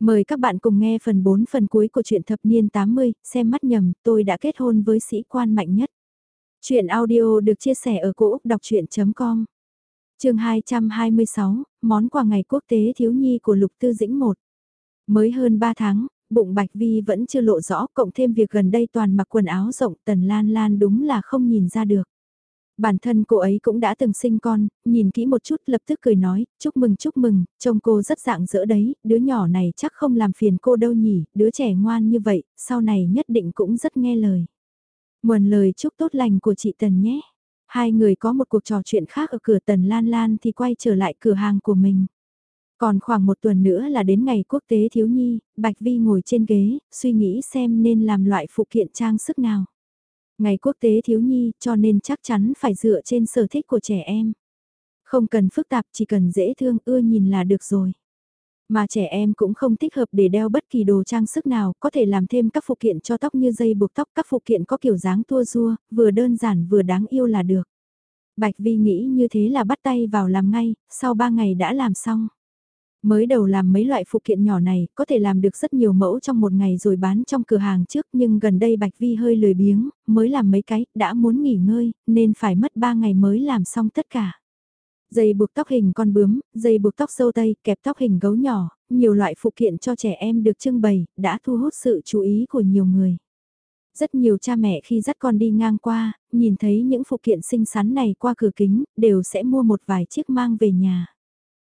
Mời các bạn cùng nghe phần 4 phần cuối của truyện thập niên 80, xem mắt nhầm, tôi đã kết hôn với sĩ quan mạnh nhất. Chuyện audio được chia sẻ ở cỗ đọc chuyện.com Trường 226, món quà ngày quốc tế thiếu nhi của Lục Tư Dĩnh 1. Mới hơn 3 tháng, bụng Bạch Vi vẫn chưa lộ rõ, cộng thêm việc gần đây toàn mặc quần áo rộng tần lan lan đúng là không nhìn ra được. Bản thân cô ấy cũng đã từng sinh con, nhìn kỹ một chút lập tức cười nói, chúc mừng chúc mừng, trông cô rất dạng dỡ đấy, đứa nhỏ này chắc không làm phiền cô đâu nhỉ, đứa trẻ ngoan như vậy, sau này nhất định cũng rất nghe lời. Nguồn lời chúc tốt lành của chị Tần nhé. Hai người có một cuộc trò chuyện khác ở cửa Tần Lan Lan thì quay trở lại cửa hàng của mình. Còn khoảng một tuần nữa là đến ngày quốc tế thiếu nhi, Bạch Vi ngồi trên ghế, suy nghĩ xem nên làm loại phụ kiện trang sức nào. Ngày quốc tế thiếu nhi cho nên chắc chắn phải dựa trên sở thích của trẻ em. Không cần phức tạp chỉ cần dễ thương ưa nhìn là được rồi. Mà trẻ em cũng không thích hợp để đeo bất kỳ đồ trang sức nào, có thể làm thêm các phụ kiện cho tóc như dây buộc tóc, các phụ kiện có kiểu dáng tua rua, vừa đơn giản vừa đáng yêu là được. Bạch Vi nghĩ như thế là bắt tay vào làm ngay, sau 3 ngày đã làm xong. Mới đầu làm mấy loại phụ kiện nhỏ này, có thể làm được rất nhiều mẫu trong một ngày rồi bán trong cửa hàng trước nhưng gần đây Bạch Vi hơi lười biếng, mới làm mấy cái, đã muốn nghỉ ngơi, nên phải mất 3 ngày mới làm xong tất cả. Dây buộc tóc hình con bướm, dây buộc tóc dâu tây, kẹp tóc hình gấu nhỏ, nhiều loại phụ kiện cho trẻ em được trưng bày, đã thu hút sự chú ý của nhiều người. Rất nhiều cha mẹ khi dắt con đi ngang qua, nhìn thấy những phụ kiện xinh xắn này qua cửa kính, đều sẽ mua một vài chiếc mang về nhà.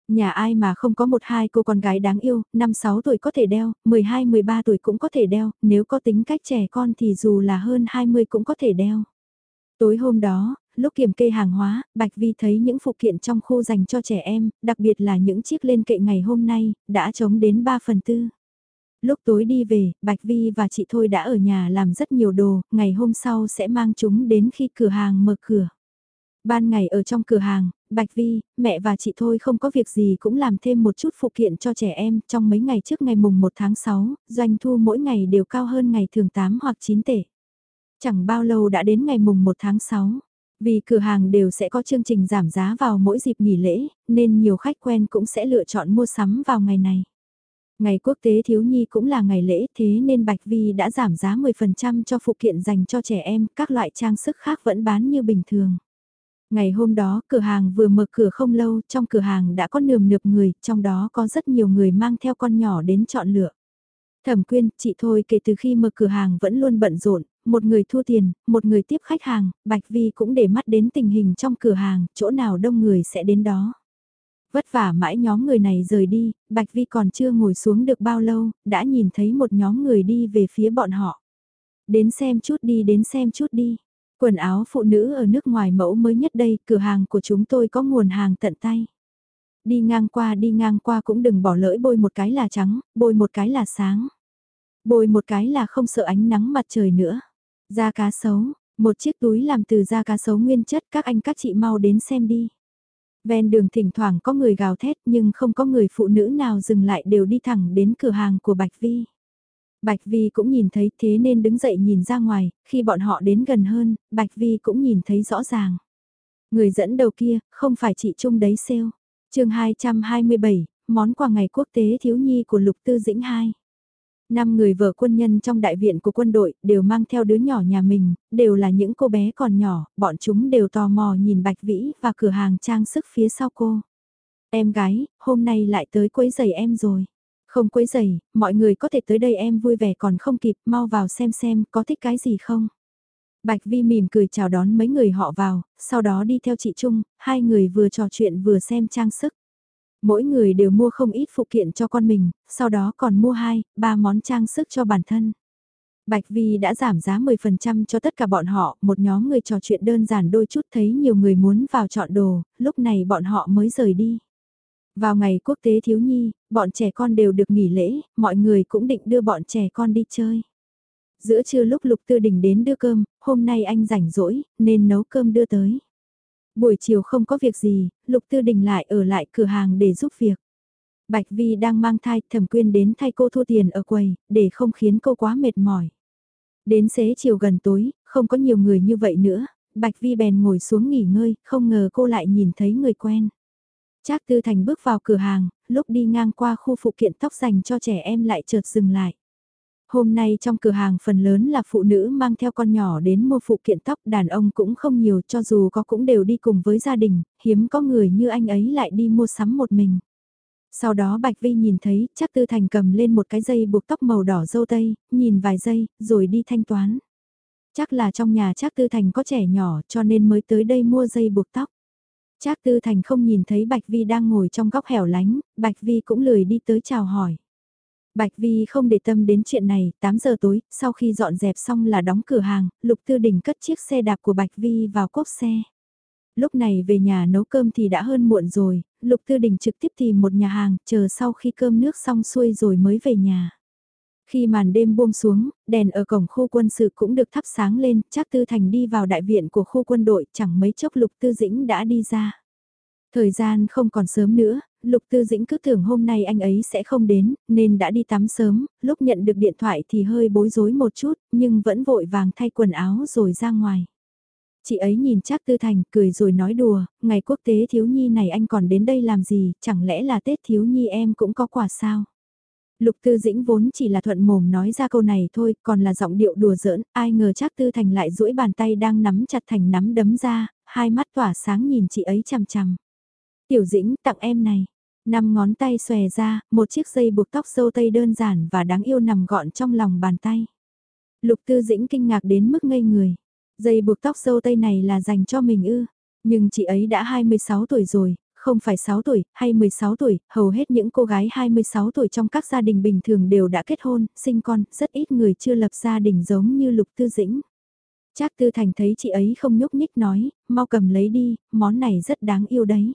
Nhà ai mà không có một hai cô con gái đáng yêu, 5-6 tuổi có thể đeo, 12-13 tuổi cũng có thể đeo, nếu có tính cách trẻ con thì dù là hơn 20 cũng có thể đeo. Tối hôm đó, lúc kiểm kê hàng hóa, Bạch Vi thấy những phụ kiện trong khu dành cho trẻ em, đặc biệt là những chiếc lên kệ ngày hôm nay, đã trống đến 3 phần tư. Lúc tối đi về, Bạch Vi và chị Thôi đã ở nhà làm rất nhiều đồ, ngày hôm sau sẽ mang chúng đến khi cửa hàng mở cửa. Ban ngày ở trong cửa hàng, Bạch Vi, mẹ và chị thôi không có việc gì cũng làm thêm một chút phụ kiện cho trẻ em trong mấy ngày trước ngày mùng 1 tháng 6, doanh thu mỗi ngày đều cao hơn ngày thường 8 hoặc 9 tệ. Chẳng bao lâu đã đến ngày mùng 1 tháng 6. Vì cửa hàng đều sẽ có chương trình giảm giá vào mỗi dịp nghỉ lễ, nên nhiều khách quen cũng sẽ lựa chọn mua sắm vào ngày này. Ngày quốc tế thiếu nhi cũng là ngày lễ thế nên Bạch Vi đã giảm giá 10% cho phụ kiện dành cho trẻ em, các loại trang sức khác vẫn bán như bình thường. Ngày hôm đó, cửa hàng vừa mở cửa không lâu, trong cửa hàng đã có nườm nượp người, trong đó có rất nhiều người mang theo con nhỏ đến chọn lựa. Thẩm quyên, chị thôi kể từ khi mở cửa hàng vẫn luôn bận rộn, một người thu tiền, một người tiếp khách hàng, Bạch Vi cũng để mắt đến tình hình trong cửa hàng, chỗ nào đông người sẽ đến đó. Vất vả mãi nhóm người này rời đi, Bạch Vi còn chưa ngồi xuống được bao lâu, đã nhìn thấy một nhóm người đi về phía bọn họ. Đến xem chút đi, đến xem chút đi. Quần áo phụ nữ ở nước ngoài mẫu mới nhất đây, cửa hàng của chúng tôi có nguồn hàng tận tay. Đi ngang qua đi ngang qua cũng đừng bỏ lỡ bôi một cái là trắng, bôi một cái là sáng. Bôi một cái là không sợ ánh nắng mặt trời nữa. Da cá sấu, một chiếc túi làm từ da cá sấu nguyên chất các anh các chị mau đến xem đi. Ven đường thỉnh thoảng có người gào thét nhưng không có người phụ nữ nào dừng lại đều đi thẳng đến cửa hàng của Bạch Vi. Bạch Vi cũng nhìn thấy thế nên đứng dậy nhìn ra ngoài, khi bọn họ đến gần hơn, Bạch Vi cũng nhìn thấy rõ ràng. Người dẫn đầu kia, không phải chị Trung đấy sale. chương 227, món quà ngày quốc tế thiếu nhi của Lục Tư Dĩnh 2. Năm người vợ quân nhân trong đại viện của quân đội đều mang theo đứa nhỏ nhà mình, đều là những cô bé còn nhỏ, bọn chúng đều tò mò nhìn Bạch Vĩ và cửa hàng trang sức phía sau cô. Em gái, hôm nay lại tới quấy giày em rồi. Không quấy giày, mọi người có thể tới đây em vui vẻ còn không kịp, mau vào xem xem có thích cái gì không. Bạch Vi mỉm cười chào đón mấy người họ vào, sau đó đi theo chị Trung, hai người vừa trò chuyện vừa xem trang sức. Mỗi người đều mua không ít phụ kiện cho con mình, sau đó còn mua hai, ba món trang sức cho bản thân. Bạch Vi đã giảm giá 10% cho tất cả bọn họ, một nhóm người trò chuyện đơn giản đôi chút thấy nhiều người muốn vào chọn đồ, lúc này bọn họ mới rời đi. Vào ngày quốc tế thiếu nhi, bọn trẻ con đều được nghỉ lễ, mọi người cũng định đưa bọn trẻ con đi chơi. Giữa trưa lúc Lục Tư Đình đến đưa cơm, hôm nay anh rảnh rỗi, nên nấu cơm đưa tới. Buổi chiều không có việc gì, Lục Tư Đình lại ở lại cửa hàng để giúp việc. Bạch Vi đang mang thai, thẩm quyên đến thay cô thu tiền ở quầy, để không khiến cô quá mệt mỏi. Đến xế chiều gần tối, không có nhiều người như vậy nữa, Bạch Vi bèn ngồi xuống nghỉ ngơi, không ngờ cô lại nhìn thấy người quen. Trác Tư Thành bước vào cửa hàng, lúc đi ngang qua khu phụ kiện tóc dành cho trẻ em lại chợt dừng lại. Hôm nay trong cửa hàng phần lớn là phụ nữ mang theo con nhỏ đến mua phụ kiện tóc, đàn ông cũng không nhiều cho dù có cũng đều đi cùng với gia đình, hiếm có người như anh ấy lại đi mua sắm một mình. Sau đó Bạch Vi nhìn thấy, chắc Tư Thành cầm lên một cái dây buộc tóc màu đỏ dâu tây, nhìn vài giây, rồi đi thanh toán. Chắc là trong nhà chắc Tư Thành có trẻ nhỏ cho nên mới tới đây mua dây buộc tóc. Trác Tư Thành không nhìn thấy Bạch Vi đang ngồi trong góc hẻo lánh, Bạch Vi cũng lười đi tới chào hỏi. Bạch Vi không để tâm đến chuyện này, 8 giờ tối, sau khi dọn dẹp xong là đóng cửa hàng, Lục Tư Đình cất chiếc xe đạp của Bạch Vi vào cốp xe. Lúc này về nhà nấu cơm thì đã hơn muộn rồi, Lục Tư Đình trực tiếp tìm một nhà hàng, chờ sau khi cơm nước xong xuôi rồi mới về nhà. Khi màn đêm buông xuống, đèn ở cổng khu quân sự cũng được thắp sáng lên, chắc Tư Thành đi vào đại viện của khu quân đội, chẳng mấy chốc Lục Tư Dĩnh đã đi ra. Thời gian không còn sớm nữa, Lục Tư Dĩnh cứ tưởng hôm nay anh ấy sẽ không đến, nên đã đi tắm sớm, lúc nhận được điện thoại thì hơi bối rối một chút, nhưng vẫn vội vàng thay quần áo rồi ra ngoài. Chị ấy nhìn chắc Tư Thành cười rồi nói đùa, ngày quốc tế thiếu nhi này anh còn đến đây làm gì, chẳng lẽ là Tết thiếu nhi em cũng có quà sao? Lục Tư Dĩnh vốn chỉ là thuận mồm nói ra câu này thôi, còn là giọng điệu đùa giỡn, ai ngờ chắc Tư Thành lại duỗi bàn tay đang nắm chặt thành nắm đấm ra, hai mắt tỏa sáng nhìn chị ấy chằm chằm. Tiểu Dĩnh tặng em này, năm ngón tay xòe ra, một chiếc dây buộc tóc sâu tây đơn giản và đáng yêu nằm gọn trong lòng bàn tay. Lục Tư Dĩnh kinh ngạc đến mức ngây người. Dây buộc tóc sâu tây này là dành cho mình ư. Nhưng chị ấy đã 26 tuổi rồi, không phải 6 tuổi, hay 16 tuổi, hầu hết những cô gái 26 tuổi trong các gia đình bình thường đều đã kết hôn, sinh con, rất ít người chưa lập gia đình giống như Lục Tư Dĩnh. Trác Tư Thành thấy chị ấy không nhúc nhích nói, mau cầm lấy đi, món này rất đáng yêu đấy.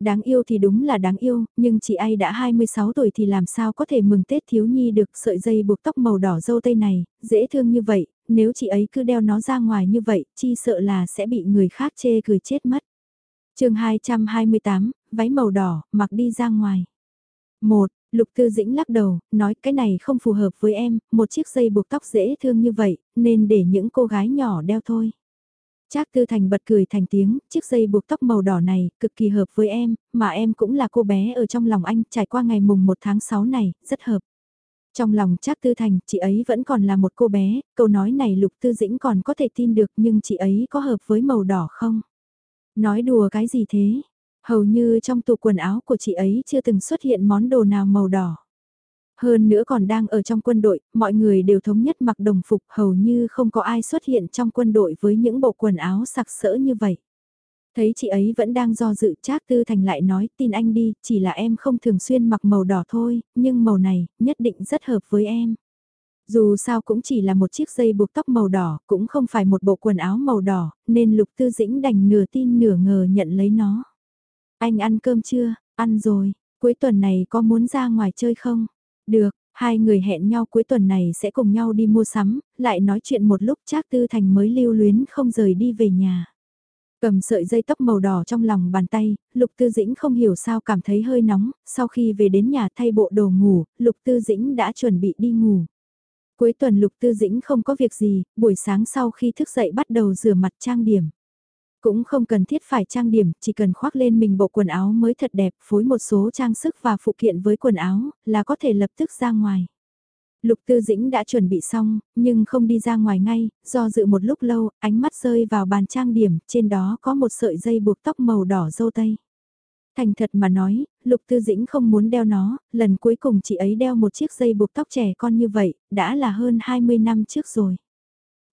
Đáng yêu thì đúng là đáng yêu, nhưng chị ấy đã 26 tuổi thì làm sao có thể mừng Tết thiếu nhi được sợi dây buộc tóc màu đỏ dâu tây này, dễ thương như vậy, nếu chị ấy cứ đeo nó ra ngoài như vậy, chi sợ là sẽ bị người khác chê cười chết mất chương 228, váy màu đỏ, mặc đi ra ngoài. Một, Lục Tư Dĩnh lắc đầu, nói cái này không phù hợp với em, một chiếc dây buộc tóc dễ thương như vậy, nên để những cô gái nhỏ đeo thôi. Trác Tư Thành bật cười thành tiếng, chiếc dây buộc tóc màu đỏ này, cực kỳ hợp với em, mà em cũng là cô bé ở trong lòng anh, trải qua ngày mùng 1 tháng 6 này, rất hợp. Trong lòng Trác Tư Thành, chị ấy vẫn còn là một cô bé, câu nói này Lục Tư Dĩnh còn có thể tin được nhưng chị ấy có hợp với màu đỏ không? Nói đùa cái gì thế? Hầu như trong tủ quần áo của chị ấy chưa từng xuất hiện món đồ nào màu đỏ. Hơn nữa còn đang ở trong quân đội, mọi người đều thống nhất mặc đồng phục hầu như không có ai xuất hiện trong quân đội với những bộ quần áo sặc sỡ như vậy. Thấy chị ấy vẫn đang do dự Trác Tư Thành lại nói tin anh đi, chỉ là em không thường xuyên mặc màu đỏ thôi, nhưng màu này nhất định rất hợp với em. Dù sao cũng chỉ là một chiếc dây buộc tóc màu đỏ, cũng không phải một bộ quần áo màu đỏ, nên Lục Tư Dĩnh đành nửa tin nửa ngờ nhận lấy nó. Anh ăn cơm chưa? Ăn rồi. Cuối tuần này có muốn ra ngoài chơi không? Được, hai người hẹn nhau cuối tuần này sẽ cùng nhau đi mua sắm, lại nói chuyện một lúc Trác Tư Thành mới lưu luyến không rời đi về nhà. Cầm sợi dây tóc màu đỏ trong lòng bàn tay, Lục Tư Dĩnh không hiểu sao cảm thấy hơi nóng, sau khi về đến nhà thay bộ đồ ngủ, Lục Tư Dĩnh đã chuẩn bị đi ngủ. Cuối tuần Lục Tư Dĩnh không có việc gì, buổi sáng sau khi thức dậy bắt đầu rửa mặt trang điểm. Cũng không cần thiết phải trang điểm, chỉ cần khoác lên mình bộ quần áo mới thật đẹp, phối một số trang sức và phụ kiện với quần áo, là có thể lập tức ra ngoài. Lục Tư Dĩnh đã chuẩn bị xong, nhưng không đi ra ngoài ngay, do dự một lúc lâu, ánh mắt rơi vào bàn trang điểm, trên đó có một sợi dây buộc tóc màu đỏ dâu tây. Thành thật mà nói, Lục Tư Dĩnh không muốn đeo nó, lần cuối cùng chị ấy đeo một chiếc dây buộc tóc trẻ con như vậy, đã là hơn 20 năm trước rồi.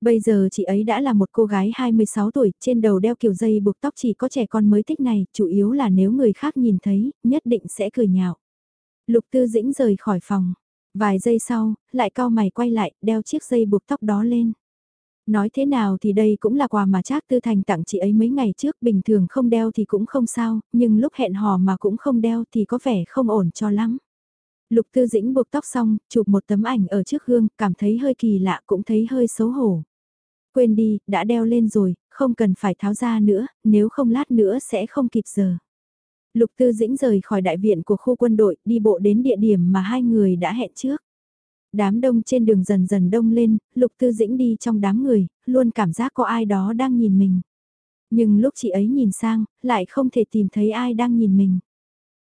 Bây giờ chị ấy đã là một cô gái 26 tuổi, trên đầu đeo kiểu dây buộc tóc chỉ có trẻ con mới thích này, chủ yếu là nếu người khác nhìn thấy, nhất định sẽ cười nhạo. Lục Tư Dĩnh rời khỏi phòng. Vài giây sau, lại cao mày quay lại, đeo chiếc dây buộc tóc đó lên. Nói thế nào thì đây cũng là quà mà Trác Tư Thành tặng chị ấy mấy ngày trước, bình thường không đeo thì cũng không sao, nhưng lúc hẹn hò mà cũng không đeo thì có vẻ không ổn cho lắm. Lục Tư Dĩnh buộc tóc xong, chụp một tấm ảnh ở trước gương, cảm thấy hơi kỳ lạ cũng thấy hơi xấu hổ. Quên đi, đã đeo lên rồi, không cần phải tháo ra nữa, nếu không lát nữa sẽ không kịp giờ. Lục Tư Dĩnh rời khỏi đại viện của khu quân đội, đi bộ đến địa điểm mà hai người đã hẹn trước. Đám đông trên đường dần dần đông lên, Lục Tư Dĩnh đi trong đám người, luôn cảm giác có ai đó đang nhìn mình. Nhưng lúc chị ấy nhìn sang, lại không thể tìm thấy ai đang nhìn mình.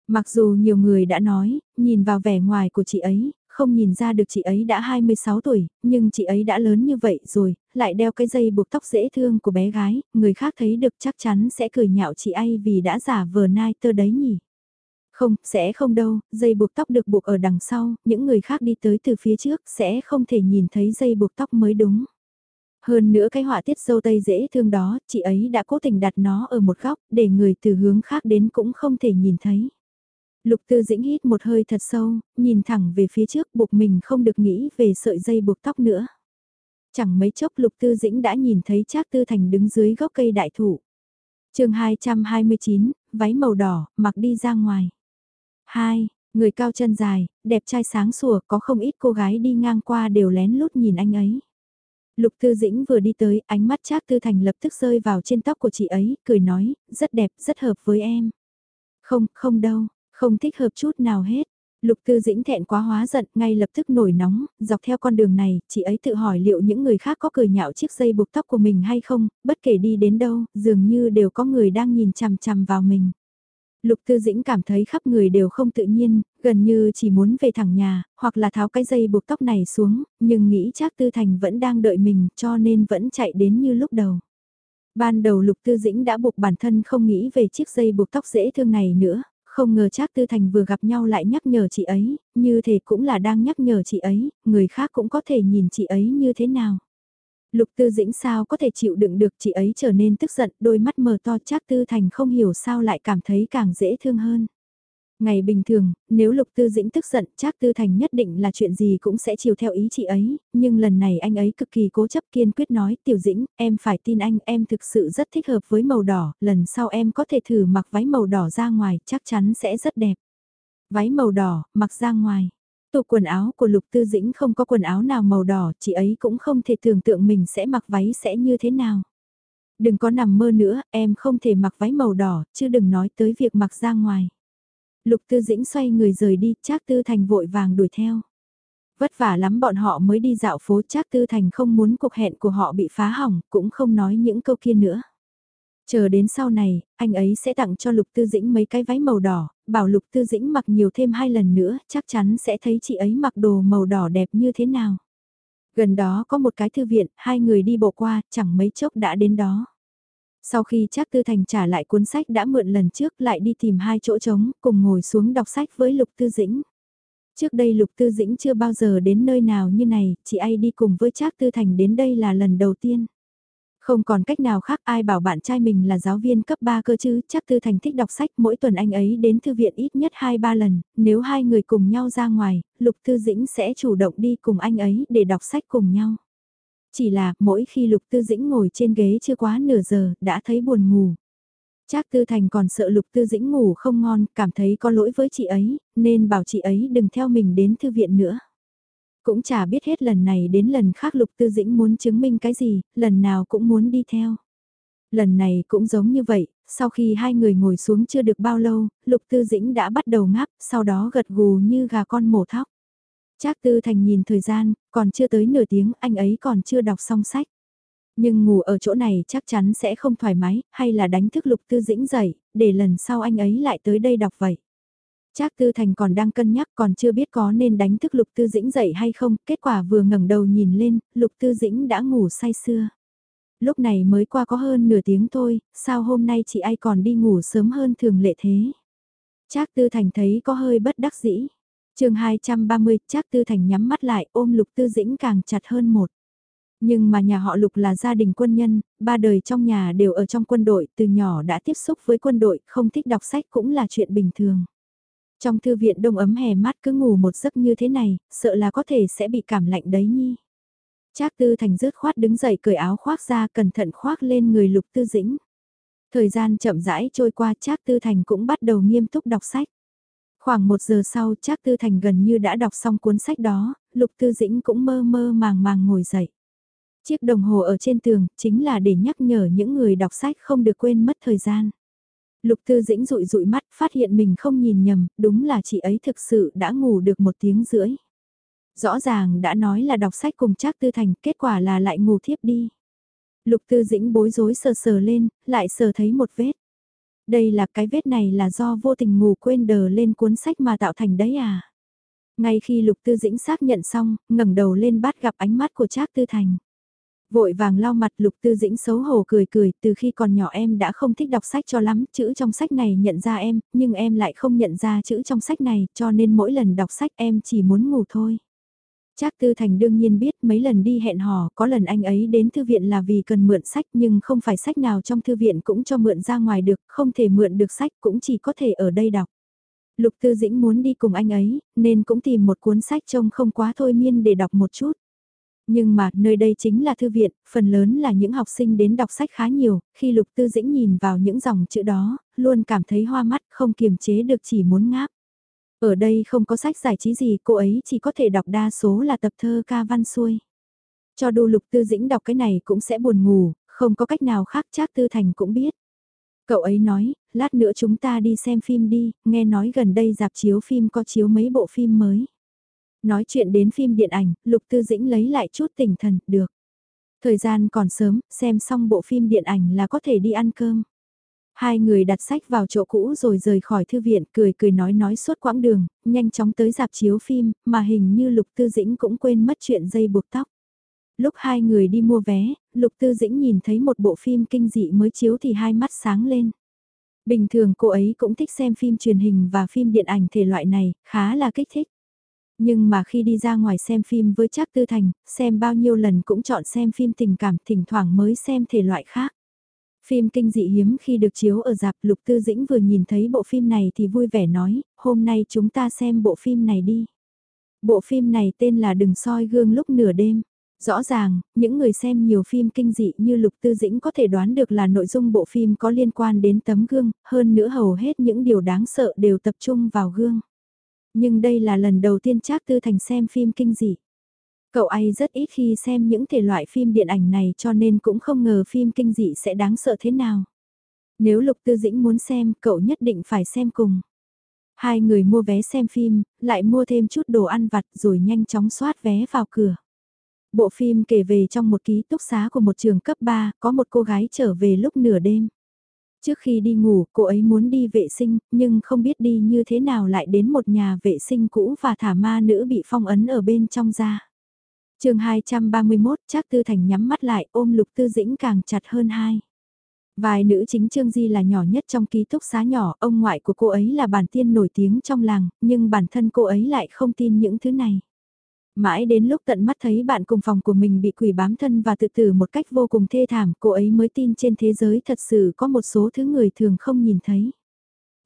Mặc dù nhiều người đã nói, nhìn vào vẻ ngoài của chị ấy, không nhìn ra được chị ấy đã 26 tuổi, nhưng chị ấy đã lớn như vậy rồi, lại đeo cái dây buộc tóc dễ thương của bé gái, người khác thấy được chắc chắn sẽ cười nhạo chị ấy vì đã giả vờ nai tơ đấy nhỉ. Không, sẽ không đâu, dây buộc tóc được buộc ở đằng sau, những người khác đi tới từ phía trước sẽ không thể nhìn thấy dây buộc tóc mới đúng. Hơn nữa cái họa tiết dâu tây dễ thương đó, chị ấy đã cố tình đặt nó ở một góc, để người từ hướng khác đến cũng không thể nhìn thấy. Lục tư dĩnh hít một hơi thật sâu, nhìn thẳng về phía trước buộc mình không được nghĩ về sợi dây buộc tóc nữa. Chẳng mấy chốc lục tư dĩnh đã nhìn thấy Trác Tư Thành đứng dưới gốc cây đại thụ. chương 229, váy màu đỏ, mặc đi ra ngoài. 2. Người cao chân dài, đẹp trai sáng sủa có không ít cô gái đi ngang qua đều lén lút nhìn anh ấy. Lục Tư Dĩnh vừa đi tới, ánh mắt Trác Tư Thành lập tức rơi vào trên tóc của chị ấy, cười nói, rất đẹp, rất hợp với em. Không, không đâu, không thích hợp chút nào hết. Lục Tư Dĩnh thẹn quá hóa giận, ngay lập tức nổi nóng, dọc theo con đường này, chị ấy tự hỏi liệu những người khác có cười nhạo chiếc dây buộc tóc của mình hay không, bất kể đi đến đâu, dường như đều có người đang nhìn chằm chằm vào mình. Lục Tư Dĩnh cảm thấy khắp người đều không tự nhiên, gần như chỉ muốn về thẳng nhà, hoặc là tháo cái dây buộc tóc này xuống, nhưng nghĩ chắc Tư Thành vẫn đang đợi mình cho nên vẫn chạy đến như lúc đầu. Ban đầu Lục Tư Dĩnh đã buộc bản thân không nghĩ về chiếc dây buộc tóc dễ thương này nữa, không ngờ Trác Tư Thành vừa gặp nhau lại nhắc nhở chị ấy, như thể cũng là đang nhắc nhở chị ấy, người khác cũng có thể nhìn chị ấy như thế nào. Lục Tư Dĩnh sao có thể chịu đựng được chị ấy trở nên tức giận, đôi mắt mờ to Trác Tư Thành không hiểu sao lại cảm thấy càng dễ thương hơn. Ngày bình thường, nếu Lục Tư Dĩnh tức giận, Trác Tư Thành nhất định là chuyện gì cũng sẽ chiều theo ý chị ấy, nhưng lần này anh ấy cực kỳ cố chấp kiên quyết nói, Tiểu Dĩnh, em phải tin anh, em thực sự rất thích hợp với màu đỏ, lần sau em có thể thử mặc váy màu đỏ ra ngoài, chắc chắn sẽ rất đẹp. Váy màu đỏ, mặc ra ngoài. Tủ quần áo của Lục Tư Dĩnh không có quần áo nào màu đỏ, chị ấy cũng không thể tưởng tượng mình sẽ mặc váy sẽ như thế nào. Đừng có nằm mơ nữa, em không thể mặc váy màu đỏ, chứ đừng nói tới việc mặc ra ngoài. Lục Tư Dĩnh xoay người rời đi, Trác Tư Thành vội vàng đuổi theo. Vất vả lắm bọn họ mới đi dạo phố Trác Tư Thành không muốn cuộc hẹn của họ bị phá hỏng, cũng không nói những câu kia nữa. Chờ đến sau này, anh ấy sẽ tặng cho Lục Tư Dĩnh mấy cái váy màu đỏ, bảo Lục Tư Dĩnh mặc nhiều thêm hai lần nữa, chắc chắn sẽ thấy chị ấy mặc đồ màu đỏ đẹp như thế nào. Gần đó có một cái thư viện, hai người đi bộ qua, chẳng mấy chốc đã đến đó. Sau khi Trác Tư Thành trả lại cuốn sách đã mượn lần trước lại đi tìm hai chỗ trống, cùng ngồi xuống đọc sách với Lục Tư Dĩnh. Trước đây Lục Tư Dĩnh chưa bao giờ đến nơi nào như này, chị ấy đi cùng với Trác Tư Thành đến đây là lần đầu tiên. Không còn cách nào khác ai bảo bạn trai mình là giáo viên cấp 3 cơ chứ, chắc Tư Thành thích đọc sách, mỗi tuần anh ấy đến thư viện ít nhất 2-3 lần, nếu hai người cùng nhau ra ngoài, Lục Tư Dĩnh sẽ chủ động đi cùng anh ấy để đọc sách cùng nhau. Chỉ là mỗi khi Lục Tư Dĩnh ngồi trên ghế chưa quá nửa giờ, đã thấy buồn ngủ. Trác Tư Thành còn sợ Lục Tư Dĩnh ngủ không ngon, cảm thấy có lỗi với chị ấy, nên bảo chị ấy đừng theo mình đến thư viện nữa. Cũng chả biết hết lần này đến lần khác Lục Tư Dĩnh muốn chứng minh cái gì, lần nào cũng muốn đi theo. Lần này cũng giống như vậy, sau khi hai người ngồi xuống chưa được bao lâu, Lục Tư Dĩnh đã bắt đầu ngáp, sau đó gật gù như gà con mổ thóc. Trác Tư Thành nhìn thời gian, còn chưa tới nửa tiếng, anh ấy còn chưa đọc xong sách. Nhưng ngủ ở chỗ này chắc chắn sẽ không thoải mái, hay là đánh thức Lục Tư Dĩnh dậy, để lần sau anh ấy lại tới đây đọc vậy. Trác Tư Thành còn đang cân nhắc còn chưa biết có nên đánh thức Lục Tư Dĩnh dậy hay không, kết quả vừa ngẩng đầu nhìn lên, Lục Tư Dĩnh đã ngủ say sưa. Lúc này mới qua có hơn nửa tiếng thôi, sao hôm nay chị ai còn đi ngủ sớm hơn thường lệ thế? Trác Tư Thành thấy có hơi bất đắc dĩ. chương 230, Trác Tư Thành nhắm mắt lại ôm Lục Tư Dĩnh càng chặt hơn một. Nhưng mà nhà họ Lục là gia đình quân nhân, ba đời trong nhà đều ở trong quân đội, từ nhỏ đã tiếp xúc với quân đội, không thích đọc sách cũng là chuyện bình thường. Trong thư viện đông ấm hè mát cứ ngủ một giấc như thế này, sợ là có thể sẽ bị cảm lạnh đấy nhi. Trác Tư Thành rớt khoát đứng dậy cởi áo khoác ra cẩn thận khoác lên người Lục Tư Dĩnh. Thời gian chậm rãi trôi qua Trác Tư Thành cũng bắt đầu nghiêm túc đọc sách. Khoảng một giờ sau Trác Tư Thành gần như đã đọc xong cuốn sách đó, Lục Tư Dĩnh cũng mơ mơ màng màng ngồi dậy. Chiếc đồng hồ ở trên tường chính là để nhắc nhở những người đọc sách không được quên mất thời gian. Lục Tư Dĩnh rụi rụi mắt, phát hiện mình không nhìn nhầm, đúng là chị ấy thực sự đã ngủ được một tiếng rưỡi. Rõ ràng đã nói là đọc sách cùng Trác Tư Thành, kết quả là lại ngủ thiếp đi. Lục Tư Dĩnh bối rối sờ sờ lên, lại sờ thấy một vết. Đây là cái vết này là do vô tình ngủ quên đờ lên cuốn sách mà tạo thành đấy à? Ngay khi Lục Tư Dĩnh xác nhận xong, ngẩng đầu lên bắt gặp ánh mắt của Trác Tư Thành. Vội vàng lau mặt Lục Tư Dĩnh xấu hổ cười cười, từ khi còn nhỏ em đã không thích đọc sách cho lắm, chữ trong sách này nhận ra em, nhưng em lại không nhận ra chữ trong sách này, cho nên mỗi lần đọc sách em chỉ muốn ngủ thôi. Trác Tư Thành đương nhiên biết mấy lần đi hẹn hò, có lần anh ấy đến thư viện là vì cần mượn sách nhưng không phải sách nào trong thư viện cũng cho mượn ra ngoài được, không thể mượn được sách cũng chỉ có thể ở đây đọc. Lục Tư Dĩnh muốn đi cùng anh ấy, nên cũng tìm một cuốn sách trông không quá thôi miên để đọc một chút. Nhưng mà, nơi đây chính là thư viện, phần lớn là những học sinh đến đọc sách khá nhiều, khi Lục Tư Dĩnh nhìn vào những dòng chữ đó, luôn cảm thấy hoa mắt, không kiềm chế được chỉ muốn ngáp. Ở đây không có sách giải trí gì, cô ấy chỉ có thể đọc đa số là tập thơ ca văn xuôi. Cho đu Lục Tư Dĩnh đọc cái này cũng sẽ buồn ngủ, không có cách nào khác chắc Tư Thành cũng biết. Cậu ấy nói, lát nữa chúng ta đi xem phim đi, nghe nói gần đây dạp chiếu phim có chiếu mấy bộ phim mới. Nói chuyện đến phim điện ảnh, Lục Tư Dĩnh lấy lại chút tỉnh thần, được. Thời gian còn sớm, xem xong bộ phim điện ảnh là có thể đi ăn cơm. Hai người đặt sách vào chỗ cũ rồi rời khỏi thư viện, cười cười nói nói suốt quãng đường, nhanh chóng tới dạp chiếu phim, mà hình như Lục Tư Dĩnh cũng quên mất chuyện dây buộc tóc. Lúc hai người đi mua vé, Lục Tư Dĩnh nhìn thấy một bộ phim kinh dị mới chiếu thì hai mắt sáng lên. Bình thường cô ấy cũng thích xem phim truyền hình và phim điện ảnh thể loại này, khá là kích thích. Nhưng mà khi đi ra ngoài xem phim với Trác Tư Thành, xem bao nhiêu lần cũng chọn xem phim tình cảm, thỉnh thoảng mới xem thể loại khác. Phim kinh dị hiếm khi được chiếu ở dạp Lục Tư Dĩnh vừa nhìn thấy bộ phim này thì vui vẻ nói, hôm nay chúng ta xem bộ phim này đi. Bộ phim này tên là Đừng soi gương lúc nửa đêm. Rõ ràng, những người xem nhiều phim kinh dị như Lục Tư Dĩnh có thể đoán được là nội dung bộ phim có liên quan đến tấm gương, hơn nữa hầu hết những điều đáng sợ đều tập trung vào gương. Nhưng đây là lần đầu tiên Trác Tư Thành xem phim kinh dị. Cậu ấy rất ít khi xem những thể loại phim điện ảnh này cho nên cũng không ngờ phim kinh dị sẽ đáng sợ thế nào. Nếu Lục Tư Dĩnh muốn xem, cậu nhất định phải xem cùng. Hai người mua vé xem phim, lại mua thêm chút đồ ăn vặt rồi nhanh chóng soát vé vào cửa. Bộ phim kể về trong một ký túc xá của một trường cấp 3, có một cô gái trở về lúc nửa đêm. Trước khi đi ngủ, cô ấy muốn đi vệ sinh, nhưng không biết đi như thế nào lại đến một nhà vệ sinh cũ và thả ma nữ bị phong ấn ở bên trong ra. chương 231, trác Tư Thành nhắm mắt lại ôm Lục Tư Dĩnh càng chặt hơn hai. Vài nữ chính Trương Di là nhỏ nhất trong ký túc xá nhỏ, ông ngoại của cô ấy là bản tiên nổi tiếng trong làng, nhưng bản thân cô ấy lại không tin những thứ này. Mãi đến lúc tận mắt thấy bạn cùng phòng của mình bị quỷ bám thân và tự tử một cách vô cùng thê thảm, cô ấy mới tin trên thế giới thật sự có một số thứ người thường không nhìn thấy.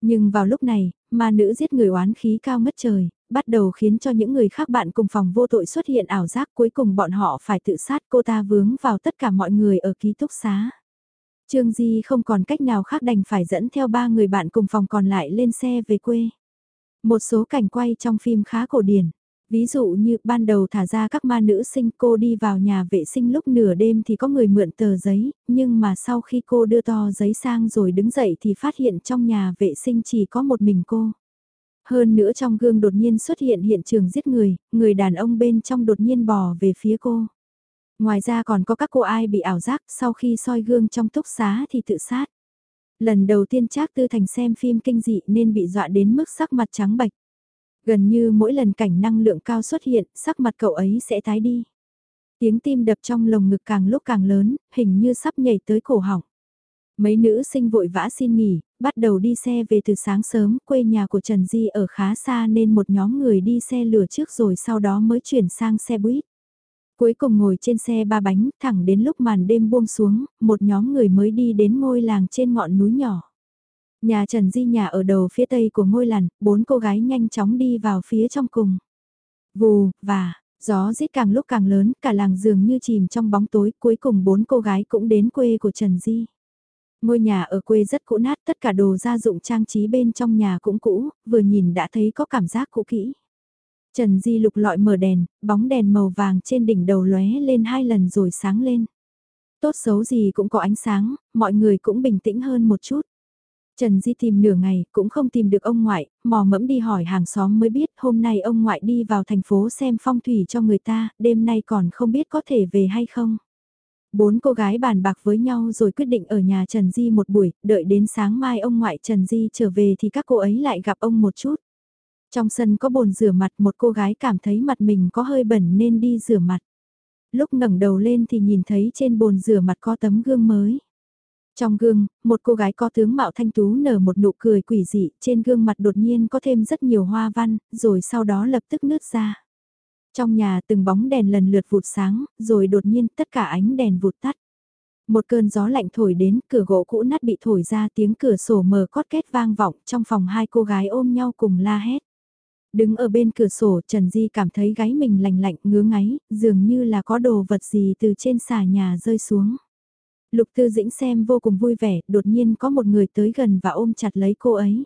Nhưng vào lúc này, ma nữ giết người oán khí cao mất trời, bắt đầu khiến cho những người khác bạn cùng phòng vô tội xuất hiện ảo giác cuối cùng bọn họ phải tự sát cô ta vướng vào tất cả mọi người ở ký túc xá. Trương Di không còn cách nào khác đành phải dẫn theo ba người bạn cùng phòng còn lại lên xe về quê. Một số cảnh quay trong phim khá cổ điển. Ví dụ như ban đầu thả ra các ma nữ sinh cô đi vào nhà vệ sinh lúc nửa đêm thì có người mượn tờ giấy, nhưng mà sau khi cô đưa to giấy sang rồi đứng dậy thì phát hiện trong nhà vệ sinh chỉ có một mình cô. Hơn nữa trong gương đột nhiên xuất hiện hiện trường giết người, người đàn ông bên trong đột nhiên bò về phía cô. Ngoài ra còn có các cô ai bị ảo giác sau khi soi gương trong túc xá thì tự sát. Lần đầu tiên Trác Tư Thành xem phim kinh dị nên bị dọa đến mức sắc mặt trắng bạch. Gần như mỗi lần cảnh năng lượng cao xuất hiện, sắc mặt cậu ấy sẽ tái đi. Tiếng tim đập trong lồng ngực càng lúc càng lớn, hình như sắp nhảy tới cổ họng. Mấy nữ sinh vội vã xin nghỉ, bắt đầu đi xe về từ sáng sớm, quê nhà của Trần Di ở khá xa nên một nhóm người đi xe lửa trước rồi sau đó mới chuyển sang xe buýt. Cuối cùng ngồi trên xe ba bánh, thẳng đến lúc màn đêm buông xuống, một nhóm người mới đi đến ngôi làng trên ngọn núi nhỏ. Nhà Trần Di nhà ở đầu phía tây của ngôi làn, bốn cô gái nhanh chóng đi vào phía trong cùng. Vù, và, gió rít càng lúc càng lớn, cả làng dường như chìm trong bóng tối, cuối cùng bốn cô gái cũng đến quê của Trần Di. Ngôi nhà ở quê rất cũ nát, tất cả đồ gia dụng trang trí bên trong nhà cũng cũ, vừa nhìn đã thấy có cảm giác cũ kỹ. Trần Di lục lọi mở đèn, bóng đèn màu vàng trên đỉnh đầu lóe lên hai lần rồi sáng lên. Tốt xấu gì cũng có ánh sáng, mọi người cũng bình tĩnh hơn một chút. Trần Di tìm nửa ngày, cũng không tìm được ông ngoại, mò mẫm đi hỏi hàng xóm mới biết hôm nay ông ngoại đi vào thành phố xem phong thủy cho người ta, đêm nay còn không biết có thể về hay không. Bốn cô gái bàn bạc với nhau rồi quyết định ở nhà Trần Di một buổi, đợi đến sáng mai ông ngoại Trần Di trở về thì các cô ấy lại gặp ông một chút. Trong sân có bồn rửa mặt một cô gái cảm thấy mặt mình có hơi bẩn nên đi rửa mặt. Lúc ngẩng đầu lên thì nhìn thấy trên bồn rửa mặt có tấm gương mới. Trong gương, một cô gái có tướng mạo thanh tú nở một nụ cười quỷ dị, trên gương mặt đột nhiên có thêm rất nhiều hoa văn, rồi sau đó lập tức nứt ra. Trong nhà từng bóng đèn lần lượt vụt sáng, rồi đột nhiên tất cả ánh đèn vụt tắt. Một cơn gió lạnh thổi đến, cửa gỗ cũ nát bị thổi ra tiếng cửa sổ mở cót két vang vọng, trong phòng hai cô gái ôm nhau cùng la hét. Đứng ở bên cửa sổ Trần Di cảm thấy gáy mình lạnh lạnh ngứa ngáy, dường như là có đồ vật gì từ trên xà nhà rơi xuống. Lục Tư Dĩnh xem vô cùng vui vẻ, đột nhiên có một người tới gần và ôm chặt lấy cô ấy.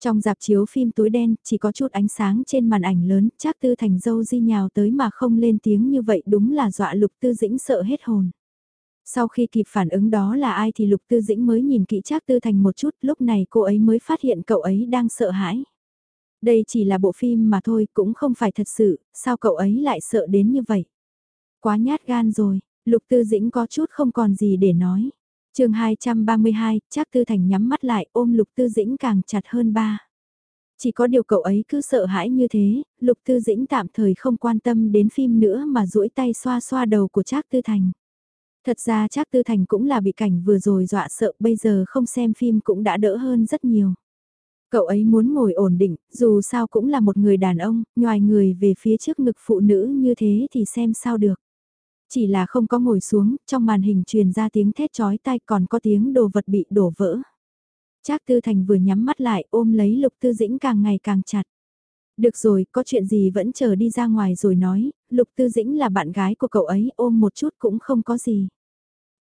Trong dạp chiếu phim tối đen, chỉ có chút ánh sáng trên màn ảnh lớn, Trác Tư Thành dâu di nhào tới mà không lên tiếng như vậy đúng là dọa Lục Tư Dĩnh sợ hết hồn. Sau khi kịp phản ứng đó là ai thì Lục Tư Dĩnh mới nhìn kỹ Trác Tư Thành một chút, lúc này cô ấy mới phát hiện cậu ấy đang sợ hãi. Đây chỉ là bộ phim mà thôi, cũng không phải thật sự, sao cậu ấy lại sợ đến như vậy? Quá nhát gan rồi, Lục Tư Dĩnh có chút không còn gì để nói. chương 232, Trác Tư Thành nhắm mắt lại ôm Lục Tư Dĩnh càng chặt hơn ba. Chỉ có điều cậu ấy cứ sợ hãi như thế, Lục Tư Dĩnh tạm thời không quan tâm đến phim nữa mà duỗi tay xoa xoa đầu của Trác Tư Thành. Thật ra Trác Tư Thành cũng là bị cảnh vừa rồi dọa sợ bây giờ không xem phim cũng đã đỡ hơn rất nhiều. Cậu ấy muốn ngồi ổn định, dù sao cũng là một người đàn ông, nhòi người về phía trước ngực phụ nữ như thế thì xem sao được. Chỉ là không có ngồi xuống, trong màn hình truyền ra tiếng thét chói tai còn có tiếng đồ vật bị đổ vỡ. Trác Tư Thành vừa nhắm mắt lại ôm lấy Lục Tư Dĩnh càng ngày càng chặt. Được rồi, có chuyện gì vẫn chờ đi ra ngoài rồi nói, Lục Tư Dĩnh là bạn gái của cậu ấy ôm một chút cũng không có gì.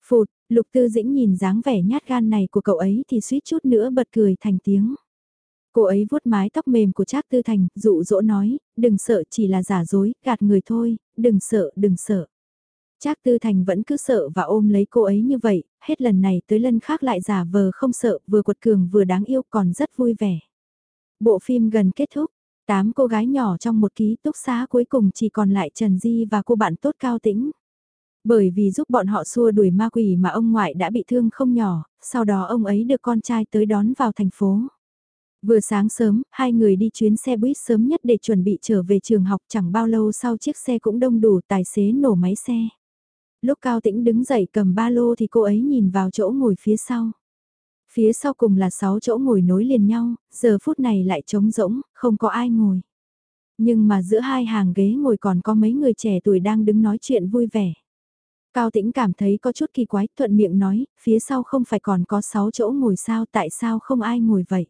Phụt, Lục Tư Dĩnh nhìn dáng vẻ nhát gan này của cậu ấy thì suýt chút nữa bật cười thành tiếng. Cô ấy vuốt mái tóc mềm của Trác Tư Thành, dụ dỗ nói, đừng sợ chỉ là giả dối, gạt người thôi, đừng sợ, đừng sợ. Trác Tư Thành vẫn cứ sợ và ôm lấy cô ấy như vậy, hết lần này tới lần khác lại giả vờ không sợ, vừa quật cường vừa đáng yêu còn rất vui vẻ. Bộ phim gần kết thúc, tám cô gái nhỏ trong một ký túc xá cuối cùng chỉ còn lại Trần Di và cô bạn tốt Cao Tĩnh. Bởi vì giúp bọn họ xua đuổi ma quỷ mà ông ngoại đã bị thương không nhỏ, sau đó ông ấy được con trai tới đón vào thành phố. Vừa sáng sớm, hai người đi chuyến xe buýt sớm nhất để chuẩn bị trở về trường học chẳng bao lâu sau chiếc xe cũng đông đủ tài xế nổ máy xe. Lúc Cao Tĩnh đứng dậy cầm ba lô thì cô ấy nhìn vào chỗ ngồi phía sau. Phía sau cùng là sáu chỗ ngồi nối liền nhau, giờ phút này lại trống rỗng, không có ai ngồi. Nhưng mà giữa hai hàng ghế ngồi còn có mấy người trẻ tuổi đang đứng nói chuyện vui vẻ. Cao Tĩnh cảm thấy có chút kỳ quái, thuận miệng nói, phía sau không phải còn có sáu chỗ ngồi sao tại sao không ai ngồi vậy.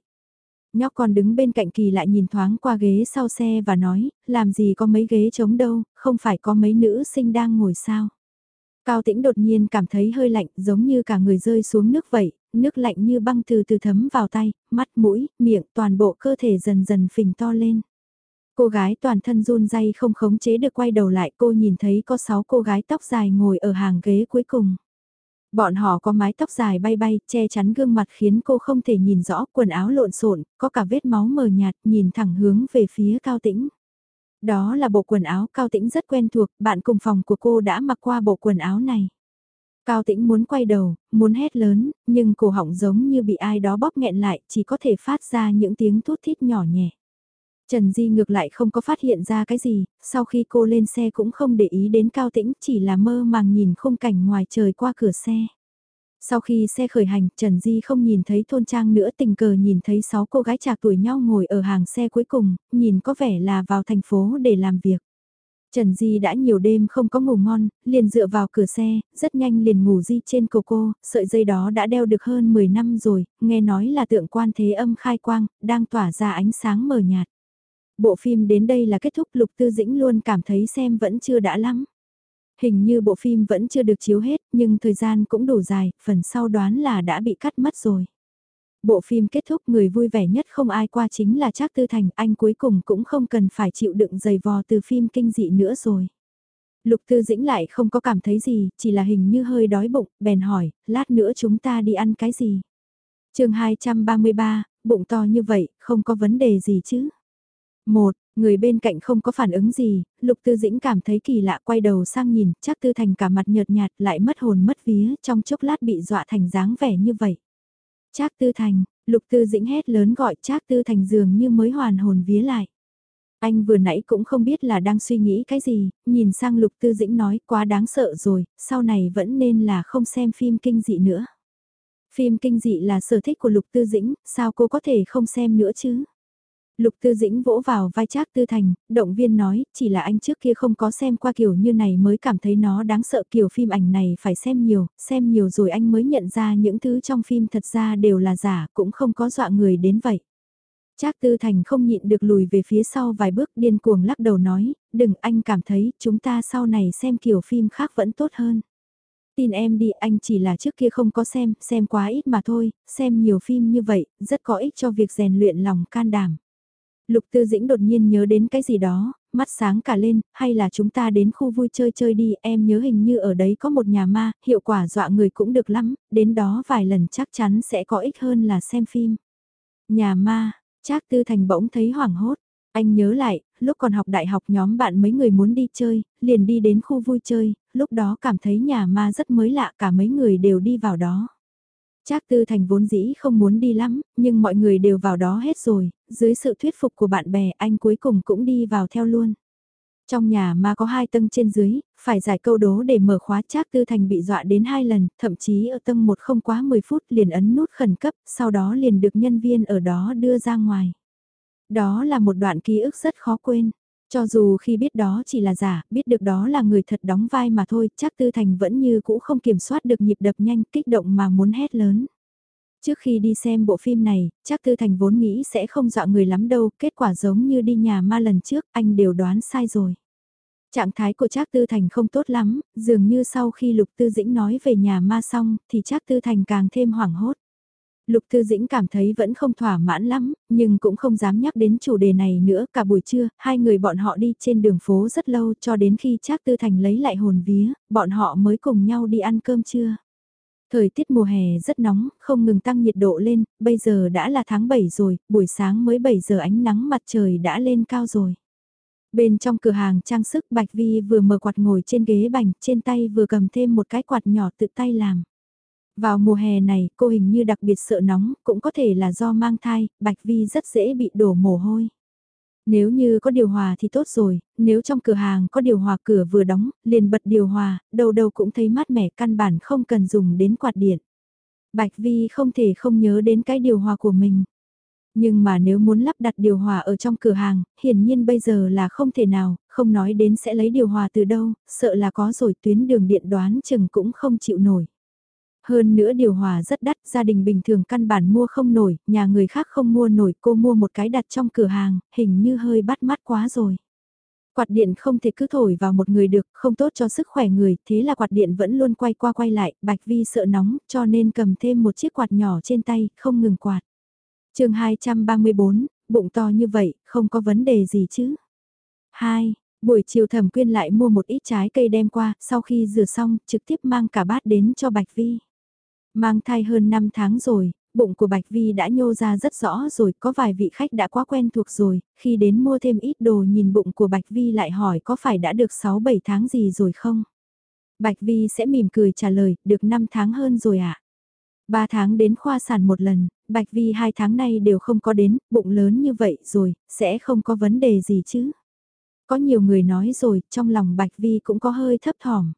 Nhóc con đứng bên cạnh kỳ lại nhìn thoáng qua ghế sau xe và nói, làm gì có mấy ghế trống đâu, không phải có mấy nữ sinh đang ngồi sao. Cao tĩnh đột nhiên cảm thấy hơi lạnh giống như cả người rơi xuống nước vậy, nước lạnh như băng từ từ thấm vào tay, mắt mũi, miệng toàn bộ cơ thể dần dần phình to lên. Cô gái toàn thân run rẩy không khống chế được quay đầu lại cô nhìn thấy có 6 cô gái tóc dài ngồi ở hàng ghế cuối cùng. Bọn họ có mái tóc dài bay bay, che chắn gương mặt khiến cô không thể nhìn rõ quần áo lộn xộn, có cả vết máu mờ nhạt, nhìn thẳng hướng về phía cao tĩnh. Đó là bộ quần áo cao tĩnh rất quen thuộc, bạn cùng phòng của cô đã mặc qua bộ quần áo này. Cao tĩnh muốn quay đầu, muốn hét lớn, nhưng cổ họng giống như bị ai đó bóp nghẹn lại, chỉ có thể phát ra những tiếng thút thít nhỏ nhẹ. Trần Di ngược lại không có phát hiện ra cái gì, sau khi cô lên xe cũng không để ý đến cao tĩnh, chỉ là mơ màng nhìn khung cảnh ngoài trời qua cửa xe. Sau khi xe khởi hành, Trần Di không nhìn thấy thôn trang nữa tình cờ nhìn thấy 6 cô gái trạc tuổi nhau ngồi ở hàng xe cuối cùng, nhìn có vẻ là vào thành phố để làm việc. Trần Di đã nhiều đêm không có ngủ ngon, liền dựa vào cửa xe, rất nhanh liền ngủ di trên cổ cô, sợi dây đó đã đeo được hơn 10 năm rồi, nghe nói là tượng quan thế âm khai quang, đang tỏa ra ánh sáng mờ nhạt. Bộ phim đến đây là kết thúc Lục Tư Dĩnh luôn cảm thấy xem vẫn chưa đã lắm. Hình như bộ phim vẫn chưa được chiếu hết, nhưng thời gian cũng đủ dài, phần sau đoán là đã bị cắt mất rồi. Bộ phim kết thúc người vui vẻ nhất không ai qua chính là Trác Tư Thành, anh cuối cùng cũng không cần phải chịu đựng dày vò từ phim kinh dị nữa rồi. Lục Tư Dĩnh lại không có cảm thấy gì, chỉ là hình như hơi đói bụng, bèn hỏi, lát nữa chúng ta đi ăn cái gì? chương 233, bụng to như vậy, không có vấn đề gì chứ? Một, người bên cạnh không có phản ứng gì, Lục Tư Dĩnh cảm thấy kỳ lạ quay đầu sang nhìn, chắc Tư Thành cả mặt nhợt nhạt lại mất hồn mất vía trong chốc lát bị dọa thành dáng vẻ như vậy. Trác Tư Thành, Lục Tư Dĩnh hét lớn gọi Trác Tư Thành dường như mới hoàn hồn vía lại. Anh vừa nãy cũng không biết là đang suy nghĩ cái gì, nhìn sang Lục Tư Dĩnh nói quá đáng sợ rồi, sau này vẫn nên là không xem phim kinh dị nữa. Phim kinh dị là sở thích của Lục Tư Dĩnh, sao cô có thể không xem nữa chứ? Lục Tư Dĩnh vỗ vào vai Trác Tư Thành, động viên nói, chỉ là anh trước kia không có xem qua kiểu như này mới cảm thấy nó đáng sợ kiểu phim ảnh này phải xem nhiều, xem nhiều rồi anh mới nhận ra những thứ trong phim thật ra đều là giả, cũng không có dọa người đến vậy. Trác Tư Thành không nhịn được lùi về phía sau vài bước điên cuồng lắc đầu nói, đừng anh cảm thấy chúng ta sau này xem kiểu phim khác vẫn tốt hơn. Tin em đi anh chỉ là trước kia không có xem, xem quá ít mà thôi, xem nhiều phim như vậy, rất có ích cho việc rèn luyện lòng can đảm. Lục Tư Dĩnh đột nhiên nhớ đến cái gì đó, mắt sáng cả lên, hay là chúng ta đến khu vui chơi chơi đi, em nhớ hình như ở đấy có một nhà ma, hiệu quả dọa người cũng được lắm, đến đó vài lần chắc chắn sẽ có ích hơn là xem phim. Nhà ma, Trác Tư Thành bỗng thấy hoảng hốt, anh nhớ lại, lúc còn học đại học nhóm bạn mấy người muốn đi chơi, liền đi đến khu vui chơi, lúc đó cảm thấy nhà ma rất mới lạ cả mấy người đều đi vào đó. Trác Tư Thành vốn dĩ không muốn đi lắm, nhưng mọi người đều vào đó hết rồi, dưới sự thuyết phục của bạn bè anh cuối cùng cũng đi vào theo luôn. Trong nhà mà có hai tầng trên dưới, phải giải câu đố để mở khóa Trác Tư Thành bị dọa đến hai lần, thậm chí ở tầng một không quá 10 phút liền ấn nút khẩn cấp, sau đó liền được nhân viên ở đó đưa ra ngoài. Đó là một đoạn ký ức rất khó quên. Cho dù khi biết đó chỉ là giả, biết được đó là người thật đóng vai mà thôi, chắc Tư Thành vẫn như cũ không kiểm soát được nhịp đập nhanh, kích động mà muốn hét lớn. Trước khi đi xem bộ phim này, chắc Tư Thành vốn nghĩ sẽ không dọa người lắm đâu, kết quả giống như đi nhà ma lần trước, anh đều đoán sai rồi. Trạng thái của Trác Tư Thành không tốt lắm, dường như sau khi Lục Tư Dĩnh nói về nhà ma xong, thì Trác Tư Thành càng thêm hoảng hốt. Lục Tư Dĩnh cảm thấy vẫn không thỏa mãn lắm, nhưng cũng không dám nhắc đến chủ đề này nữa. Cả buổi trưa, hai người bọn họ đi trên đường phố rất lâu cho đến khi Trác Tư Thành lấy lại hồn vía, bọn họ mới cùng nhau đi ăn cơm trưa. Thời tiết mùa hè rất nóng, không ngừng tăng nhiệt độ lên, bây giờ đã là tháng 7 rồi, buổi sáng mới 7 giờ ánh nắng mặt trời đã lên cao rồi. Bên trong cửa hàng trang sức Bạch Vi vừa mở quạt ngồi trên ghế bành, trên tay vừa cầm thêm một cái quạt nhỏ tự tay làm. Vào mùa hè này, cô hình như đặc biệt sợ nóng, cũng có thể là do mang thai, Bạch Vi rất dễ bị đổ mồ hôi. Nếu như có điều hòa thì tốt rồi, nếu trong cửa hàng có điều hòa cửa vừa đóng, liền bật điều hòa, đầu đầu cũng thấy mát mẻ căn bản không cần dùng đến quạt điện. Bạch Vi không thể không nhớ đến cái điều hòa của mình. Nhưng mà nếu muốn lắp đặt điều hòa ở trong cửa hàng, hiển nhiên bây giờ là không thể nào, không nói đến sẽ lấy điều hòa từ đâu, sợ là có rồi tuyến đường điện đoán chừng cũng không chịu nổi. Hơn nữa điều hòa rất đắt, gia đình bình thường căn bản mua không nổi, nhà người khác không mua nổi, cô mua một cái đặt trong cửa hàng, hình như hơi bắt mắt quá rồi. Quạt điện không thể cứ thổi vào một người được, không tốt cho sức khỏe người, thế là quạt điện vẫn luôn quay qua quay lại, Bạch Vi sợ nóng, cho nên cầm thêm một chiếc quạt nhỏ trên tay, không ngừng quạt. chương 234, bụng to như vậy, không có vấn đề gì chứ. 2. Buổi chiều thẩm quyên lại mua một ít trái cây đem qua, sau khi rửa xong, trực tiếp mang cả bát đến cho Bạch Vi. Mang thai hơn 5 tháng rồi, bụng của Bạch Vi đã nhô ra rất rõ rồi, có vài vị khách đã quá quen thuộc rồi, khi đến mua thêm ít đồ nhìn bụng của Bạch Vi lại hỏi có phải đã được 6-7 tháng gì rồi không? Bạch Vi sẽ mỉm cười trả lời, được 5 tháng hơn rồi ạ. À? 3 tháng đến khoa sản một lần, Bạch Vi 2 tháng nay đều không có đến, bụng lớn như vậy rồi, sẽ không có vấn đề gì chứ? Có nhiều người nói rồi, trong lòng Bạch Vi cũng có hơi thấp thỏm.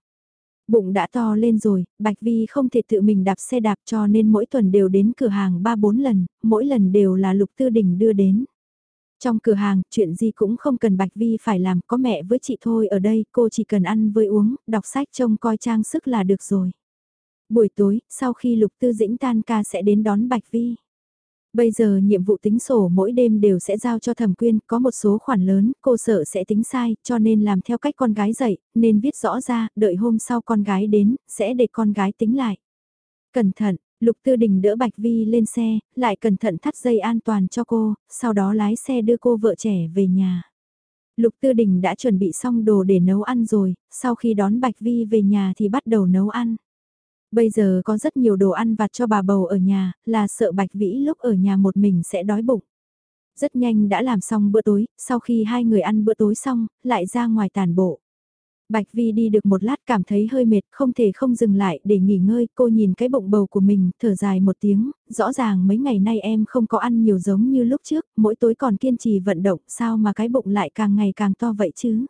Bụng đã to lên rồi, Bạch Vi không thể tự mình đạp xe đạp cho nên mỗi tuần đều đến cửa hàng 3-4 lần, mỗi lần đều là Lục Tư Đình đưa đến. Trong cửa hàng, chuyện gì cũng không cần Bạch Vi phải làm, có mẹ với chị thôi ở đây, cô chỉ cần ăn với uống, đọc sách trông coi trang sức là được rồi. Buổi tối, sau khi Lục Tư Dĩnh tan ca sẽ đến đón Bạch Vi. Bây giờ nhiệm vụ tính sổ mỗi đêm đều sẽ giao cho thẩm quyên, có một số khoản lớn, cô sợ sẽ tính sai, cho nên làm theo cách con gái dạy, nên viết rõ ra, đợi hôm sau con gái đến, sẽ để con gái tính lại. Cẩn thận, Lục Tư Đình đỡ Bạch Vi lên xe, lại cẩn thận thắt dây an toàn cho cô, sau đó lái xe đưa cô vợ trẻ về nhà. Lục Tư Đình đã chuẩn bị xong đồ để nấu ăn rồi, sau khi đón Bạch Vi về nhà thì bắt đầu nấu ăn. Bây giờ có rất nhiều đồ ăn vặt cho bà bầu ở nhà, là sợ Bạch Vĩ lúc ở nhà một mình sẽ đói bụng. Rất nhanh đã làm xong bữa tối, sau khi hai người ăn bữa tối xong, lại ra ngoài tàn bộ. Bạch Vi đi được một lát cảm thấy hơi mệt, không thể không dừng lại để nghỉ ngơi, cô nhìn cái bụng bầu của mình, thở dài một tiếng, rõ ràng mấy ngày nay em không có ăn nhiều giống như lúc trước, mỗi tối còn kiên trì vận động, sao mà cái bụng lại càng ngày càng to vậy chứ?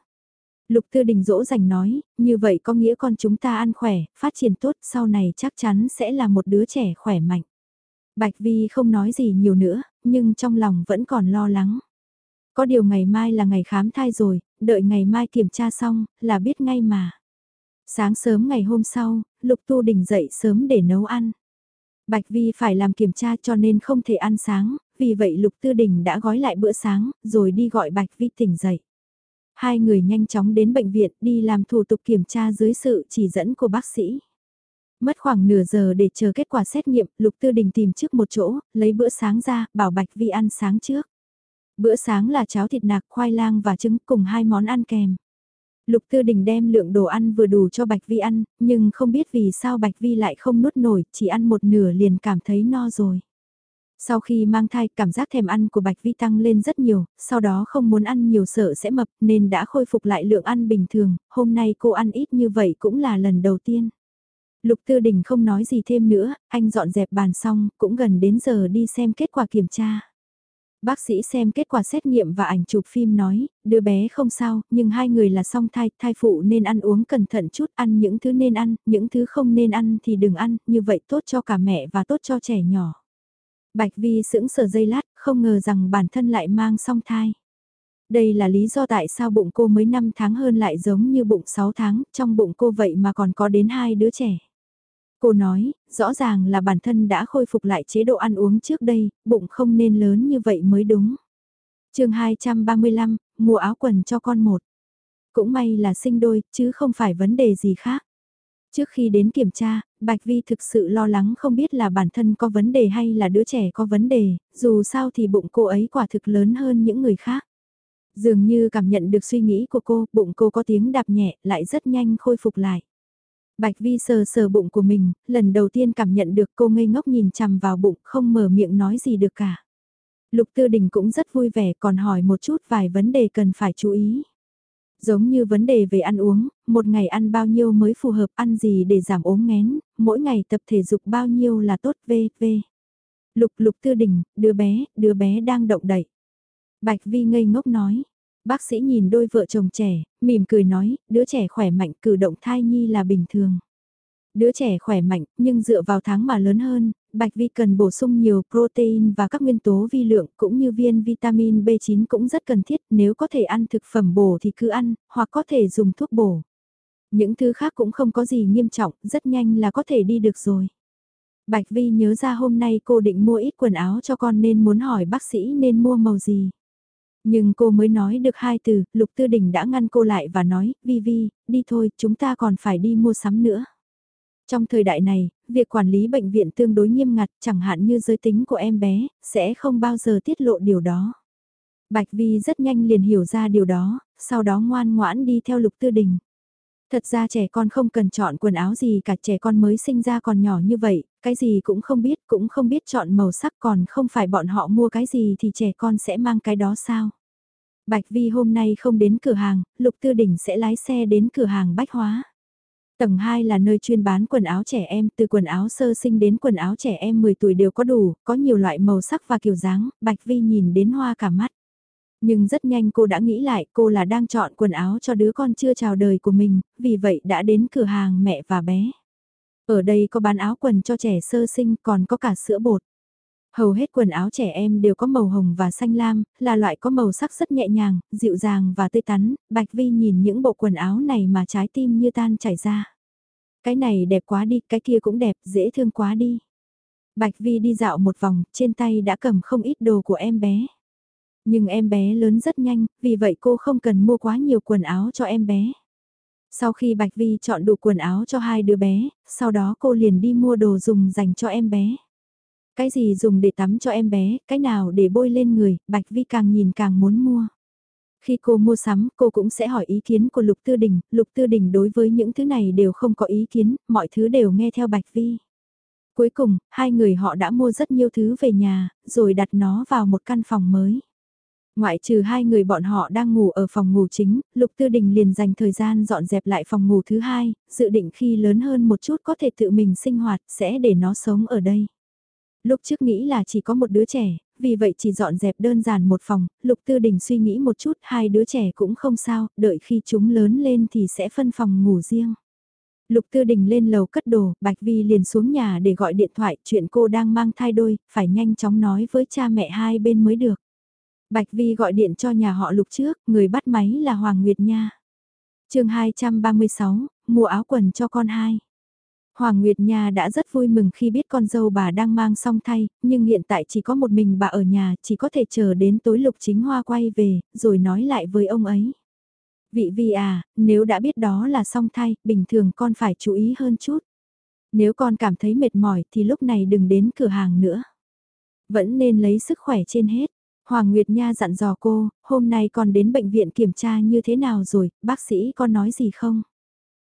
Lục Tư Đình dỗ dành nói, như vậy có nghĩa con chúng ta ăn khỏe, phát triển tốt, sau này chắc chắn sẽ là một đứa trẻ khỏe mạnh. Bạch Vi không nói gì nhiều nữa, nhưng trong lòng vẫn còn lo lắng. Có điều ngày mai là ngày khám thai rồi, đợi ngày mai kiểm tra xong, là biết ngay mà. Sáng sớm ngày hôm sau, Lục Tu Đình dậy sớm để nấu ăn. Bạch Vi phải làm kiểm tra cho nên không thể ăn sáng, vì vậy Lục Tư Đình đã gói lại bữa sáng, rồi đi gọi Bạch Vi tỉnh dậy. Hai người nhanh chóng đến bệnh viện đi làm thủ tục kiểm tra dưới sự chỉ dẫn của bác sĩ. Mất khoảng nửa giờ để chờ kết quả xét nghiệm, Lục Tư Đình tìm trước một chỗ, lấy bữa sáng ra, bảo Bạch Vi ăn sáng trước. Bữa sáng là cháo thịt nạc, khoai lang và trứng cùng hai món ăn kèm. Lục Tư Đình đem lượng đồ ăn vừa đủ cho Bạch Vi ăn, nhưng không biết vì sao Bạch Vi lại không nuốt nổi, chỉ ăn một nửa liền cảm thấy no rồi. Sau khi mang thai, cảm giác thèm ăn của Bạch Vi tăng lên rất nhiều, sau đó không muốn ăn nhiều sợ sẽ mập nên đã khôi phục lại lượng ăn bình thường, hôm nay cô ăn ít như vậy cũng là lần đầu tiên. Lục Tư Đình không nói gì thêm nữa, anh dọn dẹp bàn xong, cũng gần đến giờ đi xem kết quả kiểm tra. Bác sĩ xem kết quả xét nghiệm và ảnh chụp phim nói, đứa bé không sao, nhưng hai người là song thai, thai phụ nên ăn uống cẩn thận chút, ăn những thứ nên ăn, những thứ không nên ăn thì đừng ăn, như vậy tốt cho cả mẹ và tốt cho trẻ nhỏ. Bạch Vi sững sờ dây lát, không ngờ rằng bản thân lại mang song thai. Đây là lý do tại sao bụng cô mới 5 tháng hơn lại giống như bụng 6 tháng, trong bụng cô vậy mà còn có đến hai đứa trẻ. Cô nói, rõ ràng là bản thân đã khôi phục lại chế độ ăn uống trước đây, bụng không nên lớn như vậy mới đúng. chương 235, mua áo quần cho con một. Cũng may là sinh đôi, chứ không phải vấn đề gì khác. Trước khi đến kiểm tra, Bạch Vi thực sự lo lắng không biết là bản thân có vấn đề hay là đứa trẻ có vấn đề, dù sao thì bụng cô ấy quả thực lớn hơn những người khác. Dường như cảm nhận được suy nghĩ của cô, bụng cô có tiếng đạp nhẹ, lại rất nhanh khôi phục lại. Bạch Vi sờ sờ bụng của mình, lần đầu tiên cảm nhận được cô ngây ngốc nhìn chằm vào bụng không mở miệng nói gì được cả. Lục Tư Đình cũng rất vui vẻ còn hỏi một chút vài vấn đề cần phải chú ý. Giống như vấn đề về ăn uống, một ngày ăn bao nhiêu mới phù hợp ăn gì để giảm ốm ngén, mỗi ngày tập thể dục bao nhiêu là tốt v.v. Lục lục tư đình, đứa bé, đứa bé đang động đậy. Bạch Vi ngây ngốc nói, Bác sĩ nhìn đôi vợ chồng trẻ, mỉm cười nói, đứa trẻ khỏe mạnh cử động thai nhi là bình thường. Đứa trẻ khỏe mạnh, nhưng dựa vào tháng mà lớn hơn, bạch vi cần bổ sung nhiều protein và các nguyên tố vi lượng cũng như viên vitamin B9 cũng rất cần thiết, nếu có thể ăn thực phẩm bổ thì cứ ăn, hoặc có thể dùng thuốc bổ. Những thứ khác cũng không có gì nghiêm trọng, rất nhanh là có thể đi được rồi. Bạch Vi nhớ ra hôm nay cô định mua ít quần áo cho con nên muốn hỏi bác sĩ nên mua màu gì. Nhưng cô mới nói được hai từ, Lục Tư Đình đã ngăn cô lại và nói, Vi Vi, đi thôi, chúng ta còn phải đi mua sắm nữa. Trong thời đại này, việc quản lý bệnh viện tương đối nghiêm ngặt, chẳng hạn như giới tính của em bé, sẽ không bao giờ tiết lộ điều đó. Bạch Vi rất nhanh liền hiểu ra điều đó, sau đó ngoan ngoãn đi theo Lục Tư Đình. Thật ra trẻ con không cần chọn quần áo gì cả trẻ con mới sinh ra còn nhỏ như vậy, cái gì cũng không biết, cũng không biết chọn màu sắc còn không phải bọn họ mua cái gì thì trẻ con sẽ mang cái đó sao. Bạch Vi hôm nay không đến cửa hàng, Lục Tư đình sẽ lái xe đến cửa hàng bách hóa. Tầng 2 là nơi chuyên bán quần áo trẻ em, từ quần áo sơ sinh đến quần áo trẻ em 10 tuổi đều có đủ, có nhiều loại màu sắc và kiểu dáng, Bạch Vi nhìn đến hoa cả mắt. Nhưng rất nhanh cô đã nghĩ lại cô là đang chọn quần áo cho đứa con chưa chào đời của mình, vì vậy đã đến cửa hàng mẹ và bé. Ở đây có bán áo quần cho trẻ sơ sinh còn có cả sữa bột. Hầu hết quần áo trẻ em đều có màu hồng và xanh lam, là loại có màu sắc rất nhẹ nhàng, dịu dàng và tươi tắn, Bạch Vi nhìn những bộ quần áo này mà trái tim như tan chảy ra. Cái này đẹp quá đi, cái kia cũng đẹp, dễ thương quá đi. Bạch Vi đi dạo một vòng, trên tay đã cầm không ít đồ của em bé. Nhưng em bé lớn rất nhanh, vì vậy cô không cần mua quá nhiều quần áo cho em bé. Sau khi Bạch Vi chọn đủ quần áo cho hai đứa bé, sau đó cô liền đi mua đồ dùng dành cho em bé. Cái gì dùng để tắm cho em bé, cái nào để bôi lên người, Bạch Vi càng nhìn càng muốn mua. Khi cô mua sắm, cô cũng sẽ hỏi ý kiến của Lục Tư Đình, Lục Tư Đình đối với những thứ này đều không có ý kiến, mọi thứ đều nghe theo Bạch Vi. Cuối cùng, hai người họ đã mua rất nhiều thứ về nhà, rồi đặt nó vào một căn phòng mới. Ngoại trừ hai người bọn họ đang ngủ ở phòng ngủ chính, Lục Tư Đình liền dành thời gian dọn dẹp lại phòng ngủ thứ hai, dự định khi lớn hơn một chút có thể tự mình sinh hoạt, sẽ để nó sống ở đây. Lúc trước nghĩ là chỉ có một đứa trẻ, vì vậy chỉ dọn dẹp đơn giản một phòng, Lục Tư Đình suy nghĩ một chút hai đứa trẻ cũng không sao, đợi khi chúng lớn lên thì sẽ phân phòng ngủ riêng. Lục Tư Đình lên lầu cất đồ, Bạch Vi liền xuống nhà để gọi điện thoại, chuyện cô đang mang thai đôi, phải nhanh chóng nói với cha mẹ hai bên mới được. Bạch Vi gọi điện cho nhà họ Lục trước, người bắt máy là Hoàng Nguyệt Nha. chương 236, mua áo quần cho con hai. Hoàng Nguyệt Nha đã rất vui mừng khi biết con dâu bà đang mang song thay, nhưng hiện tại chỉ có một mình bà ở nhà, chỉ có thể chờ đến tối Lục Chính Hoa quay về, rồi nói lại với ông ấy. Vị Vi à, nếu đã biết đó là song thay, bình thường con phải chú ý hơn chút. Nếu con cảm thấy mệt mỏi thì lúc này đừng đến cửa hàng nữa. Vẫn nên lấy sức khỏe trên hết. Hoàng Nguyệt Nha dặn dò cô, hôm nay con đến bệnh viện kiểm tra như thế nào rồi, bác sĩ có nói gì không?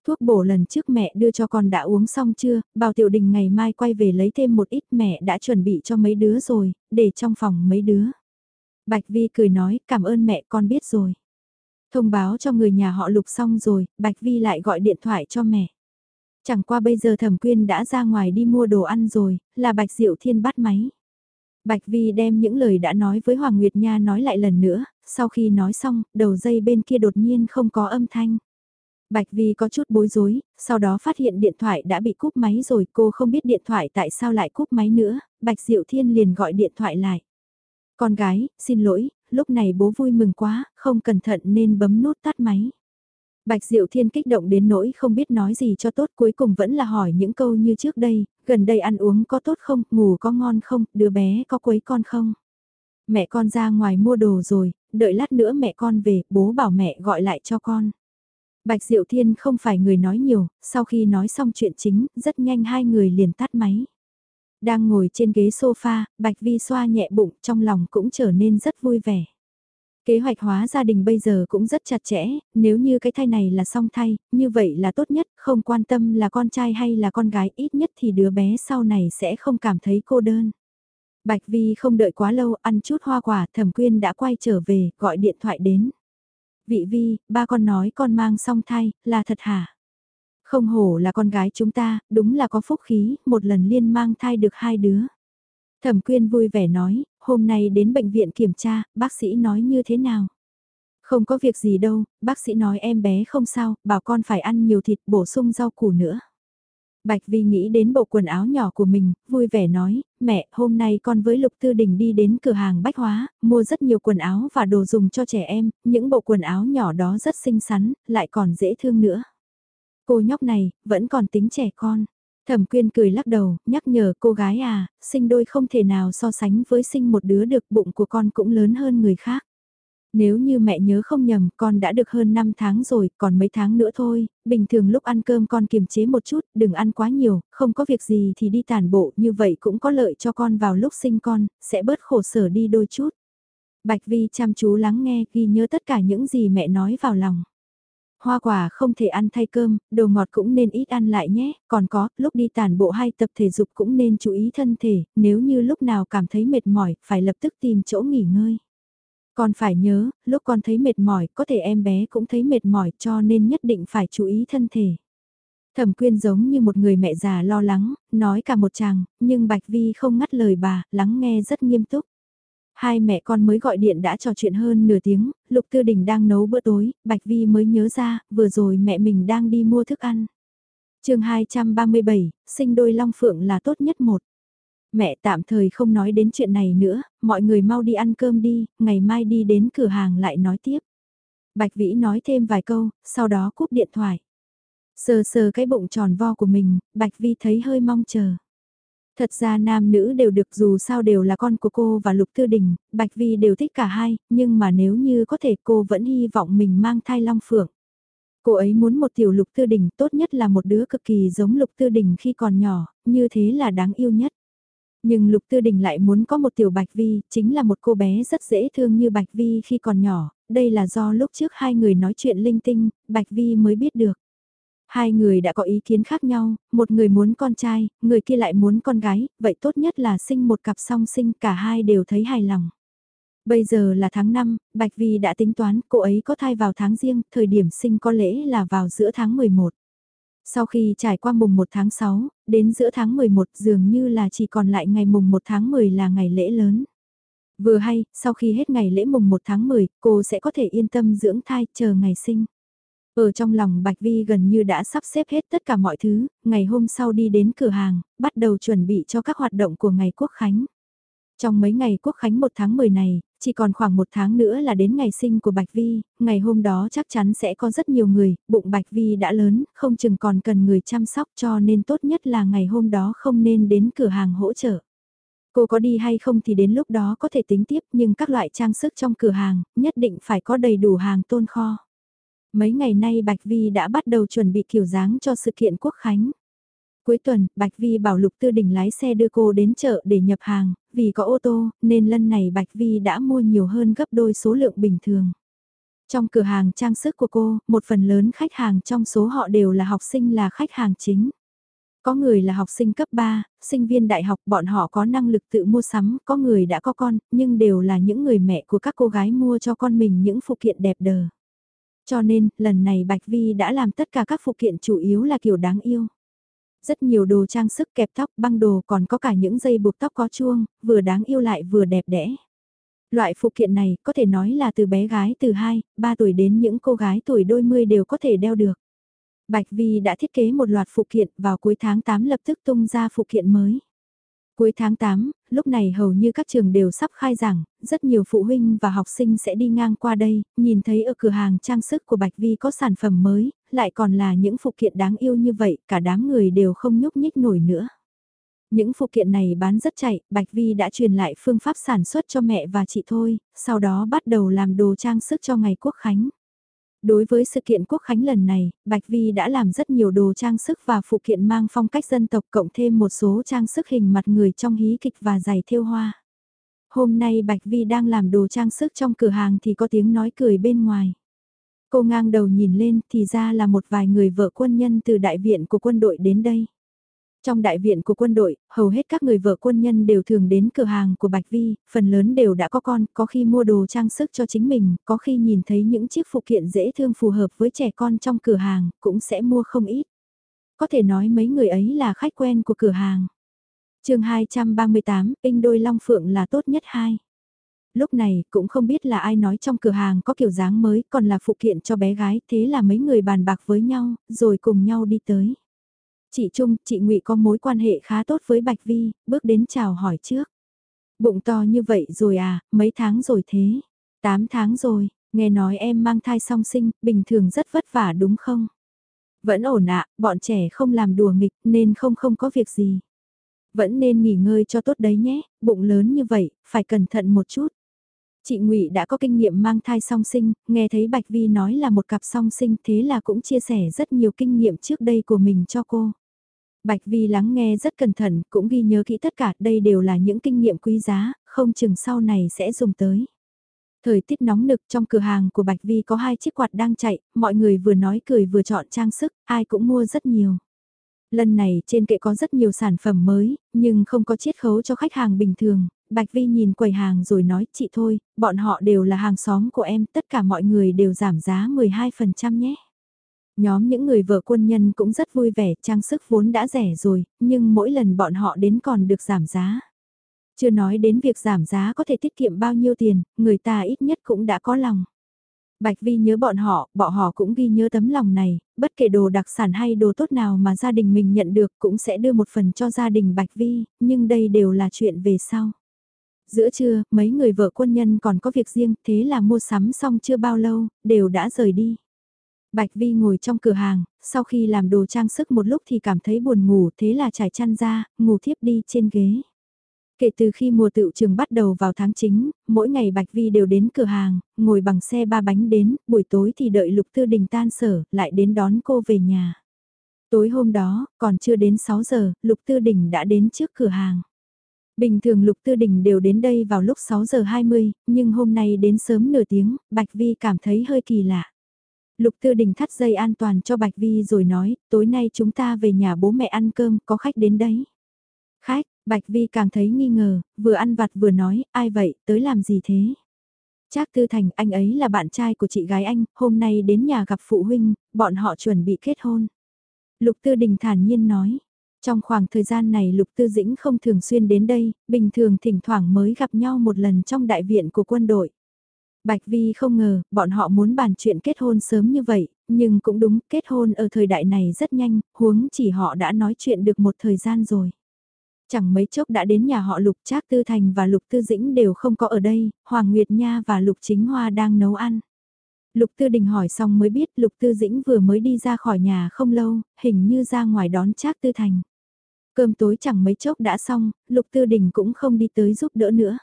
Thuốc bổ lần trước mẹ đưa cho con đã uống xong chưa, bảo tiểu đình ngày mai quay về lấy thêm một ít mẹ đã chuẩn bị cho mấy đứa rồi, để trong phòng mấy đứa. Bạch Vi cười nói, cảm ơn mẹ con biết rồi. Thông báo cho người nhà họ lục xong rồi, Bạch Vi lại gọi điện thoại cho mẹ. Chẳng qua bây giờ thẩm quyên đã ra ngoài đi mua đồ ăn rồi, là Bạch Diệu Thiên bắt máy. Bạch Vi đem những lời đã nói với Hoàng Nguyệt Nha nói lại lần nữa, sau khi nói xong, đầu dây bên kia đột nhiên không có âm thanh. Bạch Vi có chút bối rối, sau đó phát hiện điện thoại đã bị cúp máy rồi cô không biết điện thoại tại sao lại cúp máy nữa, Bạch Diệu Thiên liền gọi điện thoại lại. Con gái, xin lỗi, lúc này bố vui mừng quá, không cẩn thận nên bấm nút tắt máy. Bạch Diệu Thiên kích động đến nỗi không biết nói gì cho tốt cuối cùng vẫn là hỏi những câu như trước đây, gần đây ăn uống có tốt không, ngủ có ngon không, đứa bé có quấy con không. Mẹ con ra ngoài mua đồ rồi, đợi lát nữa mẹ con về, bố bảo mẹ gọi lại cho con. Bạch Diệu Thiên không phải người nói nhiều, sau khi nói xong chuyện chính, rất nhanh hai người liền tắt máy. Đang ngồi trên ghế sofa, Bạch Vi xoa nhẹ bụng, trong lòng cũng trở nên rất vui vẻ. Kế hoạch hóa gia đình bây giờ cũng rất chặt chẽ, nếu như cái thai này là song thai, như vậy là tốt nhất, không quan tâm là con trai hay là con gái, ít nhất thì đứa bé sau này sẽ không cảm thấy cô đơn. Bạch Vi không đợi quá lâu, ăn chút hoa quả, thẩm quyên đã quay trở về, gọi điện thoại đến. Vị Vi, ba con nói con mang song thai, là thật hả? Không hổ là con gái chúng ta, đúng là có phúc khí, một lần liên mang thai được hai đứa. Thẩm quyên vui vẻ nói, hôm nay đến bệnh viện kiểm tra, bác sĩ nói như thế nào? Không có việc gì đâu, bác sĩ nói em bé không sao, bảo con phải ăn nhiều thịt bổ sung rau củ nữa. Bạch Vi nghĩ đến bộ quần áo nhỏ của mình, vui vẻ nói, mẹ, hôm nay con với Lục Tư Đình đi đến cửa hàng bách hóa, mua rất nhiều quần áo và đồ dùng cho trẻ em, những bộ quần áo nhỏ đó rất xinh xắn, lại còn dễ thương nữa. Cô nhóc này, vẫn còn tính trẻ con. Thẩm quyên cười lắc đầu, nhắc nhở cô gái à, sinh đôi không thể nào so sánh với sinh một đứa được bụng của con cũng lớn hơn người khác. Nếu như mẹ nhớ không nhầm, con đã được hơn 5 tháng rồi, còn mấy tháng nữa thôi, bình thường lúc ăn cơm con kiềm chế một chút, đừng ăn quá nhiều, không có việc gì thì đi tàn bộ, như vậy cũng có lợi cho con vào lúc sinh con, sẽ bớt khổ sở đi đôi chút. Bạch Vi chăm chú lắng nghe, ghi nhớ tất cả những gì mẹ nói vào lòng. Hoa quả không thể ăn thay cơm, đồ ngọt cũng nên ít ăn lại nhé, còn có, lúc đi tàn bộ hay tập thể dục cũng nên chú ý thân thể, nếu như lúc nào cảm thấy mệt mỏi, phải lập tức tìm chỗ nghỉ ngơi. Con phải nhớ, lúc con thấy mệt mỏi, có thể em bé cũng thấy mệt mỏi cho nên nhất định phải chú ý thân thể. Thẩm quyên giống như một người mẹ già lo lắng, nói cả một chàng, nhưng Bạch Vi không ngắt lời bà, lắng nghe rất nghiêm túc. Hai mẹ con mới gọi điện đã trò chuyện hơn nửa tiếng, Lục Tư Đình đang nấu bữa tối, Bạch Vi mới nhớ ra, vừa rồi mẹ mình đang đi mua thức ăn. chương 237, sinh đôi long phượng là tốt nhất một. Mẹ tạm thời không nói đến chuyện này nữa, mọi người mau đi ăn cơm đi, ngày mai đi đến cửa hàng lại nói tiếp. Bạch Vĩ nói thêm vài câu, sau đó cúp điện thoại. Sờ sờ cái bụng tròn vo của mình, Bạch Vi thấy hơi mong chờ. Thật ra nam nữ đều được dù sao đều là con của cô và Lục Tư Đình, Bạch Vi đều thích cả hai, nhưng mà nếu như có thể cô vẫn hy vọng mình mang thai long phượng. Cô ấy muốn một tiểu Lục Tư Đình tốt nhất là một đứa cực kỳ giống Lục Tư Đình khi còn nhỏ, như thế là đáng yêu nhất. Nhưng Lục Tư Đình lại muốn có một tiểu Bạch Vi, chính là một cô bé rất dễ thương như Bạch Vi khi còn nhỏ, đây là do lúc trước hai người nói chuyện linh tinh, Bạch Vi mới biết được. Hai người đã có ý kiến khác nhau, một người muốn con trai, người kia lại muốn con gái, vậy tốt nhất là sinh một cặp song sinh cả hai đều thấy hài lòng. Bây giờ là tháng 5, Bạch Vi đã tính toán cô ấy có thai vào tháng riêng, thời điểm sinh có lẽ là vào giữa tháng 11. Sau khi trải qua mùng 1 tháng 6, đến giữa tháng 11 dường như là chỉ còn lại ngày mùng 1 tháng 10 là ngày lễ lớn. Vừa hay, sau khi hết ngày lễ mùng 1 tháng 10, cô sẽ có thể yên tâm dưỡng thai chờ ngày sinh. Ở trong lòng Bạch Vi gần như đã sắp xếp hết tất cả mọi thứ, ngày hôm sau đi đến cửa hàng, bắt đầu chuẩn bị cho các hoạt động của ngày Quốc Khánh. Trong mấy ngày Quốc Khánh 1 tháng 10 này, chỉ còn khoảng một tháng nữa là đến ngày sinh của Bạch Vi, ngày hôm đó chắc chắn sẽ có rất nhiều người, bụng Bạch Vi đã lớn, không chừng còn cần người chăm sóc cho nên tốt nhất là ngày hôm đó không nên đến cửa hàng hỗ trợ. Cô có đi hay không thì đến lúc đó có thể tính tiếp nhưng các loại trang sức trong cửa hàng nhất định phải có đầy đủ hàng tôn kho. Mấy ngày nay Bạch Vi đã bắt đầu chuẩn bị kiểu dáng cho sự kiện quốc khánh. Cuối tuần, Bạch Vi bảo Lục Tư Đình lái xe đưa cô đến chợ để nhập hàng, vì có ô tô, nên lần này Bạch Vi đã mua nhiều hơn gấp đôi số lượng bình thường. Trong cửa hàng trang sức của cô, một phần lớn khách hàng trong số họ đều là học sinh là khách hàng chính. Có người là học sinh cấp 3, sinh viên đại học bọn họ có năng lực tự mua sắm, có người đã có con, nhưng đều là những người mẹ của các cô gái mua cho con mình những phụ kiện đẹp đờ. Cho nên, lần này Bạch Vi đã làm tất cả các phụ kiện chủ yếu là kiểu đáng yêu. Rất nhiều đồ trang sức kẹp tóc băng đồ còn có cả những dây buộc tóc có chuông, vừa đáng yêu lại vừa đẹp đẽ. Loại phụ kiện này có thể nói là từ bé gái từ 2, 3 tuổi đến những cô gái tuổi đôi mươi đều có thể đeo được. Bạch Vi đã thiết kế một loạt phụ kiện vào cuối tháng 8 lập tức tung ra phụ kiện mới. Cuối tháng 8, lúc này hầu như các trường đều sắp khai giảng, rất nhiều phụ huynh và học sinh sẽ đi ngang qua đây, nhìn thấy ở cửa hàng trang sức của Bạch Vi có sản phẩm mới, lại còn là những phụ kiện đáng yêu như vậy, cả đám người đều không nhúc nhích nổi nữa. Những phụ kiện này bán rất chạy, Bạch Vi đã truyền lại phương pháp sản xuất cho mẹ và chị thôi, sau đó bắt đầu làm đồ trang sức cho ngày quốc khánh. Đối với sự kiện quốc khánh lần này, Bạch Vi đã làm rất nhiều đồ trang sức và phụ kiện mang phong cách dân tộc cộng thêm một số trang sức hình mặt người trong hí kịch và giày thêu hoa. Hôm nay Bạch Vi đang làm đồ trang sức trong cửa hàng thì có tiếng nói cười bên ngoài. Cô ngang đầu nhìn lên thì ra là một vài người vợ quân nhân từ đại viện của quân đội đến đây. Trong đại viện của quân đội, hầu hết các người vợ quân nhân đều thường đến cửa hàng của Bạch Vi, phần lớn đều đã có con, có khi mua đồ trang sức cho chính mình, có khi nhìn thấy những chiếc phụ kiện dễ thương phù hợp với trẻ con trong cửa hàng, cũng sẽ mua không ít. Có thể nói mấy người ấy là khách quen của cửa hàng. chương 238, in đôi Long Phượng là tốt nhất hai. Lúc này cũng không biết là ai nói trong cửa hàng có kiểu dáng mới còn là phụ kiện cho bé gái thế là mấy người bàn bạc với nhau rồi cùng nhau đi tới. Chị Trung, chị Ngụy có mối quan hệ khá tốt với Bạch Vi, bước đến chào hỏi trước. Bụng to như vậy rồi à, mấy tháng rồi thế? 8 tháng rồi, nghe nói em mang thai song sinh, bình thường rất vất vả đúng không? Vẫn ổn ạ, bọn trẻ không làm đùa nghịch nên không không có việc gì. Vẫn nên nghỉ ngơi cho tốt đấy nhé, bụng lớn như vậy, phải cẩn thận một chút. Chị Ngụy đã có kinh nghiệm mang thai song sinh, nghe thấy Bạch Vi nói là một cặp song sinh thế là cũng chia sẻ rất nhiều kinh nghiệm trước đây của mình cho cô. Bạch Vi lắng nghe rất cẩn thận, cũng ghi nhớ kỹ tất cả, đây đều là những kinh nghiệm quý giá, không chừng sau này sẽ dùng tới. Thời tiết nóng nực trong cửa hàng của Bạch Vi có hai chiếc quạt đang chạy, mọi người vừa nói cười vừa chọn trang sức, ai cũng mua rất nhiều. Lần này trên kệ có rất nhiều sản phẩm mới, nhưng không có chiết khấu cho khách hàng bình thường. Bạch Vi nhìn quầy hàng rồi nói chị thôi, bọn họ đều là hàng xóm của em, tất cả mọi người đều giảm giá 12% nhé. Nhóm những người vợ quân nhân cũng rất vui vẻ, trang sức vốn đã rẻ rồi, nhưng mỗi lần bọn họ đến còn được giảm giá. Chưa nói đến việc giảm giá có thể tiết kiệm bao nhiêu tiền, người ta ít nhất cũng đã có lòng. Bạch Vi nhớ bọn họ, bọn họ cũng ghi nhớ tấm lòng này, bất kể đồ đặc sản hay đồ tốt nào mà gia đình mình nhận được cũng sẽ đưa một phần cho gia đình Bạch Vi, nhưng đây đều là chuyện về sau. Giữa trưa, mấy người vợ quân nhân còn có việc riêng, thế là mua sắm xong chưa bao lâu, đều đã rời đi. Bạch Vi ngồi trong cửa hàng, sau khi làm đồ trang sức một lúc thì cảm thấy buồn ngủ thế là trải chăn ra, ngủ thiếp đi trên ghế. Kể từ khi mùa tự trường bắt đầu vào tháng chính, mỗi ngày Bạch Vi đều đến cửa hàng, ngồi bằng xe ba bánh đến, buổi tối thì đợi Lục Tư Đình tan sở, lại đến đón cô về nhà. Tối hôm đó, còn chưa đến 6 giờ, Lục Tư Đình đã đến trước cửa hàng. Bình thường Lục Tư Đình đều đến đây vào lúc 6 giờ 20, nhưng hôm nay đến sớm nửa tiếng, Bạch Vi cảm thấy hơi kỳ lạ. Lục Tư Đình thắt dây an toàn cho Bạch Vi rồi nói, tối nay chúng ta về nhà bố mẹ ăn cơm, có khách đến đấy. Khách, Bạch Vi càng thấy nghi ngờ, vừa ăn vặt vừa nói, ai vậy, tới làm gì thế? Trác Tư Thành, anh ấy là bạn trai của chị gái anh, hôm nay đến nhà gặp phụ huynh, bọn họ chuẩn bị kết hôn. Lục Tư Đình thản nhiên nói. Trong khoảng thời gian này Lục Tư Dĩnh không thường xuyên đến đây, bình thường thỉnh thoảng mới gặp nhau một lần trong đại viện của quân đội. Bạch Vi không ngờ, bọn họ muốn bàn chuyện kết hôn sớm như vậy, nhưng cũng đúng, kết hôn ở thời đại này rất nhanh, huống chỉ họ đã nói chuyện được một thời gian rồi. Chẳng mấy chốc đã đến nhà họ Lục Trác Tư Thành và Lục Tư Dĩnh đều không có ở đây, Hoàng Nguyệt Nha và Lục Chính Hoa đang nấu ăn. Lục Tư Đình hỏi xong mới biết Lục Tư Dĩnh vừa mới đi ra khỏi nhà không lâu, hình như ra ngoài đón Trác Tư Thành. Cơm tối chẳng mấy chốc đã xong, Lục Tư Đình cũng không đi tới giúp đỡ nữa.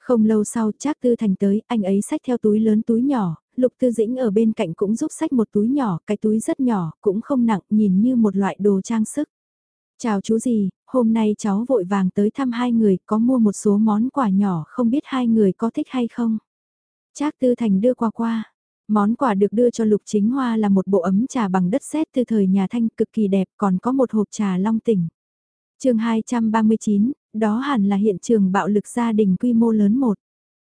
Không lâu sau Trác Tư Thành tới, anh ấy xách theo túi lớn túi nhỏ, Lục Tư Dĩnh ở bên cạnh cũng giúp xách một túi nhỏ, cái túi rất nhỏ, cũng không nặng, nhìn như một loại đồ trang sức. Chào chú gì, hôm nay cháu vội vàng tới thăm hai người, có mua một số món quà nhỏ, không biết hai người có thích hay không. Trác Tư Thành đưa qua qua. Món quà được đưa cho Lục Chính Hoa là một bộ ấm trà bằng đất sét từ thời nhà Thanh cực kỳ đẹp, còn có một hộp trà long tỉnh. chương 239, đó hẳn là hiện trường bạo lực gia đình quy mô lớn một.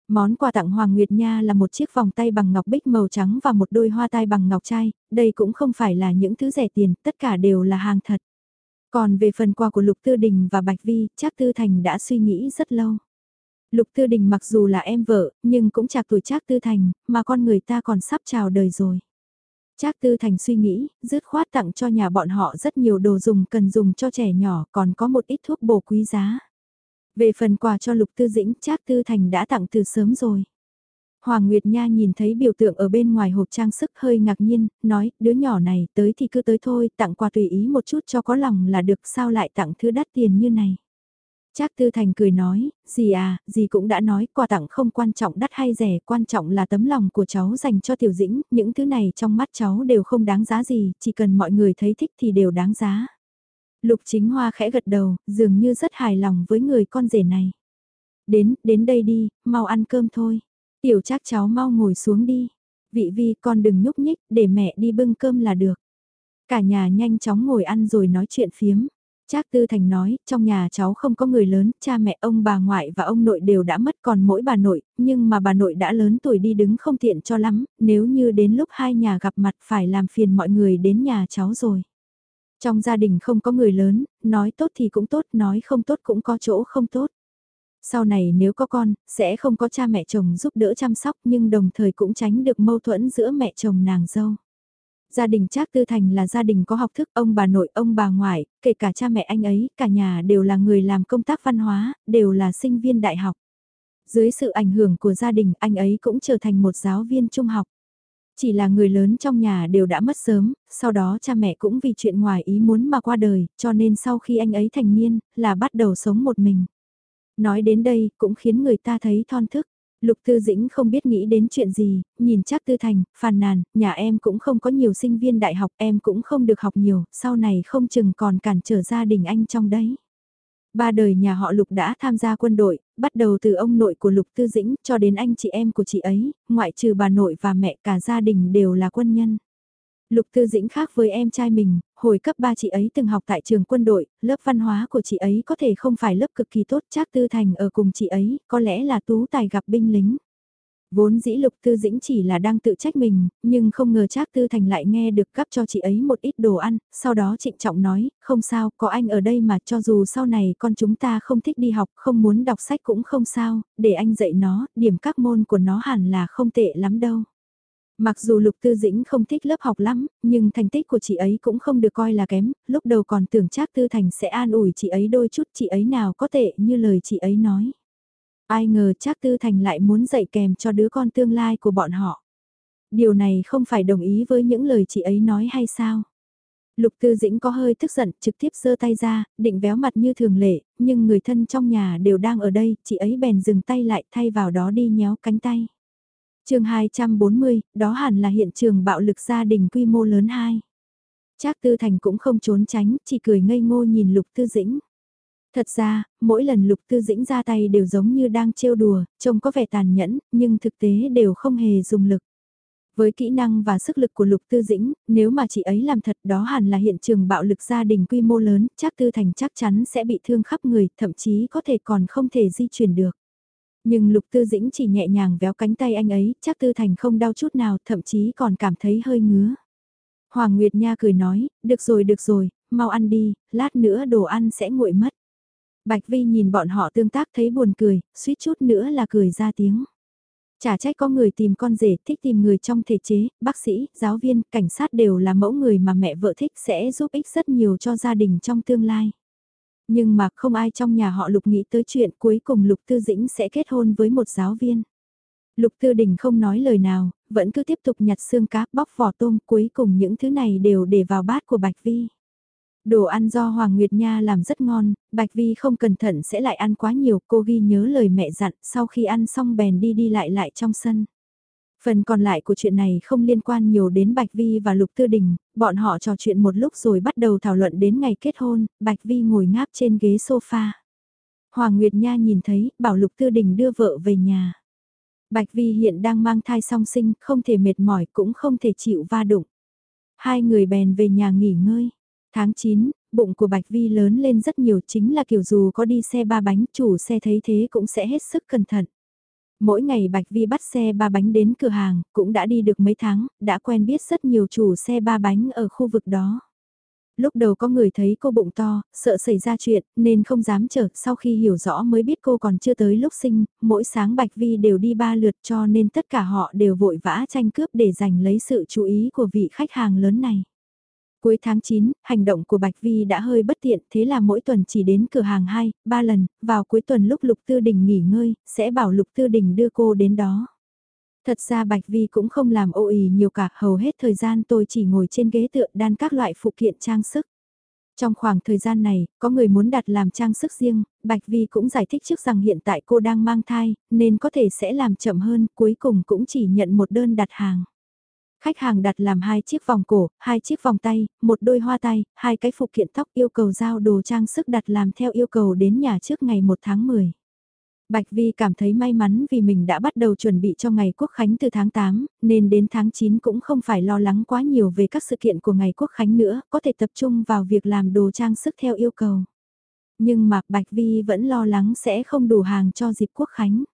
Món quà tặng Hoàng Nguyệt Nha là một chiếc vòng tay bằng ngọc bích màu trắng và một đôi hoa tai bằng ngọc trai, đây cũng không phải là những thứ rẻ tiền, tất cả đều là hàng thật. Còn về phần quà của Lục Tư Đình và Bạch Vi, chắc Tư Thành đã suy nghĩ rất lâu. Lục Tư Đình mặc dù là em vợ, nhưng cũng chạc tuổi Trác Tư Thành, mà con người ta còn sắp chào đời rồi. Trác Tư Thành suy nghĩ, dứt khoát tặng cho nhà bọn họ rất nhiều đồ dùng cần dùng cho trẻ nhỏ, còn có một ít thuốc bổ quý giá. Về phần quà cho Lục Tư Dĩnh, Trác Tư Thành đã tặng từ sớm rồi. Hoàng Nguyệt Nha nhìn thấy biểu tượng ở bên ngoài hộp trang sức hơi ngạc nhiên, nói, đứa nhỏ này tới thì cứ tới thôi, tặng quà tùy ý một chút cho có lòng là được sao lại tặng thứ đắt tiền như này. Trác Tư Thành cười nói, gì à, gì cũng đã nói, quà tặng không quan trọng đắt hay rẻ, quan trọng là tấm lòng của cháu dành cho Tiểu Dĩnh, những thứ này trong mắt cháu đều không đáng giá gì, chỉ cần mọi người thấy thích thì đều đáng giá. Lục Chính Hoa khẽ gật đầu, dường như rất hài lòng với người con rể này. Đến, đến đây đi, mau ăn cơm thôi. Tiểu Trác cháu mau ngồi xuống đi. Vị vi con đừng nhúc nhích, để mẹ đi bưng cơm là được. Cả nhà nhanh chóng ngồi ăn rồi nói chuyện phiếm. Trác Tư Thành nói, trong nhà cháu không có người lớn, cha mẹ ông bà ngoại và ông nội đều đã mất còn mỗi bà nội, nhưng mà bà nội đã lớn tuổi đi đứng không tiện cho lắm, nếu như đến lúc hai nhà gặp mặt phải làm phiền mọi người đến nhà cháu rồi. Trong gia đình không có người lớn, nói tốt thì cũng tốt, nói không tốt cũng có chỗ không tốt. Sau này nếu có con, sẽ không có cha mẹ chồng giúp đỡ chăm sóc nhưng đồng thời cũng tránh được mâu thuẫn giữa mẹ chồng nàng dâu. Gia đình Trác Tư Thành là gia đình có học thức, ông bà nội, ông bà ngoại, kể cả cha mẹ anh ấy, cả nhà đều là người làm công tác văn hóa, đều là sinh viên đại học. Dưới sự ảnh hưởng của gia đình, anh ấy cũng trở thành một giáo viên trung học. Chỉ là người lớn trong nhà đều đã mất sớm, sau đó cha mẹ cũng vì chuyện ngoài ý muốn mà qua đời, cho nên sau khi anh ấy thành niên, là bắt đầu sống một mình. Nói đến đây, cũng khiến người ta thấy thon thức. Lục Tư Dĩnh không biết nghĩ đến chuyện gì, nhìn chắc Tư Thành, phàn nàn, nhà em cũng không có nhiều sinh viên đại học, em cũng không được học nhiều, sau này không chừng còn cản trở gia đình anh trong đấy. Ba đời nhà họ Lục đã tham gia quân đội, bắt đầu từ ông nội của Lục Tư Dĩnh cho đến anh chị em của chị ấy, ngoại trừ bà nội và mẹ cả gia đình đều là quân nhân. Lục Tư Dĩnh khác với em trai mình, hồi cấp 3 chị ấy từng học tại trường quân đội, lớp văn hóa của chị ấy có thể không phải lớp cực kỳ tốt, chắc Tư Thành ở cùng chị ấy, có lẽ là tú tài gặp binh lính. Vốn dĩ Lục Tư Dĩnh chỉ là đang tự trách mình, nhưng không ngờ Trác Tư Thành lại nghe được cấp cho chị ấy một ít đồ ăn, sau đó trịnh trọng nói, không sao, có anh ở đây mà cho dù sau này con chúng ta không thích đi học, không muốn đọc sách cũng không sao, để anh dạy nó, điểm các môn của nó hẳn là không tệ lắm đâu. Mặc dù Lục Tư Dĩnh không thích lớp học lắm, nhưng thành tích của chị ấy cũng không được coi là kém, lúc đầu còn tưởng Trác Tư Thành sẽ an ủi chị ấy đôi chút chị ấy nào có tệ như lời chị ấy nói. Ai ngờ Trác Tư Thành lại muốn dạy kèm cho đứa con tương lai của bọn họ. Điều này không phải đồng ý với những lời chị ấy nói hay sao? Lục Tư Dĩnh có hơi tức giận, trực tiếp giơ tay ra, định véo mặt như thường lệ, nhưng người thân trong nhà đều đang ở đây, chị ấy bèn dừng tay lại thay vào đó đi nhéo cánh tay chương 240, đó hẳn là hiện trường bạo lực gia đình quy mô lớn 2. Trác Tư Thành cũng không trốn tránh, chỉ cười ngây ngô nhìn Lục Tư Dĩnh. Thật ra, mỗi lần Lục Tư Dĩnh ra tay đều giống như đang trêu đùa, trông có vẻ tàn nhẫn, nhưng thực tế đều không hề dùng lực. Với kỹ năng và sức lực của Lục Tư Dĩnh, nếu mà chị ấy làm thật đó hẳn là hiện trường bạo lực gia đình quy mô lớn, Trác Tư Thành chắc chắn sẽ bị thương khắp người, thậm chí có thể còn không thể di chuyển được. Nhưng Lục Tư Dĩnh chỉ nhẹ nhàng véo cánh tay anh ấy, chắc Tư Thành không đau chút nào, thậm chí còn cảm thấy hơi ngứa. Hoàng Nguyệt Nha cười nói, được rồi được rồi, mau ăn đi, lát nữa đồ ăn sẽ nguội mất. Bạch Vi nhìn bọn họ tương tác thấy buồn cười, suýt chút nữa là cười ra tiếng. Chả trách có người tìm con rể thích tìm người trong thể chế, bác sĩ, giáo viên, cảnh sát đều là mẫu người mà mẹ vợ thích sẽ giúp ích rất nhiều cho gia đình trong tương lai. Nhưng mà không ai trong nhà họ Lục nghĩ tới chuyện cuối cùng Lục Tư Dĩnh sẽ kết hôn với một giáo viên. Lục Tư Đình không nói lời nào, vẫn cứ tiếp tục nhặt xương cá bóc vỏ tôm cuối cùng những thứ này đều để vào bát của Bạch Vi. Đồ ăn do Hoàng Nguyệt Nha làm rất ngon, Bạch Vi không cẩn thận sẽ lại ăn quá nhiều, cô ghi nhớ lời mẹ dặn, sau khi ăn xong bèn đi đi lại lại trong sân. Phần còn lại của chuyện này không liên quan nhiều đến Bạch Vi và Lục Tư Đình, bọn họ trò chuyện một lúc rồi bắt đầu thảo luận đến ngày kết hôn, Bạch Vi ngồi ngáp trên ghế sofa. Hoàng Nguyệt Nha nhìn thấy, bảo Lục Tư Đình đưa vợ về nhà. Bạch Vi hiện đang mang thai song sinh, không thể mệt mỏi cũng không thể chịu va đụng. Hai người bèn về nhà nghỉ ngơi. Tháng 9, bụng của Bạch Vi lớn lên rất nhiều chính là kiểu dù có đi xe ba bánh chủ xe thấy thế cũng sẽ hết sức cẩn thận. Mỗi ngày Bạch Vi bắt xe ba bánh đến cửa hàng, cũng đã đi được mấy tháng, đã quen biết rất nhiều chủ xe ba bánh ở khu vực đó. Lúc đầu có người thấy cô bụng to, sợ xảy ra chuyện, nên không dám chở, sau khi hiểu rõ mới biết cô còn chưa tới lúc sinh, mỗi sáng Bạch Vi đều đi ba lượt cho nên tất cả họ đều vội vã tranh cướp để giành lấy sự chú ý của vị khách hàng lớn này. Cuối tháng 9, hành động của Bạch Vi đã hơi bất tiện, thế là mỗi tuần chỉ đến cửa hàng 2, 3 lần, vào cuối tuần lúc Lục Tư Đình nghỉ ngơi, sẽ bảo Lục Tư Đình đưa cô đến đó. Thật ra Bạch Vi cũng không làm ô ý nhiều cả, hầu hết thời gian tôi chỉ ngồi trên ghế tựa đan các loại phụ kiện trang sức. Trong khoảng thời gian này, có người muốn đặt làm trang sức riêng, Bạch Vi cũng giải thích trước rằng hiện tại cô đang mang thai, nên có thể sẽ làm chậm hơn, cuối cùng cũng chỉ nhận một đơn đặt hàng. Khách hàng đặt làm hai chiếc vòng cổ, hai chiếc vòng tay, một đôi hoa tay, hai cái phụ kiện tóc yêu cầu giao đồ trang sức đặt làm theo yêu cầu đến nhà trước ngày 1 tháng 10. Bạch Vi cảm thấy may mắn vì mình đã bắt đầu chuẩn bị cho ngày Quốc Khánh từ tháng 8, nên đến tháng 9 cũng không phải lo lắng quá nhiều về các sự kiện của ngày Quốc Khánh nữa, có thể tập trung vào việc làm đồ trang sức theo yêu cầu. Nhưng mà Bạch Vi vẫn lo lắng sẽ không đủ hàng cho dịp Quốc Khánh.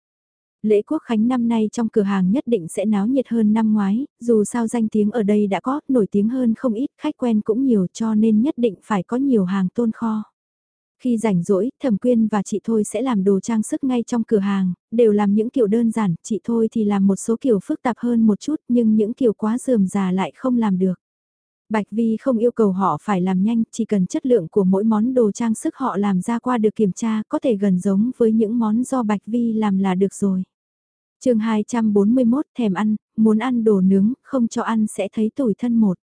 Lễ quốc khánh năm nay trong cửa hàng nhất định sẽ náo nhiệt hơn năm ngoái, dù sao danh tiếng ở đây đã có, nổi tiếng hơn không ít, khách quen cũng nhiều cho nên nhất định phải có nhiều hàng tôn kho. Khi rảnh rỗi, Thẩm Quyên và chị Thôi sẽ làm đồ trang sức ngay trong cửa hàng, đều làm những kiểu đơn giản, chị Thôi thì làm một số kiểu phức tạp hơn một chút nhưng những kiểu quá dườm già lại không làm được. Bạch Vi không yêu cầu họ phải làm nhanh, chỉ cần chất lượng của mỗi món đồ trang sức họ làm ra qua được kiểm tra có thể gần giống với những món do Bạch Vi làm là được rồi chương 241 thèm ăn, muốn ăn đồ nướng, không cho ăn sẽ thấy tủi thân một.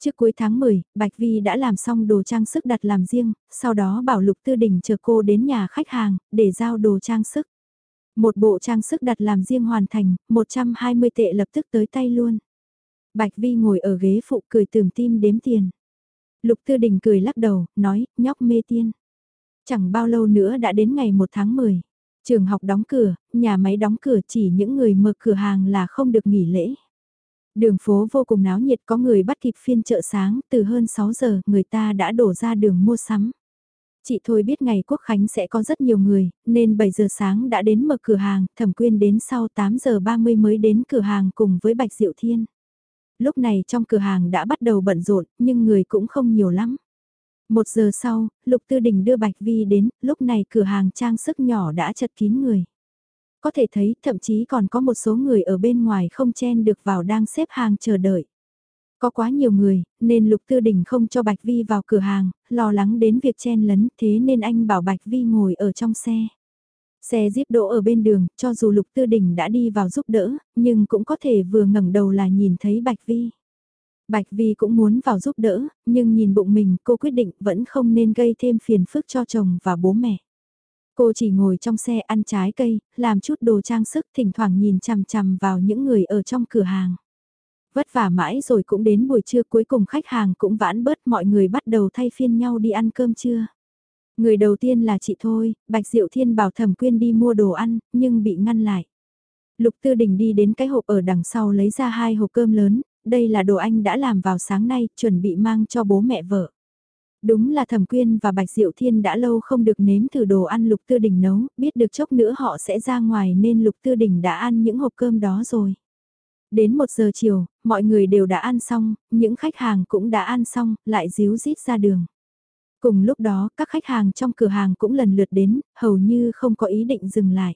Trước cuối tháng 10, Bạch Vi đã làm xong đồ trang sức đặt làm riêng, sau đó bảo Lục Tư Đình chờ cô đến nhà khách hàng, để giao đồ trang sức. Một bộ trang sức đặt làm riêng hoàn thành, 120 tệ lập tức tới tay luôn. Bạch Vi ngồi ở ghế phụ cười tườm tim đếm tiền. Lục Tư Đình cười lắc đầu, nói, nhóc mê tiên. Chẳng bao lâu nữa đã đến ngày 1 tháng 10. Trường học đóng cửa, nhà máy đóng cửa chỉ những người mở cửa hàng là không được nghỉ lễ. Đường phố vô cùng náo nhiệt có người bắt kịp phiên chợ sáng, từ hơn 6 giờ người ta đã đổ ra đường mua sắm. Chị Thôi biết ngày Quốc Khánh sẽ có rất nhiều người, nên 7 giờ sáng đã đến mở cửa hàng, thẩm quyên đến sau 8 giờ 30 mới đến cửa hàng cùng với Bạch Diệu Thiên. Lúc này trong cửa hàng đã bắt đầu bận rộn, nhưng người cũng không nhiều lắm. Một giờ sau, Lục Tư Đình đưa Bạch Vi đến, lúc này cửa hàng trang sức nhỏ đã chật kín người. Có thể thấy thậm chí còn có một số người ở bên ngoài không chen được vào đang xếp hàng chờ đợi. Có quá nhiều người, nên Lục Tư Đình không cho Bạch Vi vào cửa hàng, lo lắng đến việc chen lấn, thế nên anh bảo Bạch Vi ngồi ở trong xe. Xe jeep đỗ ở bên đường, cho dù Lục Tư Đình đã đi vào giúp đỡ, nhưng cũng có thể vừa ngẩng đầu là nhìn thấy Bạch Vi. Bạch Vi cũng muốn vào giúp đỡ, nhưng nhìn bụng mình cô quyết định vẫn không nên gây thêm phiền phức cho chồng và bố mẹ. Cô chỉ ngồi trong xe ăn trái cây, làm chút đồ trang sức thỉnh thoảng nhìn chằm chằm vào những người ở trong cửa hàng. Vất vả mãi rồi cũng đến buổi trưa cuối cùng khách hàng cũng vãn bớt mọi người bắt đầu thay phiên nhau đi ăn cơm trưa. Người đầu tiên là chị Thôi, Bạch Diệu Thiên bảo Thẩm Quyên đi mua đồ ăn, nhưng bị ngăn lại. Lục Tư Đình đi đến cái hộp ở đằng sau lấy ra hai hộp cơm lớn, đây là đồ anh đã làm vào sáng nay, chuẩn bị mang cho bố mẹ vợ. Đúng là Thẩm Quyên và Bạch Diệu Thiên đã lâu không được nếm thử đồ ăn Lục Tư Đình nấu, biết được chốc nữa họ sẽ ra ngoài nên Lục Tư Đình đã ăn những hộp cơm đó rồi. Đến một giờ chiều, mọi người đều đã ăn xong, những khách hàng cũng đã ăn xong, lại díu dít ra đường. Cùng lúc đó, các khách hàng trong cửa hàng cũng lần lượt đến, hầu như không có ý định dừng lại.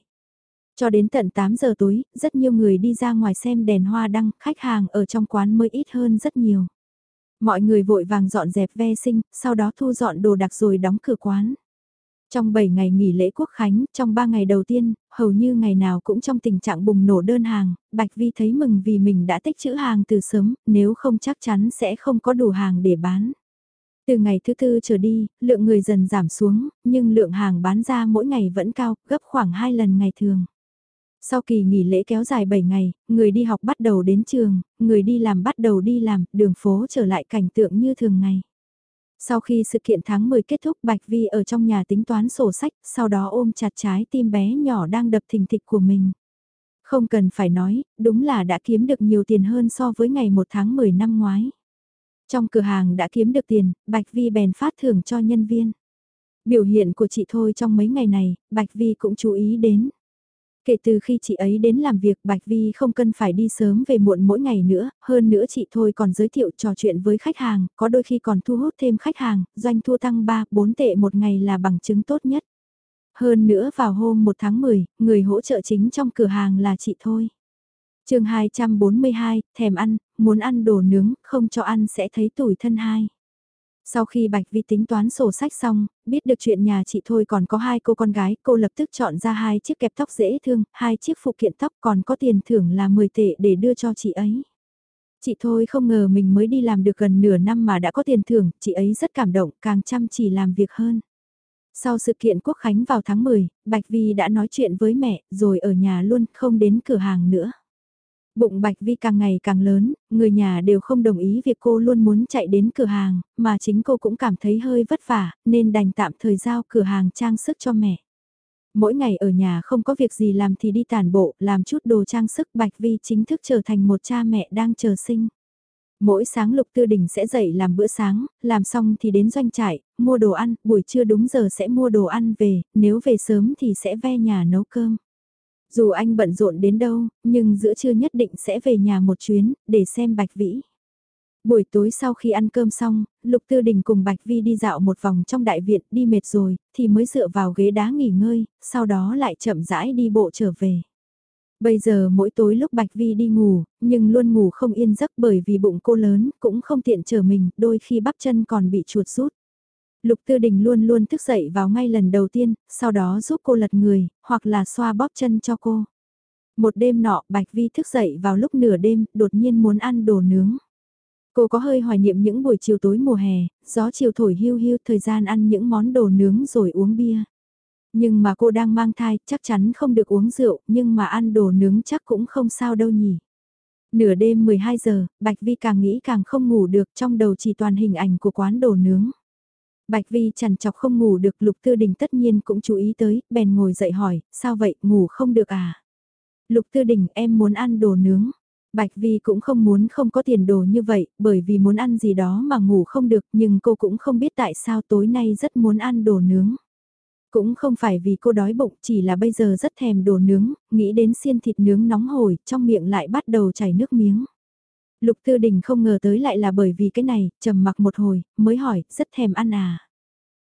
Cho đến tận 8 giờ tối, rất nhiều người đi ra ngoài xem đèn hoa đăng, khách hàng ở trong quán mới ít hơn rất nhiều. Mọi người vội vàng dọn dẹp ve sinh, sau đó thu dọn đồ đặc rồi đóng cửa quán. Trong 7 ngày nghỉ lễ quốc khánh, trong 3 ngày đầu tiên, hầu như ngày nào cũng trong tình trạng bùng nổ đơn hàng, Bạch Vi thấy mừng vì mình đã tích trữ hàng từ sớm, nếu không chắc chắn sẽ không có đủ hàng để bán. Từ ngày thứ tư trở đi, lượng người dần giảm xuống, nhưng lượng hàng bán ra mỗi ngày vẫn cao, gấp khoảng 2 lần ngày thường. Sau kỳ nghỉ lễ kéo dài 7 ngày, người đi học bắt đầu đến trường, người đi làm bắt đầu đi làm, đường phố trở lại cảnh tượng như thường ngày. Sau khi sự kiện tháng 10 kết thúc Bạch Vi ở trong nhà tính toán sổ sách, sau đó ôm chặt trái tim bé nhỏ đang đập thình thịch của mình. Không cần phải nói, đúng là đã kiếm được nhiều tiền hơn so với ngày 1 tháng 10 năm ngoái. Trong cửa hàng đã kiếm được tiền, Bạch Vi bèn phát thưởng cho nhân viên. Biểu hiện của chị Thôi trong mấy ngày này, Bạch Vi cũng chú ý đến. Kể từ khi chị ấy đến làm việc Bạch Vi không cần phải đi sớm về muộn mỗi ngày nữa, hơn nữa chị thôi còn giới thiệu trò chuyện với khách hàng, có đôi khi còn thu hút thêm khách hàng, doanh thu tăng 3, 4 tệ một ngày là bằng chứng tốt nhất. Hơn nữa vào hôm 1 tháng 10, người hỗ trợ chính trong cửa hàng là chị thôi. chương 242, thèm ăn, muốn ăn đồ nướng, không cho ăn sẽ thấy tủi thân hai. Sau khi Bạch Vi tính toán sổ sách xong, biết được chuyện nhà chị thôi còn có hai cô con gái, cô lập tức chọn ra hai chiếc kẹp tóc dễ thương, hai chiếc phụ kiện tóc còn có tiền thưởng là 10 tệ để đưa cho chị ấy. Chị thôi không ngờ mình mới đi làm được gần nửa năm mà đã có tiền thưởng, chị ấy rất cảm động, càng chăm chỉ làm việc hơn. Sau sự kiện quốc khánh vào tháng 10, Bạch Vi đã nói chuyện với mẹ, rồi ở nhà luôn, không đến cửa hàng nữa. Bụng Bạch Vi càng ngày càng lớn, người nhà đều không đồng ý việc cô luôn muốn chạy đến cửa hàng, mà chính cô cũng cảm thấy hơi vất vả, nên đành tạm thời giao cửa hàng trang sức cho mẹ. Mỗi ngày ở nhà không có việc gì làm thì đi tàn bộ, làm chút đồ trang sức Bạch Vi chính thức trở thành một cha mẹ đang chờ sinh. Mỗi sáng Lục Tư Đình sẽ dậy làm bữa sáng, làm xong thì đến doanh trại, mua đồ ăn, buổi trưa đúng giờ sẽ mua đồ ăn về, nếu về sớm thì sẽ ve nhà nấu cơm. Dù anh bận rộn đến đâu, nhưng giữa trưa nhất định sẽ về nhà một chuyến, để xem Bạch Vĩ. Buổi tối sau khi ăn cơm xong, Lục Tư Đình cùng Bạch Vi đi dạo một vòng trong đại viện, đi mệt rồi, thì mới dựa vào ghế đá nghỉ ngơi, sau đó lại chậm rãi đi bộ trở về. Bây giờ mỗi tối lúc Bạch Vi đi ngủ, nhưng luôn ngủ không yên giấc bởi vì bụng cô lớn, cũng không tiện trở mình, đôi khi bắp chân còn bị chuột rút. Lục Tư Đình luôn luôn thức dậy vào ngay lần đầu tiên, sau đó giúp cô lật người, hoặc là xoa bóp chân cho cô. Một đêm nọ, Bạch Vi thức dậy vào lúc nửa đêm, đột nhiên muốn ăn đồ nướng. Cô có hơi hoài niệm những buổi chiều tối mùa hè, gió chiều thổi hưu hưu thời gian ăn những món đồ nướng rồi uống bia. Nhưng mà cô đang mang thai, chắc chắn không được uống rượu, nhưng mà ăn đồ nướng chắc cũng không sao đâu nhỉ. Nửa đêm 12 giờ, Bạch Vi càng nghĩ càng không ngủ được trong đầu chỉ toàn hình ảnh của quán đồ nướng. Bạch Vi chằn chọc không ngủ được Lục Tư Đình tất nhiên cũng chú ý tới, bèn ngồi dậy hỏi, sao vậy, ngủ không được à? Lục Tư Đình em muốn ăn đồ nướng. Bạch Vi cũng không muốn không có tiền đồ như vậy, bởi vì muốn ăn gì đó mà ngủ không được, nhưng cô cũng không biết tại sao tối nay rất muốn ăn đồ nướng. Cũng không phải vì cô đói bụng, chỉ là bây giờ rất thèm đồ nướng, nghĩ đến xiên thịt nướng nóng hổi, trong miệng lại bắt đầu chảy nước miếng. Lục Tư Đình không ngờ tới lại là bởi vì cái này, trầm mặc một hồi, mới hỏi, rất thèm ăn à.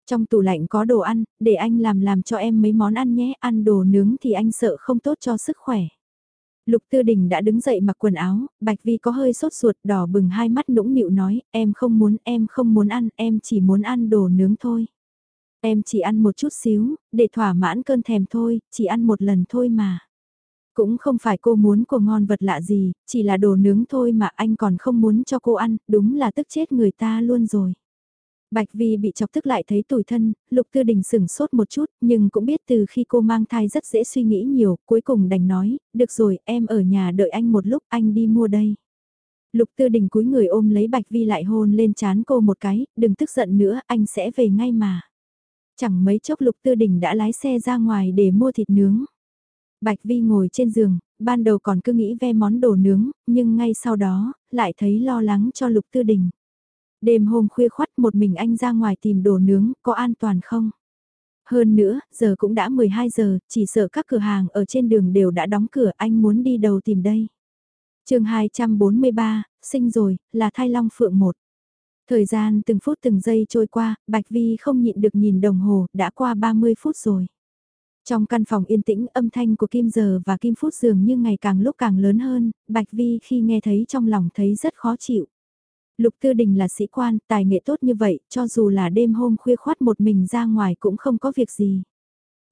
Trong tủ lạnh có đồ ăn, để anh làm làm cho em mấy món ăn nhé, ăn đồ nướng thì anh sợ không tốt cho sức khỏe. Lục Tư Đình đã đứng dậy mặc quần áo, Bạch Vi có hơi sốt ruột đỏ bừng hai mắt nũng nịu nói, em không muốn, em không muốn ăn, em chỉ muốn ăn đồ nướng thôi. Em chỉ ăn một chút xíu, để thỏa mãn cơn thèm thôi, chỉ ăn một lần thôi mà. Cũng không phải cô muốn của ngon vật lạ gì, chỉ là đồ nướng thôi mà anh còn không muốn cho cô ăn, đúng là tức chết người ta luôn rồi. Bạch Vi bị chọc tức lại thấy tủi thân, Lục Tư Đình sửng sốt một chút, nhưng cũng biết từ khi cô mang thai rất dễ suy nghĩ nhiều, cuối cùng đành nói, được rồi, em ở nhà đợi anh một lúc, anh đi mua đây. Lục Tư Đình cúi người ôm lấy Bạch Vi lại hôn lên chán cô một cái, đừng tức giận nữa, anh sẽ về ngay mà. Chẳng mấy chốc Lục Tư Đình đã lái xe ra ngoài để mua thịt nướng. Bạch Vi ngồi trên giường, ban đầu còn cứ nghĩ ve món đồ nướng, nhưng ngay sau đó, lại thấy lo lắng cho Lục Tư Đình. Đêm hôm khuya khoắt một mình anh ra ngoài tìm đồ nướng, có an toàn không? Hơn nữa, giờ cũng đã 12 giờ, chỉ sợ các cửa hàng ở trên đường đều đã đóng cửa, anh muốn đi đầu tìm đây. chương 243, sinh rồi, là thai long phượng một. Thời gian từng phút từng giây trôi qua, Bạch Vi không nhịn được nhìn đồng hồ, đã qua 30 phút rồi. Trong căn phòng yên tĩnh âm thanh của Kim Giờ và Kim Phút dường như ngày càng lúc càng lớn hơn, Bạch Vi khi nghe thấy trong lòng thấy rất khó chịu. Lục Tư Đình là sĩ quan, tài nghệ tốt như vậy, cho dù là đêm hôm khuya khoát một mình ra ngoài cũng không có việc gì.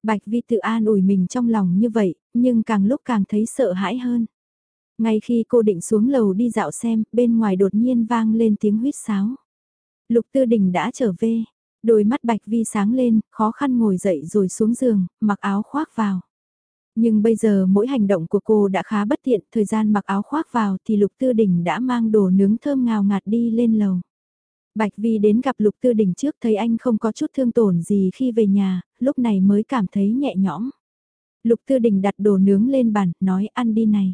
Bạch Vi tự an ủi mình trong lòng như vậy, nhưng càng lúc càng thấy sợ hãi hơn. Ngay khi cô định xuống lầu đi dạo xem, bên ngoài đột nhiên vang lên tiếng huýt sáo. Lục Tư Đình đã trở về, đôi mắt Bạch Vi sáng lên, khó khăn ngồi dậy rồi xuống giường, mặc áo khoác vào. Nhưng bây giờ mỗi hành động của cô đã khá bất tiện, thời gian mặc áo khoác vào thì Lục Tư Đình đã mang đồ nướng thơm ngào ngạt đi lên lầu. Bạch Vi đến gặp Lục Tư Đình trước thấy anh không có chút thương tổn gì khi về nhà, lúc này mới cảm thấy nhẹ nhõm. Lục Tư Đình đặt đồ nướng lên bàn, nói ăn đi này.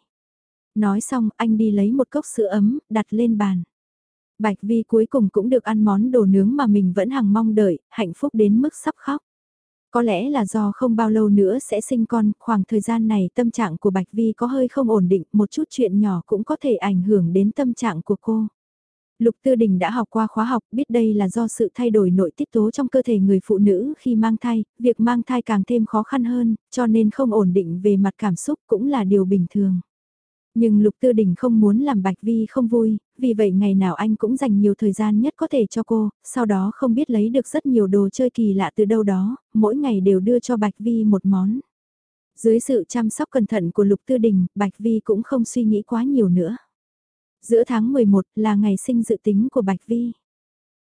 Nói xong anh đi lấy một cốc sữa ấm, đặt lên bàn. Bạch Vi cuối cùng cũng được ăn món đồ nướng mà mình vẫn hằng mong đợi, hạnh phúc đến mức sắp khóc. Có lẽ là do không bao lâu nữa sẽ sinh con, khoảng thời gian này tâm trạng của Bạch Vi có hơi không ổn định, một chút chuyện nhỏ cũng có thể ảnh hưởng đến tâm trạng của cô. Lục Tư Đình đã học qua khóa học, biết đây là do sự thay đổi nội tiết tố trong cơ thể người phụ nữ khi mang thai, việc mang thai càng thêm khó khăn hơn, cho nên không ổn định về mặt cảm xúc cũng là điều bình thường. Nhưng Lục Tư Đình không muốn làm Bạch Vi không vui, vì vậy ngày nào anh cũng dành nhiều thời gian nhất có thể cho cô, sau đó không biết lấy được rất nhiều đồ chơi kỳ lạ từ đâu đó, mỗi ngày đều đưa cho Bạch Vi một món. Dưới sự chăm sóc cẩn thận của Lục Tư Đình, Bạch Vi cũng không suy nghĩ quá nhiều nữa. Giữa tháng 11 là ngày sinh dự tính của Bạch Vi.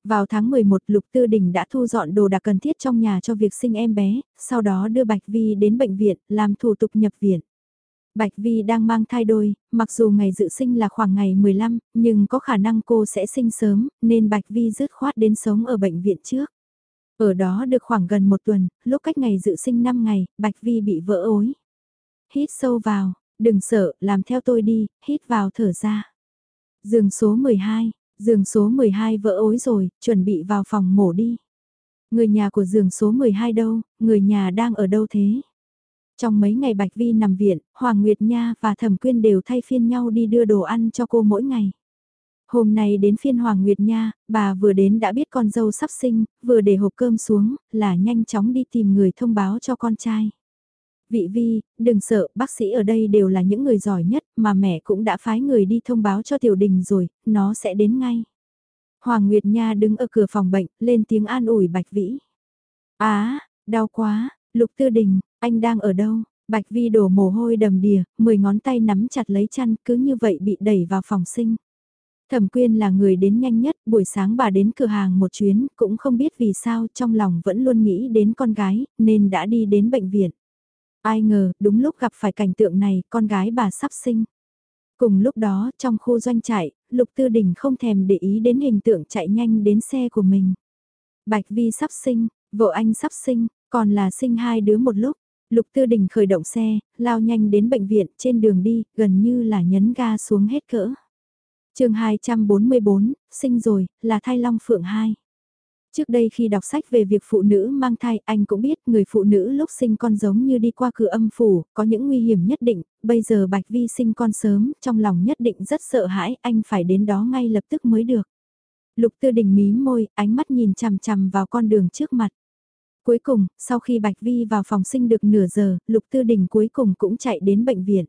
Vào tháng 11 Lục Tư Đình đã thu dọn đồ đạc cần thiết trong nhà cho việc sinh em bé, sau đó đưa Bạch Vi đến bệnh viện, làm thủ tục nhập viện. Bạch Vi đang mang thai đôi, mặc dù ngày dự sinh là khoảng ngày 15, nhưng có khả năng cô sẽ sinh sớm, nên Bạch Vi dứt khoát đến sống ở bệnh viện trước. Ở đó được khoảng gần một tuần, lúc cách ngày dự sinh 5 ngày, Bạch Vi bị vỡ ối. Hít sâu vào, đừng sợ, làm theo tôi đi, hít vào thở ra. Giường số 12, giường số 12 vỡ ối rồi, chuẩn bị vào phòng mổ đi. Người nhà của giường số 12 đâu, người nhà đang ở đâu thế? Trong mấy ngày Bạch Vi nằm viện, Hoàng Nguyệt Nha và Thẩm Quyên đều thay phiên nhau đi đưa đồ ăn cho cô mỗi ngày. Hôm nay đến phiên Hoàng Nguyệt Nha, bà vừa đến đã biết con dâu sắp sinh, vừa để hộp cơm xuống, là nhanh chóng đi tìm người thông báo cho con trai. Vị Vi, đừng sợ, bác sĩ ở đây đều là những người giỏi nhất, mà mẹ cũng đã phái người đi thông báo cho tiểu đình rồi, nó sẽ đến ngay. Hoàng Nguyệt Nha đứng ở cửa phòng bệnh, lên tiếng an ủi Bạch Vĩ. Á, đau quá, Lục Tư Đình, anh đang ở đâu? Bạch Vi đổ mồ hôi đầm đìa, mười ngón tay nắm chặt lấy chăn, cứ như vậy bị đẩy vào phòng sinh. Thẩm Quyên là người đến nhanh nhất, buổi sáng bà đến cửa hàng một chuyến, cũng không biết vì sao trong lòng vẫn luôn nghĩ đến con gái, nên đã đi đến bệnh viện. Ai ngờ, đúng lúc gặp phải cảnh tượng này, con gái bà sắp sinh. Cùng lúc đó, trong khu doanh trại, Lục Tư Đình không thèm để ý đến hình tượng chạy nhanh đến xe của mình. Bạch Vi sắp sinh, vợ anh sắp sinh, còn là sinh hai đứa một lúc. Lục Tư Đình khởi động xe, lao nhanh đến bệnh viện, trên đường đi, gần như là nhấn ga xuống hết cỡ. chương 244, sinh rồi, là thai long phượng 2. Trước đây khi đọc sách về việc phụ nữ mang thai, anh cũng biết người phụ nữ lúc sinh con giống như đi qua cửa âm phủ, có những nguy hiểm nhất định, bây giờ Bạch Vi sinh con sớm, trong lòng nhất định rất sợ hãi, anh phải đến đó ngay lập tức mới được. Lục Tư Đình mí môi, ánh mắt nhìn chằm chằm vào con đường trước mặt. Cuối cùng, sau khi Bạch Vi vào phòng sinh được nửa giờ, Lục Tư Đình cuối cùng cũng chạy đến bệnh viện.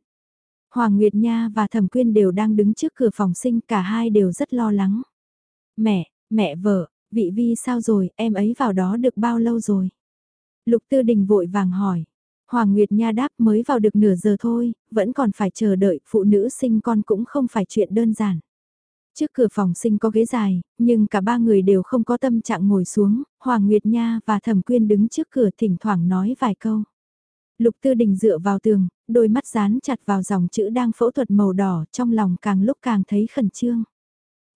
Hoàng Nguyệt Nha và Thẩm Quyên đều đang đứng trước cửa phòng sinh, cả hai đều rất lo lắng. Mẹ, mẹ vợ, vị Vi sao rồi, em ấy vào đó được bao lâu rồi? Lục Tư Đình vội vàng hỏi. Hoàng Nguyệt Nha đáp mới vào được nửa giờ thôi, vẫn còn phải chờ đợi, phụ nữ sinh con cũng không phải chuyện đơn giản. Trước cửa phòng sinh có ghế dài, nhưng cả ba người đều không có tâm trạng ngồi xuống, Hoàng Nguyệt Nha và Thẩm Quyên đứng trước cửa thỉnh thoảng nói vài câu. Lục Tư Đình dựa vào tường, đôi mắt dán chặt vào dòng chữ đang phẫu thuật màu đỏ, trong lòng càng lúc càng thấy khẩn trương.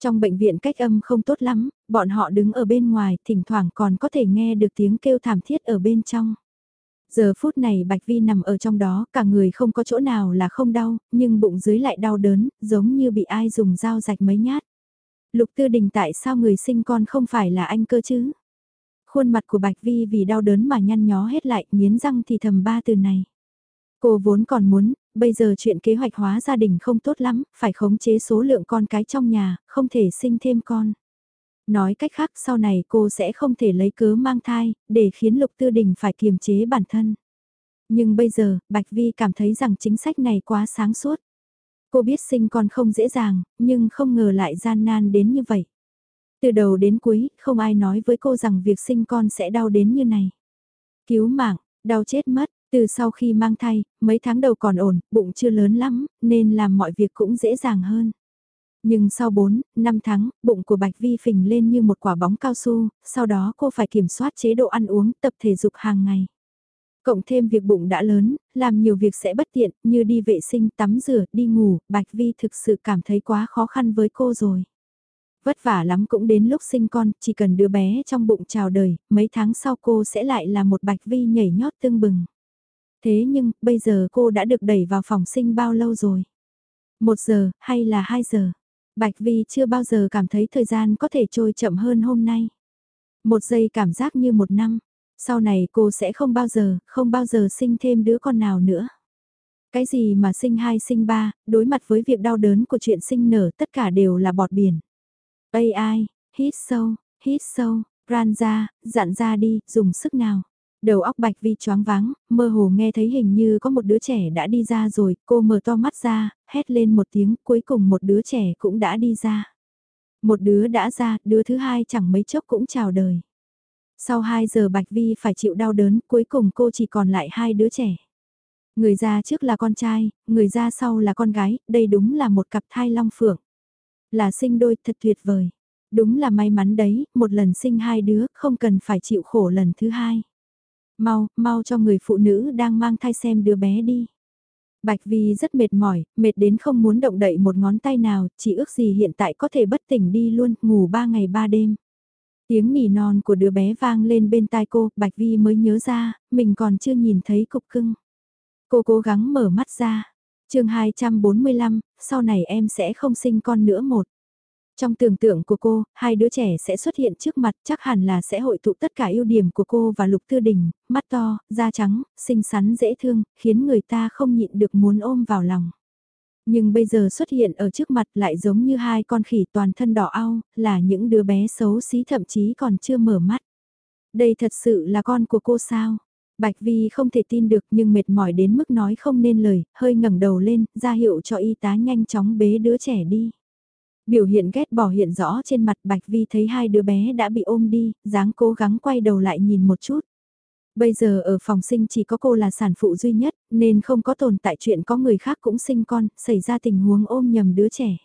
Trong bệnh viện cách âm không tốt lắm, bọn họ đứng ở bên ngoài, thỉnh thoảng còn có thể nghe được tiếng kêu thảm thiết ở bên trong. Giờ phút này Bạch Vi nằm ở trong đó, cả người không có chỗ nào là không đau, nhưng bụng dưới lại đau đớn, giống như bị ai dùng dao rạch mấy nhát. Lục Tư Đình tại sao người sinh con không phải là anh cơ chứ? Khuôn mặt của Bạch Vi vì đau đớn mà nhăn nhó hết lại, nghiến răng thì thầm ba từ này. Cô vốn còn muốn, bây giờ chuyện kế hoạch hóa gia đình không tốt lắm, phải khống chế số lượng con cái trong nhà, không thể sinh thêm con. Nói cách khác sau này cô sẽ không thể lấy cớ mang thai, để khiến Lục Tư Đình phải kiềm chế bản thân. Nhưng bây giờ, Bạch Vi cảm thấy rằng chính sách này quá sáng suốt. Cô biết sinh con không dễ dàng, nhưng không ngờ lại gian nan đến như vậy. Từ đầu đến cuối, không ai nói với cô rằng việc sinh con sẽ đau đến như này. Cứu mạng, đau chết mất, từ sau khi mang thai, mấy tháng đầu còn ổn, bụng chưa lớn lắm, nên làm mọi việc cũng dễ dàng hơn. Nhưng sau 4, 5 tháng, bụng của Bạch Vi phình lên như một quả bóng cao su, sau đó cô phải kiểm soát chế độ ăn uống, tập thể dục hàng ngày. Cộng thêm việc bụng đã lớn, làm nhiều việc sẽ bất tiện, như đi vệ sinh, tắm rửa, đi ngủ, Bạch Vi thực sự cảm thấy quá khó khăn với cô rồi. Vất vả lắm cũng đến lúc sinh con, chỉ cần đứa bé trong bụng chào đời, mấy tháng sau cô sẽ lại là một Bạch Vi nhảy nhót tương bừng. Thế nhưng, bây giờ cô đã được đẩy vào phòng sinh bao lâu rồi? Một giờ, hay là hai giờ? Bạch Vi chưa bao giờ cảm thấy thời gian có thể trôi chậm hơn hôm nay. Một giây cảm giác như một năm, sau này cô sẽ không bao giờ, không bao giờ sinh thêm đứa con nào nữa. Cái gì mà sinh hai sinh ba, đối mặt với việc đau đớn của chuyện sinh nở tất cả đều là bọt biển. AI, hít sâu, hít sâu, ran ra, dặn ra đi, dùng sức nào. Đầu óc bạch vi choáng váng, mơ hồ nghe thấy hình như có một đứa trẻ đã đi ra rồi, cô mở to mắt ra, hét lên một tiếng, cuối cùng một đứa trẻ cũng đã đi ra. Một đứa đã ra, đứa thứ hai chẳng mấy chốc cũng chào đời. Sau 2 giờ Bạch Vi phải chịu đau đớn, cuối cùng cô chỉ còn lại hai đứa trẻ. Người ra trước là con trai, người ra sau là con gái, đây đúng là một cặp thai long phượng. Là sinh đôi thật tuyệt vời. Đúng là may mắn đấy, một lần sinh hai đứa, không cần phải chịu khổ lần thứ hai. Mau, mau cho người phụ nữ đang mang thai xem đứa bé đi. Bạch Vi rất mệt mỏi, mệt đến không muốn động đậy một ngón tay nào, chỉ ước gì hiện tại có thể bất tỉnh đi luôn, ngủ ba ngày ba đêm. Tiếng nỉ non của đứa bé vang lên bên tai cô, Bạch Vi mới nhớ ra, mình còn chưa nhìn thấy cục cưng. Cô cố gắng mở mắt ra. chương 245, sau này em sẽ không sinh con nữa một. Trong tưởng tượng của cô, hai đứa trẻ sẽ xuất hiện trước mặt chắc hẳn là sẽ hội tụ tất cả ưu điểm của cô và Lục Tư Đình, mắt to, da trắng, xinh xắn dễ thương, khiến người ta không nhịn được muốn ôm vào lòng. Nhưng bây giờ xuất hiện ở trước mặt lại giống như hai con khỉ toàn thân đỏ ao, là những đứa bé xấu xí thậm chí còn chưa mở mắt. Đây thật sự là con của cô sao? Bạch Vi không thể tin được nhưng mệt mỏi đến mức nói không nên lời, hơi ngẩng đầu lên, ra hiệu cho y tá nhanh chóng bế đứa trẻ đi. Biểu hiện ghét bỏ hiện rõ trên mặt Bạch Vi thấy hai đứa bé đã bị ôm đi, dáng cố gắng quay đầu lại nhìn một chút. Bây giờ ở phòng sinh chỉ có cô là sản phụ duy nhất, nên không có tồn tại chuyện có người khác cũng sinh con, xảy ra tình huống ôm nhầm đứa trẻ.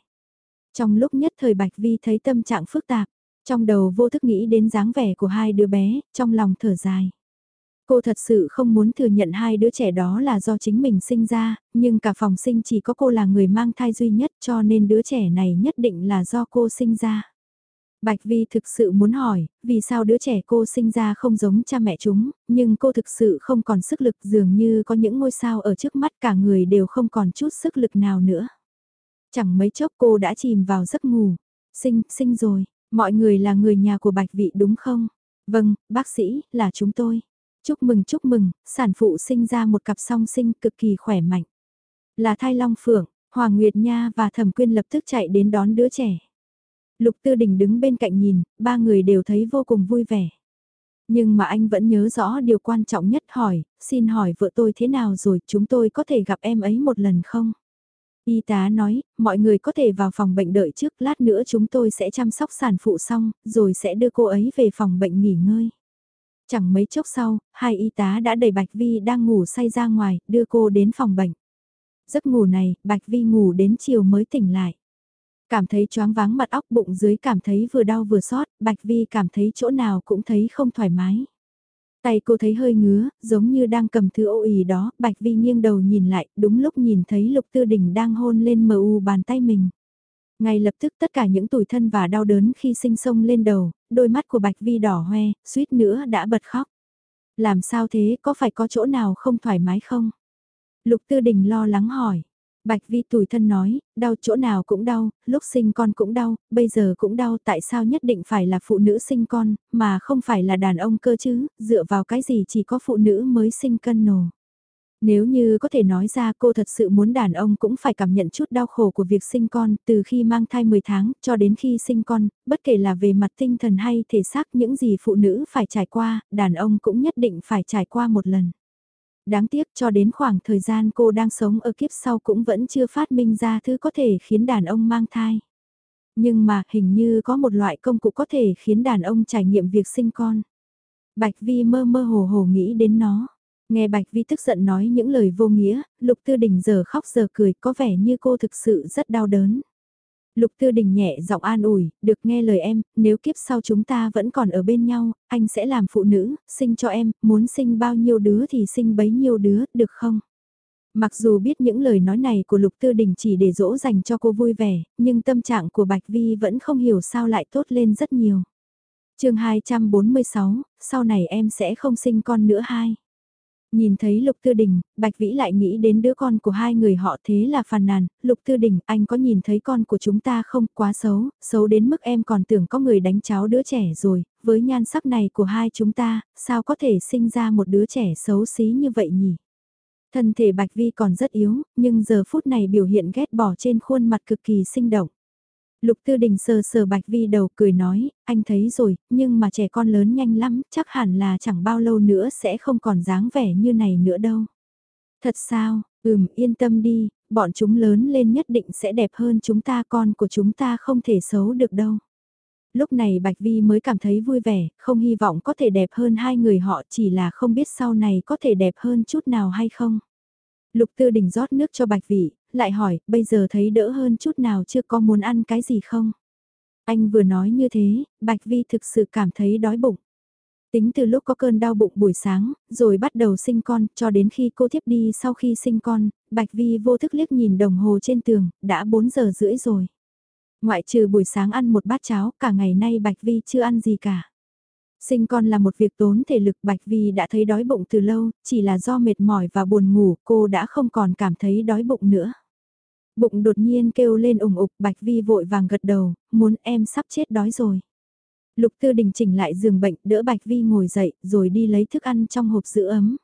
Trong lúc nhất thời Bạch Vi thấy tâm trạng phức tạp, trong đầu vô thức nghĩ đến dáng vẻ của hai đứa bé, trong lòng thở dài. Cô thật sự không muốn thừa nhận hai đứa trẻ đó là do chính mình sinh ra, nhưng cả phòng sinh chỉ có cô là người mang thai duy nhất cho nên đứa trẻ này nhất định là do cô sinh ra. Bạch Vi thực sự muốn hỏi, vì sao đứa trẻ cô sinh ra không giống cha mẹ chúng, nhưng cô thực sự không còn sức lực dường như có những ngôi sao ở trước mắt cả người đều không còn chút sức lực nào nữa. Chẳng mấy chốc cô đã chìm vào giấc ngủ. Sinh, sinh rồi, mọi người là người nhà của Bạch Vị đúng không? Vâng, bác sĩ, là chúng tôi. Chúc mừng chúc mừng, sản phụ sinh ra một cặp song sinh cực kỳ khỏe mạnh. Là thai long phượng, Hoàng Nguyệt Nha và Thẩm Quyên lập tức chạy đến đón đứa trẻ. Lục Tư Đình đứng bên cạnh nhìn, ba người đều thấy vô cùng vui vẻ. Nhưng mà anh vẫn nhớ rõ điều quan trọng nhất hỏi, xin hỏi vợ tôi thế nào rồi, chúng tôi có thể gặp em ấy một lần không? Y tá nói, mọi người có thể vào phòng bệnh đợi trước, lát nữa chúng tôi sẽ chăm sóc sản phụ xong, rồi sẽ đưa cô ấy về phòng bệnh nghỉ ngơi. Chẳng mấy chốc sau, hai y tá đã đẩy Bạch Vi đang ngủ say ra ngoài, đưa cô đến phòng bệnh. Giấc ngủ này, Bạch Vi ngủ đến chiều mới tỉnh lại. Cảm thấy choáng váng mặt óc bụng dưới cảm thấy vừa đau vừa sót, Bạch Vi cảm thấy chỗ nào cũng thấy không thoải mái. Tay cô thấy hơi ngứa, giống như đang cầm thứ ô ỉ đó, Bạch Vi nghiêng đầu nhìn lại, đúng lúc nhìn thấy Lục Tư Đình đang hôn lên mờ u bàn tay mình. Ngay lập tức tất cả những tủi thân và đau đớn khi sinh sông lên đầu, đôi mắt của Bạch Vi đỏ hoe, suýt nữa đã bật khóc. Làm sao thế, có phải có chỗ nào không thoải mái không? Lục Tư Đình lo lắng hỏi. Bạch Vi tủi thân nói, đau chỗ nào cũng đau, lúc sinh con cũng đau, bây giờ cũng đau, tại sao nhất định phải là phụ nữ sinh con, mà không phải là đàn ông cơ chứ, dựa vào cái gì chỉ có phụ nữ mới sinh cân nổ. Nếu như có thể nói ra cô thật sự muốn đàn ông cũng phải cảm nhận chút đau khổ của việc sinh con, từ khi mang thai 10 tháng cho đến khi sinh con, bất kể là về mặt tinh thần hay thể xác những gì phụ nữ phải trải qua, đàn ông cũng nhất định phải trải qua một lần. Đáng tiếc cho đến khoảng thời gian cô đang sống ở kiếp sau cũng vẫn chưa phát minh ra thứ có thể khiến đàn ông mang thai. Nhưng mà hình như có một loại công cụ có thể khiến đàn ông trải nghiệm việc sinh con. Bạch Vi mơ mơ hồ hồ nghĩ đến nó. Nghe Bạch Vi tức giận nói những lời vô nghĩa, Lục Tư Đình giờ khóc giờ cười có vẻ như cô thực sự rất đau đớn. Lục Tư Đình nhẹ giọng an ủi, được nghe lời em, nếu kiếp sau chúng ta vẫn còn ở bên nhau, anh sẽ làm phụ nữ, sinh cho em, muốn sinh bao nhiêu đứa thì sinh bấy nhiêu đứa, được không? Mặc dù biết những lời nói này của Lục Tư Đình chỉ để dỗ dành cho cô vui vẻ, nhưng tâm trạng của Bạch Vi vẫn không hiểu sao lại tốt lên rất nhiều. chương 246, sau này em sẽ không sinh con nữa hai. Nhìn thấy Lục Tư Đình, Bạch Vĩ lại nghĩ đến đứa con của hai người họ thế là phàn nàn, Lục Tư Đình, anh có nhìn thấy con của chúng ta không, quá xấu, xấu đến mức em còn tưởng có người đánh cháu đứa trẻ rồi, với nhan sắc này của hai chúng ta, sao có thể sinh ra một đứa trẻ xấu xí như vậy nhỉ? Thân thể Bạch Vi còn rất yếu, nhưng giờ phút này biểu hiện ghét bỏ trên khuôn mặt cực kỳ sinh động. Lục Tư Đình sờ sờ Bạch Vi đầu cười nói, anh thấy rồi, nhưng mà trẻ con lớn nhanh lắm, chắc hẳn là chẳng bao lâu nữa sẽ không còn dáng vẻ như này nữa đâu. Thật sao, ừm yên tâm đi, bọn chúng lớn lên nhất định sẽ đẹp hơn chúng ta con của chúng ta không thể xấu được đâu. Lúc này Bạch Vi mới cảm thấy vui vẻ, không hy vọng có thể đẹp hơn hai người họ chỉ là không biết sau này có thể đẹp hơn chút nào hay không. Lục Tư Đình rót nước cho Bạch Vị, lại hỏi, bây giờ thấy đỡ hơn chút nào chưa có muốn ăn cái gì không? Anh vừa nói như thế, Bạch Vi thực sự cảm thấy đói bụng. Tính từ lúc có cơn đau bụng buổi sáng, rồi bắt đầu sinh con, cho đến khi cô tiếp đi sau khi sinh con, Bạch Vi vô thức liếc nhìn đồng hồ trên tường, đã 4 giờ rưỡi rồi. Ngoại trừ buổi sáng ăn một bát cháo, cả ngày nay Bạch Vi chưa ăn gì cả. Sinh con là một việc tốn thể lực Bạch Vi đã thấy đói bụng từ lâu, chỉ là do mệt mỏi và buồn ngủ cô đã không còn cảm thấy đói bụng nữa. Bụng đột nhiên kêu lên ủng ục Bạch Vi vội vàng gật đầu, muốn em sắp chết đói rồi. Lục Tư Đình chỉnh lại giường bệnh đỡ Bạch Vi ngồi dậy rồi đi lấy thức ăn trong hộp giữ ấm.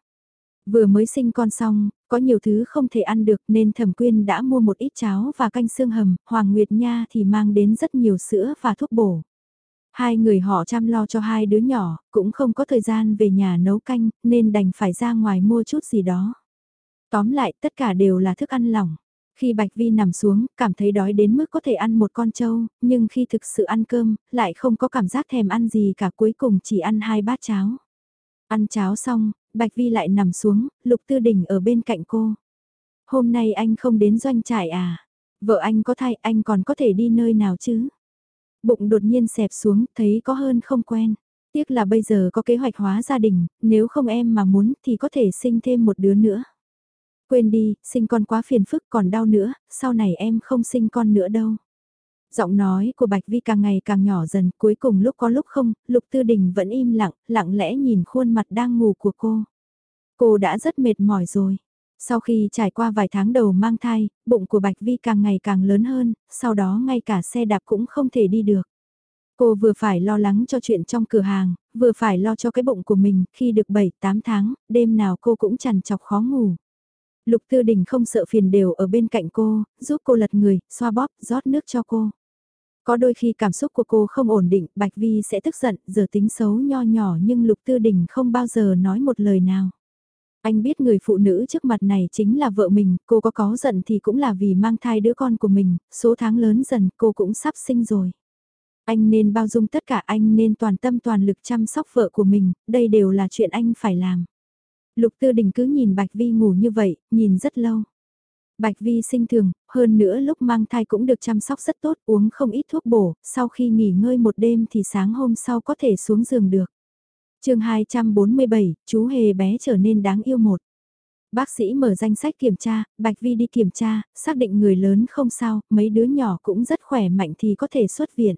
Vừa mới sinh con xong, có nhiều thứ không thể ăn được nên Thẩm Quyên đã mua một ít cháo và canh xương hầm, Hoàng Nguyệt Nha thì mang đến rất nhiều sữa và thuốc bổ. Hai người họ chăm lo cho hai đứa nhỏ, cũng không có thời gian về nhà nấu canh, nên đành phải ra ngoài mua chút gì đó. Tóm lại, tất cả đều là thức ăn lỏng. Khi Bạch Vi nằm xuống, cảm thấy đói đến mức có thể ăn một con trâu, nhưng khi thực sự ăn cơm, lại không có cảm giác thèm ăn gì cả cuối cùng chỉ ăn hai bát cháo. Ăn cháo xong, Bạch Vi lại nằm xuống, Lục Tư Đình ở bên cạnh cô. Hôm nay anh không đến doanh trại à? Vợ anh có thai anh còn có thể đi nơi nào chứ? Bụng đột nhiên xẹp xuống, thấy có hơn không quen. Tiếc là bây giờ có kế hoạch hóa gia đình, nếu không em mà muốn thì có thể sinh thêm một đứa nữa. Quên đi, sinh con quá phiền phức còn đau nữa, sau này em không sinh con nữa đâu. Giọng nói của Bạch Vi càng ngày càng nhỏ dần, cuối cùng lúc có lúc không, Lục Tư Đình vẫn im lặng, lặng lẽ nhìn khuôn mặt đang ngủ của cô. Cô đã rất mệt mỏi rồi. Sau khi trải qua vài tháng đầu mang thai, bụng của Bạch Vi càng ngày càng lớn hơn, sau đó ngay cả xe đạp cũng không thể đi được. Cô vừa phải lo lắng cho chuyện trong cửa hàng, vừa phải lo cho cái bụng của mình, khi được 7-8 tháng, đêm nào cô cũng chằn chọc khó ngủ. Lục Tư Đình không sợ phiền đều ở bên cạnh cô, giúp cô lật người, xoa bóp, rót nước cho cô. Có đôi khi cảm xúc của cô không ổn định, Bạch Vi sẽ tức giận, giờ tính xấu nho nhỏ nhưng Lục Tư Đình không bao giờ nói một lời nào. Anh biết người phụ nữ trước mặt này chính là vợ mình, cô có có giận thì cũng là vì mang thai đứa con của mình, số tháng lớn dần cô cũng sắp sinh rồi. Anh nên bao dung tất cả anh nên toàn tâm toàn lực chăm sóc vợ của mình, đây đều là chuyện anh phải làm. Lục Tư Đình cứ nhìn Bạch Vi ngủ như vậy, nhìn rất lâu. Bạch Vi sinh thường, hơn nữa lúc mang thai cũng được chăm sóc rất tốt, uống không ít thuốc bổ, sau khi nghỉ ngơi một đêm thì sáng hôm sau có thể xuống giường được chương 247, chú hề bé trở nên đáng yêu một. Bác sĩ mở danh sách kiểm tra, Bạch Vi đi kiểm tra, xác định người lớn không sao, mấy đứa nhỏ cũng rất khỏe mạnh thì có thể xuất viện.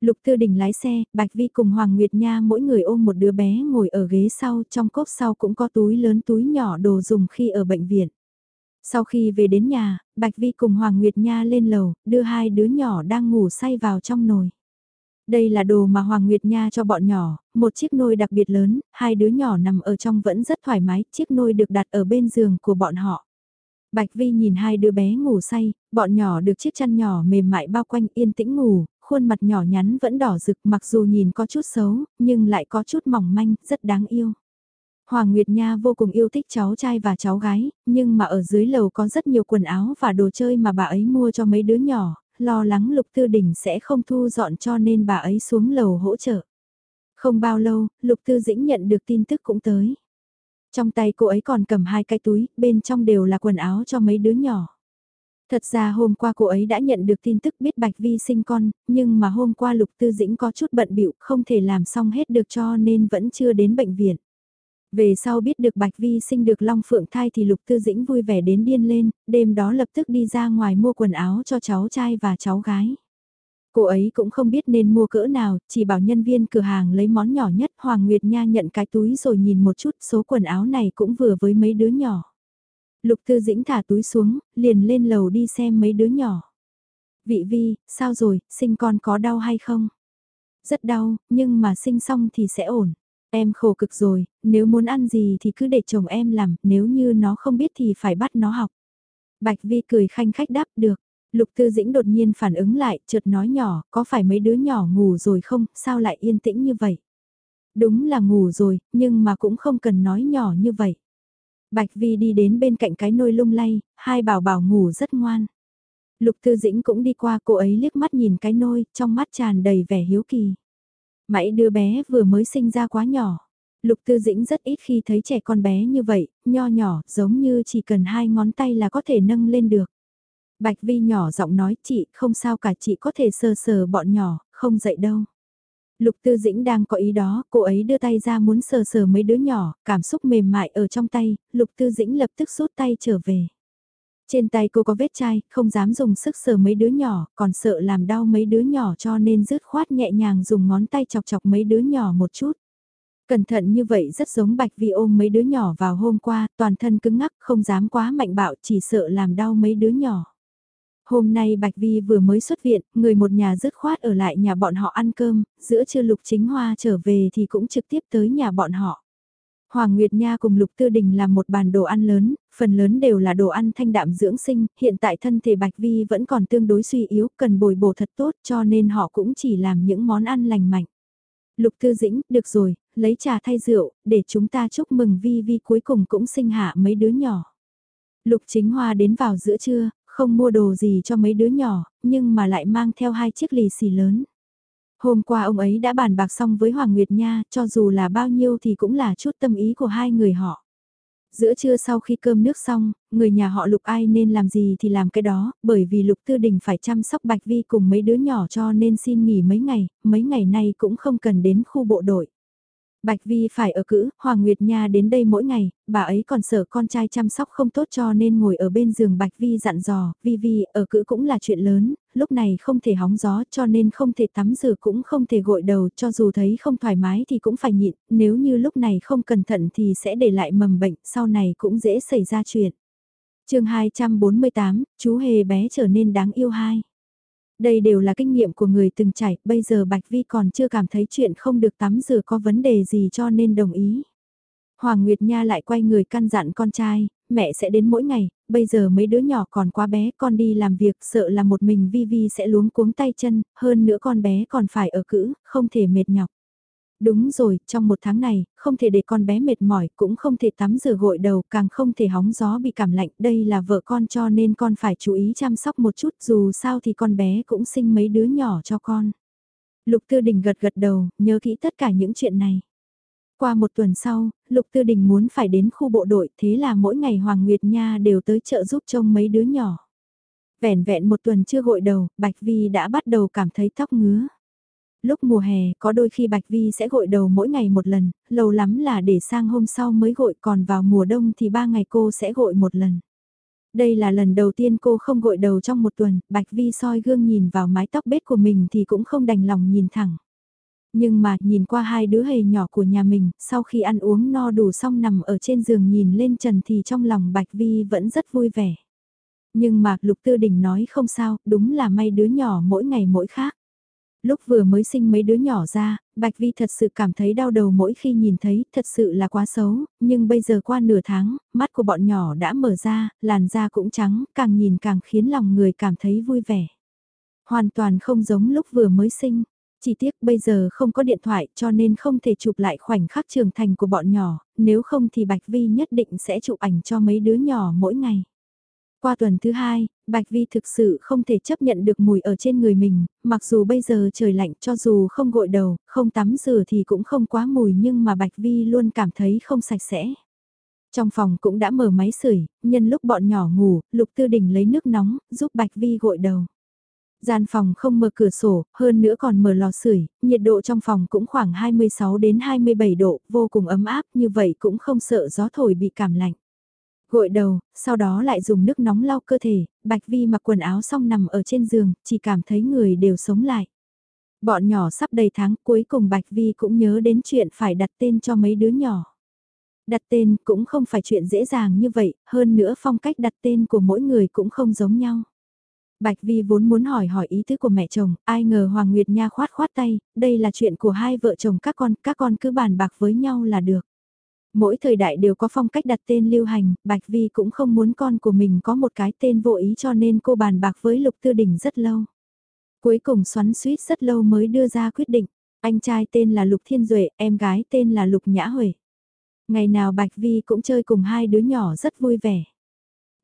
Lục Tư Đình lái xe, Bạch Vi cùng Hoàng Nguyệt Nha mỗi người ôm một đứa bé ngồi ở ghế sau, trong cốp sau cũng có túi lớn túi nhỏ đồ dùng khi ở bệnh viện. Sau khi về đến nhà, Bạch Vi cùng Hoàng Nguyệt Nha lên lầu, đưa hai đứa nhỏ đang ngủ say vào trong nồi. Đây là đồ mà Hoàng Nguyệt Nha cho bọn nhỏ, một chiếc nôi đặc biệt lớn, hai đứa nhỏ nằm ở trong vẫn rất thoải mái, chiếc nôi được đặt ở bên giường của bọn họ. Bạch Vi nhìn hai đứa bé ngủ say, bọn nhỏ được chiếc chăn nhỏ mềm mại bao quanh yên tĩnh ngủ, khuôn mặt nhỏ nhắn vẫn đỏ rực mặc dù nhìn có chút xấu, nhưng lại có chút mỏng manh, rất đáng yêu. Hoàng Nguyệt Nha vô cùng yêu thích cháu trai và cháu gái, nhưng mà ở dưới lầu có rất nhiều quần áo và đồ chơi mà bà ấy mua cho mấy đứa nhỏ, lo lắng Lục Tư Đình sẽ không thu dọn cho nên bà ấy xuống lầu hỗ trợ. Không bao lâu, Lục Tư Dĩnh nhận được tin tức cũng tới. Trong tay cô ấy còn cầm hai cái túi, bên trong đều là quần áo cho mấy đứa nhỏ. Thật ra hôm qua cô ấy đã nhận được tin tức biết Bạch Vi sinh con, nhưng mà hôm qua Lục Tư Dĩnh có chút bận bịu không thể làm xong hết được cho nên vẫn chưa đến bệnh viện. Về sau biết được Bạch Vi sinh được Long Phượng thai thì Lục Tư Dĩnh vui vẻ đến điên lên, đêm đó lập tức đi ra ngoài mua quần áo cho cháu trai và cháu gái. Cô ấy cũng không biết nên mua cỡ nào, chỉ bảo nhân viên cửa hàng lấy món nhỏ nhất. Hoàng Nguyệt Nha nhận cái túi rồi nhìn một chút số quần áo này cũng vừa với mấy đứa nhỏ. Lục Tư Dĩnh thả túi xuống, liền lên lầu đi xem mấy đứa nhỏ. Vị Vi, sao rồi, sinh con có đau hay không? Rất đau, nhưng mà sinh xong thì sẽ ổn. Em khổ cực rồi, nếu muốn ăn gì thì cứ để chồng em làm, nếu như nó không biết thì phải bắt nó học. Bạch Vi cười khanh khách đáp được. Lục Tư Dĩnh đột nhiên phản ứng lại, chợt nói nhỏ, có phải mấy đứa nhỏ ngủ rồi không, sao lại yên tĩnh như vậy? Đúng là ngủ rồi, nhưng mà cũng không cần nói nhỏ như vậy. Bạch Vi đi đến bên cạnh cái nôi lung lay, hai bảo bảo ngủ rất ngoan. Lục Tư Dĩnh cũng đi qua cô ấy liếc mắt nhìn cái nôi, trong mắt tràn đầy vẻ hiếu kỳ. Mãi đứa bé vừa mới sinh ra quá nhỏ. Lục Tư Dĩnh rất ít khi thấy trẻ con bé như vậy, nho nhỏ, giống như chỉ cần hai ngón tay là có thể nâng lên được. Bạch Vi nhỏ giọng nói chị không sao cả chị có thể sờ sờ bọn nhỏ, không dậy đâu. Lục Tư Dĩnh đang có ý đó, cô ấy đưa tay ra muốn sờ sờ mấy đứa nhỏ, cảm xúc mềm mại ở trong tay, Lục Tư Dĩnh lập tức rút tay trở về. Trên tay cô có vết chai, không dám dùng sức sờ mấy đứa nhỏ, còn sợ làm đau mấy đứa nhỏ cho nên rứt khoát nhẹ nhàng dùng ngón tay chọc chọc mấy đứa nhỏ một chút. Cẩn thận như vậy rất giống Bạch Vi ôm mấy đứa nhỏ vào hôm qua, toàn thân cứng ngắc, không dám quá mạnh bạo, chỉ sợ làm đau mấy đứa nhỏ. Hôm nay Bạch Vi vừa mới xuất viện, người một nhà dứt khoát ở lại nhà bọn họ ăn cơm, giữa trưa Lục Chính Hoa trở về thì cũng trực tiếp tới nhà bọn họ. Hoàng Nguyệt Nha cùng Lục Tư Đình làm một bàn đồ ăn lớn, phần lớn đều là đồ ăn thanh đạm dưỡng sinh, hiện tại thân thể Bạch Vi vẫn còn tương đối suy yếu, cần bồi bổ thật tốt cho nên họ cũng chỉ làm những món ăn lành mạnh. Lục Tư Dĩnh, được rồi, lấy trà thay rượu, để chúng ta chúc mừng Vi Vi cuối cùng cũng sinh hạ mấy đứa nhỏ. Lục Chính Hoa đến vào giữa trưa, không mua đồ gì cho mấy đứa nhỏ, nhưng mà lại mang theo hai chiếc lì xì lớn. Hôm qua ông ấy đã bàn bạc xong với Hoàng Nguyệt Nha, cho dù là bao nhiêu thì cũng là chút tâm ý của hai người họ. Giữa trưa sau khi cơm nước xong, người nhà họ Lục ai nên làm gì thì làm cái đó, bởi vì Lục Tư Đình phải chăm sóc Bạch Vi cùng mấy đứa nhỏ cho nên xin nghỉ mấy ngày, mấy ngày nay cũng không cần đến khu bộ đội. Bạch Vi phải ở cữ, Hoàng Nguyệt Nha đến đây mỗi ngày, bà ấy còn sợ con trai chăm sóc không tốt cho nên ngồi ở bên giường Bạch Vi dặn dò, Vi Vi ở cữ cũng là chuyện lớn, lúc này không thể hóng gió cho nên không thể tắm rửa cũng không thể gội đầu cho dù thấy không thoải mái thì cũng phải nhịn, nếu như lúc này không cẩn thận thì sẽ để lại mầm bệnh, sau này cũng dễ xảy ra chuyện. chương 248, chú hề bé trở nên đáng yêu hai. Đây đều là kinh nghiệm của người từng trải, bây giờ Bạch Vi còn chưa cảm thấy chuyện không được tắm rửa có vấn đề gì cho nên đồng ý. Hoàng Nguyệt Nha lại quay người căn dặn con trai, mẹ sẽ đến mỗi ngày, bây giờ mấy đứa nhỏ còn quá bé, con đi làm việc sợ là một mình Vi Vi sẽ luống cuống tay chân, hơn nữa con bé còn phải ở cữ, không thể mệt nhọc. Đúng rồi, trong một tháng này, không thể để con bé mệt mỏi, cũng không thể tắm rửa gội đầu, càng không thể hóng gió bị cảm lạnh. Đây là vợ con cho nên con phải chú ý chăm sóc một chút, dù sao thì con bé cũng sinh mấy đứa nhỏ cho con. Lục Tư Đình gật gật đầu, nhớ kỹ tất cả những chuyện này. Qua một tuần sau, Lục Tư Đình muốn phải đến khu bộ đội, thế là mỗi ngày Hoàng Nguyệt Nha đều tới chợ giúp trông mấy đứa nhỏ. Vẻn vẹn một tuần chưa gội đầu, Bạch Vi đã bắt đầu cảm thấy tóc ngứa lúc mùa hè có đôi khi Bạch Vi sẽ gội đầu mỗi ngày một lần, lâu lắm là để sang hôm sau mới gội còn vào mùa đông thì ba ngày cô sẽ gội một lần. Đây là lần đầu tiên cô không gội đầu trong một tuần, Bạch Vi soi gương nhìn vào mái tóc bết của mình thì cũng không đành lòng nhìn thẳng. Nhưng mà nhìn qua hai đứa hề nhỏ của nhà mình, sau khi ăn uống no đủ xong nằm ở trên giường nhìn lên trần thì trong lòng Bạch Vi vẫn rất vui vẻ. Nhưng mà Lục Tư Đình nói không sao, đúng là may đứa nhỏ mỗi ngày mỗi khác. Lúc vừa mới sinh mấy đứa nhỏ ra, Bạch Vi thật sự cảm thấy đau đầu mỗi khi nhìn thấy, thật sự là quá xấu, nhưng bây giờ qua nửa tháng, mắt của bọn nhỏ đã mở ra, làn da cũng trắng, càng nhìn càng khiến lòng người cảm thấy vui vẻ. Hoàn toàn không giống lúc vừa mới sinh. Chỉ tiếc bây giờ không có điện thoại cho nên không thể chụp lại khoảnh khắc trưởng thành của bọn nhỏ, nếu không thì Bạch Vi nhất định sẽ chụp ảnh cho mấy đứa nhỏ mỗi ngày. Qua tuần thứ hai, Bạch Vi thực sự không thể chấp nhận được mùi ở trên người mình, mặc dù bây giờ trời lạnh cho dù không gội đầu, không tắm rửa thì cũng không quá mùi nhưng mà Bạch Vi luôn cảm thấy không sạch sẽ. Trong phòng cũng đã mở máy sưởi, nhân lúc bọn nhỏ ngủ, Lục Tư Đình lấy nước nóng, giúp Bạch Vi gội đầu. Gian phòng không mở cửa sổ, hơn nữa còn mở lò sưởi, nhiệt độ trong phòng cũng khoảng 26 đến 27 độ, vô cùng ấm áp, như vậy cũng không sợ gió thổi bị cảm lạnh. Gội đầu, sau đó lại dùng nước nóng lau cơ thể, Bạch Vi mặc quần áo xong nằm ở trên giường, chỉ cảm thấy người đều sống lại. Bọn nhỏ sắp đầy tháng cuối cùng Bạch Vi cũng nhớ đến chuyện phải đặt tên cho mấy đứa nhỏ. Đặt tên cũng không phải chuyện dễ dàng như vậy, hơn nữa phong cách đặt tên của mỗi người cũng không giống nhau. Bạch Vi vốn muốn hỏi hỏi ý tứ của mẹ chồng, ai ngờ Hoàng Nguyệt Nha khoát khoát tay, đây là chuyện của hai vợ chồng các con, các con cứ bàn bạc với nhau là được. Mỗi thời đại đều có phong cách đặt tên lưu hành, Bạch Vi cũng không muốn con của mình có một cái tên vô ý cho nên cô bàn bạc với Lục Tư Đình rất lâu. Cuối cùng xoắn suýt rất lâu mới đưa ra quyết định, anh trai tên là Lục Thiên Duệ, em gái tên là Lục Nhã Huệ. Ngày nào Bạch Vi cũng chơi cùng hai đứa nhỏ rất vui vẻ.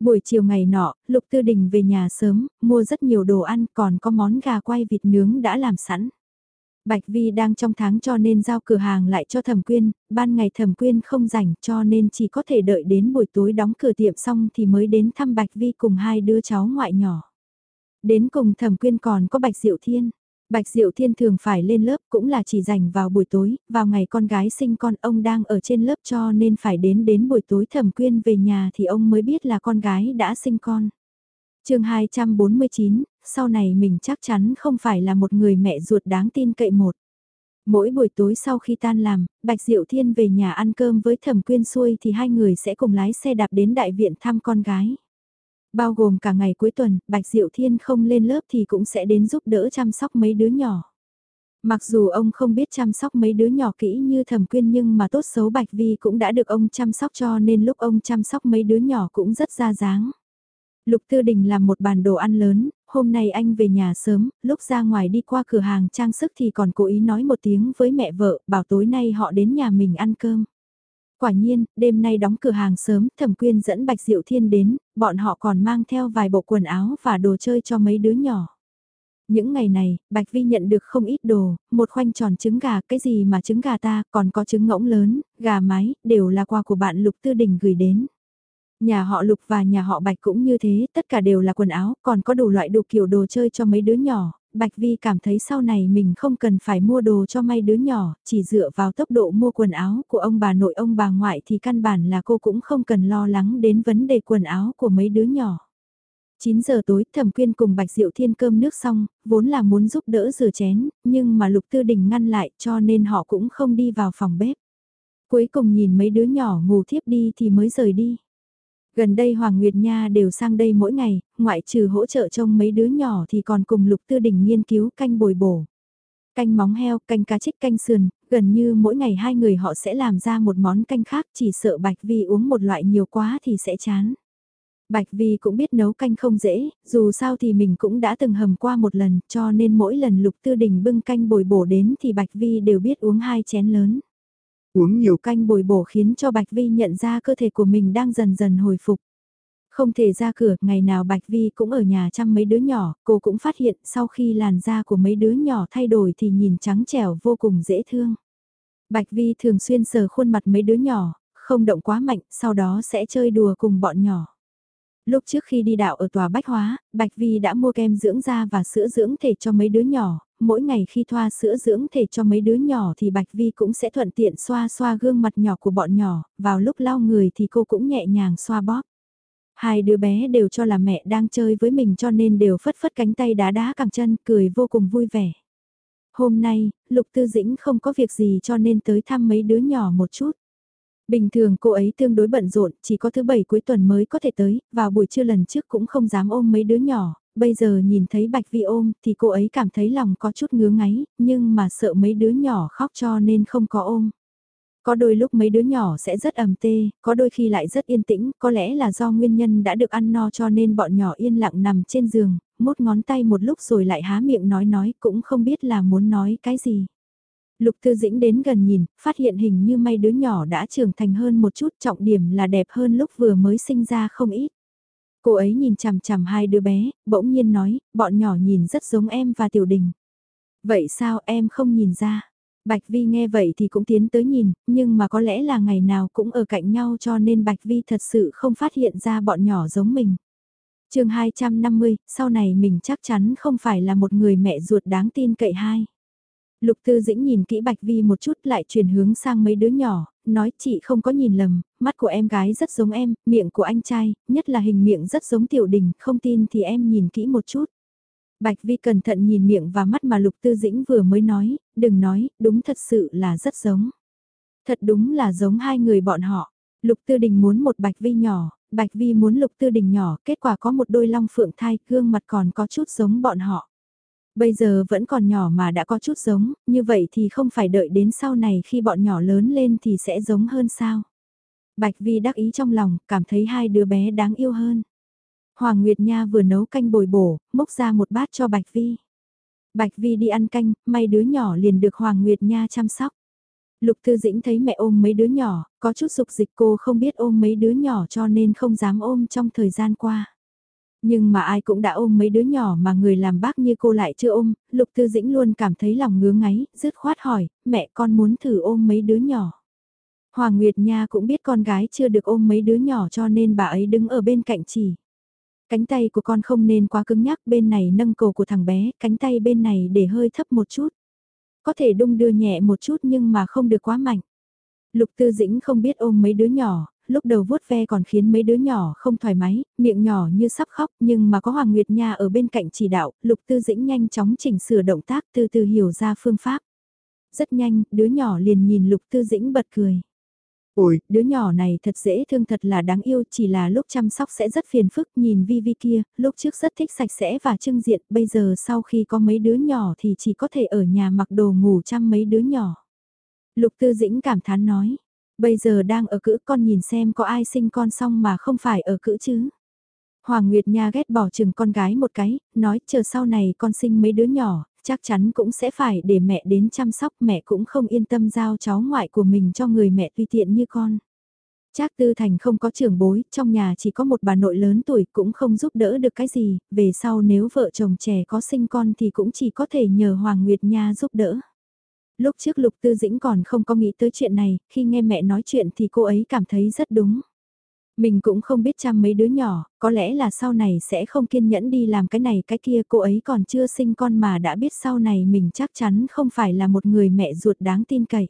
Buổi chiều ngày nọ, Lục Tư Đình về nhà sớm, mua rất nhiều đồ ăn còn có món gà quay vịt nướng đã làm sẵn. Bạch Vi đang trong tháng cho nên giao cửa hàng lại cho Thẩm Quyên, ban ngày Thẩm Quyên không rảnh cho nên chỉ có thể đợi đến buổi tối đóng cửa tiệm xong thì mới đến thăm Bạch Vi cùng hai đứa cháu ngoại nhỏ. Đến cùng Thẩm Quyên còn có Bạch Diệu Thiên. Bạch Diệu Thiên thường phải lên lớp cũng là chỉ dành vào buổi tối, vào ngày con gái sinh con ông đang ở trên lớp cho nên phải đến đến buổi tối Thẩm Quyên về nhà thì ông mới biết là con gái đã sinh con chương 249, sau này mình chắc chắn không phải là một người mẹ ruột đáng tin cậy một. Mỗi buổi tối sau khi tan làm, Bạch Diệu Thiên về nhà ăn cơm với Thẩm Quyên xuôi thì hai người sẽ cùng lái xe đạp đến đại viện thăm con gái. Bao gồm cả ngày cuối tuần, Bạch Diệu Thiên không lên lớp thì cũng sẽ đến giúp đỡ chăm sóc mấy đứa nhỏ. Mặc dù ông không biết chăm sóc mấy đứa nhỏ kỹ như thẩm quyên nhưng mà tốt xấu Bạch Vi cũng đã được ông chăm sóc cho nên lúc ông chăm sóc mấy đứa nhỏ cũng rất ra dáng. Lục Tư Đình làm một bàn đồ ăn lớn, hôm nay anh về nhà sớm, lúc ra ngoài đi qua cửa hàng trang sức thì còn cố ý nói một tiếng với mẹ vợ, bảo tối nay họ đến nhà mình ăn cơm. Quả nhiên, đêm nay đóng cửa hàng sớm, Thẩm Quyên dẫn Bạch Diệu Thiên đến, bọn họ còn mang theo vài bộ quần áo và đồ chơi cho mấy đứa nhỏ. Những ngày này, Bạch Vi nhận được không ít đồ, một khoanh tròn trứng gà, cái gì mà trứng gà ta, còn có trứng ngỗng lớn, gà mái, đều là quà của bạn Lục Tư Đình gửi đến. Nhà họ Lục và nhà họ Bạch cũng như thế, tất cả đều là quần áo, còn có đủ loại đủ kiểu đồ chơi cho mấy đứa nhỏ. Bạch Vi cảm thấy sau này mình không cần phải mua đồ cho may đứa nhỏ, chỉ dựa vào tốc độ mua quần áo của ông bà nội ông bà ngoại thì căn bản là cô cũng không cần lo lắng đến vấn đề quần áo của mấy đứa nhỏ. 9 giờ tối thẩm quyên cùng Bạch Diệu Thiên cơm nước xong, vốn là muốn giúp đỡ rửa chén, nhưng mà Lục Tư Đình ngăn lại cho nên họ cũng không đi vào phòng bếp. Cuối cùng nhìn mấy đứa nhỏ ngủ thiếp đi thì mới rời đi. Gần đây Hoàng Nguyệt Nha đều sang đây mỗi ngày, ngoại trừ hỗ trợ trông mấy đứa nhỏ thì còn cùng Lục Tư Đình nghiên cứu canh bồi bổ. Canh móng heo, canh cá trích, canh sườn, gần như mỗi ngày hai người họ sẽ làm ra một món canh khác chỉ sợ Bạch Vi uống một loại nhiều quá thì sẽ chán. Bạch Vi cũng biết nấu canh không dễ, dù sao thì mình cũng đã từng hầm qua một lần cho nên mỗi lần Lục Tư Đình bưng canh bồi bổ đến thì Bạch Vi đều biết uống hai chén lớn. Uống nhiều canh bồi bổ khiến cho Bạch Vi nhận ra cơ thể của mình đang dần dần hồi phục. Không thể ra cửa, ngày nào Bạch Vi cũng ở nhà chăm mấy đứa nhỏ, cô cũng phát hiện sau khi làn da của mấy đứa nhỏ thay đổi thì nhìn trắng trẻo vô cùng dễ thương. Bạch Vi thường xuyên sờ khuôn mặt mấy đứa nhỏ, không động quá mạnh, sau đó sẽ chơi đùa cùng bọn nhỏ. Lúc trước khi đi đạo ở tòa Bách Hóa, Bạch Vi đã mua kem dưỡng da và sữa dưỡng thể cho mấy đứa nhỏ, mỗi ngày khi thoa sữa dưỡng thể cho mấy đứa nhỏ thì Bạch Vi cũng sẽ thuận tiện xoa xoa gương mặt nhỏ của bọn nhỏ, vào lúc lau người thì cô cũng nhẹ nhàng xoa bóp. Hai đứa bé đều cho là mẹ đang chơi với mình cho nên đều phất phất cánh tay đá đá cẳng chân, cười vô cùng vui vẻ. Hôm nay, Lục Tư Dĩnh không có việc gì cho nên tới thăm mấy đứa nhỏ một chút. Bình thường cô ấy tương đối bận rộn, chỉ có thứ bảy cuối tuần mới có thể tới, vào buổi trưa lần trước cũng không dám ôm mấy đứa nhỏ, bây giờ nhìn thấy Bạch Vi ôm thì cô ấy cảm thấy lòng có chút ngứa ngáy, nhưng mà sợ mấy đứa nhỏ khóc cho nên không có ôm. Có đôi lúc mấy đứa nhỏ sẽ rất ầm tê, có đôi khi lại rất yên tĩnh, có lẽ là do nguyên nhân đã được ăn no cho nên bọn nhỏ yên lặng nằm trên giường, mốt ngón tay một lúc rồi lại há miệng nói nói cũng không biết là muốn nói cái gì. Lục Tư Dĩnh đến gần nhìn, phát hiện hình như may đứa nhỏ đã trưởng thành hơn một chút, trọng điểm là đẹp hơn lúc vừa mới sinh ra không ít. Cô ấy nhìn chằm chằm hai đứa bé, bỗng nhiên nói, bọn nhỏ nhìn rất giống em và Tiểu Đình. Vậy sao em không nhìn ra? Bạch Vi nghe vậy thì cũng tiến tới nhìn, nhưng mà có lẽ là ngày nào cũng ở cạnh nhau cho nên Bạch Vi thật sự không phát hiện ra bọn nhỏ giống mình. chương 250, sau này mình chắc chắn không phải là một người mẹ ruột đáng tin cậy hai. Lục Tư Dĩnh nhìn kỹ Bạch Vi một chút lại chuyển hướng sang mấy đứa nhỏ, nói chị không có nhìn lầm, mắt của em gái rất giống em, miệng của anh trai, nhất là hình miệng rất giống tiểu đình, không tin thì em nhìn kỹ một chút. Bạch Vi cẩn thận nhìn miệng và mắt mà Lục Tư Dĩnh vừa mới nói, đừng nói, đúng thật sự là rất giống. Thật đúng là giống hai người bọn họ. Lục Tư Đình muốn một Bạch Vi nhỏ, Bạch Vi muốn Lục Tư Đình nhỏ, kết quả có một đôi long phượng thai, gương mặt còn có chút giống bọn họ. Bây giờ vẫn còn nhỏ mà đã có chút giống, như vậy thì không phải đợi đến sau này khi bọn nhỏ lớn lên thì sẽ giống hơn sao. Bạch Vi đắc ý trong lòng, cảm thấy hai đứa bé đáng yêu hơn. Hoàng Nguyệt Nha vừa nấu canh bồi bổ, mốc ra một bát cho Bạch Vi. Bạch Vi đi ăn canh, may đứa nhỏ liền được Hoàng Nguyệt Nha chăm sóc. Lục Thư Dĩnh thấy mẹ ôm mấy đứa nhỏ, có chút dục dịch cô không biết ôm mấy đứa nhỏ cho nên không dám ôm trong thời gian qua. Nhưng mà ai cũng đã ôm mấy đứa nhỏ mà người làm bác như cô lại chưa ôm, Lục Tư Dĩnh luôn cảm thấy lòng ngứa ngáy, dứt khoát hỏi, mẹ con muốn thử ôm mấy đứa nhỏ. Hoàng Nguyệt Nha cũng biết con gái chưa được ôm mấy đứa nhỏ cho nên bà ấy đứng ở bên cạnh chỉ. Cánh tay của con không nên quá cứng nhắc bên này nâng cổ của thằng bé, cánh tay bên này để hơi thấp một chút. Có thể đung đưa nhẹ một chút nhưng mà không được quá mạnh. Lục Tư Dĩnh không biết ôm mấy đứa nhỏ, lúc đầu vuốt ve còn khiến mấy đứa nhỏ không thoải mái, miệng nhỏ như sắp khóc nhưng mà có Hoàng Nguyệt Nha ở bên cạnh chỉ đạo, Lục Tư Dĩnh nhanh chóng chỉnh sửa động tác từ từ hiểu ra phương pháp. Rất nhanh, đứa nhỏ liền nhìn Lục Tư Dĩnh bật cười. Ôi, đứa nhỏ này thật dễ thương thật là đáng yêu chỉ là lúc chăm sóc sẽ rất phiền phức nhìn Vi Vi kia, lúc trước rất thích sạch sẽ và trưng diện, bây giờ sau khi có mấy đứa nhỏ thì chỉ có thể ở nhà mặc đồ ngủ chăm mấy đứa nhỏ. Lục Tư Dĩnh cảm thán nói, bây giờ đang ở cữ con nhìn xem có ai sinh con xong mà không phải ở cữ chứ. Hoàng Nguyệt Nha ghét bỏ chừng con gái một cái, nói chờ sau này con sinh mấy đứa nhỏ, chắc chắn cũng sẽ phải để mẹ đến chăm sóc mẹ cũng không yên tâm giao cháu ngoại của mình cho người mẹ tùy tiện như con. Trác Tư Thành không có trưởng bối, trong nhà chỉ có một bà nội lớn tuổi cũng không giúp đỡ được cái gì, về sau nếu vợ chồng trẻ có sinh con thì cũng chỉ có thể nhờ Hoàng Nguyệt Nha giúp đỡ. Lúc trước Lục Tư Dĩnh còn không có nghĩ tới chuyện này, khi nghe mẹ nói chuyện thì cô ấy cảm thấy rất đúng. Mình cũng không biết chăm mấy đứa nhỏ, có lẽ là sau này sẽ không kiên nhẫn đi làm cái này cái kia cô ấy còn chưa sinh con mà đã biết sau này mình chắc chắn không phải là một người mẹ ruột đáng tin cậy.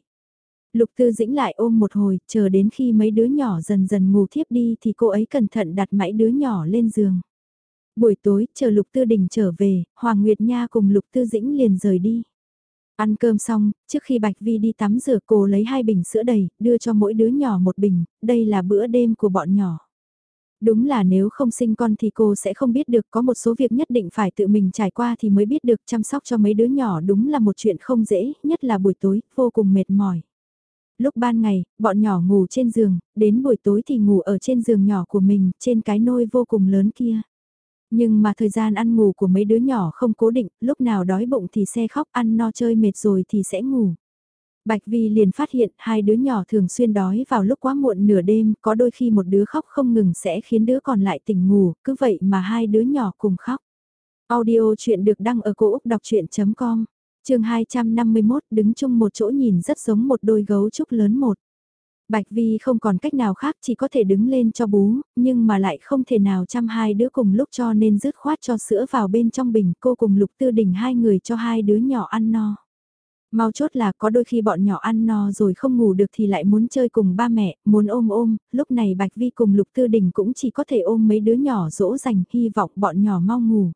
Lục Tư Dĩnh lại ôm một hồi, chờ đến khi mấy đứa nhỏ dần dần ngủ thiếp đi thì cô ấy cẩn thận đặt mãi đứa nhỏ lên giường. Buổi tối, chờ Lục Tư Đình trở về, Hoàng Nguyệt Nha cùng Lục Tư Dĩnh liền rời đi. Ăn cơm xong, trước khi Bạch Vi đi tắm rửa cô lấy hai bình sữa đầy, đưa cho mỗi đứa nhỏ một bình, đây là bữa đêm của bọn nhỏ. Đúng là nếu không sinh con thì cô sẽ không biết được có một số việc nhất định phải tự mình trải qua thì mới biết được chăm sóc cho mấy đứa nhỏ đúng là một chuyện không dễ, nhất là buổi tối, vô cùng mệt mỏi. Lúc ban ngày, bọn nhỏ ngủ trên giường, đến buổi tối thì ngủ ở trên giường nhỏ của mình, trên cái nôi vô cùng lớn kia. Nhưng mà thời gian ăn ngủ của mấy đứa nhỏ không cố định, lúc nào đói bụng thì xe khóc ăn no chơi mệt rồi thì sẽ ngủ. Bạch Vi liền phát hiện hai đứa nhỏ thường xuyên đói vào lúc quá muộn nửa đêm, có đôi khi một đứa khóc không ngừng sẽ khiến đứa còn lại tỉnh ngủ, cứ vậy mà hai đứa nhỏ cùng khóc. Audio chuyện được đăng ở cổ Úc đọc chuyện.com, trường 251 đứng chung một chỗ nhìn rất giống một đôi gấu trúc lớn một. Bạch Vi không còn cách nào khác chỉ có thể đứng lên cho bú, nhưng mà lại không thể nào chăm hai đứa cùng lúc cho nên dứt khoát cho sữa vào bên trong bình cô cùng Lục Tư Đình hai người cho hai đứa nhỏ ăn no. Mau chốt là có đôi khi bọn nhỏ ăn no rồi không ngủ được thì lại muốn chơi cùng ba mẹ, muốn ôm ôm, lúc này Bạch Vi cùng Lục Tư Đình cũng chỉ có thể ôm mấy đứa nhỏ dỗ dành hy vọng bọn nhỏ mau ngủ.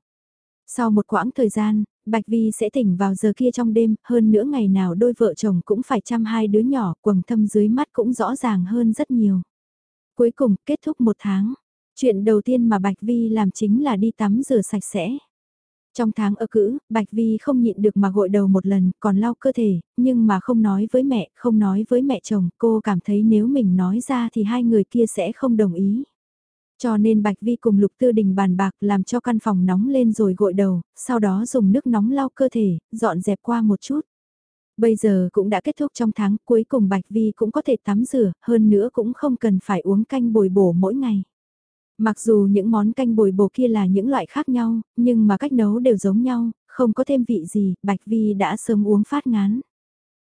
Sau một quãng thời gian, Bạch Vi sẽ tỉnh vào giờ kia trong đêm, hơn nữa ngày nào đôi vợ chồng cũng phải chăm hai đứa nhỏ, quầng thâm dưới mắt cũng rõ ràng hơn rất nhiều. Cuối cùng, kết thúc một tháng. Chuyện đầu tiên mà Bạch Vi làm chính là đi tắm rửa sạch sẽ. Trong tháng ở cữ, Bạch Vi không nhịn được mà gội đầu một lần, còn lau cơ thể, nhưng mà không nói với mẹ, không nói với mẹ chồng, cô cảm thấy nếu mình nói ra thì hai người kia sẽ không đồng ý. Cho nên Bạch Vi cùng Lục Tư Đình bàn bạc làm cho căn phòng nóng lên rồi gội đầu, sau đó dùng nước nóng lau cơ thể, dọn dẹp qua một chút. Bây giờ cũng đã kết thúc trong tháng, cuối cùng Bạch Vi cũng có thể tắm rửa, hơn nữa cũng không cần phải uống canh bồi bổ mỗi ngày. Mặc dù những món canh bồi bổ kia là những loại khác nhau, nhưng mà cách nấu đều giống nhau, không có thêm vị gì, Bạch Vi đã sớm uống phát ngán.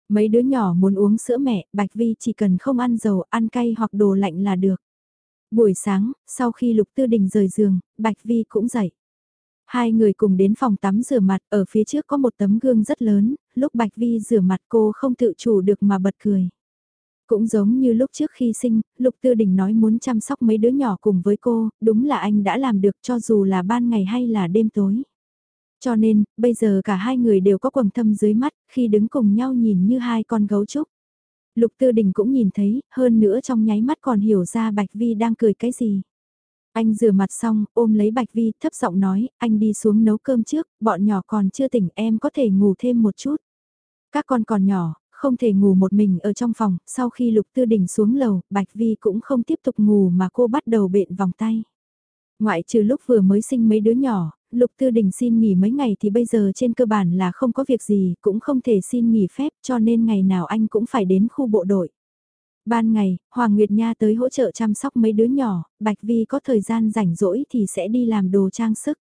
Mấy đứa nhỏ muốn uống sữa mẹ, Bạch Vi chỉ cần không ăn dầu, ăn cay hoặc đồ lạnh là được. Buổi sáng, sau khi Lục Tư Đình rời giường, Bạch Vi cũng dậy. Hai người cùng đến phòng tắm rửa mặt, ở phía trước có một tấm gương rất lớn, lúc Bạch Vi rửa mặt cô không tự chủ được mà bật cười. Cũng giống như lúc trước khi sinh, Lục Tư Đình nói muốn chăm sóc mấy đứa nhỏ cùng với cô, đúng là anh đã làm được cho dù là ban ngày hay là đêm tối. Cho nên, bây giờ cả hai người đều có quầng thâm dưới mắt, khi đứng cùng nhau nhìn như hai con gấu trúc. Lục Tư Đình cũng nhìn thấy, hơn nữa trong nháy mắt còn hiểu ra Bạch Vi đang cười cái gì. Anh rửa mặt xong, ôm lấy Bạch Vi, thấp giọng nói, anh đi xuống nấu cơm trước, bọn nhỏ còn chưa tỉnh, em có thể ngủ thêm một chút. Các con còn nhỏ, không thể ngủ một mình ở trong phòng, sau khi Lục Tư Đình xuống lầu, Bạch Vi cũng không tiếp tục ngủ mà cô bắt đầu bện vòng tay. Ngoại trừ lúc vừa mới sinh mấy đứa nhỏ, Lục Tư Đình xin nghỉ mấy ngày thì bây giờ trên cơ bản là không có việc gì, cũng không thể xin nghỉ phép cho nên ngày nào anh cũng phải đến khu bộ đội. Ban ngày, Hoàng Nguyệt Nha tới hỗ trợ chăm sóc mấy đứa nhỏ, Bạch Vi có thời gian rảnh rỗi thì sẽ đi làm đồ trang sức.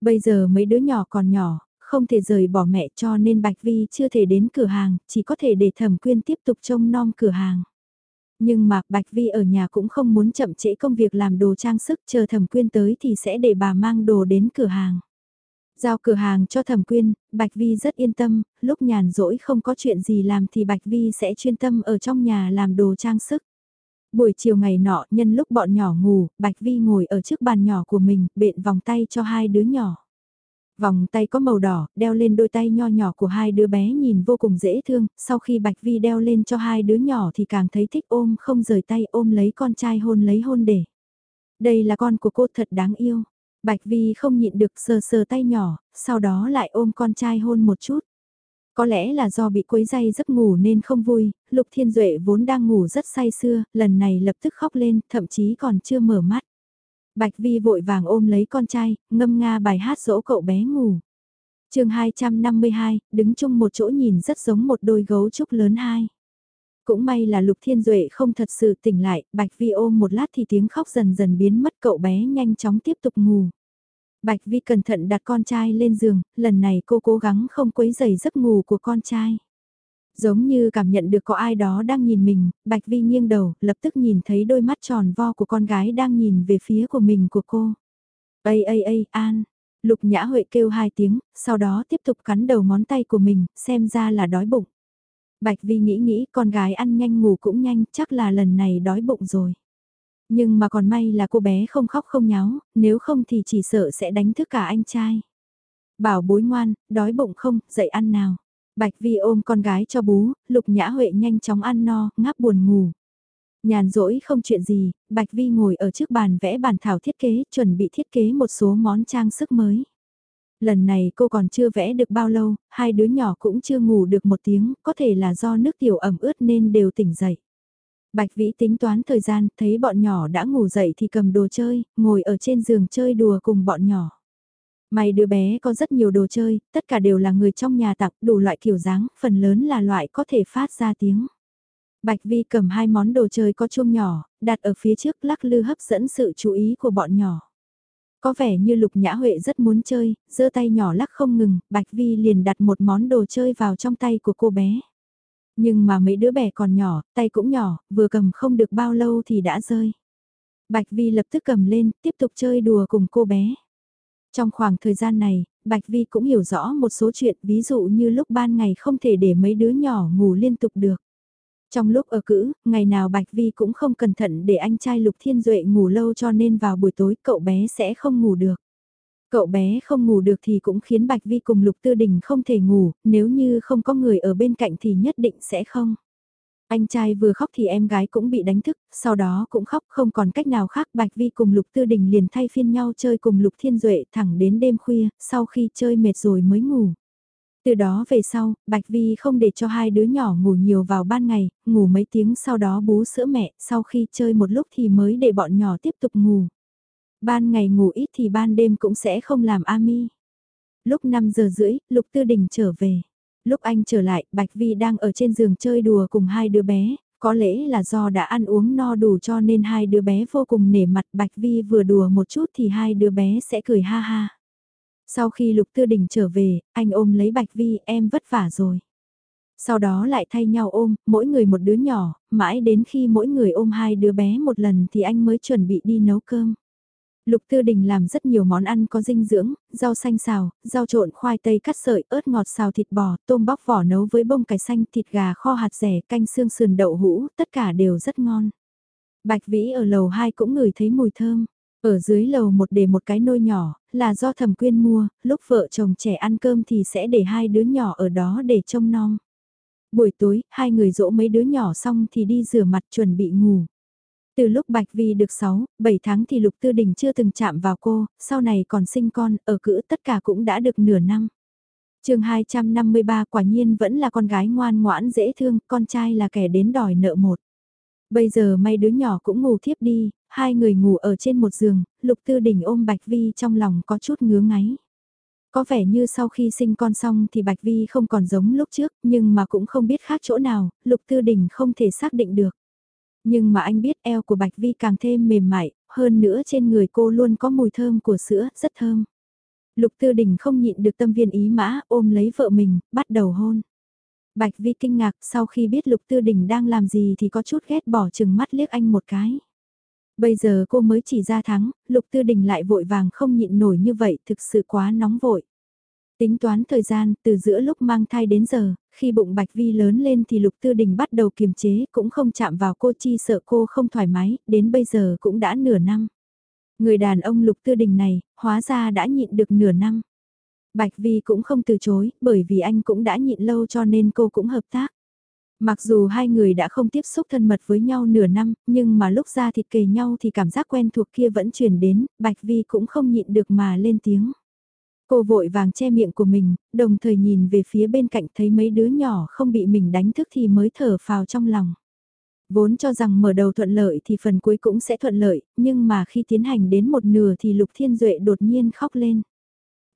Bây giờ mấy đứa nhỏ còn nhỏ, không thể rời bỏ mẹ cho nên Bạch Vi chưa thể đến cửa hàng, chỉ có thể để Thẩm Quyên tiếp tục trông nom cửa hàng. Nhưng mà Bạch Vi ở nhà cũng không muốn chậm trễ công việc làm đồ trang sức chờ Thẩm Quyên tới thì sẽ để bà mang đồ đến cửa hàng. Giao cửa hàng cho Thẩm Quyên, Bạch Vi rất yên tâm, lúc nhàn rỗi không có chuyện gì làm thì Bạch Vi sẽ chuyên tâm ở trong nhà làm đồ trang sức. Buổi chiều ngày nọ, nhân lúc bọn nhỏ ngủ, Bạch Vi ngồi ở trước bàn nhỏ của mình, bện vòng tay cho hai đứa nhỏ. Vòng tay có màu đỏ, đeo lên đôi tay nho nhỏ của hai đứa bé nhìn vô cùng dễ thương, sau khi Bạch Vi đeo lên cho hai đứa nhỏ thì càng thấy thích ôm không rời tay ôm lấy con trai hôn lấy hôn để. Đây là con của cô thật đáng yêu. Bạch Vi không nhịn được sờ sờ tay nhỏ, sau đó lại ôm con trai hôn một chút. Có lẽ là do bị quấy dây giấc ngủ nên không vui, Lục Thiên Duệ vốn đang ngủ rất say sưa, lần này lập tức khóc lên, thậm chí còn chưa mở mắt. Bạch Vi vội vàng ôm lấy con trai, ngâm nga bài hát dỗ cậu bé ngủ. chương 252, đứng chung một chỗ nhìn rất giống một đôi gấu trúc lớn hai. Cũng may là Lục Thiên Duệ không thật sự tỉnh lại, Bạch Vi ôm một lát thì tiếng khóc dần dần biến mất cậu bé nhanh chóng tiếp tục ngủ. Bạch Vi cẩn thận đặt con trai lên giường, lần này cô cố gắng không quấy rầy giấc ngủ của con trai. Giống như cảm nhận được có ai đó đang nhìn mình, Bạch Vi nghiêng đầu, lập tức nhìn thấy đôi mắt tròn vo của con gái đang nhìn về phía của mình của cô. Ây ây ây, An. Lục Nhã Huệ kêu hai tiếng, sau đó tiếp tục cắn đầu ngón tay của mình, xem ra là đói bụng. Bạch Vi nghĩ nghĩ con gái ăn nhanh ngủ cũng nhanh, chắc là lần này đói bụng rồi. Nhưng mà còn may là cô bé không khóc không nháo, nếu không thì chỉ sợ sẽ đánh thức cả anh trai. Bảo bối ngoan, đói bụng không, dậy ăn nào. Bạch Vi ôm con gái cho bú, Lục Nhã Huệ nhanh chóng ăn no, ngáp buồn ngủ. Nhàn rỗi không chuyện gì, Bạch Vi ngồi ở trước bàn vẽ bản thảo thiết kế, chuẩn bị thiết kế một số món trang sức mới. Lần này cô còn chưa vẽ được bao lâu, hai đứa nhỏ cũng chưa ngủ được một tiếng, có thể là do nước tiểu ẩm ướt nên đều tỉnh dậy. Bạch Vĩ tính toán thời gian, thấy bọn nhỏ đã ngủ dậy thì cầm đồ chơi, ngồi ở trên giường chơi đùa cùng bọn nhỏ. May đứa bé có rất nhiều đồ chơi, tất cả đều là người trong nhà tặng đủ loại kiểu dáng, phần lớn là loại có thể phát ra tiếng. Bạch Vi cầm hai món đồ chơi có chuông nhỏ, đặt ở phía trước lắc lư hấp dẫn sự chú ý của bọn nhỏ. Có vẻ như Lục Nhã Huệ rất muốn chơi, giơ tay nhỏ lắc không ngừng, Bạch Vi liền đặt một món đồ chơi vào trong tay của cô bé. Nhưng mà mấy đứa bé còn nhỏ, tay cũng nhỏ, vừa cầm không được bao lâu thì đã rơi. Bạch Vi lập tức cầm lên, tiếp tục chơi đùa cùng cô bé. Trong khoảng thời gian này, Bạch Vi cũng hiểu rõ một số chuyện ví dụ như lúc ban ngày không thể để mấy đứa nhỏ ngủ liên tục được. Trong lúc ở cữ, ngày nào Bạch Vi cũng không cẩn thận để anh trai Lục Thiên Duệ ngủ lâu cho nên vào buổi tối cậu bé sẽ không ngủ được. Cậu bé không ngủ được thì cũng khiến Bạch Vi cùng Lục Tư Đình không thể ngủ, nếu như không có người ở bên cạnh thì nhất định sẽ không. Anh trai vừa khóc thì em gái cũng bị đánh thức, sau đó cũng khóc không còn cách nào khác Bạch Vi cùng Lục Tư Đình liền thay phiên nhau chơi cùng Lục Thiên Duệ thẳng đến đêm khuya, sau khi chơi mệt rồi mới ngủ. Từ đó về sau, Bạch Vi không để cho hai đứa nhỏ ngủ nhiều vào ban ngày, ngủ mấy tiếng sau đó bú sữa mẹ, sau khi chơi một lúc thì mới để bọn nhỏ tiếp tục ngủ. Ban ngày ngủ ít thì ban đêm cũng sẽ không làm ami. Lúc 5 giờ rưỡi, Lục Tư Đình trở về. Lúc anh trở lại, Bạch Vi đang ở trên giường chơi đùa cùng hai đứa bé, có lẽ là do đã ăn uống no đủ cho nên hai đứa bé vô cùng nể mặt Bạch Vi vừa đùa một chút thì hai đứa bé sẽ cười ha ha. Sau khi Lục Tư Đình trở về, anh ôm lấy Bạch Vi em vất vả rồi. Sau đó lại thay nhau ôm, mỗi người một đứa nhỏ, mãi đến khi mỗi người ôm hai đứa bé một lần thì anh mới chuẩn bị đi nấu cơm. Lục Tư Đình làm rất nhiều món ăn có dinh dưỡng, rau xanh xào, rau trộn khoai tây cắt sợi, ớt ngọt xào thịt bò, tôm bóc vỏ nấu với bông cải xanh, thịt gà kho hạt rẻ, canh xương sườn đậu hũ, tất cả đều rất ngon. Bạch Vĩ ở lầu 2 cũng ngửi thấy mùi thơm. Ở dưới lầu một để một cái nôi nhỏ, là do thẩm quyên mua, lúc vợ chồng trẻ ăn cơm thì sẽ để hai đứa nhỏ ở đó để trông non. Buổi tối, hai người dỗ mấy đứa nhỏ xong thì đi rửa mặt chuẩn bị ngủ. Từ lúc Bạch Vi được 6, 7 tháng thì Lục Tư Đình chưa từng chạm vào cô, sau này còn sinh con, ở cữ tất cả cũng đã được nửa năm. chương 253 quả nhiên vẫn là con gái ngoan ngoãn dễ thương, con trai là kẻ đến đòi nợ một. Bây giờ may đứa nhỏ cũng ngủ thiếp đi, hai người ngủ ở trên một giường, Lục Tư Đình ôm Bạch Vi trong lòng có chút ngứa ngáy. Có vẻ như sau khi sinh con xong thì Bạch Vi không còn giống lúc trước, nhưng mà cũng không biết khác chỗ nào, Lục Tư Đình không thể xác định được. Nhưng mà anh biết eo của Bạch Vi càng thêm mềm mại, hơn nữa trên người cô luôn có mùi thơm của sữa, rất thơm. Lục Tư Đình không nhịn được tâm viên ý mã, ôm lấy vợ mình, bắt đầu hôn. Bạch Vi kinh ngạc sau khi biết Lục Tư Đình đang làm gì thì có chút ghét bỏ chừng mắt liếc anh một cái. Bây giờ cô mới chỉ ra thắng, Lục Tư Đình lại vội vàng không nhịn nổi như vậy, thực sự quá nóng vội. Tính toán thời gian, từ giữa lúc mang thai đến giờ, khi bụng Bạch Vi lớn lên thì Lục Tư Đình bắt đầu kiềm chế, cũng không chạm vào cô chi sợ cô không thoải mái, đến bây giờ cũng đã nửa năm. Người đàn ông Lục Tư Đình này, hóa ra đã nhịn được nửa năm. Bạch Vi cũng không từ chối, bởi vì anh cũng đã nhịn lâu cho nên cô cũng hợp tác. Mặc dù hai người đã không tiếp xúc thân mật với nhau nửa năm, nhưng mà lúc ra thịt kề nhau thì cảm giác quen thuộc kia vẫn truyền đến, Bạch Vi cũng không nhịn được mà lên tiếng. Cô vội vàng che miệng của mình, đồng thời nhìn về phía bên cạnh thấy mấy đứa nhỏ không bị mình đánh thức thì mới thở phào trong lòng. Vốn cho rằng mở đầu thuận lợi thì phần cuối cũng sẽ thuận lợi, nhưng mà khi tiến hành đến một nửa thì Lục Thiên Duệ đột nhiên khóc lên.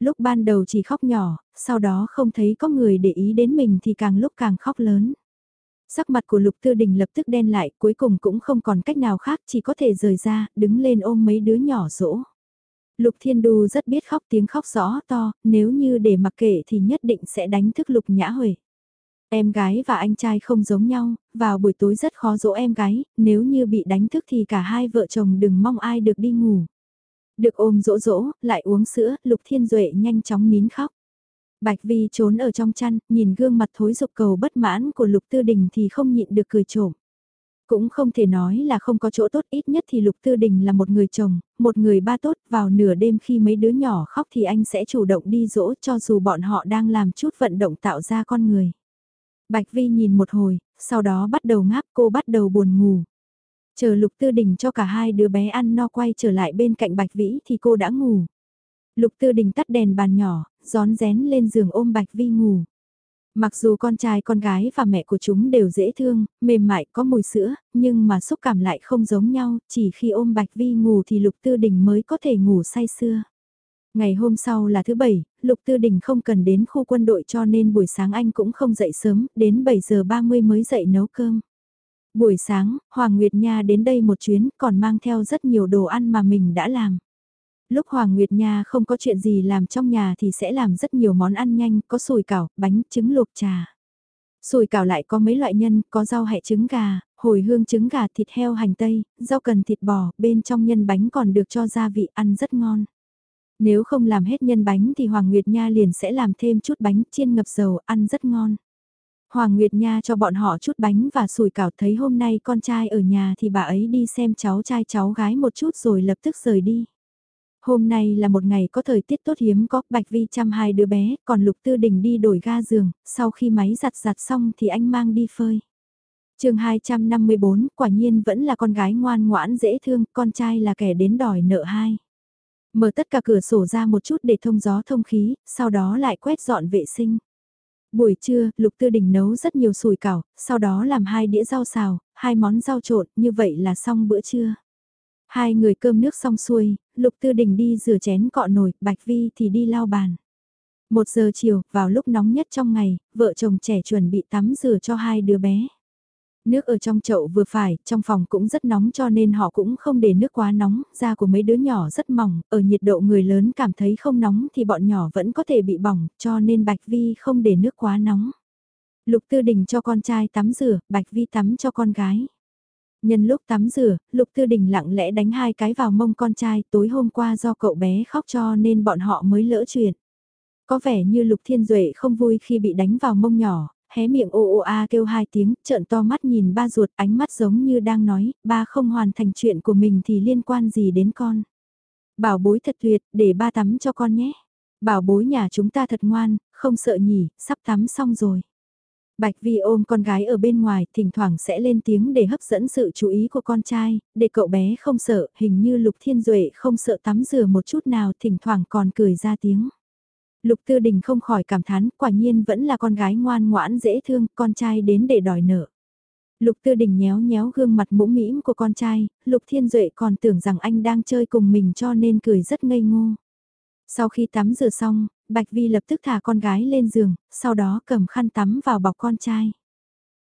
Lúc ban đầu chỉ khóc nhỏ, sau đó không thấy có người để ý đến mình thì càng lúc càng khóc lớn. Sắc mặt của Lục Tư Đình lập tức đen lại, cuối cùng cũng không còn cách nào khác chỉ có thể rời ra, đứng lên ôm mấy đứa nhỏ dỗ. Lục Thiên Đu rất biết khóc tiếng khóc rõ to, nếu như để mặc kệ thì nhất định sẽ đánh thức Lục Nhã Huệ. Em gái và anh trai không giống nhau, vào buổi tối rất khó dỗ em gái, nếu như bị đánh thức thì cả hai vợ chồng đừng mong ai được đi ngủ. Được ôm dỗ dỗ, lại uống sữa, Lục Thiên Duệ nhanh chóng nín khóc. Bạch Vi trốn ở trong chăn, nhìn gương mặt thối dục cầu bất mãn của Lục Tư Đình thì không nhịn được cười trộm. Cũng không thể nói là không có chỗ tốt ít nhất thì Lục Tư Đình là một người chồng, một người ba tốt vào nửa đêm khi mấy đứa nhỏ khóc thì anh sẽ chủ động đi dỗ cho dù bọn họ đang làm chút vận động tạo ra con người. Bạch Vi nhìn một hồi, sau đó bắt đầu ngáp cô bắt đầu buồn ngủ. Chờ Lục Tư Đình cho cả hai đứa bé ăn no quay trở lại bên cạnh Bạch Vĩ thì cô đã ngủ. Lục Tư Đình tắt đèn bàn nhỏ, gión rén lên giường ôm Bạch Vi ngủ. Mặc dù con trai con gái và mẹ của chúng đều dễ thương, mềm mại có mùi sữa, nhưng mà xúc cảm lại không giống nhau, chỉ khi ôm Bạch Vi ngủ thì Lục Tư Đình mới có thể ngủ say sưa. Ngày hôm sau là thứ bảy, Lục Tư Đình không cần đến khu quân đội cho nên buổi sáng anh cũng không dậy sớm, đến 7 giờ 30 mới dậy nấu cơm. Buổi sáng, Hoàng Nguyệt Nha đến đây một chuyến còn mang theo rất nhiều đồ ăn mà mình đã làm. Lúc Hoàng Nguyệt Nha không có chuyện gì làm trong nhà thì sẽ làm rất nhiều món ăn nhanh, có sùi cảo, bánh, trứng luộc trà. Sùi cảo lại có mấy loại nhân, có rau hẹ trứng gà, hồi hương trứng gà thịt heo hành tây, rau cần thịt bò, bên trong nhân bánh còn được cho gia vị ăn rất ngon. Nếu không làm hết nhân bánh thì Hoàng Nguyệt Nha liền sẽ làm thêm chút bánh chiên ngập dầu ăn rất ngon. Hoàng Nguyệt Nha cho bọn họ chút bánh và sùi cảo thấy hôm nay con trai ở nhà thì bà ấy đi xem cháu trai cháu gái một chút rồi lập tức rời đi. Hôm nay là một ngày có thời tiết tốt hiếm có, Bạch Vi chăm hai đứa bé, còn Lục Tư Đình đi đổi ga giường, sau khi máy giặt giặt xong thì anh mang đi phơi. chương 254, quả nhiên vẫn là con gái ngoan ngoãn dễ thương, con trai là kẻ đến đòi nợ hai. Mở tất cả cửa sổ ra một chút để thông gió thông khí, sau đó lại quét dọn vệ sinh. Buổi trưa, Lục Tư Đình nấu rất nhiều sủi cảo, sau đó làm hai đĩa rau xào, hai món rau trộn, như vậy là xong bữa trưa. Hai người cơm nước xong xuôi, Lục Tư Đình đi rửa chén cọ nồi, Bạch Vi thì đi lau bàn. Một giờ chiều, vào lúc nóng nhất trong ngày, vợ chồng trẻ chuẩn bị tắm rửa cho hai đứa bé. Nước ở trong chậu vừa phải, trong phòng cũng rất nóng cho nên họ cũng không để nước quá nóng, da của mấy đứa nhỏ rất mỏng, ở nhiệt độ người lớn cảm thấy không nóng thì bọn nhỏ vẫn có thể bị bỏng, cho nên Bạch Vi không để nước quá nóng. Lục Tư Đình cho con trai tắm rửa, Bạch Vi tắm cho con gái. Nhân lúc tắm rửa, Lục Tư Đình lặng lẽ đánh hai cái vào mông con trai tối hôm qua do cậu bé khóc cho nên bọn họ mới lỡ chuyện. Có vẻ như Lục Thiên Duệ không vui khi bị đánh vào mông nhỏ, hé miệng ô ô a kêu hai tiếng, trợn to mắt nhìn ba ruột ánh mắt giống như đang nói, ba không hoàn thành chuyện của mình thì liên quan gì đến con. Bảo bối thật tuyệt, để ba tắm cho con nhé. Bảo bối nhà chúng ta thật ngoan, không sợ nhỉ, sắp tắm xong rồi. Bạch Vi ôm con gái ở bên ngoài, thỉnh thoảng sẽ lên tiếng để hấp dẫn sự chú ý của con trai, để cậu bé không sợ, hình như Lục Thiên Duệ không sợ tắm rửa một chút nào, thỉnh thoảng còn cười ra tiếng. Lục Tư Đình không khỏi cảm thán, quả nhiên vẫn là con gái ngoan ngoãn dễ thương, con trai đến để đòi nợ. Lục Tư Đình nhéo nhéo gương mặt mũm mĩm của con trai, Lục Thiên Duệ còn tưởng rằng anh đang chơi cùng mình cho nên cười rất ngây ngô. Sau khi tắm rửa xong, Bạch Vi lập tức thả con gái lên giường, sau đó cầm khăn tắm vào bọc con trai.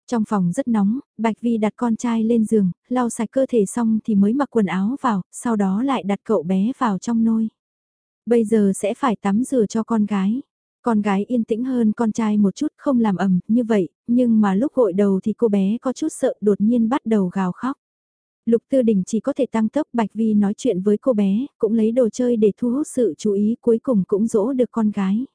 Trong phòng rất nóng, Bạch Vi đặt con trai lên giường, lau sạch cơ thể xong thì mới mặc quần áo vào, sau đó lại đặt cậu bé vào trong nôi. Bây giờ sẽ phải tắm rửa cho con gái. Con gái yên tĩnh hơn con trai một chút không làm ầm như vậy, nhưng mà lúc gội đầu thì cô bé có chút sợ đột nhiên bắt đầu gào khóc. Lục Tư Đình chỉ có thể tăng tốc Bạch Vi nói chuyện với cô bé, cũng lấy đồ chơi để thu hút sự chú ý cuối cùng cũng dỗ được con gái.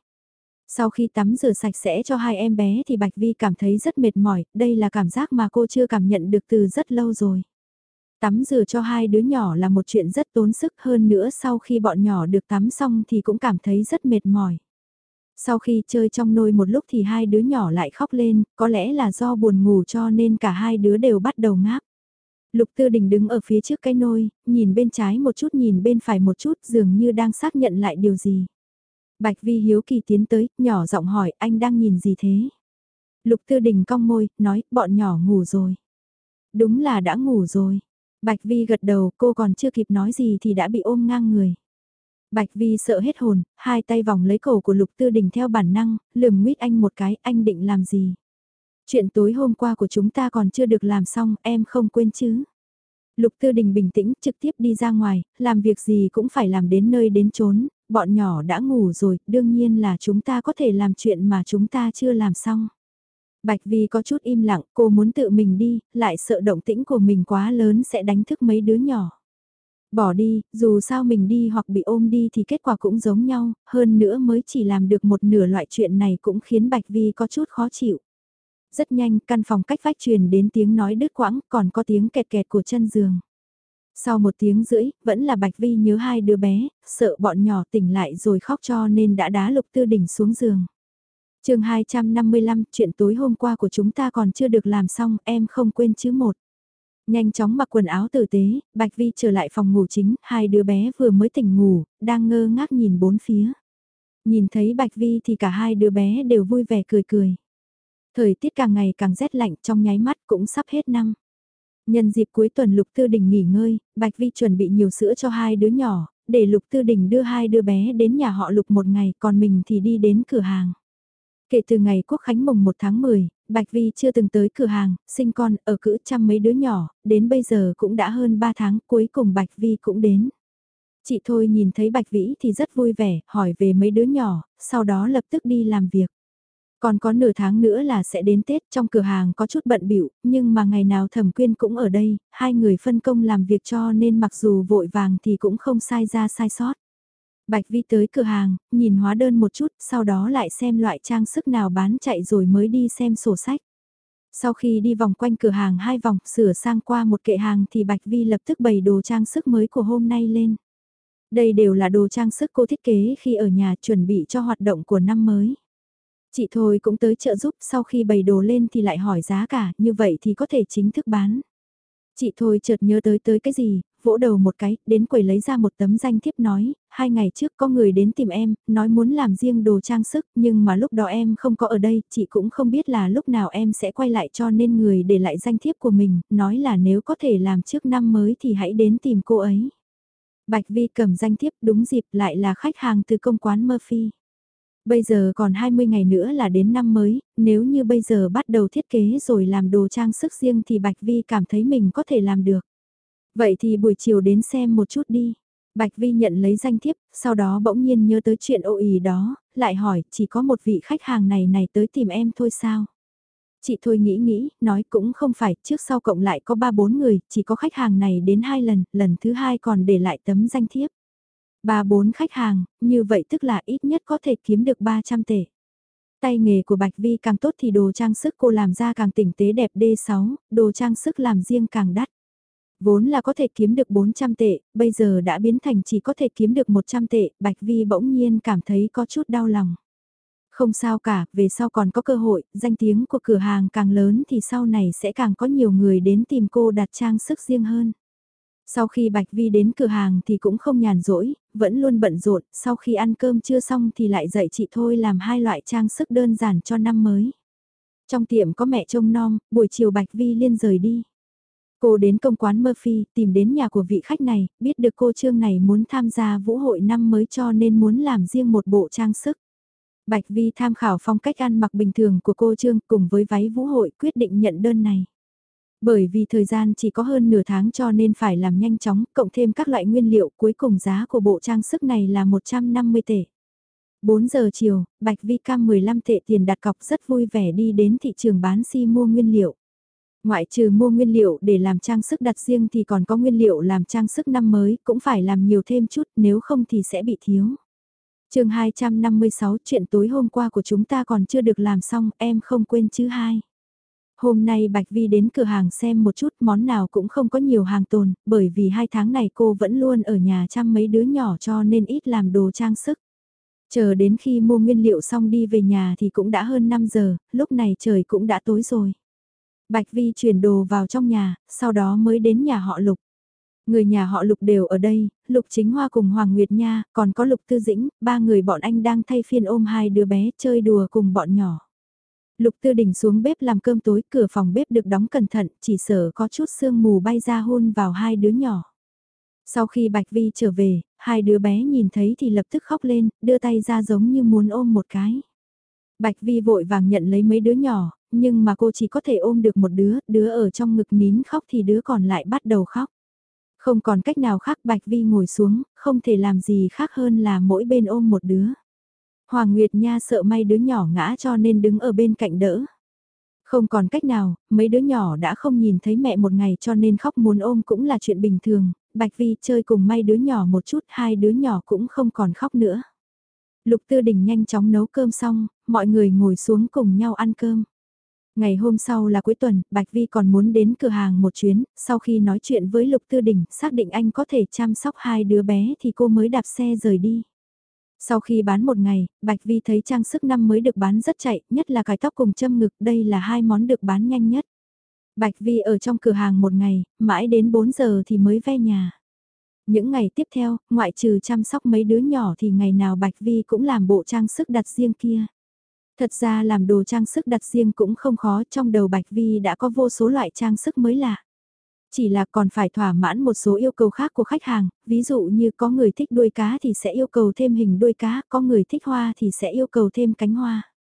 Sau khi tắm rửa sạch sẽ cho hai em bé thì Bạch Vi cảm thấy rất mệt mỏi, đây là cảm giác mà cô chưa cảm nhận được từ rất lâu rồi. Tắm rửa cho hai đứa nhỏ là một chuyện rất tốn sức hơn nữa sau khi bọn nhỏ được tắm xong thì cũng cảm thấy rất mệt mỏi. Sau khi chơi trong nôi một lúc thì hai đứa nhỏ lại khóc lên, có lẽ là do buồn ngủ cho nên cả hai đứa đều bắt đầu ngáp. Lục Tư Đình đứng ở phía trước cái nôi, nhìn bên trái một chút nhìn bên phải một chút dường như đang xác nhận lại điều gì. Bạch Vi hiếu kỳ tiến tới, nhỏ giọng hỏi anh đang nhìn gì thế? Lục Tư Đình cong môi, nói bọn nhỏ ngủ rồi. Đúng là đã ngủ rồi. Bạch Vi gật đầu cô còn chưa kịp nói gì thì đã bị ôm ngang người. Bạch Vi sợ hết hồn, hai tay vòng lấy cổ của Lục Tư Đình theo bản năng, lườm nguyết anh một cái, anh định làm gì? Chuyện tối hôm qua của chúng ta còn chưa được làm xong, em không quên chứ. Lục Tư Đình bình tĩnh trực tiếp đi ra ngoài, làm việc gì cũng phải làm đến nơi đến chốn, bọn nhỏ đã ngủ rồi, đương nhiên là chúng ta có thể làm chuyện mà chúng ta chưa làm xong. Bạch Vi có chút im lặng, cô muốn tự mình đi, lại sợ động tĩnh của mình quá lớn sẽ đánh thức mấy đứa nhỏ. Bỏ đi, dù sao mình đi hoặc bị ôm đi thì kết quả cũng giống nhau, hơn nữa mới chỉ làm được một nửa loại chuyện này cũng khiến Bạch Vi có chút khó chịu. Rất nhanh, căn phòng cách vách truyền đến tiếng nói đứt quãng, còn có tiếng kẹt kẹt của chân giường. Sau một tiếng rưỡi, vẫn là Bạch Vi nhớ hai đứa bé, sợ bọn nhỏ tỉnh lại rồi khóc cho nên đã đá lục tư đỉnh xuống giường. chương 255, chuyện tối hôm qua của chúng ta còn chưa được làm xong, em không quên chứ một. Nhanh chóng mặc quần áo tử tế, Bạch Vi trở lại phòng ngủ chính, hai đứa bé vừa mới tỉnh ngủ, đang ngơ ngác nhìn bốn phía. Nhìn thấy Bạch Vi thì cả hai đứa bé đều vui vẻ cười cười. Thời tiết càng ngày càng rét lạnh trong nháy mắt cũng sắp hết năm. Nhân dịp cuối tuần Lục Tư Đình nghỉ ngơi, Bạch Vi chuẩn bị nhiều sữa cho hai đứa nhỏ, để Lục Tư Đình đưa hai đứa bé đến nhà họ Lục một ngày còn mình thì đi đến cửa hàng. Kể từ ngày Quốc Khánh mùng 1 tháng 10, Bạch Vi chưa từng tới cửa hàng, sinh con, ở cữ chăm mấy đứa nhỏ, đến bây giờ cũng đã hơn 3 tháng, cuối cùng Bạch Vi cũng đến. Chị Thôi nhìn thấy Bạch Vĩ thì rất vui vẻ, hỏi về mấy đứa nhỏ, sau đó lập tức đi làm việc. Còn có nửa tháng nữa là sẽ đến Tết trong cửa hàng có chút bận bịu nhưng mà ngày nào thẩm quyên cũng ở đây, hai người phân công làm việc cho nên mặc dù vội vàng thì cũng không sai ra sai sót. Bạch Vi tới cửa hàng, nhìn hóa đơn một chút, sau đó lại xem loại trang sức nào bán chạy rồi mới đi xem sổ sách. Sau khi đi vòng quanh cửa hàng hai vòng, sửa sang qua một kệ hàng thì Bạch Vi lập tức bày đồ trang sức mới của hôm nay lên. Đây đều là đồ trang sức cô thiết kế khi ở nhà chuẩn bị cho hoạt động của năm mới. Chị Thôi cũng tới chợ giúp sau khi bày đồ lên thì lại hỏi giá cả, như vậy thì có thể chính thức bán. Chị Thôi chợt nhớ tới tới cái gì, vỗ đầu một cái, đến quầy lấy ra một tấm danh thiếp nói, hai ngày trước có người đến tìm em, nói muốn làm riêng đồ trang sức, nhưng mà lúc đó em không có ở đây, chị cũng không biết là lúc nào em sẽ quay lại cho nên người để lại danh thiếp của mình, nói là nếu có thể làm trước năm mới thì hãy đến tìm cô ấy. Bạch Vi cầm danh thiếp đúng dịp lại là khách hàng từ công quán Murphy. Bây giờ còn 20 ngày nữa là đến năm mới, nếu như bây giờ bắt đầu thiết kế rồi làm đồ trang sức riêng thì Bạch Vi cảm thấy mình có thể làm được. Vậy thì buổi chiều đến xem một chút đi. Bạch Vi nhận lấy danh thiếp, sau đó bỗng nhiên nhớ tới chuyện ô ý đó, lại hỏi chỉ có một vị khách hàng này này tới tìm em thôi sao? Chị thôi nghĩ nghĩ, nói cũng không phải, trước sau cộng lại có 3-4 người, chỉ có khách hàng này đến hai lần, lần thứ hai còn để lại tấm danh thiếp. Ba bốn khách hàng, như vậy tức là ít nhất có thể kiếm được 300 tệ. Tay nghề của Bạch Vi càng tốt thì đồ trang sức cô làm ra càng tỉnh tế đẹp D6, đồ trang sức làm riêng càng đắt. Vốn là có thể kiếm được 400 tệ, bây giờ đã biến thành chỉ có thể kiếm được 100 tệ, Bạch Vi bỗng nhiên cảm thấy có chút đau lòng. Không sao cả, về sau còn có cơ hội, danh tiếng của cửa hàng càng lớn thì sau này sẽ càng có nhiều người đến tìm cô đặt trang sức riêng hơn. Sau khi Bạch Vi đến cửa hàng thì cũng không nhàn rỗi, vẫn luôn bận rộn, sau khi ăn cơm chưa xong thì lại dạy chị Thôi làm hai loại trang sức đơn giản cho năm mới. Trong tiệm có mẹ trông nom, buổi chiều Bạch Vi liên rời đi. Cô đến công quán Murphy, tìm đến nhà của vị khách này, biết được cô Trương này muốn tham gia vũ hội năm mới cho nên muốn làm riêng một bộ trang sức. Bạch Vi tham khảo phong cách ăn mặc bình thường của cô Trương cùng với váy vũ hội quyết định nhận đơn này. Bởi vì thời gian chỉ có hơn nửa tháng cho nên phải làm nhanh chóng, cộng thêm các loại nguyên liệu cuối cùng giá của bộ trang sức này là 150 tệ. 4 giờ chiều, Bạch Vi cam 15 tệ tiền đặt cọc rất vui vẻ đi đến thị trường bán si mua nguyên liệu. Ngoại trừ mua nguyên liệu để làm trang sức đặt riêng thì còn có nguyên liệu làm trang sức năm mới, cũng phải làm nhiều thêm chút nếu không thì sẽ bị thiếu. chương 256 chuyện tối hôm qua của chúng ta còn chưa được làm xong, em không quên chứ hai. Hôm nay Bạch Vi đến cửa hàng xem một chút món nào cũng không có nhiều hàng tồn, bởi vì hai tháng này cô vẫn luôn ở nhà chăm mấy đứa nhỏ cho nên ít làm đồ trang sức. Chờ đến khi mua nguyên liệu xong đi về nhà thì cũng đã hơn 5 giờ, lúc này trời cũng đã tối rồi. Bạch Vi chuyển đồ vào trong nhà, sau đó mới đến nhà họ Lục. Người nhà họ Lục đều ở đây, Lục Chính Hoa cùng Hoàng Nguyệt Nha, còn có Lục Tư Dĩnh, ba người bọn anh đang thay phiên ôm hai đứa bé chơi đùa cùng bọn nhỏ. Lục Tư Đình xuống bếp làm cơm tối, cửa phòng bếp được đóng cẩn thận, chỉ sợ có chút sương mù bay ra hôn vào hai đứa nhỏ. Sau khi Bạch Vi trở về, hai đứa bé nhìn thấy thì lập tức khóc lên, đưa tay ra giống như muốn ôm một cái. Bạch Vi vội vàng nhận lấy mấy đứa nhỏ, nhưng mà cô chỉ có thể ôm được một đứa, đứa ở trong ngực nín khóc thì đứa còn lại bắt đầu khóc. Không còn cách nào khác Bạch Vi ngồi xuống, không thể làm gì khác hơn là mỗi bên ôm một đứa. Hoàng Nguyệt Nha sợ may đứa nhỏ ngã cho nên đứng ở bên cạnh đỡ. Không còn cách nào, mấy đứa nhỏ đã không nhìn thấy mẹ một ngày cho nên khóc muốn ôm cũng là chuyện bình thường, Bạch Vi chơi cùng may đứa nhỏ một chút, hai đứa nhỏ cũng không còn khóc nữa. Lục Tư Đình nhanh chóng nấu cơm xong, mọi người ngồi xuống cùng nhau ăn cơm. Ngày hôm sau là cuối tuần, Bạch Vi còn muốn đến cửa hàng một chuyến, sau khi nói chuyện với Lục Tư Đình, xác định anh có thể chăm sóc hai đứa bé thì cô mới đạp xe rời đi. Sau khi bán một ngày, Bạch Vi thấy trang sức năm mới được bán rất chạy, nhất là cái tóc cùng châm ngực, đây là hai món được bán nhanh nhất. Bạch Vi ở trong cửa hàng một ngày, mãi đến 4 giờ thì mới về nhà. Những ngày tiếp theo, ngoại trừ chăm sóc mấy đứa nhỏ thì ngày nào Bạch Vi cũng làm bộ trang sức đặt riêng kia. Thật ra làm đồ trang sức đặt riêng cũng không khó, trong đầu Bạch Vi đã có vô số loại trang sức mới lạ. Chỉ là còn phải thỏa mãn một số yêu cầu khác của khách hàng, ví dụ như có người thích đuôi cá thì sẽ yêu cầu thêm hình đuôi cá, có người thích hoa thì sẽ yêu cầu thêm cánh hoa.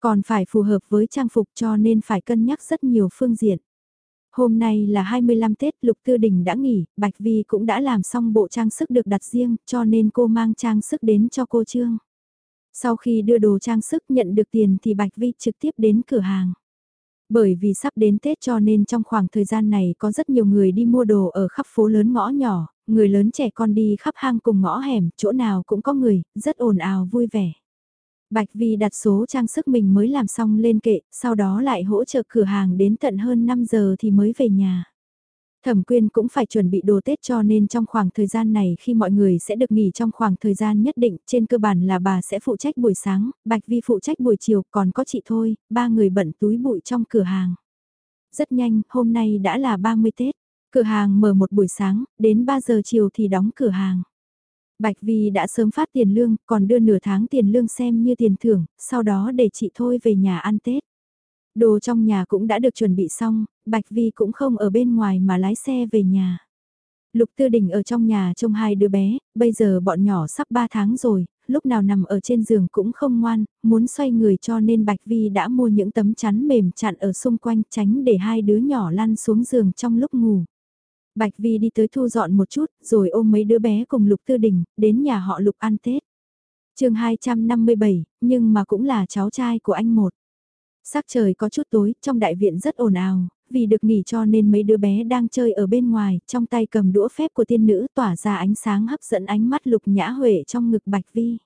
Còn phải phù hợp với trang phục cho nên phải cân nhắc rất nhiều phương diện. Hôm nay là 25 Tết, Lục Tư Đình đã nghỉ, Bạch Vi cũng đã làm xong bộ trang sức được đặt riêng, cho nên cô mang trang sức đến cho cô Trương. Sau khi đưa đồ trang sức nhận được tiền thì Bạch Vi trực tiếp đến cửa hàng. Bởi vì sắp đến Tết cho nên trong khoảng thời gian này có rất nhiều người đi mua đồ ở khắp phố lớn ngõ nhỏ, người lớn trẻ con đi khắp hang cùng ngõ hẻm, chỗ nào cũng có người, rất ồn ào vui vẻ. Bạch Vi đặt số trang sức mình mới làm xong lên kệ, sau đó lại hỗ trợ cửa hàng đến tận hơn 5 giờ thì mới về nhà. Thẩm quyên cũng phải chuẩn bị đồ Tết cho nên trong khoảng thời gian này khi mọi người sẽ được nghỉ trong khoảng thời gian nhất định, trên cơ bản là bà sẽ phụ trách buổi sáng, Bạch Vi phụ trách buổi chiều, còn có chị thôi, ba người bận túi bụi trong cửa hàng. Rất nhanh, hôm nay đã là 30 Tết, cửa hàng mở một buổi sáng, đến 3 giờ chiều thì đóng cửa hàng. Bạch Vi đã sớm phát tiền lương, còn đưa nửa tháng tiền lương xem như tiền thưởng, sau đó để chị thôi về nhà ăn Tết. Đồ trong nhà cũng đã được chuẩn bị xong, Bạch Vi cũng không ở bên ngoài mà lái xe về nhà. Lục Tư Đình ở trong nhà trông hai đứa bé, bây giờ bọn nhỏ sắp 3 tháng rồi, lúc nào nằm ở trên giường cũng không ngoan, muốn xoay người cho nên Bạch Vi đã mua những tấm chắn mềm chặn ở xung quanh tránh để hai đứa nhỏ lăn xuống giường trong lúc ngủ. Bạch Vi đi tới thu dọn một chút, rồi ôm mấy đứa bé cùng Lục Tư Đình, đến nhà họ Lục ăn Tết. chương 257, nhưng mà cũng là cháu trai của anh một. Sắc trời có chút tối, trong đại viện rất ồn ào, vì được nghỉ cho nên mấy đứa bé đang chơi ở bên ngoài, trong tay cầm đũa phép của tiên nữ tỏa ra ánh sáng hấp dẫn ánh mắt Lục Nhã Huệ trong ngực Bạch Vi.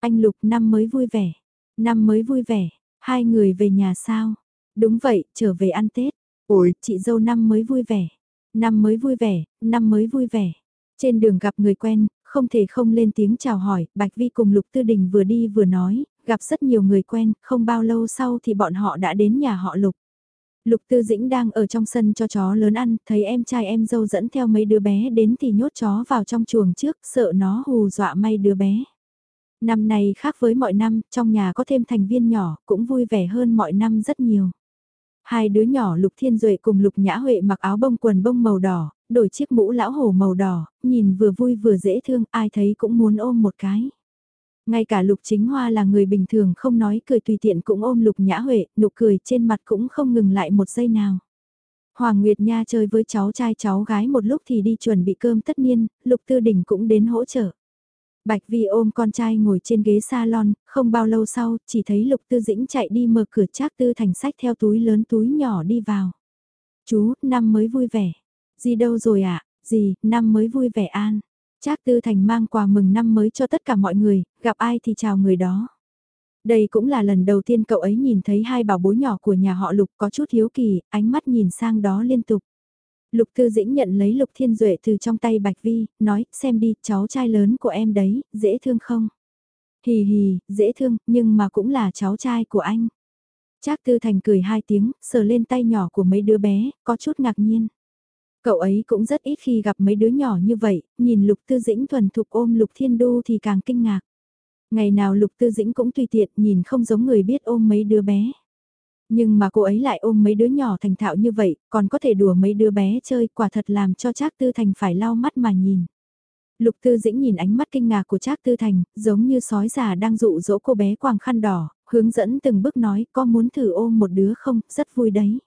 Anh Lục năm mới vui vẻ, năm mới vui vẻ, hai người về nhà sao? Đúng vậy, trở về ăn Tết. Ôi, chị dâu năm mới vui vẻ, năm mới vui vẻ, năm mới vui vẻ. Trên đường gặp người quen, không thể không lên tiếng chào hỏi, Bạch Vi cùng Lục Tư Đình vừa đi vừa nói, gặp rất nhiều người quen, không bao lâu sau thì bọn họ đã đến nhà họ Lục. Lục Tư Dĩnh đang ở trong sân cho chó lớn ăn, thấy em trai em dâu dẫn theo mấy đứa bé đến thì nhốt chó vào trong chuồng trước, sợ nó hù dọa may đứa bé. Năm này khác với mọi năm, trong nhà có thêm thành viên nhỏ, cũng vui vẻ hơn mọi năm rất nhiều. Hai đứa nhỏ Lục Thiên Duệ cùng Lục Nhã Huệ mặc áo bông quần bông màu đỏ, đổi chiếc mũ lão hổ màu đỏ, nhìn vừa vui vừa dễ thương, ai thấy cũng muốn ôm một cái. Ngay cả Lục Chính Hoa là người bình thường không nói cười tùy tiện cũng ôm Lục Nhã Huệ, nụ cười trên mặt cũng không ngừng lại một giây nào. Hoàng Nguyệt Nha chơi với cháu trai cháu gái một lúc thì đi chuẩn bị cơm tất niên, Lục Tư Đình cũng đến hỗ trợ. Bạch Vi ôm con trai ngồi trên ghế salon, không bao lâu sau, chỉ thấy Lục Tư Dĩnh chạy đi mở cửa Trác Tư Thành sách theo túi lớn túi nhỏ đi vào. Chú, năm mới vui vẻ. Gì đâu rồi ạ? À? Gì, năm mới vui vẻ an. Trác Tư Thành mang quà mừng năm mới cho tất cả mọi người, gặp ai thì chào người đó. Đây cũng là lần đầu tiên cậu ấy nhìn thấy hai bảo bối nhỏ của nhà họ Lục có chút hiếu kỳ, ánh mắt nhìn sang đó liên tục. Lục Tư Dĩnh nhận lấy Lục Thiên Duệ từ trong tay Bạch Vi, nói, xem đi, cháu trai lớn của em đấy, dễ thương không? Hì hì, dễ thương, nhưng mà cũng là cháu trai của anh. Trác Tư Thành cười hai tiếng, sờ lên tay nhỏ của mấy đứa bé, có chút ngạc nhiên. Cậu ấy cũng rất ít khi gặp mấy đứa nhỏ như vậy, nhìn Lục Tư Dĩnh thuần thục ôm Lục Thiên Đu thì càng kinh ngạc. Ngày nào Lục Tư Dĩnh cũng tùy tiện nhìn không giống người biết ôm mấy đứa bé. Nhưng mà cô ấy lại ôm mấy đứa nhỏ thành thạo như vậy, còn có thể đùa mấy đứa bé chơi, quả thật làm cho Trác Tư Thành phải lau mắt mà nhìn. Lục Tư Dĩnh nhìn ánh mắt kinh ngạc của Trác Tư Thành, giống như sói già đang dụ dỗ cô bé quàng khăn đỏ, hướng dẫn từng bước nói có muốn thử ôm một đứa không, rất vui đấy.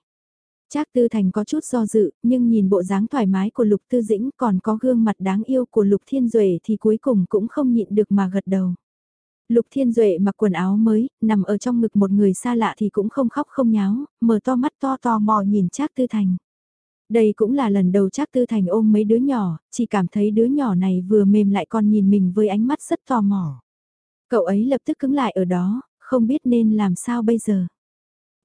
Trác Tư Thành có chút do dự, nhưng nhìn bộ dáng thoải mái của Lục Tư Dĩnh còn có gương mặt đáng yêu của Lục Thiên Duệ thì cuối cùng cũng không nhịn được mà gật đầu. Lục Thiên Duệ mặc quần áo mới, nằm ở trong ngực một người xa lạ thì cũng không khóc không nháo, mở to mắt to to mò nhìn Trác Tư Thành. Đây cũng là lần đầu Trác Tư Thành ôm mấy đứa nhỏ, chỉ cảm thấy đứa nhỏ này vừa mềm lại còn nhìn mình với ánh mắt rất tò mò. Cậu ấy lập tức cứng lại ở đó, không biết nên làm sao bây giờ.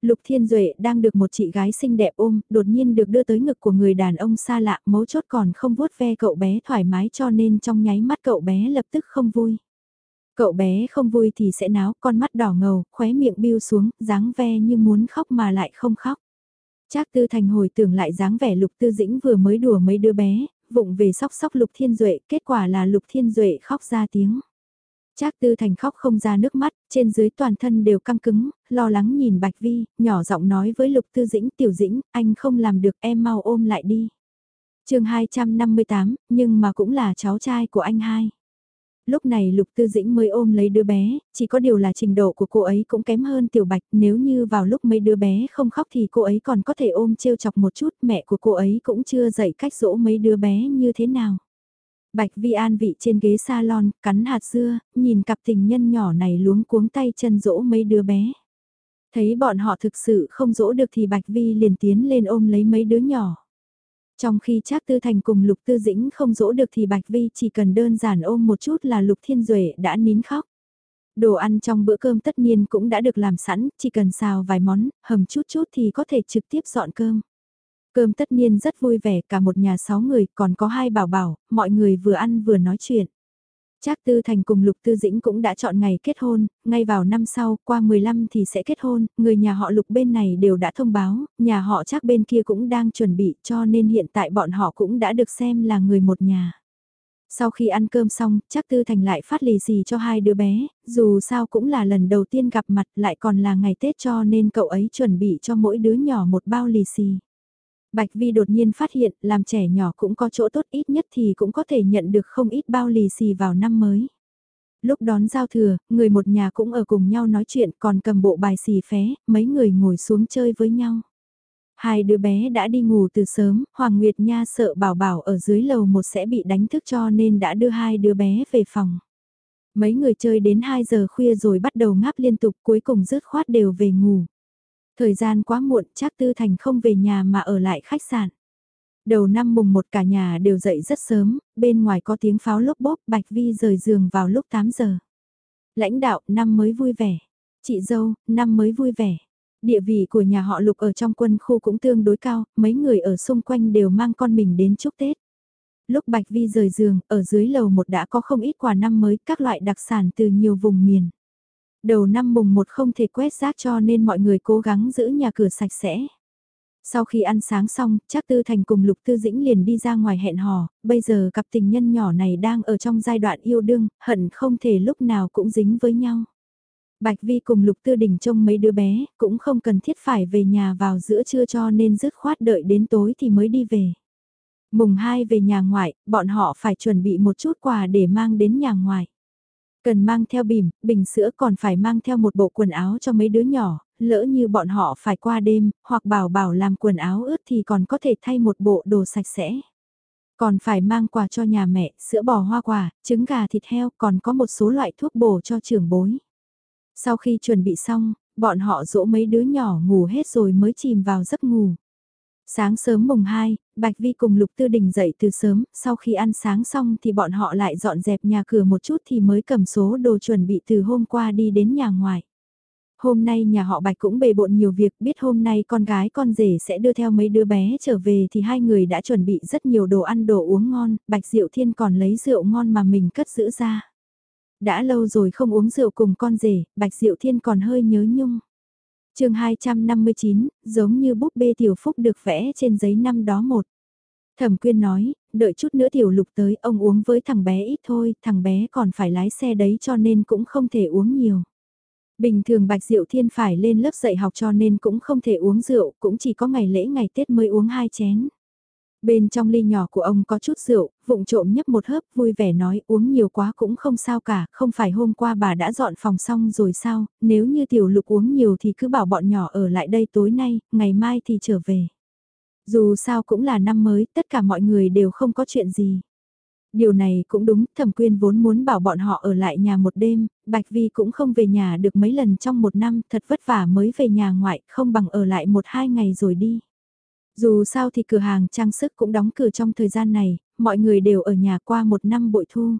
Lục Thiên Duệ đang được một chị gái xinh đẹp ôm, đột nhiên được đưa tới ngực của người đàn ông xa lạ, mấu chốt còn không vuốt ve cậu bé thoải mái cho nên trong nháy mắt cậu bé lập tức không vui. Cậu bé không vui thì sẽ náo, con mắt đỏ ngầu, khóe miệng biêu xuống, dáng ve như muốn khóc mà lại không khóc. Trác Tư Thành hồi tưởng lại dáng vẻ Lục Tư Dĩnh vừa mới đùa mấy đứa bé, vụng về sóc sóc Lục Thiên Duệ, kết quả là Lục Thiên Duệ khóc ra tiếng. Trác Tư Thành khóc không ra nước mắt, trên dưới toàn thân đều căng cứng, lo lắng nhìn Bạch Vi, nhỏ giọng nói với Lục Tư Dĩnh, "Tiểu Dĩnh, anh không làm được, em mau ôm lại đi." Chương 258, nhưng mà cũng là cháu trai của anh hai. Lúc này Lục Tư Dĩnh mới ôm lấy đứa bé, chỉ có điều là trình độ của cô ấy cũng kém hơn Tiểu Bạch, nếu như vào lúc mấy đứa bé không khóc thì cô ấy còn có thể ôm trêu chọc một chút, mẹ của cô ấy cũng chưa dạy cách dỗ mấy đứa bé như thế nào. Bạch Vi an vị trên ghế salon, cắn hạt dưa, nhìn cặp tình nhân nhỏ này luống cuống tay chân dỗ mấy đứa bé. Thấy bọn họ thực sự không dỗ được thì Bạch Vi liền tiến lên ôm lấy mấy đứa nhỏ. Trong khi Trác Tư Thành cùng Lục Tư Dĩnh không dỗ được thì Bạch Vi chỉ cần đơn giản ôm một chút là Lục Thiên Duệ đã nín khóc. Đồ ăn trong bữa cơm tất nhiên cũng đã được làm sẵn, chỉ cần xào vài món, hầm chút chút thì có thể trực tiếp dọn cơm. Cơm tất niên rất vui vẻ, cả một nhà sáu người, còn có hai bảo bảo, mọi người vừa ăn vừa nói chuyện. Trác Tư Thành cùng Lục Tư Dĩnh cũng đã chọn ngày kết hôn, ngay vào năm sau, qua 15 thì sẽ kết hôn, người nhà họ Lục bên này đều đã thông báo, nhà họ Trác bên kia cũng đang chuẩn bị cho nên hiện tại bọn họ cũng đã được xem là người một nhà. Sau khi ăn cơm xong, Trác Tư Thành lại phát lì xì cho hai đứa bé, dù sao cũng là lần đầu tiên gặp mặt lại còn là ngày Tết cho nên cậu ấy chuẩn bị cho mỗi đứa nhỏ một bao lì xì. Bạch Vi đột nhiên phát hiện làm trẻ nhỏ cũng có chỗ tốt ít nhất thì cũng có thể nhận được không ít bao lì xì vào năm mới. Lúc đón giao thừa, người một nhà cũng ở cùng nhau nói chuyện còn cầm bộ bài xì phé, mấy người ngồi xuống chơi với nhau. Hai đứa bé đã đi ngủ từ sớm, Hoàng Nguyệt Nha sợ bảo bảo ở dưới lầu một sẽ bị đánh thức cho nên đã đưa hai đứa bé về phòng. Mấy người chơi đến 2 giờ khuya rồi bắt đầu ngáp liên tục cuối cùng rớt khoát đều về ngủ. Thời gian quá muộn, chắc Tư Thành không về nhà mà ở lại khách sạn. Đầu năm mùng một cả nhà đều dậy rất sớm, bên ngoài có tiếng pháo lốp bốp, Bạch Vi rời giường vào lúc 8 giờ. Lãnh đạo, năm mới vui vẻ. Chị dâu, năm mới vui vẻ. Địa vị của nhà họ Lục ở trong quân khu cũng tương đối cao, mấy người ở xung quanh đều mang con mình đến chúc Tết. Lúc Bạch Vi rời giường, ở dưới lầu một đã có không ít quà năm mới, các loại đặc sản từ nhiều vùng miền. Đầu năm mùng một không thể quét rác cho nên mọi người cố gắng giữ nhà cửa sạch sẽ. Sau khi ăn sáng xong, chắc Tư Thành cùng Lục Tư Dĩnh liền đi ra ngoài hẹn hò, bây giờ cặp tình nhân nhỏ này đang ở trong giai đoạn yêu đương, hận không thể lúc nào cũng dính với nhau. Bạch Vi cùng Lục Tư Đình trông mấy đứa bé, cũng không cần thiết phải về nhà vào giữa trưa cho nên dứt khoát đợi đến tối thì mới đi về. Mùng 2 về nhà ngoại, bọn họ phải chuẩn bị một chút quà để mang đến nhà ngoại. Cần mang theo bìm, bình sữa còn phải mang theo một bộ quần áo cho mấy đứa nhỏ, lỡ như bọn họ phải qua đêm, hoặc bảo bảo làm quần áo ướt thì còn có thể thay một bộ đồ sạch sẽ. Còn phải mang quà cho nhà mẹ, sữa bò hoa quả, trứng gà thịt heo, còn có một số loại thuốc bổ cho trưởng bối. Sau khi chuẩn bị xong, bọn họ dỗ mấy đứa nhỏ ngủ hết rồi mới chìm vào giấc ngủ. Sáng sớm mùng 2, Bạch Vi cùng Lục Tư Đình dậy từ sớm, sau khi ăn sáng xong thì bọn họ lại dọn dẹp nhà cửa một chút thì mới cầm số đồ chuẩn bị từ hôm qua đi đến nhà ngoài. Hôm nay nhà họ Bạch cũng bề bộn nhiều việc biết hôm nay con gái con rể sẽ đưa theo mấy đứa bé trở về thì hai người đã chuẩn bị rất nhiều đồ ăn đồ uống ngon, Bạch Diệu Thiên còn lấy rượu ngon mà mình cất giữ ra. Đã lâu rồi không uống rượu cùng con rể, Bạch Diệu Thiên còn hơi nhớ nhung chương 259, giống như búp bê tiểu phúc được vẽ trên giấy năm đó một. Thẩm quyên nói, đợi chút nữa tiểu lục tới ông uống với thằng bé ít thôi, thằng bé còn phải lái xe đấy cho nên cũng không thể uống nhiều. Bình thường Bạch Diệu Thiên phải lên lớp dạy học cho nên cũng không thể uống rượu, cũng chỉ có ngày lễ ngày Tết mới uống hai chén. Bên trong ly nhỏ của ông có chút rượu, vụng trộm nhấp một hớp vui vẻ nói uống nhiều quá cũng không sao cả, không phải hôm qua bà đã dọn phòng xong rồi sao, nếu như tiểu lục uống nhiều thì cứ bảo bọn nhỏ ở lại đây tối nay, ngày mai thì trở về. Dù sao cũng là năm mới, tất cả mọi người đều không có chuyện gì. Điều này cũng đúng, thẩm quyên vốn muốn bảo bọn họ ở lại nhà một đêm, Bạch Vi cũng không về nhà được mấy lần trong một năm, thật vất vả mới về nhà ngoại, không bằng ở lại một hai ngày rồi đi. Dù sao thì cửa hàng trang sức cũng đóng cửa trong thời gian này, mọi người đều ở nhà qua một năm bội thu.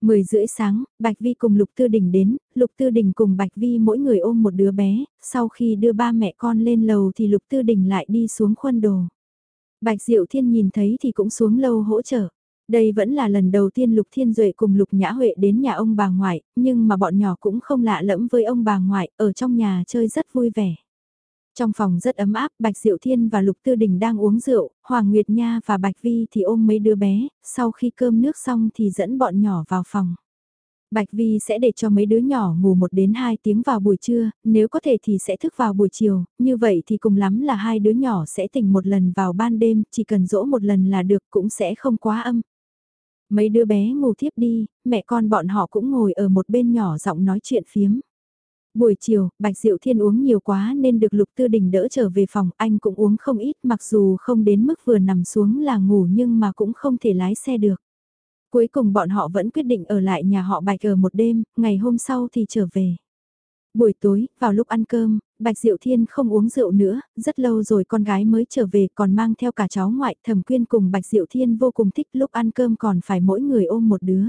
Mười rưỡi sáng, Bạch Vi cùng Lục Tư Đình đến, Lục Tư Đình cùng Bạch Vi mỗi người ôm một đứa bé, sau khi đưa ba mẹ con lên lầu thì Lục Tư Đình lại đi xuống khuôn đồ. Bạch Diệu Thiên nhìn thấy thì cũng xuống lâu hỗ trợ. Đây vẫn là lần đầu tiên Lục Thiên Duệ cùng Lục Nhã Huệ đến nhà ông bà ngoại, nhưng mà bọn nhỏ cũng không lạ lẫm với ông bà ngoại, ở trong nhà chơi rất vui vẻ. Trong phòng rất ấm áp, Bạch Diệu Thiên và Lục Tư Đình đang uống rượu, Hoàng Nguyệt Nha và Bạch Vi thì ôm mấy đứa bé, sau khi cơm nước xong thì dẫn bọn nhỏ vào phòng. Bạch Vi sẽ để cho mấy đứa nhỏ ngủ 1 đến 2 tiếng vào buổi trưa, nếu có thể thì sẽ thức vào buổi chiều, như vậy thì cùng lắm là hai đứa nhỏ sẽ tỉnh một lần vào ban đêm, chỉ cần dỗ một lần là được cũng sẽ không quá âm. Mấy đứa bé ngủ thiếp đi, mẹ con bọn họ cũng ngồi ở một bên nhỏ giọng nói chuyện phiếm. Buổi chiều, Bạch Diệu Thiên uống nhiều quá nên được Lục Tư Đình đỡ trở về phòng, anh cũng uống không ít mặc dù không đến mức vừa nằm xuống là ngủ nhưng mà cũng không thể lái xe được. Cuối cùng bọn họ vẫn quyết định ở lại nhà họ Bạch ở một đêm, ngày hôm sau thì trở về. Buổi tối, vào lúc ăn cơm, Bạch Diệu Thiên không uống rượu nữa, rất lâu rồi con gái mới trở về còn mang theo cả cháu ngoại thẩm quyên cùng Bạch Diệu Thiên vô cùng thích lúc ăn cơm còn phải mỗi người ôm một đứa.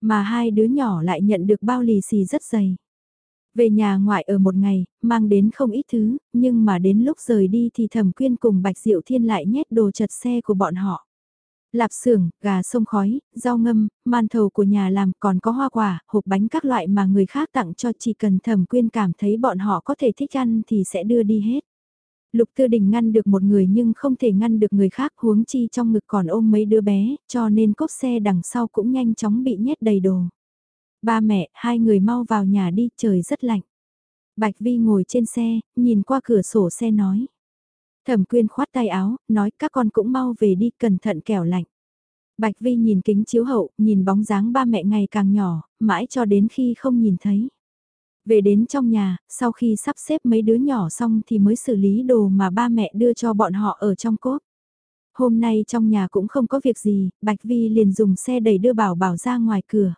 Mà hai đứa nhỏ lại nhận được bao lì xì rất dày. Về nhà ngoại ở một ngày, mang đến không ít thứ, nhưng mà đến lúc rời đi thì thẩm quyên cùng Bạch Diệu Thiên lại nhét đồ chật xe của bọn họ. Lạp xưởng, gà sông khói, rau ngâm, man thầu của nhà làm còn có hoa quả, hộp bánh các loại mà người khác tặng cho chỉ cần thẩm quyên cảm thấy bọn họ có thể thích ăn thì sẽ đưa đi hết. Lục Tư Đình ngăn được một người nhưng không thể ngăn được người khác huống chi trong ngực còn ôm mấy đứa bé, cho nên cốp xe đằng sau cũng nhanh chóng bị nhét đầy đồ. Ba mẹ, hai người mau vào nhà đi, trời rất lạnh. Bạch Vi ngồi trên xe, nhìn qua cửa sổ xe nói. Thẩm quyên khoát tay áo, nói các con cũng mau về đi, cẩn thận kẻo lạnh. Bạch Vi nhìn kính chiếu hậu, nhìn bóng dáng ba mẹ ngày càng nhỏ, mãi cho đến khi không nhìn thấy. Về đến trong nhà, sau khi sắp xếp mấy đứa nhỏ xong thì mới xử lý đồ mà ba mẹ đưa cho bọn họ ở trong cốp. Hôm nay trong nhà cũng không có việc gì, Bạch Vi liền dùng xe đẩy đưa Bảo Bảo ra ngoài cửa.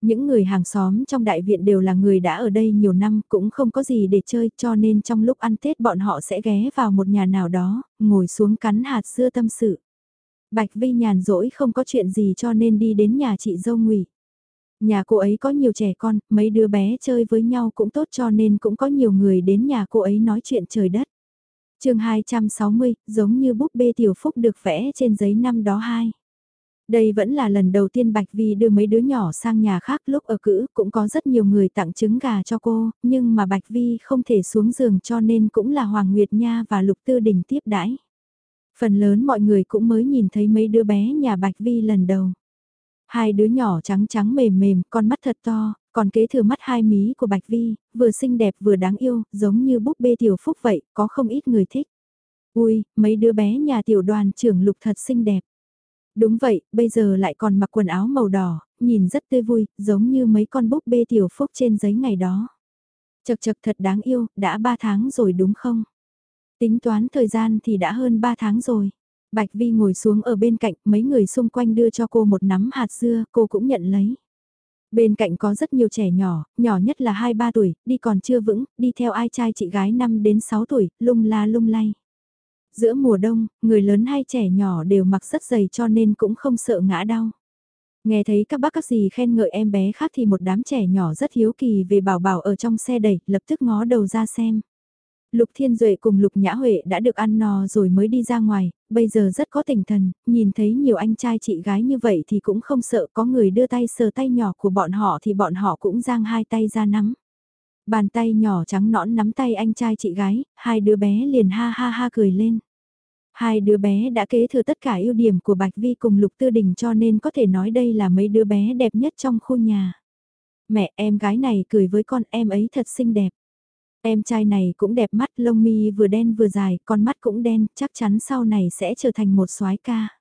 Những người hàng xóm trong đại viện đều là người đã ở đây nhiều năm cũng không có gì để chơi cho nên trong lúc ăn Tết bọn họ sẽ ghé vào một nhà nào đó, ngồi xuống cắn hạt dưa tâm sự. Bạch Vi nhàn rỗi không có chuyện gì cho nên đi đến nhà chị dâu ngụy. Nhà cô ấy có nhiều trẻ con, mấy đứa bé chơi với nhau cũng tốt cho nên cũng có nhiều người đến nhà cô ấy nói chuyện trời đất. chương 260, giống như búp bê tiểu phúc được vẽ trên giấy năm đó hai. Đây vẫn là lần đầu tiên Bạch Vi đưa mấy đứa nhỏ sang nhà khác lúc ở cữ cũng có rất nhiều người tặng trứng gà cho cô, nhưng mà Bạch Vi không thể xuống giường cho nên cũng là Hoàng Nguyệt Nha và Lục Tư Đình tiếp đãi. Phần lớn mọi người cũng mới nhìn thấy mấy đứa bé nhà Bạch Vi lần đầu. Hai đứa nhỏ trắng trắng mềm mềm, con mắt thật to, còn kế thừa mắt hai mí của Bạch Vi, vừa xinh đẹp vừa đáng yêu, giống như búp bê tiểu phúc vậy, có không ít người thích. Ui, mấy đứa bé nhà tiểu đoàn trưởng lục thật xinh đẹp. Đúng vậy, bây giờ lại còn mặc quần áo màu đỏ, nhìn rất tươi vui, giống như mấy con búp bê tiểu phúc trên giấy ngày đó. Chật chật thật đáng yêu, đã ba tháng rồi đúng không? Tính toán thời gian thì đã hơn ba tháng rồi. Bạch Vi ngồi xuống ở bên cạnh, mấy người xung quanh đưa cho cô một nắm hạt dưa, cô cũng nhận lấy. Bên cạnh có rất nhiều trẻ nhỏ, nhỏ nhất là 2-3 tuổi, đi còn chưa vững, đi theo ai trai chị gái 5 đến 6 tuổi, lung la lung lay. Giữa mùa đông, người lớn hay trẻ nhỏ đều mặc rất dày cho nên cũng không sợ ngã đau. Nghe thấy các bác các dì khen ngợi em bé khác thì một đám trẻ nhỏ rất hiếu kỳ về bảo bảo ở trong xe đẩy, lập tức ngó đầu ra xem. Lục Thiên Duệ cùng Lục Nhã Huệ đã được ăn no rồi mới đi ra ngoài, bây giờ rất có tinh thần, nhìn thấy nhiều anh trai chị gái như vậy thì cũng không sợ có người đưa tay sờ tay nhỏ của bọn họ thì bọn họ cũng giang hai tay ra nắm. Bàn tay nhỏ trắng nõn nắm tay anh trai chị gái, hai đứa bé liền ha ha ha cười lên. Hai đứa bé đã kế thừa tất cả ưu điểm của Bạch Vi cùng Lục Tư Đình cho nên có thể nói đây là mấy đứa bé đẹp nhất trong khu nhà. Mẹ em gái này cười với con em ấy thật xinh đẹp. Em trai này cũng đẹp mắt, lông mi vừa đen vừa dài, con mắt cũng đen, chắc chắn sau này sẽ trở thành một soái ca.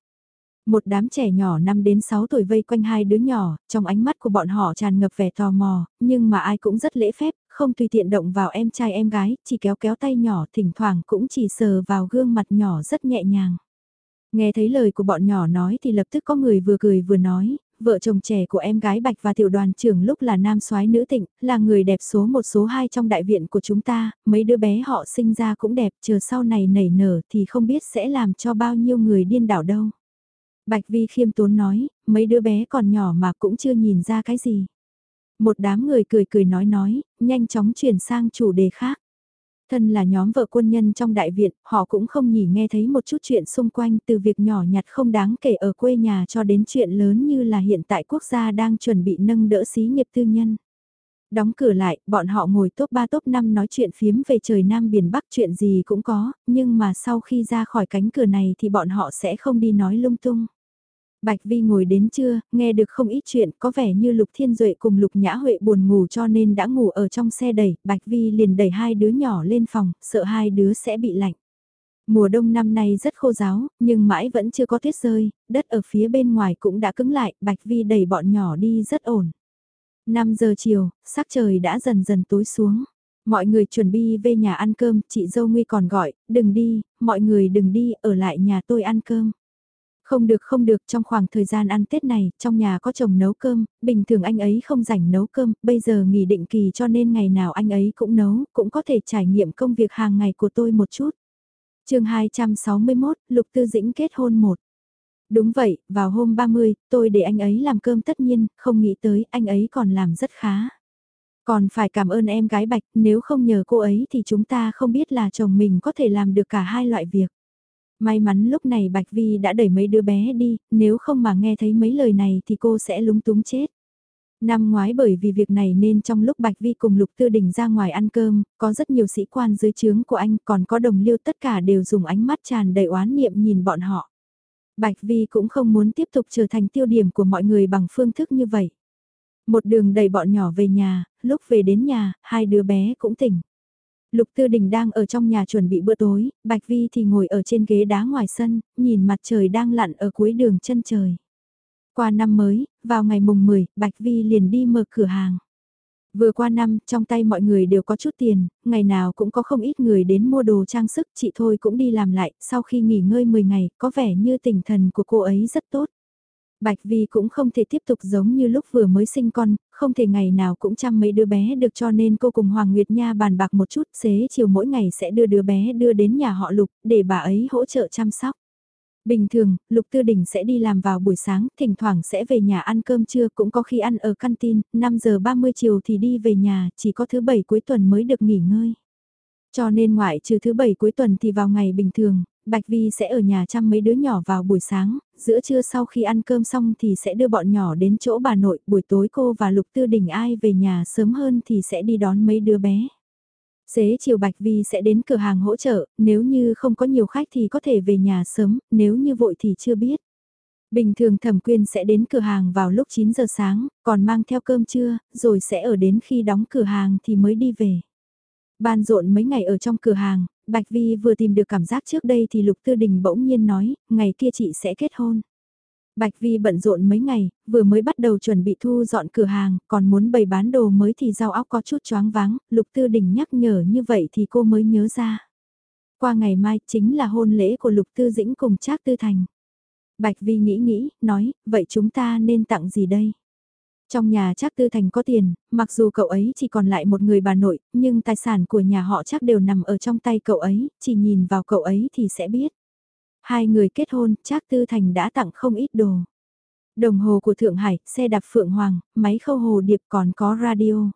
Một đám trẻ nhỏ năm đến 6 tuổi vây quanh hai đứa nhỏ, trong ánh mắt của bọn họ tràn ngập vẻ tò mò, nhưng mà ai cũng rất lễ phép, không tùy tiện động vào em trai em gái, chỉ kéo kéo tay nhỏ thỉnh thoảng cũng chỉ sờ vào gương mặt nhỏ rất nhẹ nhàng. Nghe thấy lời của bọn nhỏ nói thì lập tức có người vừa cười vừa nói, vợ chồng trẻ của em gái Bạch và tiểu đoàn trưởng lúc là nam soái nữ tịnh, là người đẹp số một số hai trong đại viện của chúng ta, mấy đứa bé họ sinh ra cũng đẹp, chờ sau này nảy nở thì không biết sẽ làm cho bao nhiêu người điên đảo đâu. Bạch Vi khiêm tốn nói, mấy đứa bé còn nhỏ mà cũng chưa nhìn ra cái gì. Một đám người cười cười nói nói, nhanh chóng chuyển sang chủ đề khác. Thân là nhóm vợ quân nhân trong đại viện, họ cũng không nhỉ nghe thấy một chút chuyện xung quanh từ việc nhỏ nhặt không đáng kể ở quê nhà cho đến chuyện lớn như là hiện tại quốc gia đang chuẩn bị nâng đỡ xí nghiệp tư nhân. Đóng cửa lại, bọn họ ngồi top 3 top 5 nói chuyện phiếm về trời Nam Biển Bắc chuyện gì cũng có, nhưng mà sau khi ra khỏi cánh cửa này thì bọn họ sẽ không đi nói lung tung. Bạch Vi ngồi đến trưa, nghe được không ít chuyện, có vẻ như Lục Thiên Duệ cùng Lục Nhã Huệ buồn ngủ cho nên đã ngủ ở trong xe đẩy, Bạch Vi liền đẩy hai đứa nhỏ lên phòng, sợ hai đứa sẽ bị lạnh. Mùa đông năm nay rất khô giáo, nhưng mãi vẫn chưa có tuyết rơi, đất ở phía bên ngoài cũng đã cứng lại, Bạch Vi đẩy bọn nhỏ đi rất ổn. 5 giờ chiều, sắc trời đã dần dần tối xuống. Mọi người chuẩn bị về nhà ăn cơm, chị dâu Nguy còn gọi, đừng đi, mọi người đừng đi, ở lại nhà tôi ăn cơm. Không được không được trong khoảng thời gian ăn Tết này, trong nhà có chồng nấu cơm, bình thường anh ấy không rảnh nấu cơm, bây giờ nghỉ định kỳ cho nên ngày nào anh ấy cũng nấu, cũng có thể trải nghiệm công việc hàng ngày của tôi một chút. chương 261, Lục Tư Dĩnh kết hôn một. Đúng vậy, vào hôm 30, tôi để anh ấy làm cơm tất nhiên, không nghĩ tới anh ấy còn làm rất khá. Còn phải cảm ơn em gái Bạch, nếu không nhờ cô ấy thì chúng ta không biết là chồng mình có thể làm được cả hai loại việc. May mắn lúc này Bạch Vi đã đẩy mấy đứa bé đi, nếu không mà nghe thấy mấy lời này thì cô sẽ lúng túng chết. Năm ngoái bởi vì việc này nên trong lúc Bạch Vi cùng Lục Tư Đình ra ngoài ăn cơm, có rất nhiều sĩ quan dưới trướng của anh còn có đồng liêu tất cả đều dùng ánh mắt tràn đầy oán niệm nhìn bọn họ. Bạch Vi cũng không muốn tiếp tục trở thành tiêu điểm của mọi người bằng phương thức như vậy. Một đường đẩy bọn nhỏ về nhà, lúc về đến nhà, hai đứa bé cũng tỉnh. Lục Tư Đình đang ở trong nhà chuẩn bị bữa tối, Bạch Vi thì ngồi ở trên ghế đá ngoài sân, nhìn mặt trời đang lặn ở cuối đường chân trời. Qua năm mới, vào ngày mùng 10, Bạch Vi liền đi mở cửa hàng. Vừa qua năm, trong tay mọi người đều có chút tiền, ngày nào cũng có không ít người đến mua đồ trang sức, chị thôi cũng đi làm lại, sau khi nghỉ ngơi 10 ngày, có vẻ như tinh thần của cô ấy rất tốt. Bạch Vi cũng không thể tiếp tục giống như lúc vừa mới sinh con, không thể ngày nào cũng chăm mấy đứa bé được cho nên cô cùng Hoàng Nguyệt Nha bàn bạc một chút, xế chiều mỗi ngày sẽ đưa đứa bé đưa đến nhà họ Lục, để bà ấy hỗ trợ chăm sóc. Bình thường, Lục Tư Đình sẽ đi làm vào buổi sáng, thỉnh thoảng sẽ về nhà ăn cơm trưa cũng có khi ăn ở canteen, 5 giờ 30 chiều thì đi về nhà, chỉ có thứ bảy cuối tuần mới được nghỉ ngơi. Cho nên ngoại trừ thứ bảy cuối tuần thì vào ngày bình thường, Bạch Vi sẽ ở nhà chăm mấy đứa nhỏ vào buổi sáng, giữa trưa sau khi ăn cơm xong thì sẽ đưa bọn nhỏ đến chỗ bà nội, buổi tối cô và Lục Tư Đình ai về nhà sớm hơn thì sẽ đi đón mấy đứa bé. Xế chiều Bạch Vi sẽ đến cửa hàng hỗ trợ, nếu như không có nhiều khách thì có thể về nhà sớm, nếu như vội thì chưa biết. Bình thường Thẩm Quyên sẽ đến cửa hàng vào lúc 9 giờ sáng, còn mang theo cơm trưa, rồi sẽ ở đến khi đóng cửa hàng thì mới đi về. Ban rộn mấy ngày ở trong cửa hàng, Bạch Vi vừa tìm được cảm giác trước đây thì Lục Tư Đình bỗng nhiên nói, ngày kia chị sẽ kết hôn. Bạch Vi bận rộn mấy ngày, vừa mới bắt đầu chuẩn bị thu dọn cửa hàng, còn muốn bày bán đồ mới thì rau óc có chút choáng váng, Lục Tư Đình nhắc nhở như vậy thì cô mới nhớ ra. Qua ngày mai chính là hôn lễ của Lục Tư Dĩnh cùng Trác Tư Thành. Bạch Vi nghĩ nghĩ, nói, vậy chúng ta nên tặng gì đây? Trong nhà chắc Tư Thành có tiền, mặc dù cậu ấy chỉ còn lại một người bà nội, nhưng tài sản của nhà họ chắc đều nằm ở trong tay cậu ấy, chỉ nhìn vào cậu ấy thì sẽ biết. Hai người kết hôn, chắc Tư Thành đã tặng không ít đồ. Đồng hồ của Thượng Hải, xe đạp Phượng Hoàng, máy khâu hồ điệp còn có radio.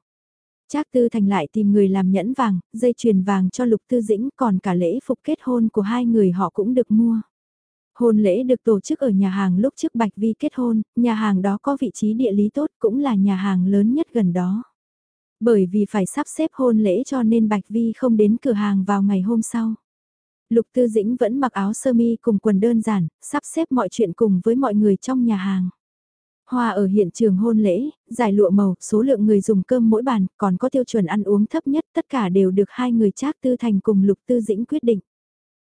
Trác Tư Thành lại tìm người làm nhẫn vàng, dây chuyền vàng cho Lục Tư Dĩnh còn cả lễ phục kết hôn của hai người họ cũng được mua. Hôn lễ được tổ chức ở nhà hàng lúc trước Bạch Vi kết hôn, nhà hàng đó có vị trí địa lý tốt cũng là nhà hàng lớn nhất gần đó. Bởi vì phải sắp xếp hôn lễ cho nên Bạch Vi không đến cửa hàng vào ngày hôm sau. Lục Tư Dĩnh vẫn mặc áo sơ mi cùng quần đơn giản, sắp xếp mọi chuyện cùng với mọi người trong nhà hàng. Hoa ở hiện trường hôn lễ, giải lụa màu, số lượng người dùng cơm mỗi bàn, còn có tiêu chuẩn ăn uống thấp nhất, tất cả đều được hai người trác tư thành cùng Lục Tư Dĩnh quyết định.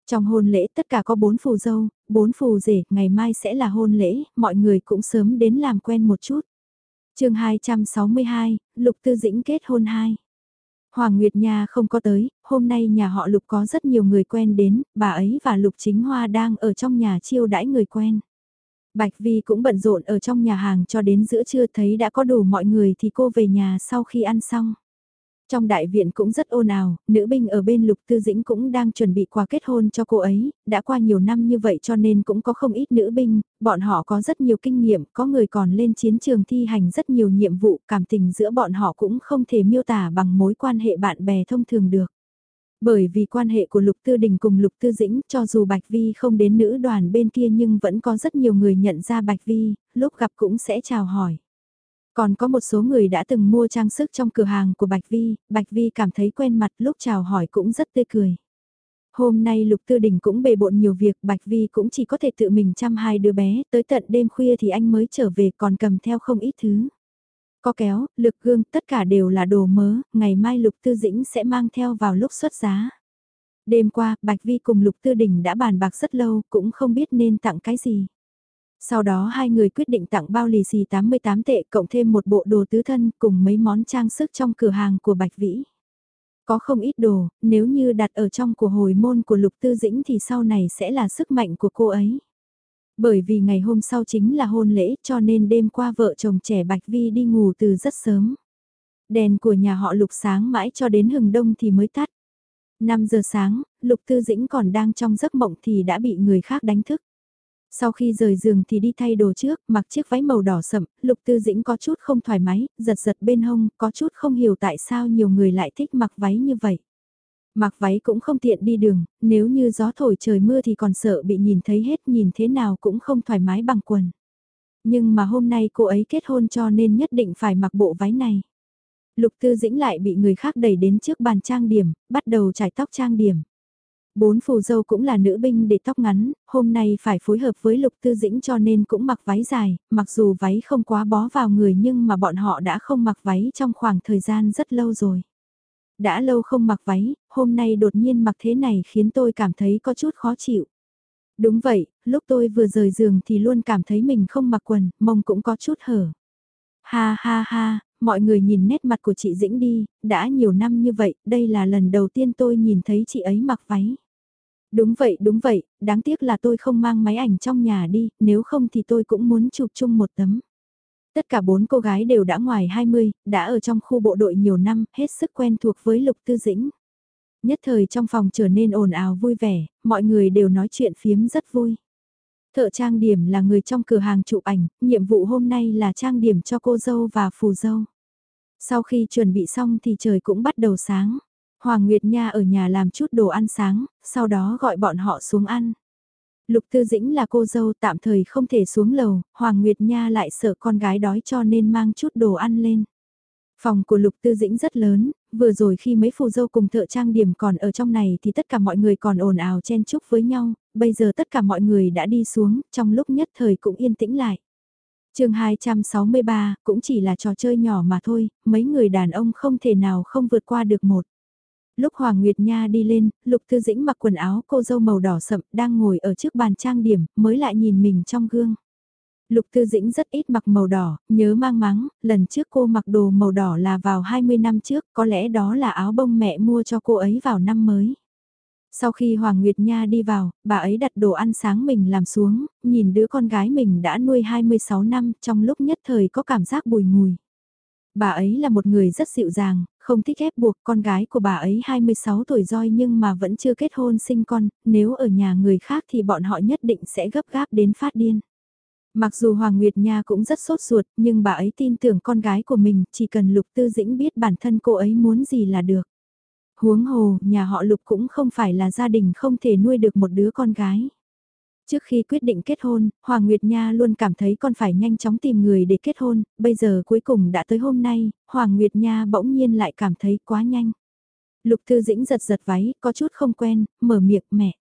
Trong hôn lễ tất cả có bốn phù dâu, bốn phù rể, ngày mai sẽ là hôn lễ, mọi người cũng sớm đến làm quen một chút. chương 262, Lục Tư Dĩnh kết hôn 2. Hoàng Nguyệt Nha không có tới, hôm nay nhà họ Lục có rất nhiều người quen đến, bà ấy và Lục Chính Hoa đang ở trong nhà chiêu đãi người quen. Bạch Vi cũng bận rộn ở trong nhà hàng cho đến giữa trưa thấy đã có đủ mọi người thì cô về nhà sau khi ăn xong. Trong đại viện cũng rất ồn ào, nữ binh ở bên Lục Tư Dĩnh cũng đang chuẩn bị quà kết hôn cho cô ấy, đã qua nhiều năm như vậy cho nên cũng có không ít nữ binh, bọn họ có rất nhiều kinh nghiệm, có người còn lên chiến trường thi hành rất nhiều nhiệm vụ, cảm tình giữa bọn họ cũng không thể miêu tả bằng mối quan hệ bạn bè thông thường được. Bởi vì quan hệ của Lục Tư Đình cùng Lục Tư Dĩnh, cho dù Bạch Vi không đến nữ đoàn bên kia nhưng vẫn có rất nhiều người nhận ra Bạch Vi, lúc gặp cũng sẽ chào hỏi. Còn có một số người đã từng mua trang sức trong cửa hàng của Bạch Vi, Bạch Vi cảm thấy quen mặt lúc chào hỏi cũng rất tươi cười. Hôm nay Lục Tư Đình cũng bề bộn nhiều việc, Bạch Vi cũng chỉ có thể tự mình chăm hai đứa bé, tới tận đêm khuya thì anh mới trở về còn cầm theo không ít thứ. Có kéo, lực gương, tất cả đều là đồ mớ, ngày mai Lục Tư Dĩnh sẽ mang theo vào lúc xuất giá. Đêm qua, Bạch Vi cùng Lục Tư Đình đã bàn bạc rất lâu, cũng không biết nên tặng cái gì. Sau đó hai người quyết định tặng bao lì xì 88 tệ cộng thêm một bộ đồ tứ thân cùng mấy món trang sức trong cửa hàng của Bạch Vĩ. Có không ít đồ, nếu như đặt ở trong của hồi môn của Lục Tư Dĩnh thì sau này sẽ là sức mạnh của cô ấy. Bởi vì ngày hôm sau chính là hôn lễ cho nên đêm qua vợ chồng trẻ Bạch Vi đi ngủ từ rất sớm. Đèn của nhà họ Lục sáng mãi cho đến hừng đông thì mới tắt. 5 giờ sáng, Lục Tư Dĩnh còn đang trong giấc mộng thì đã bị người khác đánh thức. Sau khi rời giường thì đi thay đồ trước, mặc chiếc váy màu đỏ sậm, Lục Tư Dĩnh có chút không thoải mái, giật giật bên hông, có chút không hiểu tại sao nhiều người lại thích mặc váy như vậy. Mặc váy cũng không tiện đi đường, nếu như gió thổi trời mưa thì còn sợ bị nhìn thấy hết nhìn thế nào cũng không thoải mái bằng quần. Nhưng mà hôm nay cô ấy kết hôn cho nên nhất định phải mặc bộ váy này. Lục Tư Dĩnh lại bị người khác đẩy đến trước bàn trang điểm, bắt đầu trải tóc trang điểm. Bốn phù dâu cũng là nữ binh để tóc ngắn, hôm nay phải phối hợp với Lục Tư Dĩnh cho nên cũng mặc váy dài, mặc dù váy không quá bó vào người nhưng mà bọn họ đã không mặc váy trong khoảng thời gian rất lâu rồi. Đã lâu không mặc váy, hôm nay đột nhiên mặc thế này khiến tôi cảm thấy có chút khó chịu. Đúng vậy, lúc tôi vừa rời giường thì luôn cảm thấy mình không mặc quần, mông cũng có chút hở. Ha ha ha, mọi người nhìn nét mặt của chị Dĩnh đi, đã nhiều năm như vậy, đây là lần đầu tiên tôi nhìn thấy chị ấy mặc váy. Đúng vậy, đúng vậy, đáng tiếc là tôi không mang máy ảnh trong nhà đi, nếu không thì tôi cũng muốn chụp chung một tấm. Tất cả bốn cô gái đều đã ngoài 20, đã ở trong khu bộ đội nhiều năm, hết sức quen thuộc với Lục Tư Dĩnh. Nhất thời trong phòng trở nên ồn ào vui vẻ, mọi người đều nói chuyện phiếm rất vui. Thợ trang điểm là người trong cửa hàng chụp ảnh, nhiệm vụ hôm nay là trang điểm cho cô dâu và phù dâu. Sau khi chuẩn bị xong thì trời cũng bắt đầu sáng. Hoàng Nguyệt Nha ở nhà làm chút đồ ăn sáng, sau đó gọi bọn họ xuống ăn. Lục Tư Dĩnh là cô dâu tạm thời không thể xuống lầu, Hoàng Nguyệt Nha lại sợ con gái đói cho nên mang chút đồ ăn lên. Phòng của Lục Tư Dĩnh rất lớn, vừa rồi khi mấy phù dâu cùng thợ trang điểm còn ở trong này thì tất cả mọi người còn ồn ào chen chúc với nhau, bây giờ tất cả mọi người đã đi xuống, trong lúc nhất thời cũng yên tĩnh lại. chương 263, cũng chỉ là trò chơi nhỏ mà thôi, mấy người đàn ông không thể nào không vượt qua được một. Lúc Hoàng Nguyệt Nha đi lên, Lục Tư Dĩnh mặc quần áo cô dâu màu đỏ sậm đang ngồi ở trước bàn trang điểm, mới lại nhìn mình trong gương. Lục Tư Dĩnh rất ít mặc màu đỏ, nhớ mang mắng, lần trước cô mặc đồ màu đỏ là vào 20 năm trước, có lẽ đó là áo bông mẹ mua cho cô ấy vào năm mới. Sau khi Hoàng Nguyệt Nha đi vào, bà ấy đặt đồ ăn sáng mình làm xuống, nhìn đứa con gái mình đã nuôi 26 năm, trong lúc nhất thời có cảm giác bùi ngùi. Bà ấy là một người rất dịu dàng, không thích ép buộc con gái của bà ấy 26 tuổi roi nhưng mà vẫn chưa kết hôn sinh con, nếu ở nhà người khác thì bọn họ nhất định sẽ gấp gáp đến phát điên. Mặc dù Hoàng Nguyệt Nha cũng rất sốt ruột, nhưng bà ấy tin tưởng con gái của mình, chỉ cần Lục Tư Dĩnh biết bản thân cô ấy muốn gì là được. Huống hồ, nhà họ Lục cũng không phải là gia đình không thể nuôi được một đứa con gái. Trước khi quyết định kết hôn, Hoàng Nguyệt Nha luôn cảm thấy con phải nhanh chóng tìm người để kết hôn, bây giờ cuối cùng đã tới hôm nay, Hoàng Nguyệt Nha bỗng nhiên lại cảm thấy quá nhanh. Lục Thư Dĩnh giật giật váy, có chút không quen, mở miệng mẹ.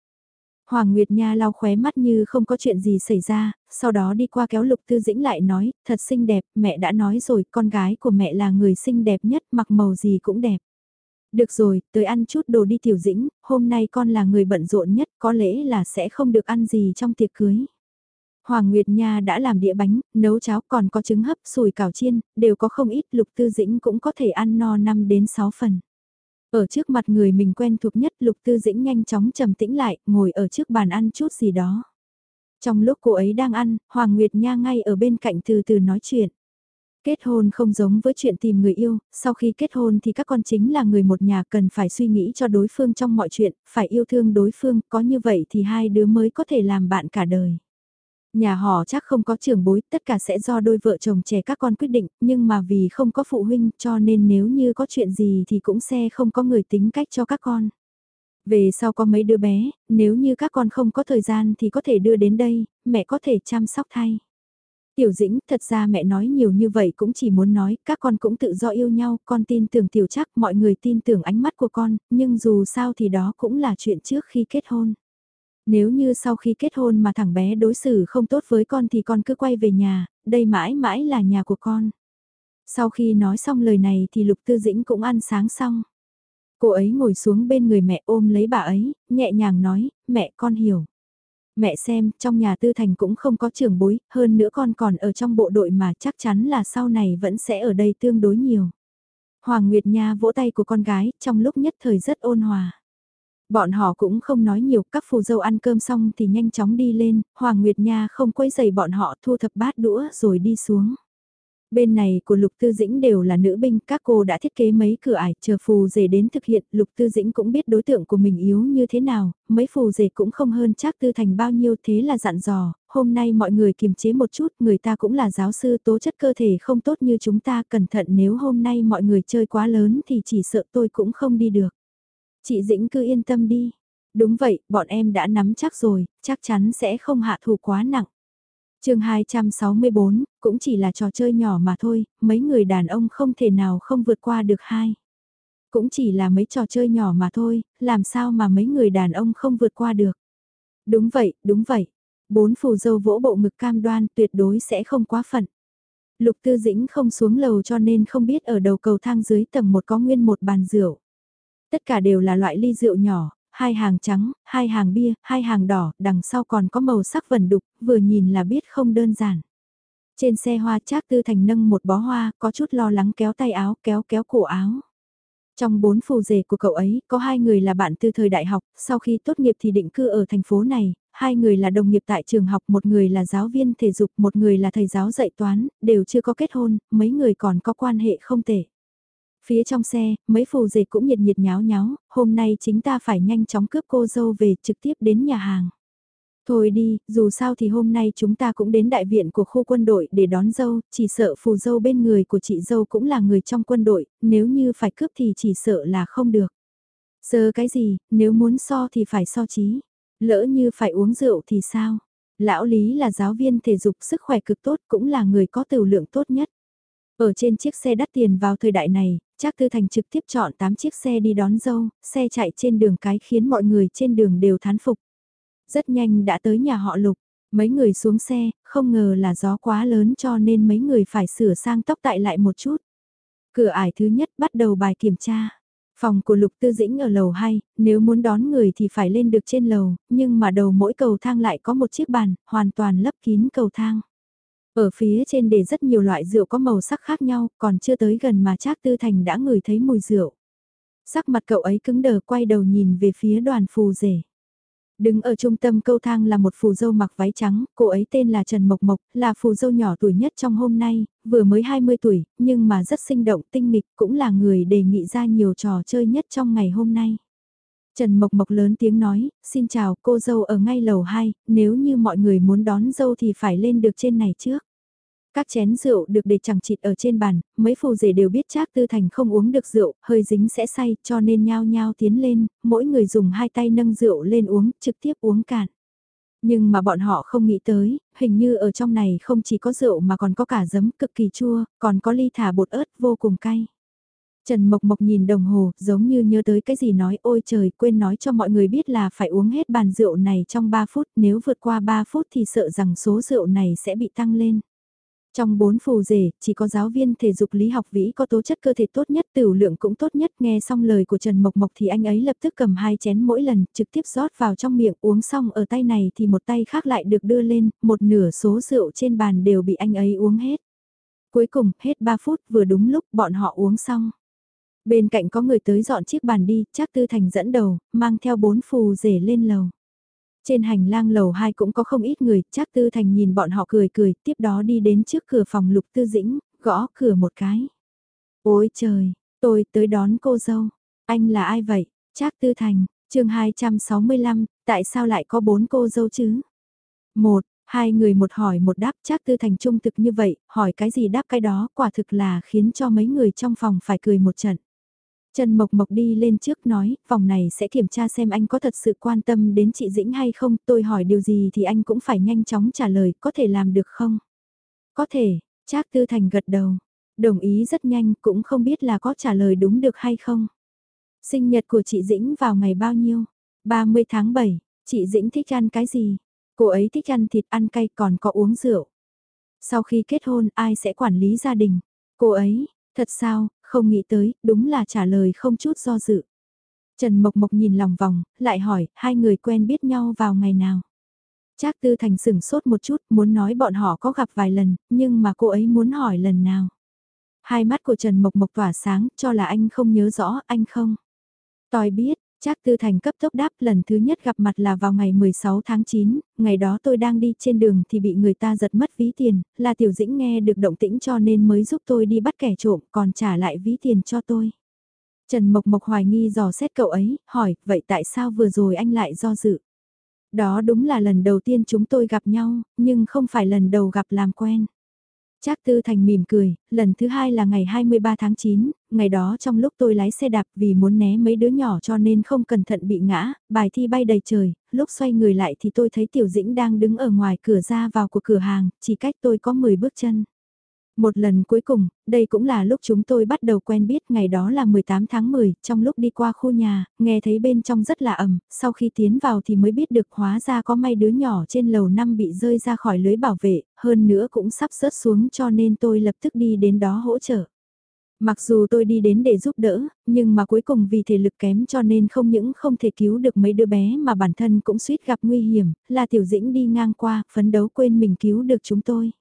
Hoàng Nguyệt Nha lau khóe mắt như không có chuyện gì xảy ra, sau đó đi qua kéo Lục Tư Dĩnh lại nói, thật xinh đẹp, mẹ đã nói rồi, con gái của mẹ là người xinh đẹp nhất, mặc màu gì cũng đẹp. Được rồi, tới ăn chút đồ đi tiểu dĩnh, hôm nay con là người bận rộn nhất, có lẽ là sẽ không được ăn gì trong tiệc cưới. Hoàng Nguyệt Nha đã làm đĩa bánh, nấu cháo còn có trứng hấp, sùi cảo chiên, đều có không ít, Lục Tư Dĩnh cũng có thể ăn no 5 đến 6 phần. Ở trước mặt người mình quen thuộc nhất Lục Tư Dĩnh nhanh chóng trầm tĩnh lại, ngồi ở trước bàn ăn chút gì đó. Trong lúc cô ấy đang ăn, Hoàng Nguyệt Nha ngay ở bên cạnh từ từ nói chuyện. Kết hôn không giống với chuyện tìm người yêu, sau khi kết hôn thì các con chính là người một nhà cần phải suy nghĩ cho đối phương trong mọi chuyện, phải yêu thương đối phương, có như vậy thì hai đứa mới có thể làm bạn cả đời. Nhà họ chắc không có trưởng bối, tất cả sẽ do đôi vợ chồng trẻ các con quyết định, nhưng mà vì không có phụ huynh cho nên nếu như có chuyện gì thì cũng sẽ không có người tính cách cho các con. Về sau có mấy đứa bé, nếu như các con không có thời gian thì có thể đưa đến đây, mẹ có thể chăm sóc thay. Tiểu dĩnh, thật ra mẹ nói nhiều như vậy cũng chỉ muốn nói, các con cũng tự do yêu nhau, con tin tưởng tiểu Trác, mọi người tin tưởng ánh mắt của con, nhưng dù sao thì đó cũng là chuyện trước khi kết hôn. Nếu như sau khi kết hôn mà thằng bé đối xử không tốt với con thì con cứ quay về nhà, đây mãi mãi là nhà của con. Sau khi nói xong lời này thì Lục Tư Dĩnh cũng ăn sáng xong. Cô ấy ngồi xuống bên người mẹ ôm lấy bà ấy, nhẹ nhàng nói, mẹ con hiểu. Mẹ xem, trong nhà tư thành cũng không có trưởng bối, hơn nữa con còn ở trong bộ đội mà chắc chắn là sau này vẫn sẽ ở đây tương đối nhiều. Hoàng Nguyệt Nha vỗ tay của con gái, trong lúc nhất thời rất ôn hòa. Bọn họ cũng không nói nhiều, các phù dâu ăn cơm xong thì nhanh chóng đi lên, Hoàng Nguyệt Nha không quấy giày bọn họ thu thập bát đũa rồi đi xuống. Bên này của Lục Tư Dĩnh đều là nữ binh, các cô đã thiết kế mấy cửa ải, chờ phù rể đến thực hiện, Lục Tư Dĩnh cũng biết đối tượng của mình yếu như thế nào, mấy phù rể cũng không hơn chắc Tư Thành bao nhiêu thế là dặn dò, hôm nay mọi người kiềm chế một chút, người ta cũng là giáo sư tố chất cơ thể không tốt như chúng ta, cẩn thận nếu hôm nay mọi người chơi quá lớn thì chỉ sợ tôi cũng không đi được. Chị Dĩnh cứ yên tâm đi. Đúng vậy, bọn em đã nắm chắc rồi, chắc chắn sẽ không hạ thủ quá nặng chương 264, cũng chỉ là trò chơi nhỏ mà thôi, mấy người đàn ông không thể nào không vượt qua được hai. Cũng chỉ là mấy trò chơi nhỏ mà thôi, làm sao mà mấy người đàn ông không vượt qua được. Đúng vậy, đúng vậy. Bốn phù dâu vỗ bộ ngực cam đoan tuyệt đối sẽ không quá phận. Lục Tư Dĩnh không xuống lầu cho nên không biết ở đầu cầu thang dưới tầng một có nguyên một bàn rượu. Tất cả đều là loại ly rượu nhỏ, hai hàng trắng, hai hàng bia, hai hàng đỏ, đằng sau còn có màu sắc vần đục, vừa nhìn là biết không đơn giản. Trên xe hoa Trác Tư Thành nâng một bó hoa, có chút lo lắng kéo tay áo, kéo kéo cổ áo. Trong bốn phù rể của cậu ấy, có hai người là bạn từ thời đại học, sau khi tốt nghiệp thì định cư ở thành phố này, hai người là đồng nghiệp tại trường học, một người là giáo viên thể dục, một người là thầy giáo dạy toán, đều chưa có kết hôn, mấy người còn có quan hệ không tệ. Phía trong xe, mấy phù dệt cũng nhiệt nhiệt nháo nháo, hôm nay chính ta phải nhanh chóng cướp cô dâu về trực tiếp đến nhà hàng. Thôi đi, dù sao thì hôm nay chúng ta cũng đến đại viện của khu quân đội để đón dâu, chỉ sợ phù dâu bên người của chị dâu cũng là người trong quân đội, nếu như phải cướp thì chỉ sợ là không được. Giờ cái gì, nếu muốn so thì phải so trí. Lỡ như phải uống rượu thì sao? Lão Lý là giáo viên thể dục sức khỏe cực tốt cũng là người có tiểu lượng tốt nhất. Ở trên chiếc xe đắt tiền vào thời đại này, Trác Tư Thành trực tiếp chọn 8 chiếc xe đi đón dâu, xe chạy trên đường cái khiến mọi người trên đường đều thán phục. Rất nhanh đã tới nhà họ Lục, mấy người xuống xe, không ngờ là gió quá lớn cho nên mấy người phải sửa sang tóc tại lại một chút. Cửa ải thứ nhất bắt đầu bài kiểm tra. Phòng của Lục Tư Dĩnh ở lầu 2, nếu muốn đón người thì phải lên được trên lầu, nhưng mà đầu mỗi cầu thang lại có một chiếc bàn, hoàn toàn lấp kín cầu thang. Ở phía trên để rất nhiều loại rượu có màu sắc khác nhau, còn chưa tới gần mà Trác Tư Thành đã ngửi thấy mùi rượu. Sắc mặt cậu ấy cứng đờ quay đầu nhìn về phía đoàn phù rể. Đứng ở trung tâm câu thang là một phù dâu mặc váy trắng, cô ấy tên là Trần Mộc Mộc, là phù dâu nhỏ tuổi nhất trong hôm nay, vừa mới 20 tuổi, nhưng mà rất sinh động tinh nghịch, cũng là người đề nghị ra nhiều trò chơi nhất trong ngày hôm nay. Trần Mộc Mộc lớn tiếng nói, xin chào cô dâu ở ngay lầu 2, nếu như mọi người muốn đón dâu thì phải lên được trên này trước. Các chén rượu được để chẳng chịt ở trên bàn, mấy phù rể đều biết Trác Tư Thành không uống được rượu, hơi dính sẽ say, cho nên nhao nhao tiến lên, mỗi người dùng hai tay nâng rượu lên uống, trực tiếp uống cạn. Nhưng mà bọn họ không nghĩ tới, hình như ở trong này không chỉ có rượu mà còn có cả giấm cực kỳ chua, còn có ly thả bột ớt vô cùng cay. Trần Mộc Mộc nhìn đồng hồ, giống như nhớ tới cái gì nói ôi trời quên nói cho mọi người biết là phải uống hết bàn rượu này trong 3 phút, nếu vượt qua 3 phút thì sợ rằng số rượu này sẽ bị tăng lên. Trong bốn phù rể, chỉ có giáo viên thể dục lý học vĩ có tố chất cơ thể tốt nhất, tiểu lượng cũng tốt nhất. Nghe xong lời của Trần Mộc Mộc thì anh ấy lập tức cầm hai chén mỗi lần, trực tiếp rót vào trong miệng uống xong ở tay này thì một tay khác lại được đưa lên, một nửa số rượu trên bàn đều bị anh ấy uống hết. Cuối cùng, hết 3 phút vừa đúng lúc bọn họ uống xong. Bên cạnh có người tới dọn chiếc bàn đi, chắc Tư Thành dẫn đầu, mang theo bốn phù rể lên lầu. Trên hành lang lầu 2 cũng có không ít người, chắc Tư Thành nhìn bọn họ cười cười, tiếp đó đi đến trước cửa phòng Lục Tư Dĩnh, gõ cửa một cái. Ôi trời, tôi tới đón cô dâu. Anh là ai vậy? Trác Tư Thành, chương 265, tại sao lại có bốn cô dâu chứ? Một, hai người một hỏi một đáp Trác Tư Thành trung thực như vậy, hỏi cái gì đáp cái đó, quả thực là khiến cho mấy người trong phòng phải cười một trận. Trần Mộc Mộc đi lên trước nói, vòng này sẽ kiểm tra xem anh có thật sự quan tâm đến chị Dĩnh hay không, tôi hỏi điều gì thì anh cũng phải nhanh chóng trả lời, có thể làm được không? Có thể, Trác Tư Thành gật đầu, đồng ý rất nhanh, cũng không biết là có trả lời đúng được hay không. Sinh nhật của chị Dĩnh vào ngày bao nhiêu? 30 tháng 7, chị Dĩnh thích ăn cái gì? Cô ấy thích ăn thịt ăn cay còn có uống rượu. Sau khi kết hôn ai sẽ quản lý gia đình? Cô ấy, thật sao, không nghĩ tới, đúng là trả lời không chút do dự. Trần Mộc Mộc nhìn lòng vòng, lại hỏi, hai người quen biết nhau vào ngày nào? Trác Tư Thành sửng sốt một chút, muốn nói bọn họ có gặp vài lần, nhưng mà cô ấy muốn hỏi lần nào. Hai mắt của Trần Mộc Mộc tỏa sáng, cho là anh không nhớ rõ, anh không. Tôi biết, Trác Tư Thành cấp tốc đáp lần thứ nhất gặp mặt là vào ngày 16 tháng 9, ngày đó tôi đang đi trên đường thì bị người ta giật mất ví tiền, là Tiểu Dĩnh nghe được động tĩnh cho nên mới giúp tôi đi bắt kẻ trộm còn trả lại ví tiền cho tôi. Trần Mộc Mộc hoài nghi dò xét cậu ấy, hỏi, vậy tại sao vừa rồi anh lại do dự? Đó đúng là lần đầu tiên chúng tôi gặp nhau, nhưng không phải lần đầu gặp làm quen. Trác Tư Thành mỉm cười, lần thứ hai là ngày 23 tháng 9, ngày đó trong lúc tôi lái xe đạp vì muốn né mấy đứa nhỏ cho nên không cẩn thận bị ngã, bài thi bay đầy trời, lúc xoay người lại thì tôi thấy Tiểu Dĩnh đang đứng ở ngoài cửa ra vào của cửa hàng, chỉ cách tôi có 10 bước chân. Một lần cuối cùng, đây cũng là lúc chúng tôi bắt đầu quen biết ngày đó là 18 tháng 10, trong lúc đi qua khu nhà, nghe thấy bên trong rất là ẩm, sau khi tiến vào thì mới biết được hóa ra có may đứa nhỏ trên lầu 5 bị rơi ra khỏi lưới bảo vệ, hơn nữa cũng sắp rớt xuống cho nên tôi lập tức đi đến đó hỗ trợ. Mặc dù tôi đi đến để giúp đỡ, nhưng mà cuối cùng vì thể lực kém cho nên không những không thể cứu được mấy đứa bé mà bản thân cũng suýt gặp nguy hiểm, là tiểu dĩnh đi ngang qua, phấn đấu quên mình cứu được chúng tôi.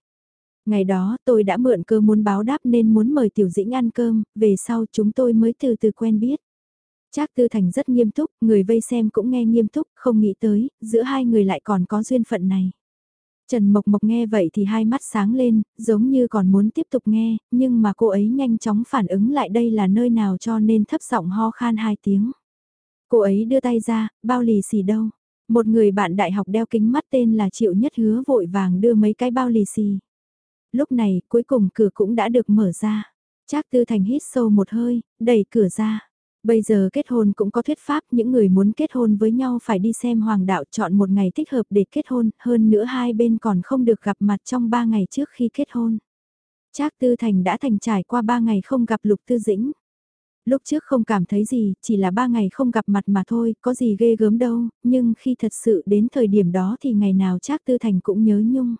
Ngày đó tôi đã mượn cơ muốn báo đáp nên muốn mời Tiểu Dĩnh ăn cơm, về sau chúng tôi mới từ từ quen biết. Trác Tư Thành rất nghiêm túc, người vây xem cũng nghe nghiêm túc, không nghĩ tới, giữa hai người lại còn có duyên phận này. Trần Mộc Mộc nghe vậy thì hai mắt sáng lên, giống như còn muốn tiếp tục nghe, nhưng mà cô ấy nhanh chóng phản ứng lại đây là nơi nào cho nên thấp giọng ho khan hai tiếng. Cô ấy đưa tay ra, bao lì xì đâu. Một người bạn đại học đeo kính mắt tên là Triệu Nhất Hứa vội vàng đưa mấy cái bao lì xì lúc này cuối cùng cửa cũng đã được mở ra. Trác Tư Thành hít sâu một hơi, đẩy cửa ra. Bây giờ kết hôn cũng có thuyết pháp, những người muốn kết hôn với nhau phải đi xem hoàng đạo chọn một ngày thích hợp để kết hôn, hơn nữa hai bên còn không được gặp mặt trong ba ngày trước khi kết hôn. Trác Tư Thành đã thành trải qua ba ngày không gặp Lục Tư Dĩnh. Lúc trước không cảm thấy gì, chỉ là ba ngày không gặp mặt mà thôi, có gì ghê gớm đâu, nhưng khi thật sự đến thời điểm đó thì ngày nào Trác Tư Thành cũng nhớ nhung.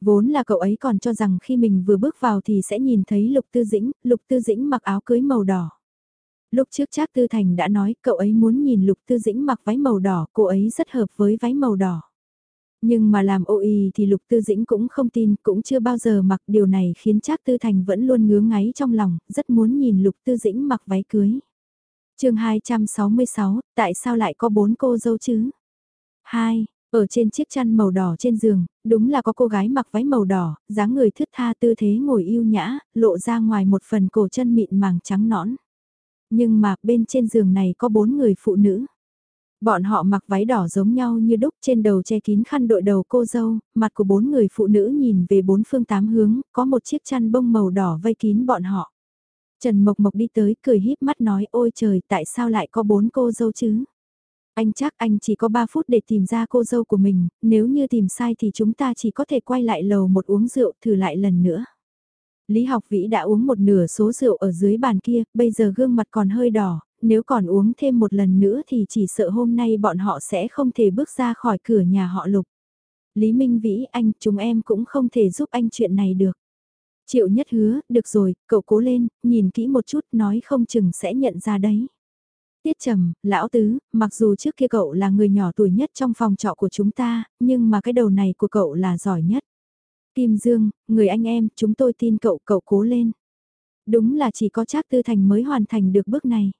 Vốn là cậu ấy còn cho rằng khi mình vừa bước vào thì sẽ nhìn thấy Lục Tư Dĩnh, Lục Tư Dĩnh mặc áo cưới màu đỏ. Lúc trước Trác Tư Thành đã nói cậu ấy muốn nhìn Lục Tư Dĩnh mặc váy màu đỏ, cô ấy rất hợp với váy màu đỏ. Nhưng mà làm ô y thì Lục Tư Dĩnh cũng không tin, cũng chưa bao giờ mặc điều này khiến Trác Tư Thành vẫn luôn ngứa ngáy trong lòng, rất muốn nhìn Lục Tư Dĩnh mặc váy cưới. chương 266, tại sao lại có bốn cô dâu chứ? 2. Ở trên chiếc chăn màu đỏ trên giường, đúng là có cô gái mặc váy màu đỏ, dáng người thướt tha tư thế ngồi yêu nhã, lộ ra ngoài một phần cổ chân mịn màng trắng nõn. Nhưng mà bên trên giường này có bốn người phụ nữ. Bọn họ mặc váy đỏ giống nhau như đúc trên đầu che kín khăn đội đầu cô dâu, mặt của bốn người phụ nữ nhìn về bốn phương tám hướng, có một chiếc chăn bông màu đỏ vây kín bọn họ. Trần Mộc Mộc đi tới cười híp mắt nói ôi trời tại sao lại có bốn cô dâu chứ? Anh chắc anh chỉ có 3 phút để tìm ra cô dâu của mình, nếu như tìm sai thì chúng ta chỉ có thể quay lại lầu một uống rượu thử lại lần nữa. Lý học vĩ đã uống một nửa số rượu ở dưới bàn kia, bây giờ gương mặt còn hơi đỏ, nếu còn uống thêm một lần nữa thì chỉ sợ hôm nay bọn họ sẽ không thể bước ra khỏi cửa nhà họ lục. Lý Minh Vĩ anh, chúng em cũng không thể giúp anh chuyện này được. Triệu nhất hứa, được rồi, cậu cố lên, nhìn kỹ một chút nói không chừng sẽ nhận ra đấy. Tiết trầm, lão tứ, mặc dù trước kia cậu là người nhỏ tuổi nhất trong phòng trọ của chúng ta, nhưng mà cái đầu này của cậu là giỏi nhất. Kim Dương, người anh em, chúng tôi tin cậu, cậu cố lên. Đúng là chỉ có Trác Tư Thành mới hoàn thành được bước này.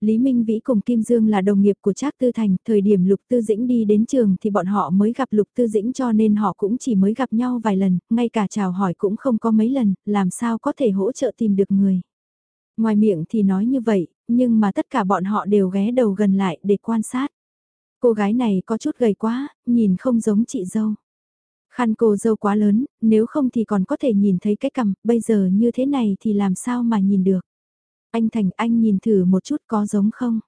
Lý Minh Vĩ cùng Kim Dương là đồng nghiệp của Trác Tư Thành, thời điểm Lục Tư Dĩnh đi đến trường thì bọn họ mới gặp Lục Tư Dĩnh cho nên họ cũng chỉ mới gặp nhau vài lần, ngay cả chào hỏi cũng không có mấy lần, làm sao có thể hỗ trợ tìm được người. Ngoài miệng thì nói như vậy, nhưng mà tất cả bọn họ đều ghé đầu gần lại để quan sát. Cô gái này có chút gầy quá, nhìn không giống chị dâu. Khăn cô dâu quá lớn, nếu không thì còn có thể nhìn thấy cái cằm, bây giờ như thế này thì làm sao mà nhìn được. Anh Thành anh nhìn thử một chút có giống không?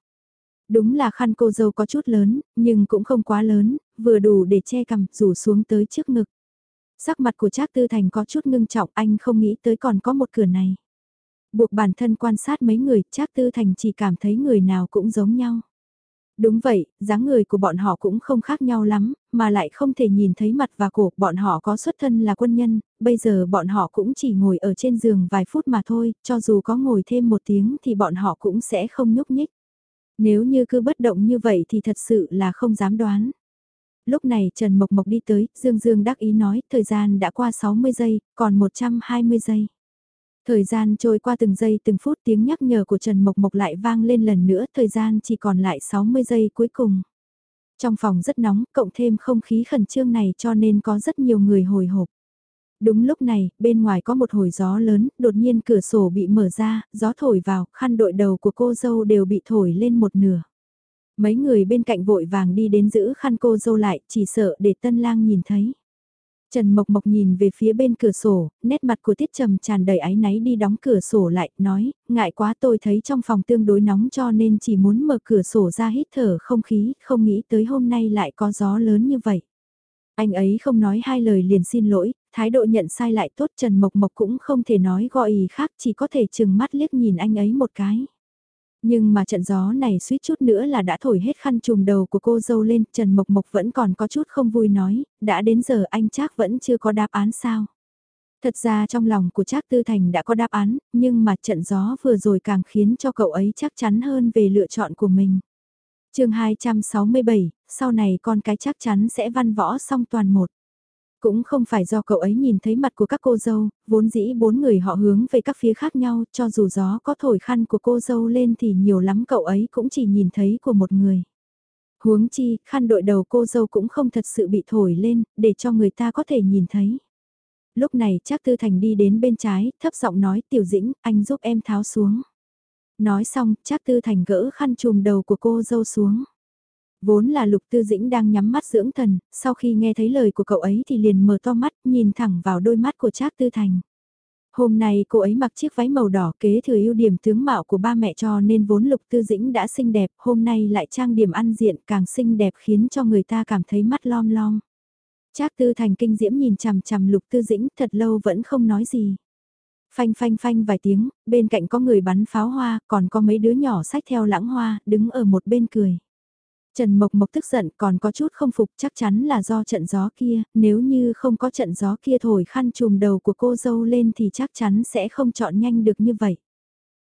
Đúng là khăn cô dâu có chút lớn, nhưng cũng không quá lớn, vừa đủ để che cằm rủ xuống tới trước ngực. Sắc mặt của Trác Tư Thành có chút ngưng trọng anh không nghĩ tới còn có một cửa này. Buộc bản thân quan sát mấy người, Trác Tư Thành chỉ cảm thấy người nào cũng giống nhau. Đúng vậy, dáng người của bọn họ cũng không khác nhau lắm, mà lại không thể nhìn thấy mặt và cổ, bọn họ có xuất thân là quân nhân, bây giờ bọn họ cũng chỉ ngồi ở trên giường vài phút mà thôi, cho dù có ngồi thêm một tiếng thì bọn họ cũng sẽ không nhúc nhích. Nếu như cứ bất động như vậy thì thật sự là không dám đoán. Lúc này Trần Mộc Mộc đi tới, Dương Dương đắc ý nói, thời gian đã qua 60 giây, còn 120 giây. Thời gian trôi qua từng giây từng phút tiếng nhắc nhở của Trần Mộc Mộc lại vang lên lần nữa, thời gian chỉ còn lại 60 giây cuối cùng. Trong phòng rất nóng, cộng thêm không khí khẩn trương này cho nên có rất nhiều người hồi hộp. Đúng lúc này, bên ngoài có một hồi gió lớn, đột nhiên cửa sổ bị mở ra, gió thổi vào, khăn đội đầu của cô dâu đều bị thổi lên một nửa. Mấy người bên cạnh vội vàng đi đến giữ khăn cô dâu lại, chỉ sợ để tân lang nhìn thấy. Trần Mộc Mộc nhìn về phía bên cửa sổ, nét mặt của Tiết Trầm tràn đầy áy náy đi đóng cửa sổ lại, nói, ngại quá tôi thấy trong phòng tương đối nóng cho nên chỉ muốn mở cửa sổ ra hít thở không khí, không nghĩ tới hôm nay lại có gió lớn như vậy. Anh ấy không nói hai lời liền xin lỗi, thái độ nhận sai lại tốt Trần Mộc Mộc cũng không thể nói gọi ý khác chỉ có thể chừng mắt liếc nhìn anh ấy một cái. Nhưng mà trận gió này suýt chút nữa là đã thổi hết khăn trùm đầu của cô dâu lên, Trần Mộc Mộc vẫn còn có chút không vui nói, đã đến giờ anh chắc vẫn chưa có đáp án sao. Thật ra trong lòng của Trác Tư Thành đã có đáp án, nhưng mà trận gió vừa rồi càng khiến cho cậu ấy chắc chắn hơn về lựa chọn của mình. chương 267, sau này con cái chắc chắn sẽ văn võ song toàn một. Cũng không phải do cậu ấy nhìn thấy mặt của các cô dâu, vốn dĩ bốn người họ hướng về các phía khác nhau, cho dù gió có thổi khăn của cô dâu lên thì nhiều lắm cậu ấy cũng chỉ nhìn thấy của một người. Huống chi, khăn đội đầu cô dâu cũng không thật sự bị thổi lên, để cho người ta có thể nhìn thấy. Lúc này chắc Tư Thành đi đến bên trái, thấp giọng nói Tiểu Dĩnh, anh giúp em tháo xuống. Nói xong, chắc Tư Thành gỡ khăn chùm đầu của cô dâu xuống. Vốn là Lục Tư Dĩnh đang nhắm mắt dưỡng thần, sau khi nghe thấy lời của cậu ấy thì liền mở to mắt, nhìn thẳng vào đôi mắt của Trác Tư Thành. Hôm nay cô ấy mặc chiếc váy màu đỏ kế thừa ưu điểm tướng mạo của ba mẹ cho nên vốn Lục Tư Dĩnh đã xinh đẹp, hôm nay lại trang điểm ăn diện càng xinh đẹp khiến cho người ta cảm thấy mắt lom lom. Trác Tư Thành kinh diễm nhìn chằm chằm Lục Tư Dĩnh thật lâu vẫn không nói gì. Phanh phanh phanh vài tiếng, bên cạnh có người bắn pháo hoa, còn có mấy đứa nhỏ sách theo lãng hoa, đứng ở một bên cười. Trần Mộc Mộc tức giận còn có chút không phục chắc chắn là do trận gió kia, nếu như không có trận gió kia thổi khăn chùm đầu của cô dâu lên thì chắc chắn sẽ không chọn nhanh được như vậy.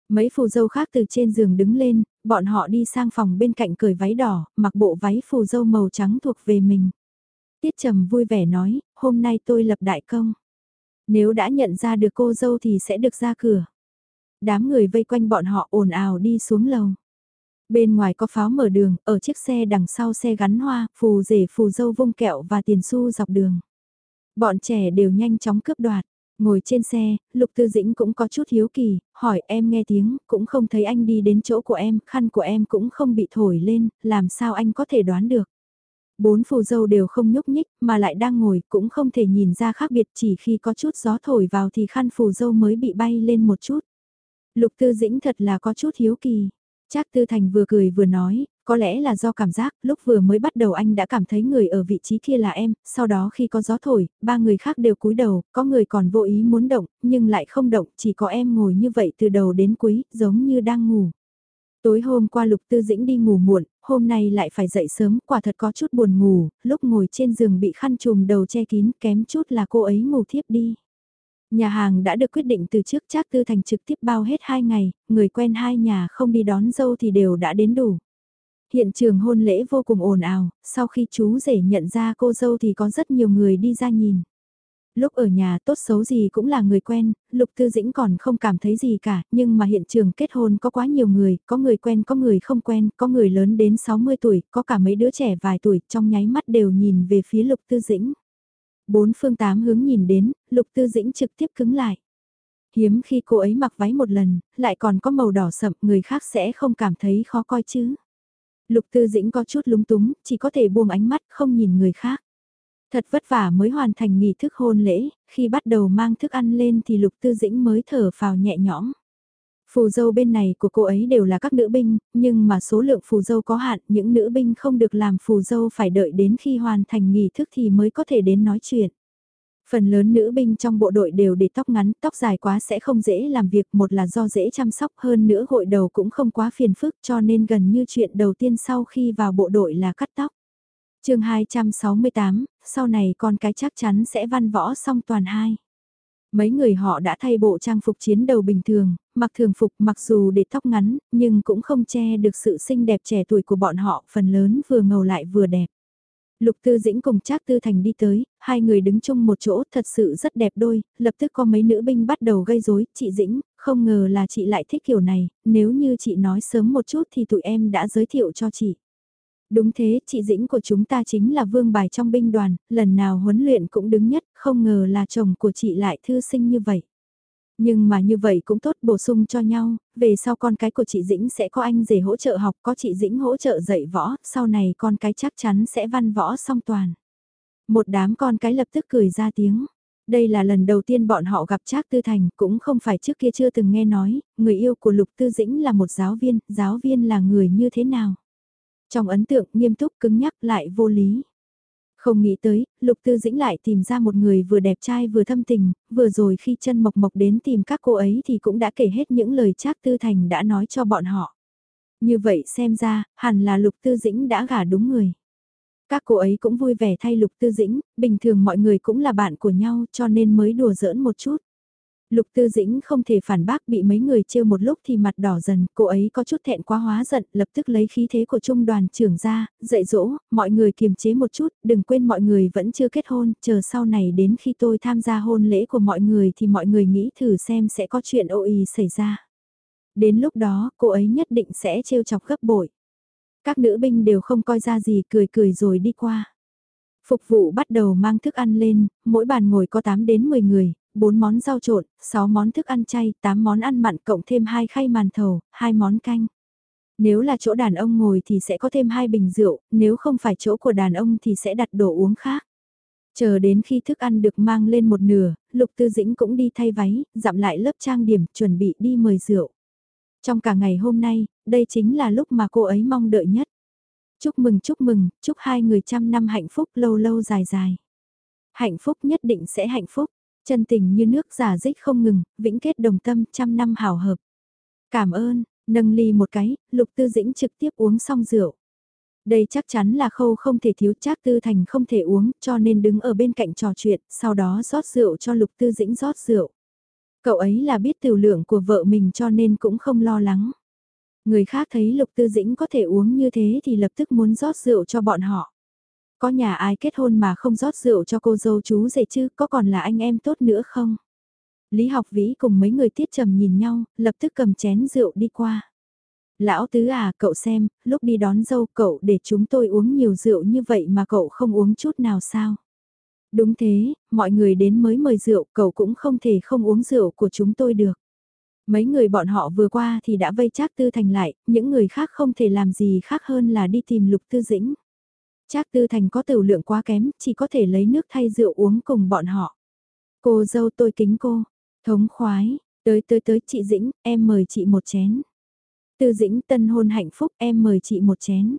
Mấy phù dâu khác từ trên giường đứng lên, bọn họ đi sang phòng bên cạnh cởi váy đỏ, mặc bộ váy phù dâu màu trắng thuộc về mình. Tiết Trầm vui vẻ nói, hôm nay tôi lập đại công. Nếu đã nhận ra được cô dâu thì sẽ được ra cửa. Đám người vây quanh bọn họ ồn ào đi xuống lầu. Bên ngoài có pháo mở đường, ở chiếc xe đằng sau xe gắn hoa, phù rể phù dâu vung kẹo và tiền xu dọc đường. Bọn trẻ đều nhanh chóng cướp đoạt. Ngồi trên xe, Lục Tư Dĩnh cũng có chút hiếu kỳ, hỏi em nghe tiếng, cũng không thấy anh đi đến chỗ của em, khăn của em cũng không bị thổi lên, làm sao anh có thể đoán được. Bốn phù dâu đều không nhúc nhích, mà lại đang ngồi, cũng không thể nhìn ra khác biệt chỉ khi có chút gió thổi vào thì khăn phù dâu mới bị bay lên một chút. Lục Tư Dĩnh thật là có chút hiếu kỳ. Trác Tư Thành vừa cười vừa nói, có lẽ là do cảm giác, lúc vừa mới bắt đầu anh đã cảm thấy người ở vị trí kia là em, sau đó khi có gió thổi, ba người khác đều cúi đầu, có người còn vô ý muốn động, nhưng lại không động, chỉ có em ngồi như vậy từ đầu đến cuối, giống như đang ngủ. Tối hôm qua Lục Tư Dĩnh đi ngủ muộn, hôm nay lại phải dậy sớm, quả thật có chút buồn ngủ, lúc ngồi trên giường bị khăn trùm đầu che kín, kém chút là cô ấy ngủ thiếp đi. Nhà hàng đã được quyết định từ trước Trác Tư Thành trực tiếp bao hết hai ngày, người quen hai nhà không đi đón dâu thì đều đã đến đủ. Hiện trường hôn lễ vô cùng ồn ào, sau khi chú rể nhận ra cô dâu thì có rất nhiều người đi ra nhìn. Lúc ở nhà tốt xấu gì cũng là người quen, Lục Tư Dĩnh còn không cảm thấy gì cả, nhưng mà hiện trường kết hôn có quá nhiều người, có người quen có người không quen, có người lớn đến 60 tuổi, có cả mấy đứa trẻ vài tuổi, trong nháy mắt đều nhìn về phía Lục Tư Dĩnh. Bốn phương tám hướng nhìn đến, Lục Tư Dĩnh trực tiếp cứng lại. Hiếm khi cô ấy mặc váy một lần, lại còn có màu đỏ sậm, người khác sẽ không cảm thấy khó coi chứ. Lục Tư Dĩnh có chút lúng túng, chỉ có thể buông ánh mắt không nhìn người khác. Thật vất vả mới hoàn thành nghi thức hôn lễ, khi bắt đầu mang thức ăn lên thì Lục Tư Dĩnh mới thở phào nhẹ nhõm. Phù dâu bên này của cô ấy đều là các nữ binh, nhưng mà số lượng phù dâu có hạn, những nữ binh không được làm phù dâu phải đợi đến khi hoàn thành nghỉ thức thì mới có thể đến nói chuyện. Phần lớn nữ binh trong bộ đội đều để tóc ngắn, tóc dài quá sẽ không dễ làm việc, một là do dễ chăm sóc hơn nữa gội đầu cũng không quá phiền phức cho nên gần như chuyện đầu tiên sau khi vào bộ đội là cắt tóc. chương 268, sau này con cái chắc chắn sẽ văn võ song toàn hai. Mấy người họ đã thay bộ trang phục chiến đầu bình thường, mặc thường phục mặc dù để tóc ngắn, nhưng cũng không che được sự xinh đẹp trẻ tuổi của bọn họ, phần lớn vừa ngầu lại vừa đẹp. Lục Tư Dĩnh cùng Trác Tư Thành đi tới, hai người đứng chung một chỗ thật sự rất đẹp đôi, lập tức có mấy nữ binh bắt đầu gây rối, chị Dĩnh, không ngờ là chị lại thích kiểu này, nếu như chị nói sớm một chút thì tụi em đã giới thiệu cho chị. Đúng thế, chị Dĩnh của chúng ta chính là vương bài trong binh đoàn, lần nào huấn luyện cũng đứng nhất, không ngờ là chồng của chị lại thư sinh như vậy. Nhưng mà như vậy cũng tốt bổ sung cho nhau, về sau con cái của chị Dĩnh sẽ có anh rể hỗ trợ học, có chị Dĩnh hỗ trợ dạy võ, sau này con cái chắc chắn sẽ văn võ song toàn. Một đám con cái lập tức cười ra tiếng. Đây là lần đầu tiên bọn họ gặp Trác Tư Thành, cũng không phải trước kia chưa từng nghe nói, người yêu của Lục Tư Dĩnh là một giáo viên, giáo viên là người như thế nào. Trong ấn tượng nghiêm túc cứng nhắc lại vô lý. Không nghĩ tới, Lục Tư Dĩnh lại tìm ra một người vừa đẹp trai vừa thâm tình, vừa rồi khi chân mộc mộc đến tìm các cô ấy thì cũng đã kể hết những lời Trác Tư Thành đã nói cho bọn họ. Như vậy xem ra, hẳn là Lục Tư Dĩnh đã gả đúng người. Các cô ấy cũng vui vẻ thay Lục Tư Dĩnh, bình thường mọi người cũng là bạn của nhau cho nên mới đùa giỡn một chút. Lục Tư Dĩnh không thể phản bác bị mấy người trêu một lúc thì mặt đỏ dần, cô ấy có chút thẹn quá hóa giận, lập tức lấy khí thế của trung đoàn trưởng ra, dạy dỗ, mọi người kiềm chế một chút, đừng quên mọi người vẫn chưa kết hôn, chờ sau này đến khi tôi tham gia hôn lễ của mọi người thì mọi người nghĩ thử xem sẽ có chuyện ô y xảy ra. Đến lúc đó, cô ấy nhất định sẽ trêu chọc gấp bội. Các nữ binh đều không coi ra gì cười cười rồi đi qua. Phục vụ bắt đầu mang thức ăn lên, mỗi bàn ngồi có 8 đến 10 người, 4 món rau trộn, 6 món thức ăn chay, 8 món ăn mặn cộng thêm 2 khay màn thầu, 2 món canh. Nếu là chỗ đàn ông ngồi thì sẽ có thêm 2 bình rượu, nếu không phải chỗ của đàn ông thì sẽ đặt đồ uống khác. Chờ đến khi thức ăn được mang lên một nửa, Lục Tư Dĩnh cũng đi thay váy, dặm lại lớp trang điểm, chuẩn bị đi mời rượu. Trong cả ngày hôm nay, đây chính là lúc mà cô ấy mong đợi nhất. Chúc mừng chúc mừng, chúc hai người trăm năm hạnh phúc lâu lâu dài dài. Hạnh phúc nhất định sẽ hạnh phúc, chân tình như nước giả dích không ngừng, vĩnh kết đồng tâm trăm năm hảo hợp. Cảm ơn, nâng ly một cái, lục tư dĩnh trực tiếp uống xong rượu. Đây chắc chắn là khâu không thể thiếu Trác Tư Thành không thể uống cho nên đứng ở bên cạnh trò chuyện, sau đó rót rượu cho Lục Tư Dĩnh rót rượu. Cậu ấy là biết tiểu lượng của vợ mình cho nên cũng không lo lắng. Người khác thấy Lục Tư Dĩnh có thể uống như thế thì lập tức muốn rót rượu cho bọn họ. Có nhà ai kết hôn mà không rót rượu cho cô dâu chú rể chứ, có còn là anh em tốt nữa không? Lý học vĩ cùng mấy người tiết trầm nhìn nhau, lập tức cầm chén rượu đi qua. Lão tứ à, cậu xem, lúc đi đón dâu cậu để chúng tôi uống nhiều rượu như vậy mà cậu không uống chút nào sao? Đúng thế, mọi người đến mới mời rượu, cậu cũng không thể không uống rượu của chúng tôi được. Mấy người bọn họ vừa qua thì đã vây Trác Tư Thành lại, những người khác không thể làm gì khác hơn là đi tìm Lục Tư Dĩnh. Trác Tư Thành có tiểu lượng quá kém, chỉ có thể lấy nước thay rượu uống cùng bọn họ. Cô dâu tôi kính cô, thống khoái, tới tới tới chị Dĩnh, em mời chị một chén. Tư Dĩnh tân hôn hạnh phúc, em mời chị một chén.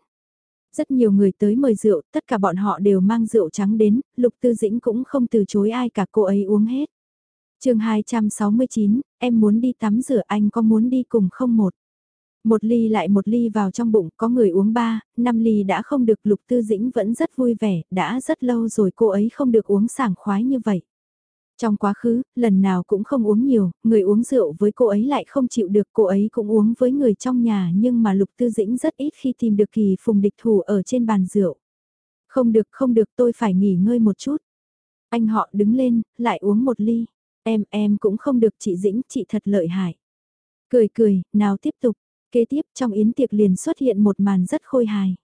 Rất nhiều người tới mời rượu, tất cả bọn họ đều mang rượu trắng đến, Lục Tư Dĩnh cũng không từ chối ai cả cô ấy uống hết. chương 269, em muốn đi tắm rửa anh có muốn đi cùng không một? Một ly lại một ly vào trong bụng, có người uống ba, năm ly đã không được Lục Tư Dĩnh vẫn rất vui vẻ, đã rất lâu rồi cô ấy không được uống sảng khoái như vậy. Trong quá khứ, lần nào cũng không uống nhiều, người uống rượu với cô ấy lại không chịu được cô ấy cũng uống với người trong nhà nhưng mà Lục Tư Dĩnh rất ít khi tìm được kỳ phùng địch thủ ở trên bàn rượu. Không được không được tôi phải nghỉ ngơi một chút. Anh họ đứng lên, lại uống một ly. Em em cũng không được chị Dĩnh, chị thật lợi hại. Cười cười, nào tiếp tục. Kế tiếp trong yến tiệc liền xuất hiện một màn rất khôi hài.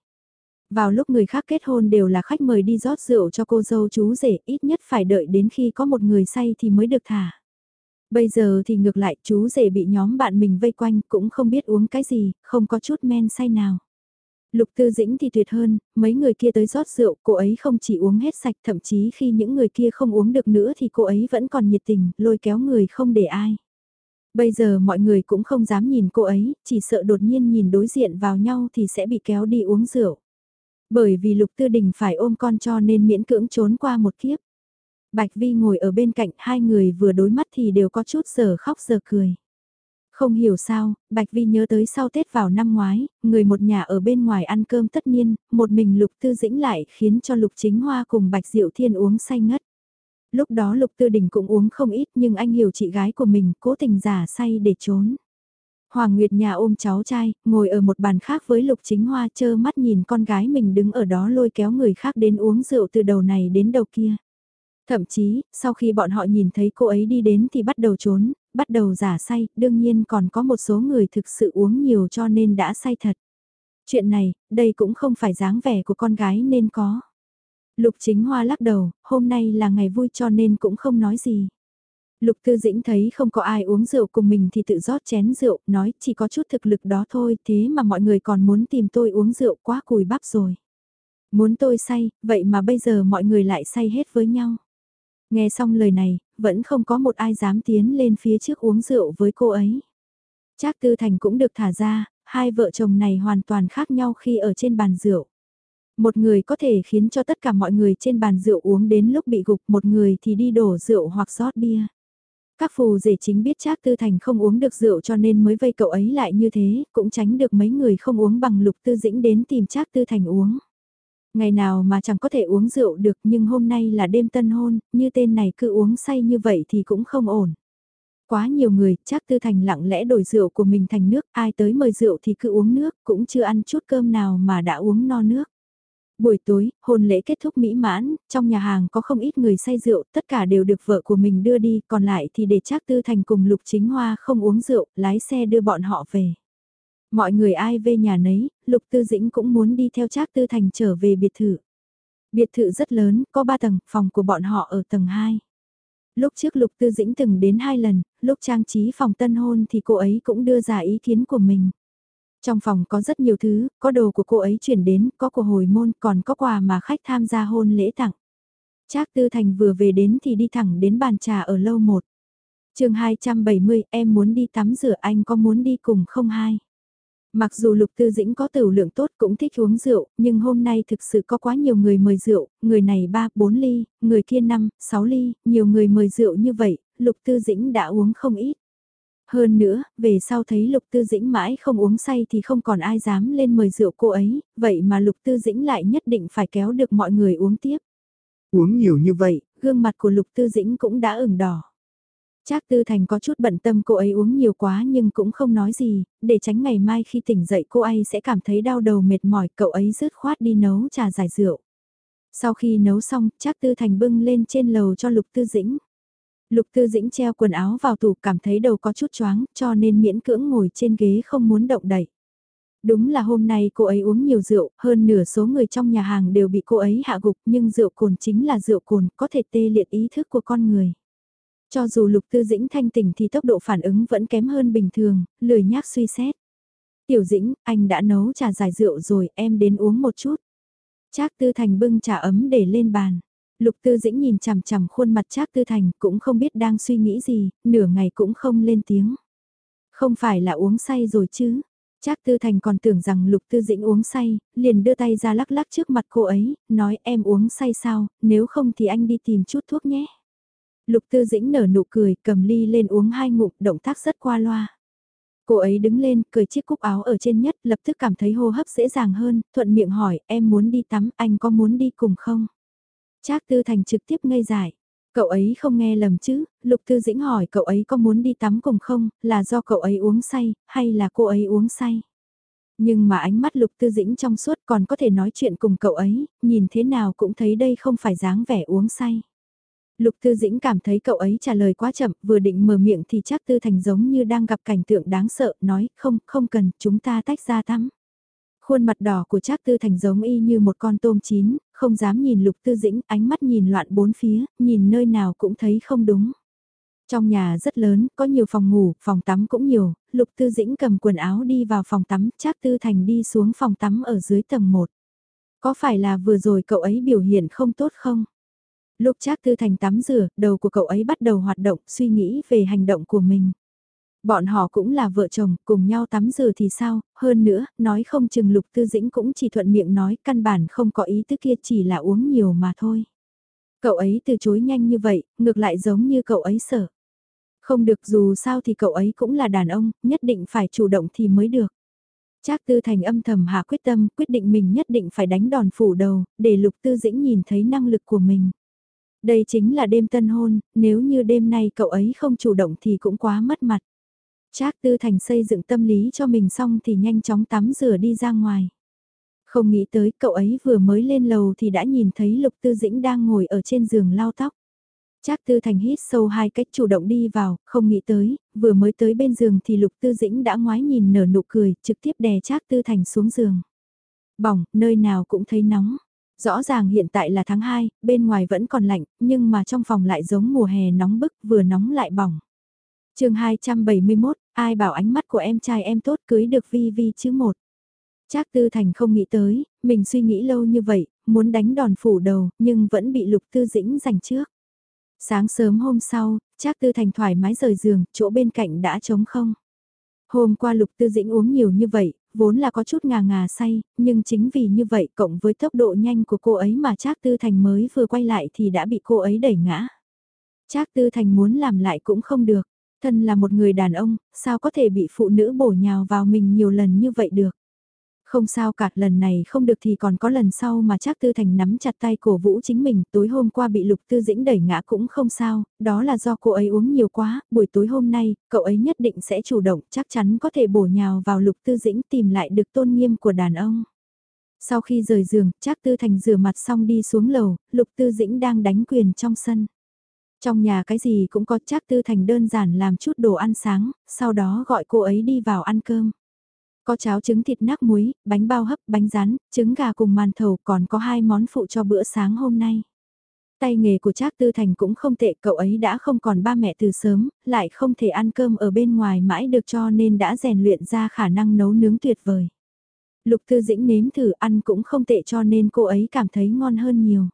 Vào lúc người khác kết hôn đều là khách mời đi rót rượu cho cô dâu chú rể, ít nhất phải đợi đến khi có một người say thì mới được thả. Bây giờ thì ngược lại chú rể bị nhóm bạn mình vây quanh cũng không biết uống cái gì, không có chút men say nào. Lục Tư Dĩnh thì tuyệt hơn, mấy người kia tới rót rượu, cô ấy không chỉ uống hết sạch, thậm chí khi những người kia không uống được nữa thì cô ấy vẫn còn nhiệt tình, lôi kéo người không để ai. Bây giờ mọi người cũng không dám nhìn cô ấy, chỉ sợ đột nhiên nhìn đối diện vào nhau thì sẽ bị kéo đi uống rượu. Bởi vì Lục Tư Đình phải ôm con cho nên miễn cưỡng trốn qua một kiếp. Bạch Vi ngồi ở bên cạnh hai người vừa đối mắt thì đều có chút giờ khóc giờ cười. Không hiểu sao, Bạch Vi nhớ tới sau Tết vào năm ngoái, người một nhà ở bên ngoài ăn cơm tất niên, một mình Lục Tư Dĩnh lại khiến cho Lục Chính Hoa cùng Bạch Diệu Thiên uống say ngất. Lúc đó Lục Tư Đình cũng uống không ít nhưng anh hiểu chị gái của mình cố tình giả say để trốn. Hoàng Nguyệt nhà ôm cháu trai, ngồi ở một bàn khác với Lục Chính Hoa chơ mắt nhìn con gái mình đứng ở đó lôi kéo người khác đến uống rượu từ đầu này đến đầu kia. Thậm chí, sau khi bọn họ nhìn thấy cô ấy đi đến thì bắt đầu trốn, bắt đầu giả say, đương nhiên còn có một số người thực sự uống nhiều cho nên đã say thật. Chuyện này, đây cũng không phải dáng vẻ của con gái nên có. Lục chính hoa lắc đầu, hôm nay là ngày vui cho nên cũng không nói gì. Lục Tư Dĩnh thấy không có ai uống rượu cùng mình thì tự rót chén rượu, nói chỉ có chút thực lực đó thôi, thế mà mọi người còn muốn tìm tôi uống rượu quá cùi bắp rồi. Muốn tôi say, vậy mà bây giờ mọi người lại say hết với nhau. Nghe xong lời này, vẫn không có một ai dám tiến lên phía trước uống rượu với cô ấy. Trác Tư Thành cũng được thả ra, hai vợ chồng này hoàn toàn khác nhau khi ở trên bàn rượu. Một người có thể khiến cho tất cả mọi người trên bàn rượu uống đến lúc bị gục, một người thì đi đổ rượu hoặc rót bia. Các phù rể chính biết Trác Tư Thành không uống được rượu cho nên mới vây cậu ấy lại như thế, cũng tránh được mấy người không uống bằng lục tư dĩnh đến tìm Trác Tư Thành uống. Ngày nào mà chẳng có thể uống rượu được nhưng hôm nay là đêm tân hôn, như tên này cứ uống say như vậy thì cũng không ổn. Quá nhiều người, chắc Tư Thành lặng lẽ đổi rượu của mình thành nước, ai tới mời rượu thì cứ uống nước, cũng chưa ăn chút cơm nào mà đã uống no nước. Buổi tối, hôn lễ kết thúc mỹ mãn, trong nhà hàng có không ít người say rượu, tất cả đều được vợ của mình đưa đi, còn lại thì để Trác Tư Thành cùng Lục Chính Hoa không uống rượu, lái xe đưa bọn họ về. Mọi người ai về nhà nấy, Lục Tư Dĩnh cũng muốn đi theo Trác Tư Thành trở về biệt thự. Biệt thự rất lớn, có 3 tầng, phòng của bọn họ ở tầng 2. Lúc trước Lục Tư Dĩnh từng đến hai lần, lúc trang trí phòng tân hôn thì cô ấy cũng đưa ra ý kiến của mình. Trong phòng có rất nhiều thứ, có đồ của cô ấy chuyển đến, có của hồi môn, còn có quà mà khách tham gia hôn lễ tặng. Trác Tư Thành vừa về đến thì đi thẳng đến bàn trà ở lâu một. chương 270, em muốn đi tắm rửa anh có muốn đi cùng không hai? Mặc dù Lục Tư Dĩnh có tửu lượng tốt cũng thích uống rượu, nhưng hôm nay thực sự có quá nhiều người mời rượu, người này 3, 4 ly, người kia 5, 6 ly, nhiều người mời rượu như vậy, Lục Tư Dĩnh đã uống không ít. Hơn nữa, về sau thấy Lục Tư Dĩnh mãi không uống say thì không còn ai dám lên mời rượu cô ấy, vậy mà Lục Tư Dĩnh lại nhất định phải kéo được mọi người uống tiếp. Uống nhiều như vậy, gương mặt của Lục Tư Dĩnh cũng đã ửng đỏ. Trác Tư Thành có chút bận tâm cô ấy uống nhiều quá nhưng cũng không nói gì, để tránh ngày mai khi tỉnh dậy cô ấy sẽ cảm thấy đau đầu mệt mỏi, cậu ấy rứt khoát đi nấu trà giải rượu. Sau khi nấu xong, Trác Tư Thành bưng lên trên lầu cho Lục Tư Dĩnh. Lục Tư Dĩnh treo quần áo vào tủ cảm thấy đầu có chút choáng cho nên miễn cưỡng ngồi trên ghế không muốn động đậy. Đúng là hôm nay cô ấy uống nhiều rượu, hơn nửa số người trong nhà hàng đều bị cô ấy hạ gục nhưng rượu cồn chính là rượu cồn có thể tê liệt ý thức của con người. Cho dù lục tư dĩnh thanh tỉnh thì tốc độ phản ứng vẫn kém hơn bình thường, lười nhác suy xét. Tiểu dĩnh, anh đã nấu trà giải rượu rồi, em đến uống một chút. Trác tư thành bưng trà ấm để lên bàn. Lục tư dĩnh nhìn chằm chằm khuôn mặt Trác tư thành cũng không biết đang suy nghĩ gì, nửa ngày cũng không lên tiếng. Không phải là uống say rồi chứ. Trác Tư Thành còn tưởng rằng Lục Tư Dĩnh uống say, liền đưa tay ra lắc lắc trước mặt cô ấy, nói em uống say sao, nếu không thì anh đi tìm chút thuốc nhé. Lục Tư Dĩnh nở nụ cười, cầm ly lên uống hai ngụm, động tác rất qua loa. Cô ấy đứng lên, cười chiếc cúc áo ở trên nhất, lập tức cảm thấy hô hấp dễ dàng hơn, thuận miệng hỏi, em muốn đi tắm, anh có muốn đi cùng không? Trác Tư Thành trực tiếp ngây dại. Cậu ấy không nghe lầm chứ, Lục Tư Dĩnh hỏi cậu ấy có muốn đi tắm cùng không, là do cậu ấy uống say, hay là cô ấy uống say? Nhưng mà ánh mắt Lục Tư Dĩnh trong suốt còn có thể nói chuyện cùng cậu ấy, nhìn thế nào cũng thấy đây không phải dáng vẻ uống say. Lục Tư Dĩnh cảm thấy cậu ấy trả lời quá chậm, vừa định mở miệng thì chắc Tư Thành giống như đang gặp cảnh tượng đáng sợ, nói, không, không cần, chúng ta tách ra tắm. Khuôn mặt đỏ của Trác Tư Thành giống y như một con tôm chín, không dám nhìn Lục Tư Dĩnh, ánh mắt nhìn loạn bốn phía, nhìn nơi nào cũng thấy không đúng. Trong nhà rất lớn, có nhiều phòng ngủ, phòng tắm cũng nhiều, Lục Tư Dĩnh cầm quần áo đi vào phòng tắm, Trác Tư Thành đi xuống phòng tắm ở dưới tầng 1. Có phải là vừa rồi cậu ấy biểu hiện không tốt không? Lúc Trác Tư Thành tắm rửa, đầu của cậu ấy bắt đầu hoạt động, suy nghĩ về hành động của mình. Bọn họ cũng là vợ chồng, cùng nhau tắm rửa thì sao, hơn nữa, nói không chừng Lục Tư Dĩnh cũng chỉ thuận miệng nói, căn bản không có ý tứ kia chỉ là uống nhiều mà thôi. Cậu ấy từ chối nhanh như vậy, ngược lại giống như cậu ấy sợ. Không được dù sao thì cậu ấy cũng là đàn ông, nhất định phải chủ động thì mới được. Trác Tư Thành âm thầm hạ quyết tâm, quyết định mình nhất định phải đánh đòn phủ đầu, để Lục Tư Dĩnh nhìn thấy năng lực của mình. Đây chính là đêm tân hôn, nếu như đêm nay cậu ấy không chủ động thì cũng quá mất mặt. Trác Tư Thành xây dựng tâm lý cho mình xong thì nhanh chóng tắm rửa đi ra ngoài. Không nghĩ tới cậu ấy vừa mới lên lầu thì đã nhìn thấy Lục Tư Dĩnh đang ngồi ở trên giường lau tóc. Trác Tư Thành hít sâu hai cách chủ động đi vào, không nghĩ tới, vừa mới tới bên giường thì Lục Tư Dĩnh đã ngoái nhìn nở nụ cười, trực tiếp đè Trác Tư Thành xuống giường. Bỏng, nơi nào cũng thấy nóng. Rõ ràng hiện tại là tháng 2, bên ngoài vẫn còn lạnh, nhưng mà trong phòng lại giống mùa hè nóng bức, vừa nóng lại bỏng chương 271, ai bảo ánh mắt của em trai em tốt cưới được Vi Vi chứ một. Trác Tư Thành không nghĩ tới, mình suy nghĩ lâu như vậy, muốn đánh đòn phủ đầu, nhưng vẫn bị Lục Tư Dĩnh giành trước. Sáng sớm hôm sau, Trác Tư Thành thoải mái rời giường, chỗ bên cạnh đã trống không. Hôm qua Lục Tư Dĩnh uống nhiều như vậy, vốn là có chút ngà ngà say, nhưng chính vì như vậy cộng với tốc độ nhanh của cô ấy mà Trác Tư Thành mới vừa quay lại thì đã bị cô ấy đẩy ngã. Trác Tư Thành muốn làm lại cũng không được, thân là một người đàn ông, sao có thể bị phụ nữ bổ nhào vào mình nhiều lần như vậy được. Không sao cả, lần này không được thì còn có lần sau mà chắc Tư Thành nắm chặt tay cổ vũ chính mình, tối hôm qua bị Lục Tư Dĩnh đẩy ngã cũng không sao, đó là do cô ấy uống nhiều quá, buổi tối hôm nay, cậu ấy nhất định sẽ chủ động, chắc chắn có thể bổ nhào vào Lục Tư Dĩnh tìm lại được tôn nghiêm của đàn ông. Sau khi rời giường, chắc Tư Thành rửa mặt xong đi xuống lầu, Lục Tư Dĩnh đang đánh quyền trong sân. Trong nhà cái gì cũng có chắc Tư Thành đơn giản làm chút đồ ăn sáng, sau đó gọi cô ấy đi vào ăn cơm. Có cháo trứng thịt nác muối, bánh bao hấp, bánh rán, trứng gà cùng màn thầu còn có hai món phụ cho bữa sáng hôm nay. Tay nghề của Trác Tư Thành cũng không tệ, cậu ấy đã không còn ba mẹ từ sớm, lại không thể ăn cơm ở bên ngoài mãi được cho nên đã rèn luyện ra khả năng nấu nướng tuyệt vời. Lục Tư Dĩnh nếm thử ăn cũng không tệ cho nên cô ấy cảm thấy ngon hơn nhiều.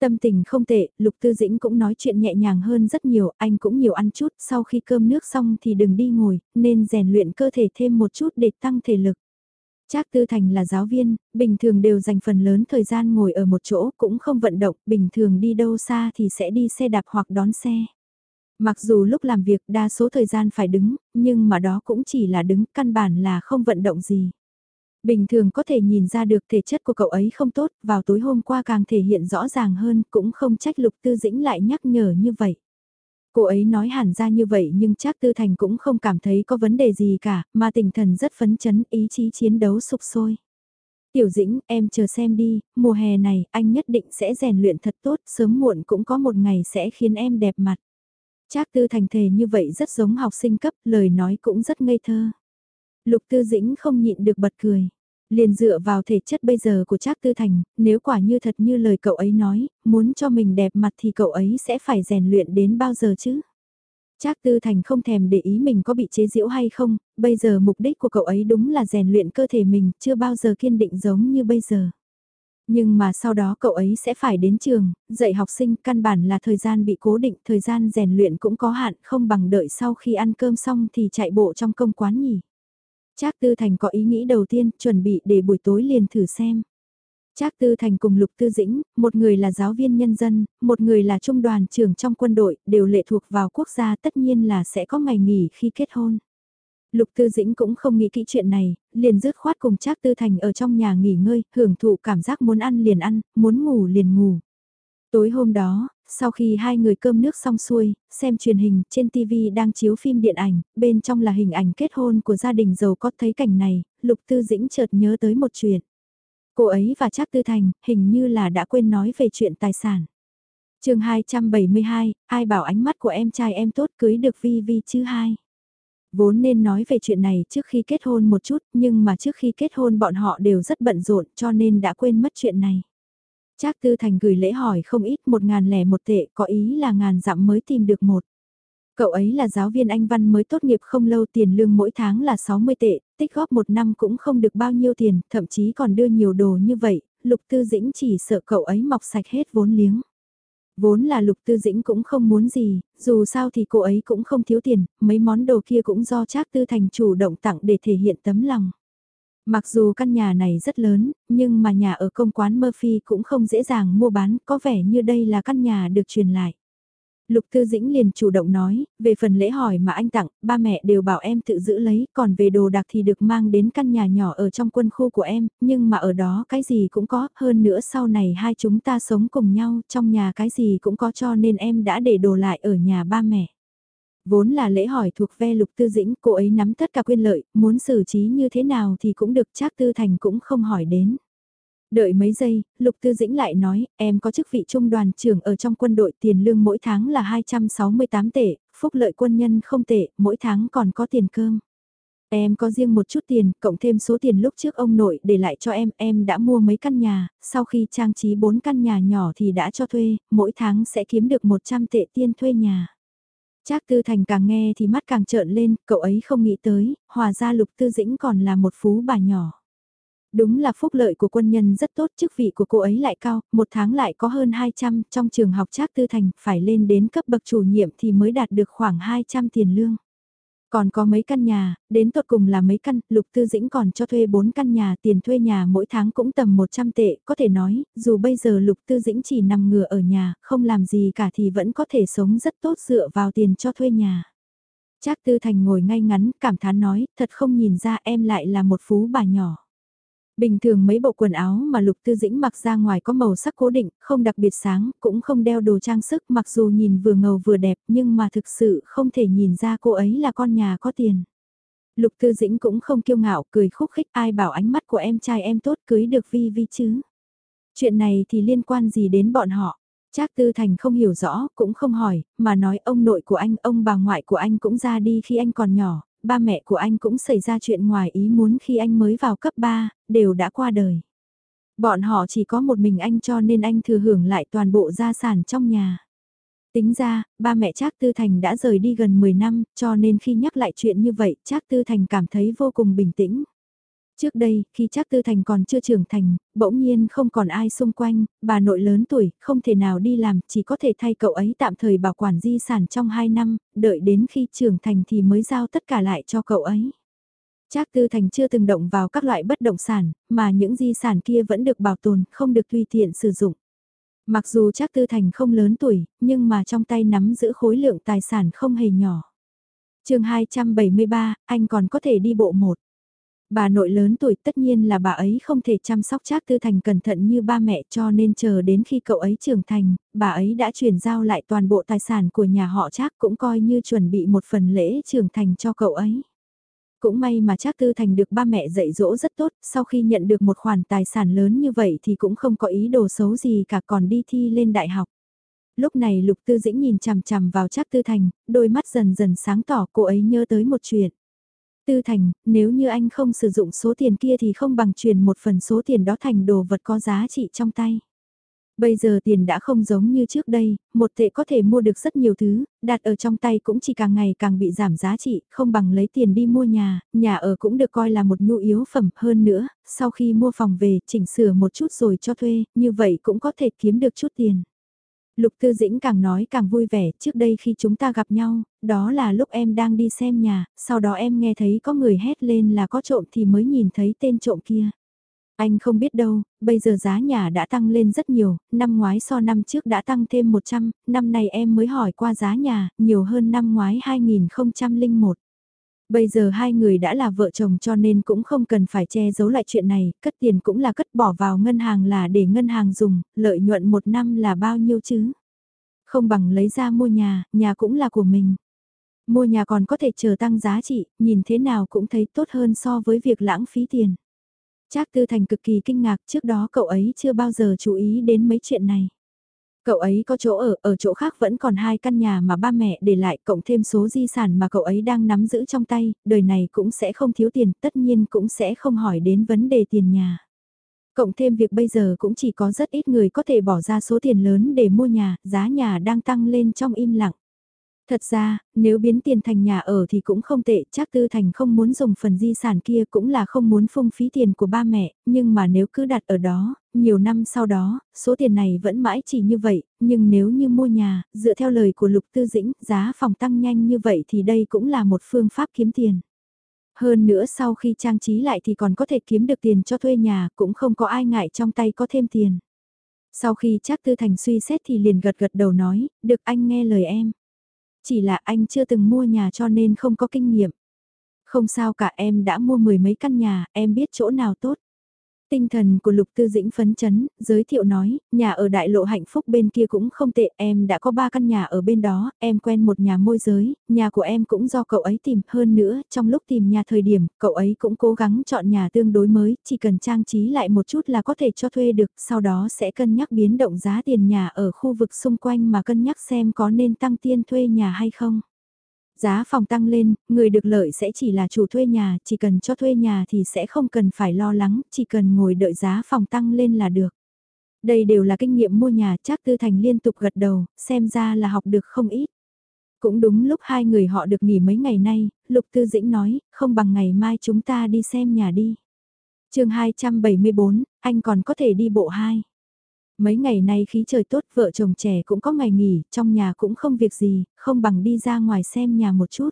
Tâm tình không tệ, Lục Tư Dĩnh cũng nói chuyện nhẹ nhàng hơn rất nhiều, anh cũng nhiều ăn chút, sau khi cơm nước xong thì đừng đi ngồi, nên rèn luyện cơ thể thêm một chút để tăng thể lực. Trác Tư Thành là giáo viên, bình thường đều dành phần lớn thời gian ngồi ở một chỗ, cũng không vận động, bình thường đi đâu xa thì sẽ đi xe đạp hoặc đón xe. Mặc dù lúc làm việc đa số thời gian phải đứng, nhưng mà đó cũng chỉ là đứng, căn bản là không vận động gì. Bình thường có thể nhìn ra được thể chất của cậu ấy không tốt, vào tối hôm qua càng thể hiện rõ ràng hơn, cũng không trách Lục Tư Dĩnh lại nhắc nhở như vậy. Cô ấy nói hẳn ra như vậy nhưng chắc Tư Thành cũng không cảm thấy có vấn đề gì cả, mà tinh thần rất phấn chấn, ý chí chiến đấu sục sôi. Tiểu Dĩnh, em chờ xem đi, mùa hè này anh nhất định sẽ rèn luyện thật tốt, sớm muộn cũng có một ngày sẽ khiến em đẹp mặt. Trác Tư Thành thề như vậy rất giống học sinh cấp, lời nói cũng rất ngây thơ. Lục Tư Dĩnh không nhịn được bật cười. Liền dựa vào thể chất bây giờ của Trác Tư Thành, nếu quả như thật như lời cậu ấy nói, muốn cho mình đẹp mặt thì cậu ấy sẽ phải rèn luyện đến bao giờ chứ? Trác Tư Thành không thèm để ý mình có bị chế giễu hay không, bây giờ mục đích của cậu ấy đúng là rèn luyện cơ thể mình, chưa bao giờ kiên định giống như bây giờ. Nhưng mà sau đó cậu ấy sẽ phải đến trường, dạy học sinh căn bản là thời gian bị cố định, thời gian rèn luyện cũng có hạn, không bằng đợi sau khi ăn cơm xong thì chạy bộ trong công quán nhỉ. Trác Tư Thành có ý nghĩ đầu tiên, chuẩn bị để buổi tối liền thử xem. Trác Tư Thành cùng Lục Tư Dĩnh, một người là giáo viên nhân dân, một người là trung đoàn trưởng trong quân đội, đều lệ thuộc vào quốc gia tất nhiên là sẽ có ngày nghỉ khi kết hôn. Lục Tư Dĩnh cũng không nghĩ kỹ chuyện này, liền dứt khoát cùng Trác Tư Thành ở trong nhà nghỉ ngơi, hưởng thụ cảm giác muốn ăn liền ăn, muốn ngủ liền ngủ. Tối hôm đó, sau khi hai người cơm nước xong xuôi, xem truyền hình trên TV đang chiếu phim điện ảnh, bên trong là hình ảnh kết hôn của gia đình giàu có thấy cảnh này, Lục Tư Dĩnh chợt nhớ tới một chuyện. Cô ấy và Trác Tư Thành hình như là đã quên nói về chuyện tài sản. chương 272, ai bảo ánh mắt của em trai em tốt cưới được Vi Vi chứ hai. Vốn nên nói về chuyện này trước khi kết hôn một chút, nhưng mà trước khi kết hôn bọn họ đều rất bận rộn cho nên đã quên mất chuyện này. Trác Tư Thành gửi lễ hỏi không ít một ngàn lẻ một tệ có ý là ngàn dặm mới tìm được một. Cậu ấy là giáo viên Anh Văn mới tốt nghiệp không lâu tiền lương mỗi tháng là 60 tệ, tích góp một năm cũng không được bao nhiêu tiền, thậm chí còn đưa nhiều đồ như vậy, Lục Tư Dĩnh chỉ sợ cậu ấy mọc sạch hết vốn liếng. Vốn là Lục Tư Dĩnh cũng không muốn gì, dù sao thì cô ấy cũng không thiếu tiền, mấy món đồ kia cũng do Trác Tư Thành chủ động tặng để thể hiện tấm lòng. Mặc dù căn nhà này rất lớn, nhưng mà nhà ở công quán Murphy cũng không dễ dàng mua bán, có vẻ như đây là căn nhà được truyền lại. Lục Tư Dĩnh liền chủ động nói, về phần lễ hỏi mà anh tặng, ba mẹ đều bảo em tự giữ lấy, còn về đồ đạc thì được mang đến căn nhà nhỏ ở trong quân khu của em, nhưng mà ở đó cái gì cũng có, hơn nữa sau này hai chúng ta sống cùng nhau, trong nhà cái gì cũng có cho nên em đã để đồ lại ở nhà ba mẹ. Vốn là lễ hỏi thuộc ve lục tư dĩnh, cô ấy nắm tất cả quyền lợi, muốn xử trí như thế nào thì cũng được trác tư thành cũng không hỏi đến. Đợi mấy giây, Lục Tư Dĩnh lại nói, em có chức vị trung đoàn trưởng ở trong quân đội tiền lương mỗi tháng là 268 tệ, phúc lợi quân nhân không tệ, mỗi tháng còn có tiền cơm. Em có riêng một chút tiền, cộng thêm số tiền lúc trước ông nội để lại cho em, em đã mua mấy căn nhà, sau khi trang trí 4 căn nhà nhỏ thì đã cho thuê, mỗi tháng sẽ kiếm được 100 tệ tiền thuê nhà. Trác Tư Thành càng nghe thì mắt càng trợn lên, cậu ấy không nghĩ tới, hòa ra Lục Tư Dĩnh còn là một phú bà nhỏ. Đúng là phúc lợi của quân nhân rất tốt, chức vị của cô ấy lại cao, một tháng lại có hơn 200, trong trường học Trác Tư Thành phải lên đến cấp bậc chủ nhiệm thì mới đạt được khoảng 200 tiền lương. Còn có mấy căn nhà, đến tột cùng là mấy căn, Lục Tư Dĩnh còn cho thuê 4 căn nhà, tiền thuê nhà mỗi tháng cũng tầm 100 tệ, có thể nói, dù bây giờ Lục Tư Dĩnh chỉ nằm ngửa ở nhà, không làm gì cả thì vẫn có thể sống rất tốt dựa vào tiền cho thuê nhà. Trác Tư Thành ngồi ngay ngắn, cảm thán nói, thật không nhìn ra em lại là một phú bà nhỏ. Bình thường mấy bộ quần áo mà Lục Tư Dĩnh mặc ra ngoài có màu sắc cố định, không đặc biệt sáng, cũng không đeo đồ trang sức mặc dù nhìn vừa ngầu vừa đẹp nhưng mà thực sự không thể nhìn ra cô ấy là con nhà có tiền. Lục Tư Dĩnh cũng không kiêu ngạo, cười khúc khích ai bảo ánh mắt của em trai em tốt cưới được Vi Vi chứ. Chuyện này thì liên quan gì đến bọn họ? Trác Tư Thành không hiểu rõ, cũng không hỏi, mà nói ông nội của anh, ông bà ngoại của anh cũng ra đi khi anh còn nhỏ, ba mẹ của anh cũng xảy ra chuyện ngoài ý muốn khi anh mới vào cấp 3, đều đã qua đời. Bọn họ chỉ có một mình anh cho nên anh thừa hưởng lại toàn bộ gia sản trong nhà. Tính ra, ba mẹ Trác Tư Thành đã rời đi gần 10 năm, cho nên khi nhắc lại chuyện như vậy, Trác Tư Thành cảm thấy vô cùng bình tĩnh. Trước đây, khi Trác Tư Thành còn chưa trưởng thành, bỗng nhiên không còn ai xung quanh, bà nội lớn tuổi, không thể nào đi làm, chỉ có thể thay cậu ấy tạm thời bảo quản di sản trong 2 năm, đợi đến khi trưởng thành thì mới giao tất cả lại cho cậu ấy. Trác Tư Thành chưa từng động vào các loại bất động sản, mà những di sản kia vẫn được bảo tồn, không được tùy tiện sử dụng. Mặc dù Trác Tư Thành không lớn tuổi, nhưng mà trong tay nắm giữ khối lượng tài sản không hề nhỏ. chương 273, anh còn có thể đi bộ một. Bà nội lớn tuổi tất nhiên là bà ấy không thể chăm sóc Trác Tư Thành cẩn thận như ba mẹ cho nên chờ đến khi cậu ấy trưởng thành, bà ấy đã chuyển giao lại toàn bộ tài sản của nhà họ Trác cũng coi như chuẩn bị một phần lễ trưởng thành cho cậu ấy. Cũng may mà Trác Tư Thành được ba mẹ dạy dỗ rất tốt, sau khi nhận được một khoản tài sản lớn như vậy thì cũng không có ý đồ xấu gì cả còn đi thi lên đại học. Lúc này Lục Tư Dĩnh nhìn chằm chằm vào Trác Tư Thành, đôi mắt dần dần sáng tỏ cô ấy nhớ tới một chuyện. Tư Thành, nếu như anh không sử dụng số tiền kia thì không bằng truyền một phần số tiền đó thành đồ vật có giá trị trong tay. Bây giờ tiền đã không giống như trước đây, một tệ có thể mua được rất nhiều thứ, đặt ở trong tay cũng chỉ càng ngày càng bị giảm giá trị, không bằng lấy tiền đi mua nhà, nhà ở cũng được coi là một nhu yếu phẩm hơn nữa, sau khi mua phòng về chỉnh sửa một chút rồi cho thuê, như vậy cũng có thể kiếm được chút tiền. Lục Tư Dĩnh càng nói càng vui vẻ, trước đây khi chúng ta gặp nhau, đó là lúc em đang đi xem nhà, sau đó em nghe thấy có người hét lên là có trộm thì mới nhìn thấy tên trộm kia. Anh không biết đâu, bây giờ giá nhà đã tăng lên rất nhiều, năm ngoái so năm trước đã tăng thêm 100, năm nay em mới hỏi qua giá nhà, nhiều hơn năm ngoái 2001. Bây giờ hai người đã là vợ chồng cho nên cũng không cần phải che giấu lại chuyện này, cất tiền cũng là cất bỏ vào ngân hàng là để ngân hàng dùng, lợi nhuận một năm là bao nhiêu chứ? Không bằng lấy ra mua nhà, nhà cũng là của mình. Mua nhà còn có thể chờ tăng giá trị, nhìn thế nào cũng thấy tốt hơn so với việc lãng phí tiền. Trác Tư Thành cực kỳ kinh ngạc trước đó cậu ấy chưa bao giờ chú ý đến mấy chuyện này. Cậu ấy có chỗ ở, ở chỗ khác vẫn còn hai căn nhà mà ba mẹ để lại cộng thêm số di sản mà cậu ấy đang nắm giữ trong tay, đời này cũng sẽ không thiếu tiền, tất nhiên cũng sẽ không hỏi đến vấn đề tiền nhà. Cộng thêm việc bây giờ cũng chỉ có rất ít người có thể bỏ ra số tiền lớn để mua nhà, giá nhà đang tăng lên trong im lặng. Thật ra, nếu biến tiền thành nhà ở thì cũng không tệ, chắc Tư Thành không muốn dùng phần di sản kia cũng là không muốn phung phí tiền của ba mẹ, nhưng mà nếu cứ đặt ở đó, nhiều năm sau đó, số tiền này vẫn mãi chỉ như vậy, nhưng nếu như mua nhà, dựa theo lời của Lục Tư Dĩnh, giá phòng tăng nhanh như vậy thì đây cũng là một phương pháp kiếm tiền. Hơn nữa sau khi trang trí lại thì còn có thể kiếm được tiền cho thuê nhà, cũng không có ai ngại trong tay có thêm tiền. Sau khi Trác Tư Thành suy xét thì liền gật gật đầu nói, được anh nghe lời em. Chỉ là anh chưa từng mua nhà cho nên không có kinh nghiệm. Không sao cả em đã mua mười mấy căn nhà, em biết chỗ nào tốt. Tinh thần của Lục Tư Dĩnh phấn chấn, giới thiệu nói, nhà ở đại lộ hạnh phúc bên kia cũng không tệ, em đã có ba căn nhà ở bên đó, em quen một nhà môi giới, nhà của em cũng do cậu ấy tìm hơn nữa, trong lúc tìm nhà thời điểm, cậu ấy cũng cố gắng chọn nhà tương đối mới, chỉ cần trang trí lại một chút là có thể cho thuê được, sau đó sẽ cân nhắc biến động giá tiền nhà ở khu vực xung quanh mà cân nhắc xem có nên tăng tiền thuê nhà hay không. Giá phòng tăng lên, người được lợi sẽ chỉ là chủ thuê nhà, chỉ cần cho thuê nhà thì sẽ không cần phải lo lắng, chỉ cần ngồi đợi giá phòng tăng lên là được. Đây đều là kinh nghiệm mua nhà, chắc Tư Thành liên tục gật đầu, xem ra là học được không ít. Cũng đúng lúc hai người họ được nghỉ mấy ngày nay, Lục Tư Dĩnh nói, không bằng ngày mai chúng ta đi xem nhà đi. chương 274, anh còn có thể đi bộ hai. Mấy ngày nay khí trời tốt, vợ chồng trẻ cũng có ngày nghỉ, trong nhà cũng không việc gì, không bằng đi ra ngoài xem nhà một chút.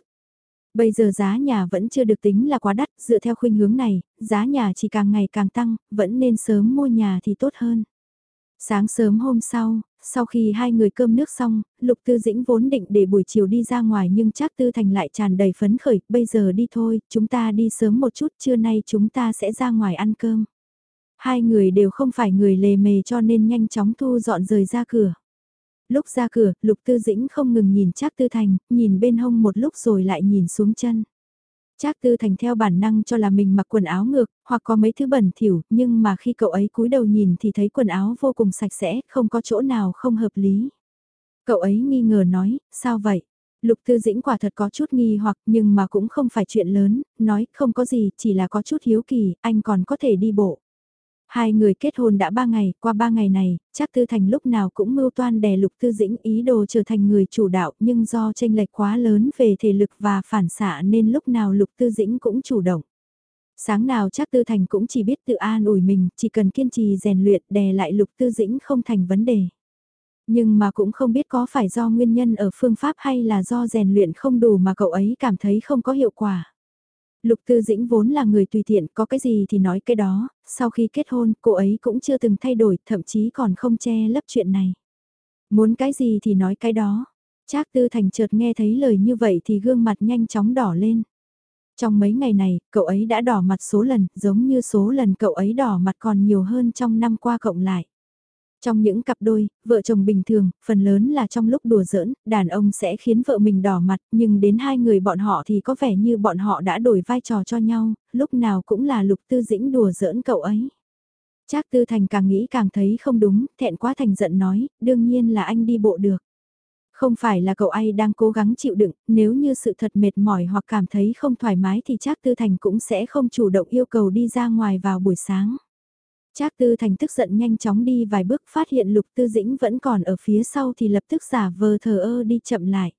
Bây giờ giá nhà vẫn chưa được tính là quá đắt, dựa theo khuynh hướng này, giá nhà chỉ càng ngày càng tăng, vẫn nên sớm mua nhà thì tốt hơn. Sáng sớm hôm sau, sau khi hai người cơm nước xong, Lục Tư Dĩnh vốn định để buổi chiều đi ra ngoài nhưng chắc Tư Thành lại tràn đầy phấn khởi, bây giờ đi thôi, chúng ta đi sớm một chút, trưa nay chúng ta sẽ ra ngoài ăn cơm. Hai người đều không phải người lề mề cho nên nhanh chóng thu dọn rời ra cửa. Lúc ra cửa, Lục Tư Dĩnh không ngừng nhìn trác Tư Thành, nhìn bên hông một lúc rồi lại nhìn xuống chân. Trác Tư Thành theo bản năng cho là mình mặc quần áo ngược, hoặc có mấy thứ bẩn thỉu, nhưng mà khi cậu ấy cúi đầu nhìn thì thấy quần áo vô cùng sạch sẽ, không có chỗ nào không hợp lý. Cậu ấy nghi ngờ nói, sao vậy? Lục Tư Dĩnh quả thật có chút nghi hoặc nhưng mà cũng không phải chuyện lớn, nói không có gì, chỉ là có chút hiếu kỳ, anh còn có thể đi bộ. Hai người kết hôn đã ba ngày, qua ba ngày này, chắc Tư Thành lúc nào cũng mưu toan đè Lục Tư Dĩnh ý đồ trở thành người chủ đạo nhưng do tranh lệch quá lớn về thể lực và phản xạ nên lúc nào Lục Tư Dĩnh cũng chủ động. Sáng nào chắc Tư Thành cũng chỉ biết tự an ủi mình, chỉ cần kiên trì rèn luyện đè lại Lục Tư Dĩnh không thành vấn đề. Nhưng mà cũng không biết có phải do nguyên nhân ở phương pháp hay là do rèn luyện không đủ mà cậu ấy cảm thấy không có hiệu quả. Lục Tư Dĩnh vốn là người tùy tiện, có cái gì thì nói cái đó, sau khi kết hôn cô ấy cũng chưa từng thay đổi, thậm chí còn không che lấp chuyện này. Muốn cái gì thì nói cái đó. Trác Tư Thành chợt nghe thấy lời như vậy thì gương mặt nhanh chóng đỏ lên. Trong mấy ngày này, cậu ấy đã đỏ mặt số lần, giống như số lần cậu ấy đỏ mặt còn nhiều hơn trong năm qua cộng lại. Trong những cặp đôi, vợ chồng bình thường, phần lớn là trong lúc đùa giỡn, đàn ông sẽ khiến vợ mình đỏ mặt, nhưng đến hai người bọn họ thì có vẻ như bọn họ đã đổi vai trò cho nhau, lúc nào cũng là lục tư dĩnh đùa giỡn cậu ấy. Trác Tư Thành càng nghĩ càng thấy không đúng, thẹn quá thành giận nói, đương nhiên là anh đi bộ được. Không phải là cậu ấy đang cố gắng chịu đựng, nếu như sự thật mệt mỏi hoặc cảm thấy không thoải mái thì Trác Tư Thành cũng sẽ không chủ động yêu cầu đi ra ngoài vào buổi sáng. Trác Tư Thành tức giận nhanh chóng đi vài bước phát hiện Lục Tư Dĩnh vẫn còn ở phía sau thì lập tức giả vờ thờ ơ đi chậm lại.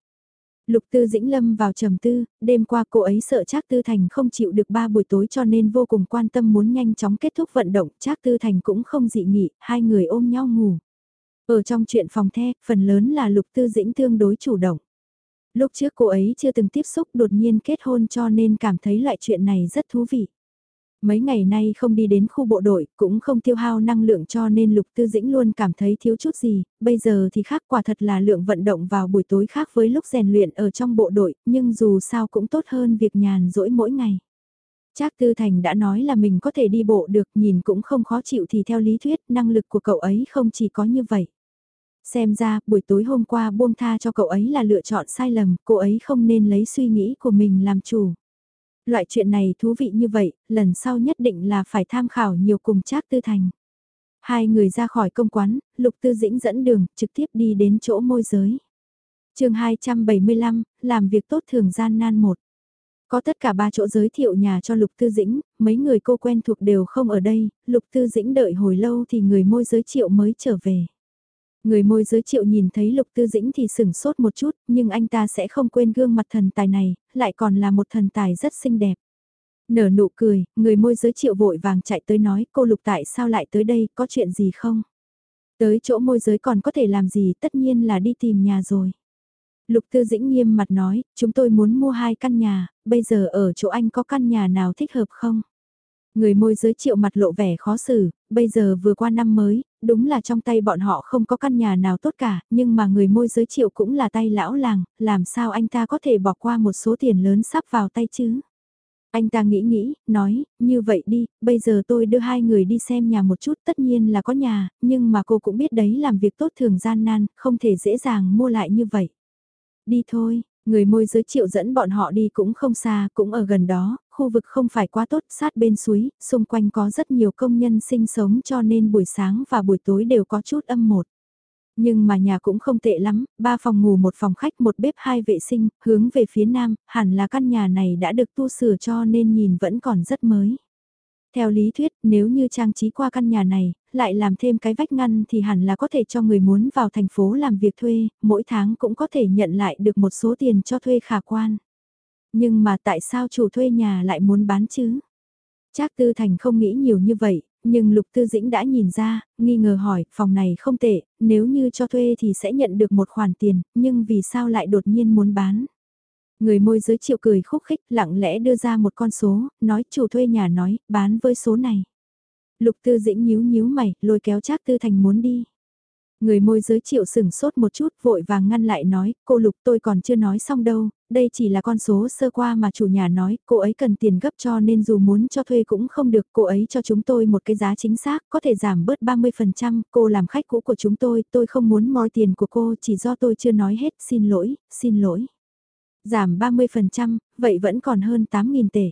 Lục Tư Dĩnh lâm vào trầm tư, đêm qua cô ấy sợ Trác Tư Thành không chịu được ba buổi tối cho nên vô cùng quan tâm muốn nhanh chóng kết thúc vận động, Trác Tư Thành cũng không dị nghị, hai người ôm nhau ngủ. Ở trong chuyện phòng the, phần lớn là Lục Tư Dĩnh tương đối chủ động. Lúc trước cô ấy chưa từng tiếp xúc đột nhiên kết hôn cho nên cảm thấy loại chuyện này rất thú vị. Mấy ngày nay không đi đến khu bộ đội, cũng không tiêu hao năng lượng cho nên Lục Tư Dĩnh luôn cảm thấy thiếu chút gì, bây giờ thì khác quả thật là lượng vận động vào buổi tối khác với lúc rèn luyện ở trong bộ đội, nhưng dù sao cũng tốt hơn việc nhàn rỗi mỗi ngày. Trác Tư Thành đã nói là mình có thể đi bộ được, nhìn cũng không khó chịu thì theo lý thuyết năng lực của cậu ấy không chỉ có như vậy. Xem ra, buổi tối hôm qua buông tha cho cậu ấy là lựa chọn sai lầm, cô ấy không nên lấy suy nghĩ của mình làm chủ. Loại chuyện này thú vị như vậy, lần sau nhất định là phải tham khảo nhiều cùng Trác Tư Thành. Hai người ra khỏi công quán, Lục Tư Dĩnh dẫn đường, trực tiếp đi đến chỗ môi giới. chương 275, làm việc tốt thường gian nan một. Có tất cả ba chỗ giới thiệu nhà cho Lục Tư Dĩnh, mấy người cô quen thuộc đều không ở đây, Lục Tư Dĩnh đợi hồi lâu thì người môi giới triệu mới trở về. Người môi giới triệu nhìn thấy Lục Tư Dĩnh thì sửng sốt một chút, nhưng anh ta sẽ không quên gương mặt thần tài này, lại còn là một thần tài rất xinh đẹp. Nở nụ cười, người môi giới triệu vội vàng chạy tới nói cô Lục tại sao lại tới đây, có chuyện gì không? Tới chỗ môi giới còn có thể làm gì tất nhiên là đi tìm nhà rồi. Lục Tư Dĩnh nghiêm mặt nói, chúng tôi muốn mua hai căn nhà, bây giờ ở chỗ anh có căn nhà nào thích hợp không? Người môi giới triệu mặt lộ vẻ khó xử, bây giờ vừa qua năm mới, đúng là trong tay bọn họ không có căn nhà nào tốt cả, nhưng mà người môi giới triệu cũng là tay lão làng, làm sao anh ta có thể bỏ qua một số tiền lớn sắp vào tay chứ? Anh ta nghĩ nghĩ, nói, như vậy đi, bây giờ tôi đưa hai người đi xem nhà một chút, tất nhiên là có nhà, nhưng mà cô cũng biết đấy làm việc tốt thường gian nan, không thể dễ dàng mua lại như vậy. Đi thôi, người môi giới triệu dẫn bọn họ đi cũng không xa, cũng ở gần đó, khu vực không phải quá tốt, sát bên suối, xung quanh có rất nhiều công nhân sinh sống cho nên buổi sáng và buổi tối đều có chút âm một. Nhưng mà nhà cũng không tệ lắm, ba phòng ngủ một phòng khách một bếp hai vệ sinh, hướng về phía nam, hẳn là căn nhà này đã được tu sửa cho nên nhìn vẫn còn rất mới. Theo lý thuyết, nếu như trang trí qua căn nhà này, lại làm thêm cái vách ngăn thì hẳn là có thể cho người muốn vào thành phố làm việc thuê, mỗi tháng cũng có thể nhận lại được một số tiền cho thuê khả quan. Nhưng mà tại sao chủ thuê nhà lại muốn bán chứ? Trác Tư Thành không nghĩ nhiều như vậy, nhưng Lục Tư Dĩnh đã nhìn ra, nghi ngờ hỏi, phòng này không tệ, nếu như cho thuê thì sẽ nhận được một khoản tiền, nhưng vì sao lại đột nhiên muốn bán? Người môi giới chịu cười khúc khích lặng lẽ đưa ra một con số, nói chủ thuê nhà nói, bán với số này. Lục Tư Dĩnh nhíu nhíu mày, lôi kéo Trác Tư Thành muốn đi. Người môi giới chịu sửng sốt một chút vội vàng ngăn lại nói, cô Lục tôi còn chưa nói xong đâu, đây chỉ là con số sơ qua mà chủ nhà nói, cô ấy cần tiền gấp cho nên dù muốn cho thuê cũng không được, cô ấy cho chúng tôi một cái giá chính xác, có thể giảm bớt 30%, cô làm khách cũ của chúng tôi, tôi không muốn moi tiền của cô, chỉ do tôi chưa nói hết, xin lỗi, xin lỗi. Giảm 30%, vậy vẫn còn hơn 8.000 tệ.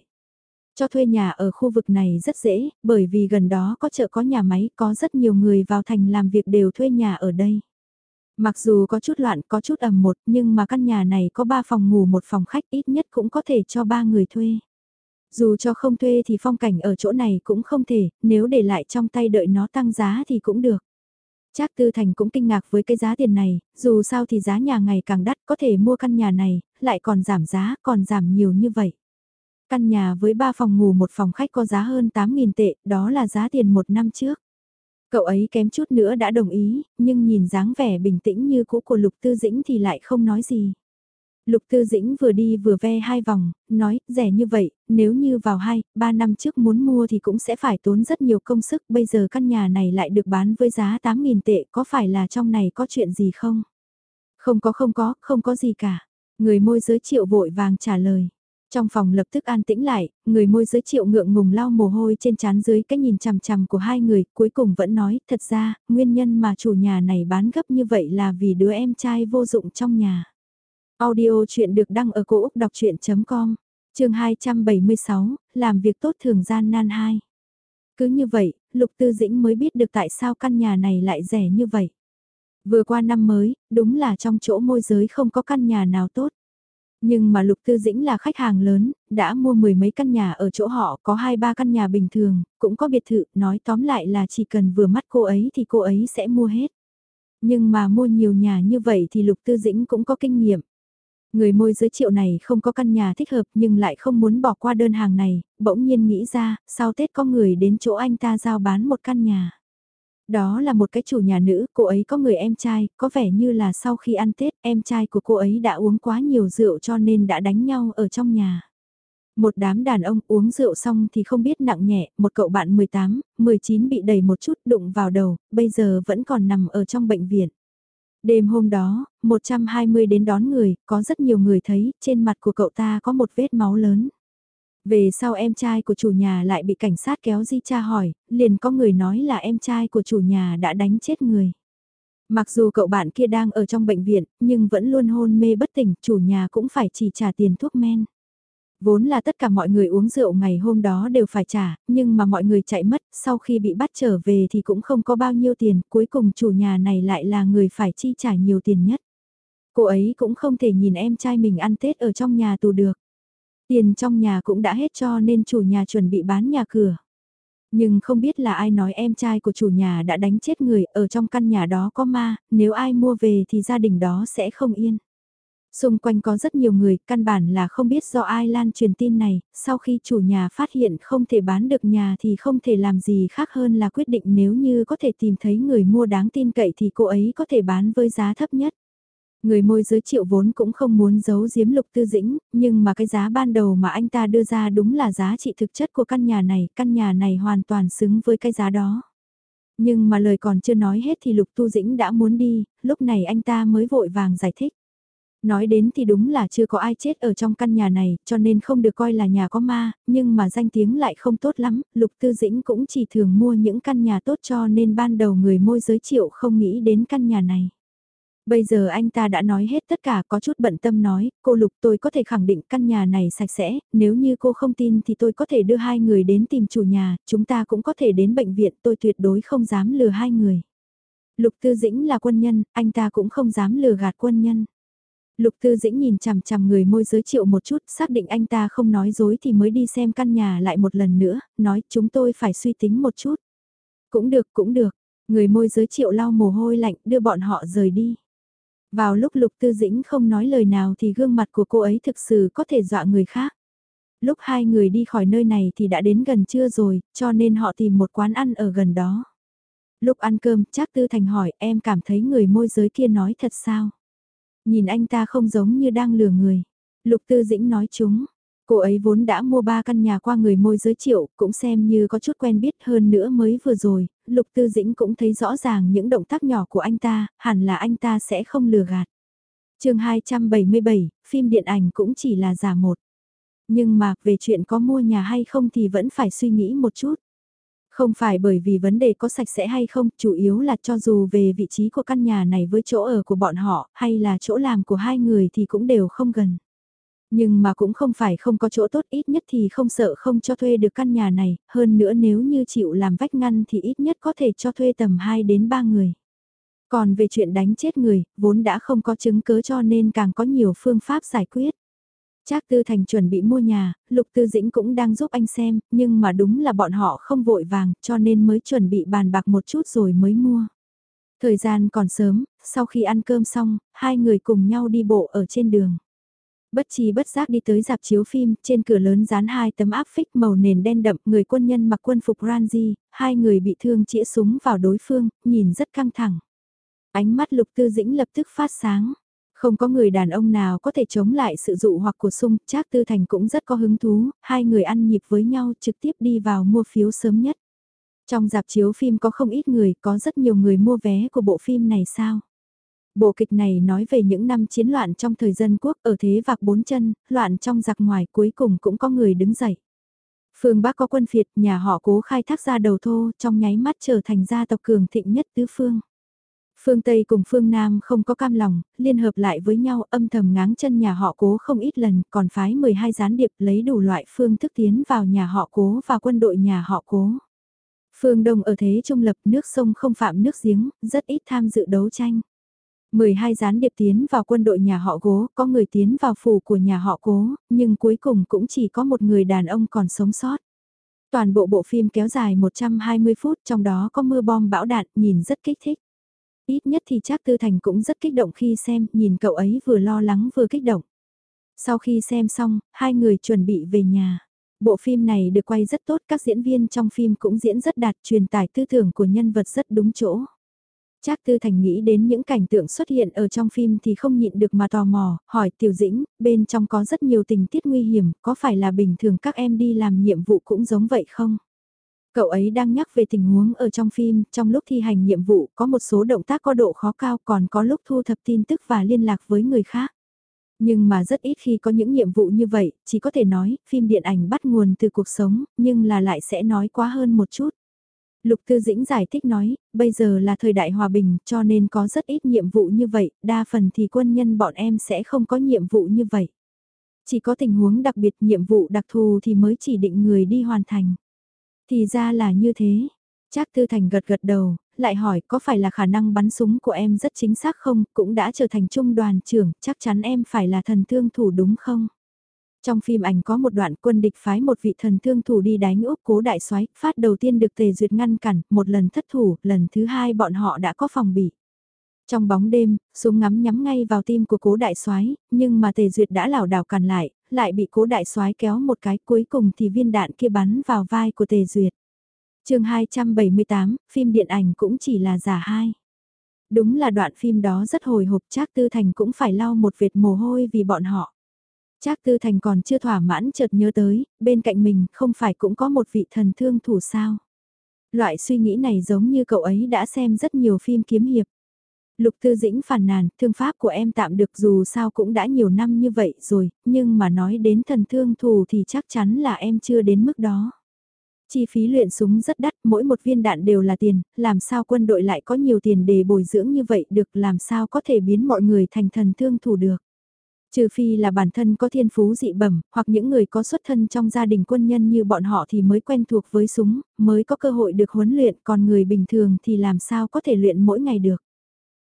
Cho thuê nhà ở khu vực này rất dễ, bởi vì gần đó có chợ có nhà máy, có rất nhiều người vào thành làm việc đều thuê nhà ở đây. Mặc dù có chút loạn, có chút ẩm một, nhưng mà căn nhà này có 3 phòng ngủ một phòng khách ít nhất cũng có thể cho 3 người thuê. Dù cho không thuê thì phong cảnh ở chỗ này cũng không thể, nếu để lại trong tay đợi nó tăng giá thì cũng được. Trác Tư Thành cũng kinh ngạc với cái giá tiền này, dù sao thì giá nhà ngày càng đắt có thể mua căn nhà này, lại còn giảm giá, còn giảm nhiều như vậy. Căn nhà với 3 phòng ngủ một phòng khách có giá hơn 8.000 tệ, đó là giá tiền một năm trước. Cậu ấy kém chút nữa đã đồng ý, nhưng nhìn dáng vẻ bình tĩnh như cũ của Lục Tư Dĩnh thì lại không nói gì. Lục Tư Dĩnh vừa đi vừa ve hai vòng, nói, rẻ như vậy, nếu như vào hai, ba năm trước muốn mua thì cũng sẽ phải tốn rất nhiều công sức, bây giờ căn nhà này lại được bán với giá 8.000 tệ, có phải là trong này có chuyện gì không? Không có không có, không có gì cả. Người môi giới triệu vội vàng trả lời. Trong phòng lập tức an tĩnh lại, người môi giới triệu ngượng ngùng lau mồ hôi trên trán dưới cái nhìn chằm chằm của hai người, cuối cùng vẫn nói, thật ra, nguyên nhân mà chủ nhà này bán gấp như vậy là vì đứa em trai vô dụng trong nhà. Audio chuyện được đăng ở cổ Úc đọc chuyện.com, trường 276, làm việc tốt thường gian nan 2. Cứ như vậy, Lục Tư Dĩnh mới biết được tại sao căn nhà này lại rẻ như vậy. Vừa qua năm mới, đúng là trong chỗ môi giới không có căn nhà nào tốt. Nhưng mà Lục Tư Dĩnh là khách hàng lớn, đã mua mười mấy căn nhà ở chỗ họ, có hai ba căn nhà bình thường, cũng có biệt thự, nói tóm lại là chỉ cần vừa mắt cô ấy thì cô ấy sẽ mua hết. Nhưng mà mua nhiều nhà như vậy thì Lục Tư Dĩnh cũng có kinh nghiệm. Người môi giới triệu này không có căn nhà thích hợp nhưng lại không muốn bỏ qua đơn hàng này, bỗng nhiên nghĩ ra, sau Tết có người đến chỗ anh ta giao bán một căn nhà. Đó là một cái chủ nhà nữ, cô ấy có người em trai, có vẻ như là sau khi ăn Tết, em trai của cô ấy đã uống quá nhiều rượu cho nên đã đánh nhau ở trong nhà. Một đám đàn ông uống rượu xong thì không biết nặng nhẹ, một cậu bạn 18, 19 bị đầy một chút đụng vào đầu, bây giờ vẫn còn nằm ở trong bệnh viện. Đêm hôm đó, 120 đến đón người, có rất nhiều người thấy, trên mặt của cậu ta có một vết máu lớn. Về sau em trai của chủ nhà lại bị cảnh sát kéo di tra hỏi, liền có người nói là em trai của chủ nhà đã đánh chết người. Mặc dù cậu bạn kia đang ở trong bệnh viện, nhưng vẫn luôn hôn mê bất tỉnh, chủ nhà cũng phải chỉ trả tiền thuốc men. Vốn là tất cả mọi người uống rượu ngày hôm đó đều phải trả, nhưng mà mọi người chạy mất, sau khi bị bắt trở về thì cũng không có bao nhiêu tiền, cuối cùng chủ nhà này lại là người phải chi trả nhiều tiền nhất. Cô ấy cũng không thể nhìn em trai mình ăn Tết ở trong nhà tù được. Tiền trong nhà cũng đã hết cho nên chủ nhà chuẩn bị bán nhà cửa. Nhưng không biết là ai nói em trai của chủ nhà đã đánh chết người ở trong căn nhà đó có ma, nếu ai mua về thì gia đình đó sẽ không yên. Xung quanh có rất nhiều người, căn bản là không biết do ai lan truyền tin này, sau khi chủ nhà phát hiện không thể bán được nhà thì không thể làm gì khác hơn là quyết định nếu như có thể tìm thấy người mua đáng tin cậy thì cô ấy có thể bán với giá thấp nhất. Người môi giới triệu vốn cũng không muốn giấu giếm lục tư dĩnh, nhưng mà cái giá ban đầu mà anh ta đưa ra đúng là giá trị thực chất của căn nhà này, căn nhà này hoàn toàn xứng với cái giá đó. Nhưng mà lời còn chưa nói hết thì lục tu dĩnh đã muốn đi, lúc này anh ta mới vội vàng giải thích. Nói đến thì đúng là chưa có ai chết ở trong căn nhà này, cho nên không được coi là nhà có ma, nhưng mà danh tiếng lại không tốt lắm, Lục Tư Dĩnh cũng chỉ thường mua những căn nhà tốt cho nên ban đầu người môi giới triệu không nghĩ đến căn nhà này. Bây giờ anh ta đã nói hết tất cả có chút bận tâm nói, cô Lục tôi có thể khẳng định căn nhà này sạch sẽ, nếu như cô không tin thì tôi có thể đưa hai người đến tìm chủ nhà, chúng ta cũng có thể đến bệnh viện tôi tuyệt đối không dám lừa hai người. Lục Tư Dĩnh là quân nhân, anh ta cũng không dám lừa gạt quân nhân. Lục Tư Dĩnh nhìn chằm chằm người môi giới triệu một chút, xác định anh ta không nói dối thì mới đi xem căn nhà lại một lần nữa, nói chúng tôi phải suy tính một chút. Cũng được, cũng được, người môi giới triệu lau mồ hôi lạnh đưa bọn họ rời đi. Vào lúc Lục Tư Dĩnh không nói lời nào thì gương mặt của cô ấy thực sự có thể dọa người khác. Lúc hai người đi khỏi nơi này thì đã đến gần trưa rồi, cho nên họ tìm một quán ăn ở gần đó. Lúc ăn cơm, Trác Tư Thành hỏi em cảm thấy người môi giới kia nói thật sao? Nhìn anh ta không giống như đang lừa người. Lục Tư Dĩnh nói chúng. Cô ấy vốn đã mua ba căn nhà qua người môi giới triệu, cũng xem như có chút quen biết hơn nữa mới vừa rồi, Lục Tư Dĩnh cũng thấy rõ ràng những động tác nhỏ của anh ta, hẳn là anh ta sẽ không lừa gạt. chương 277, phim điện ảnh cũng chỉ là giả một. Nhưng mà, về chuyện có mua nhà hay không thì vẫn phải suy nghĩ một chút. Không phải bởi vì vấn đề có sạch sẽ hay không, chủ yếu là cho dù về vị trí của căn nhà này với chỗ ở của bọn họ, hay là chỗ làm của hai người thì cũng đều không gần. Nhưng mà cũng không phải không có chỗ tốt ít nhất thì không sợ không cho thuê được căn nhà này, hơn nữa nếu như chịu làm vách ngăn thì ít nhất có thể cho thuê tầm 2 đến 3 người. Còn về chuyện đánh chết người, vốn đã không có chứng cứ cho nên càng có nhiều phương pháp giải quyết. Trác Tư Thành chuẩn bị mua nhà, Lục Tư Dĩnh cũng đang giúp anh xem, nhưng mà đúng là bọn họ không vội vàng, cho nên mới chuẩn bị bàn bạc một chút rồi mới mua. Thời gian còn sớm, sau khi ăn cơm xong, hai người cùng nhau đi bộ ở trên đường. Bất chi bất giác đi tới dạp chiếu phim, trên cửa lớn dán hai tấm áp phích màu nền đen đậm, người quân nhân mặc quân phục Ranji, hai người bị thương chĩa súng vào đối phương, nhìn rất căng thẳng. Ánh mắt Lục Tư Dĩnh lập tức phát sáng. Không có người đàn ông nào có thể chống lại sự dụ hoặc của sung, Trác Tư Thành cũng rất có hứng thú, hai người ăn nhịp với nhau trực tiếp đi vào mua phiếu sớm nhất. Trong dạp chiếu phim có không ít người, có rất nhiều người mua vé của bộ phim này sao? Bộ kịch này nói về những năm chiến loạn trong thời dân quốc ở thế vạc bốn chân, loạn trong giặc ngoài cuối cùng cũng có người đứng dậy. Phương Bắc có quân phiệt, nhà họ cố khai thác ra đầu thô, trong nháy mắt trở thành gia tộc cường thịnh nhất tứ phương. Phương Tây cùng phương Nam không có cam lòng, liên hợp lại với nhau âm thầm ngáng chân nhà họ cố không ít lần, còn phái 12 gián điệp lấy đủ loại phương thức tiến vào nhà họ cố và quân đội nhà họ cố. Phương Đông ở thế trung lập nước sông không phạm nước giếng, rất ít tham dự đấu tranh. 12 gián điệp tiến vào quân đội nhà họ cố, có người tiến vào phủ của nhà họ cố, nhưng cuối cùng cũng chỉ có một người đàn ông còn sống sót. Toàn bộ bộ phim kéo dài 120 phút trong đó có mưa bom bão đạn nhìn rất kích thích. Ít nhất thì Trác Tư Thành cũng rất kích động khi xem, nhìn cậu ấy vừa lo lắng vừa kích động. Sau khi xem xong, hai người chuẩn bị về nhà. Bộ phim này được quay rất tốt, các diễn viên trong phim cũng diễn rất đạt, truyền tải tư tưởng của nhân vật rất đúng chỗ. Trác Tư Thành nghĩ đến những cảnh tượng xuất hiện ở trong phim thì không nhịn được mà tò mò, hỏi Tiểu Dĩnh, bên trong có rất nhiều tình tiết nguy hiểm, có phải là bình thường các em đi làm nhiệm vụ cũng giống vậy không? Cậu ấy đang nhắc về tình huống ở trong phim, trong lúc thi hành nhiệm vụ có một số động tác có độ khó cao còn có lúc thu thập tin tức và liên lạc với người khác. Nhưng mà rất ít khi có những nhiệm vụ như vậy, chỉ có thể nói, phim điện ảnh bắt nguồn từ cuộc sống, nhưng là lại sẽ nói quá hơn một chút. Lục Tư Dĩnh giải thích nói, bây giờ là thời đại hòa bình, cho nên có rất ít nhiệm vụ như vậy, đa phần thì quân nhân bọn em sẽ không có nhiệm vụ như vậy. Chỉ có tình huống đặc biệt nhiệm vụ đặc thù thì mới chỉ định người đi hoàn thành. Thì ra là như thế. Trác Tư Thành gật gật đầu, lại hỏi có phải là khả năng bắn súng của em rất chính xác không, cũng đã trở thành trung đoàn trưởng, chắc chắn em phải là thần thương thủ đúng không? Trong phim ảnh có một đoạn quân địch phái một vị thần thương thủ đi đánh úp cố đại soái phát đầu tiên được tề duyệt ngăn cản, một lần thất thủ, lần thứ hai bọn họ đã có phòng bị. Trong bóng đêm, súng ngắm nhắm ngay vào tim của cố đại soái nhưng mà tề duyệt đã lảo đảo cản lại, lại bị cố đại soái kéo một cái cuối cùng thì viên đạn kia bắn vào vai của tề duyệt. chương 278, phim điện ảnh cũng chỉ là giả hai. Đúng là đoạn phim đó rất hồi hộp Trác Tư Thành cũng phải lau một vệt mồ hôi vì bọn họ. Trác Tư Thành còn chưa thỏa mãn chợt nhớ tới, bên cạnh mình không phải cũng có một vị thần thương thủ sao. Loại suy nghĩ này giống như cậu ấy đã xem rất nhiều phim kiếm hiệp. Lục Tư Dĩnh phàn nàn, thương pháp của em tạm được dù sao cũng đã nhiều năm như vậy rồi, nhưng mà nói đến thần thương thủ thì chắc chắn là em chưa đến mức đó. Chi phí luyện súng rất đắt, mỗi một viên đạn đều là tiền, làm sao quân đội lại có nhiều tiền để bồi dưỡng như vậy được, làm sao có thể biến mọi người thành thần thương thủ được. Trừ phi là bản thân có thiên phú dị bẩm, hoặc những người có xuất thân trong gia đình quân nhân như bọn họ thì mới quen thuộc với súng, mới có cơ hội được huấn luyện, còn người bình thường thì làm sao có thể luyện mỗi ngày được.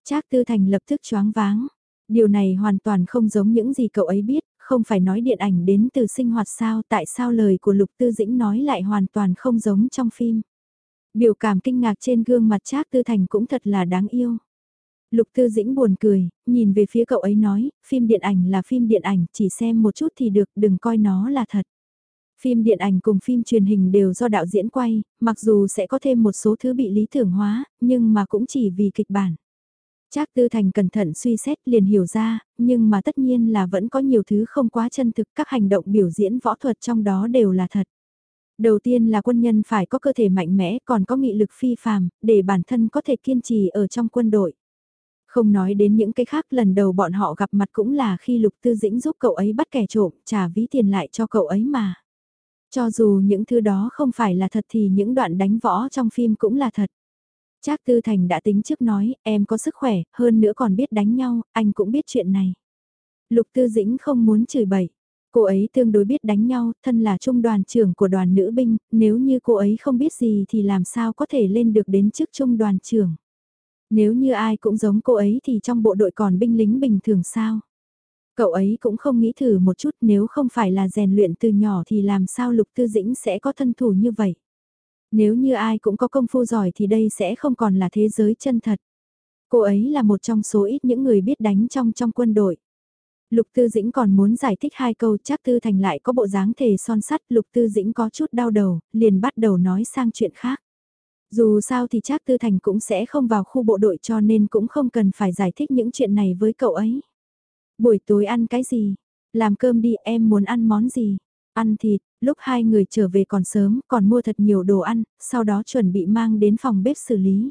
Trác Tư Thành lập tức choáng váng. Điều này hoàn toàn không giống những gì cậu ấy biết, không phải nói điện ảnh đến từ sinh hoạt sao, tại sao lời của Lục Tư Dĩnh nói lại hoàn toàn không giống trong phim. Biểu cảm kinh ngạc trên gương mặt Trác Tư Thành cũng thật là đáng yêu. Lục Tư Dĩnh buồn cười, nhìn về phía cậu ấy nói, phim điện ảnh là phim điện ảnh, chỉ xem một chút thì được, đừng coi nó là thật. Phim điện ảnh cùng phim truyền hình đều do đạo diễn quay, mặc dù sẽ có thêm một số thứ bị lý tưởng hóa, nhưng mà cũng chỉ vì kịch bản. Trác Tư Thành cẩn thận suy xét liền hiểu ra, nhưng mà tất nhiên là vẫn có nhiều thứ không quá chân thực, các hành động biểu diễn võ thuật trong đó đều là thật. Đầu tiên là quân nhân phải có cơ thể mạnh mẽ còn có nghị lực phi phàm, để bản thân có thể kiên trì ở trong quân đội. Không nói đến những cái khác lần đầu bọn họ gặp mặt cũng là khi Lục Tư Dĩnh giúp cậu ấy bắt kẻ trộm, trả ví tiền lại cho cậu ấy mà. Cho dù những thứ đó không phải là thật thì những đoạn đánh võ trong phim cũng là thật. Trác Tư Thành đã tính trước nói, em có sức khỏe, hơn nữa còn biết đánh nhau, anh cũng biết chuyện này. Lục Tư Dĩnh không muốn chửi bậy. Cô ấy tương đối biết đánh nhau, thân là trung đoàn trưởng của đoàn nữ binh, nếu như cô ấy không biết gì thì làm sao có thể lên được đến chức trung đoàn trưởng. Nếu như ai cũng giống cô ấy thì trong bộ đội còn binh lính bình thường sao? Cậu ấy cũng không nghĩ thử một chút nếu không phải là rèn luyện từ nhỏ thì làm sao Lục Tư Dĩnh sẽ có thân thủ như vậy? Nếu như ai cũng có công phu giỏi thì đây sẽ không còn là thế giới chân thật. Cô ấy là một trong số ít những người biết đánh trong trong quân đội. Lục Tư Dĩnh còn muốn giải thích hai câu chắc Tư Thành lại có bộ dáng thể son sắt Lục Tư Dĩnh có chút đau đầu, liền bắt đầu nói sang chuyện khác. Dù sao thì chắc Tư Thành cũng sẽ không vào khu bộ đội cho nên cũng không cần phải giải thích những chuyện này với cậu ấy. Buổi tối ăn cái gì? Làm cơm đi em muốn ăn món gì? Ăn thịt, lúc hai người trở về còn sớm, còn mua thật nhiều đồ ăn, sau đó chuẩn bị mang đến phòng bếp xử lý.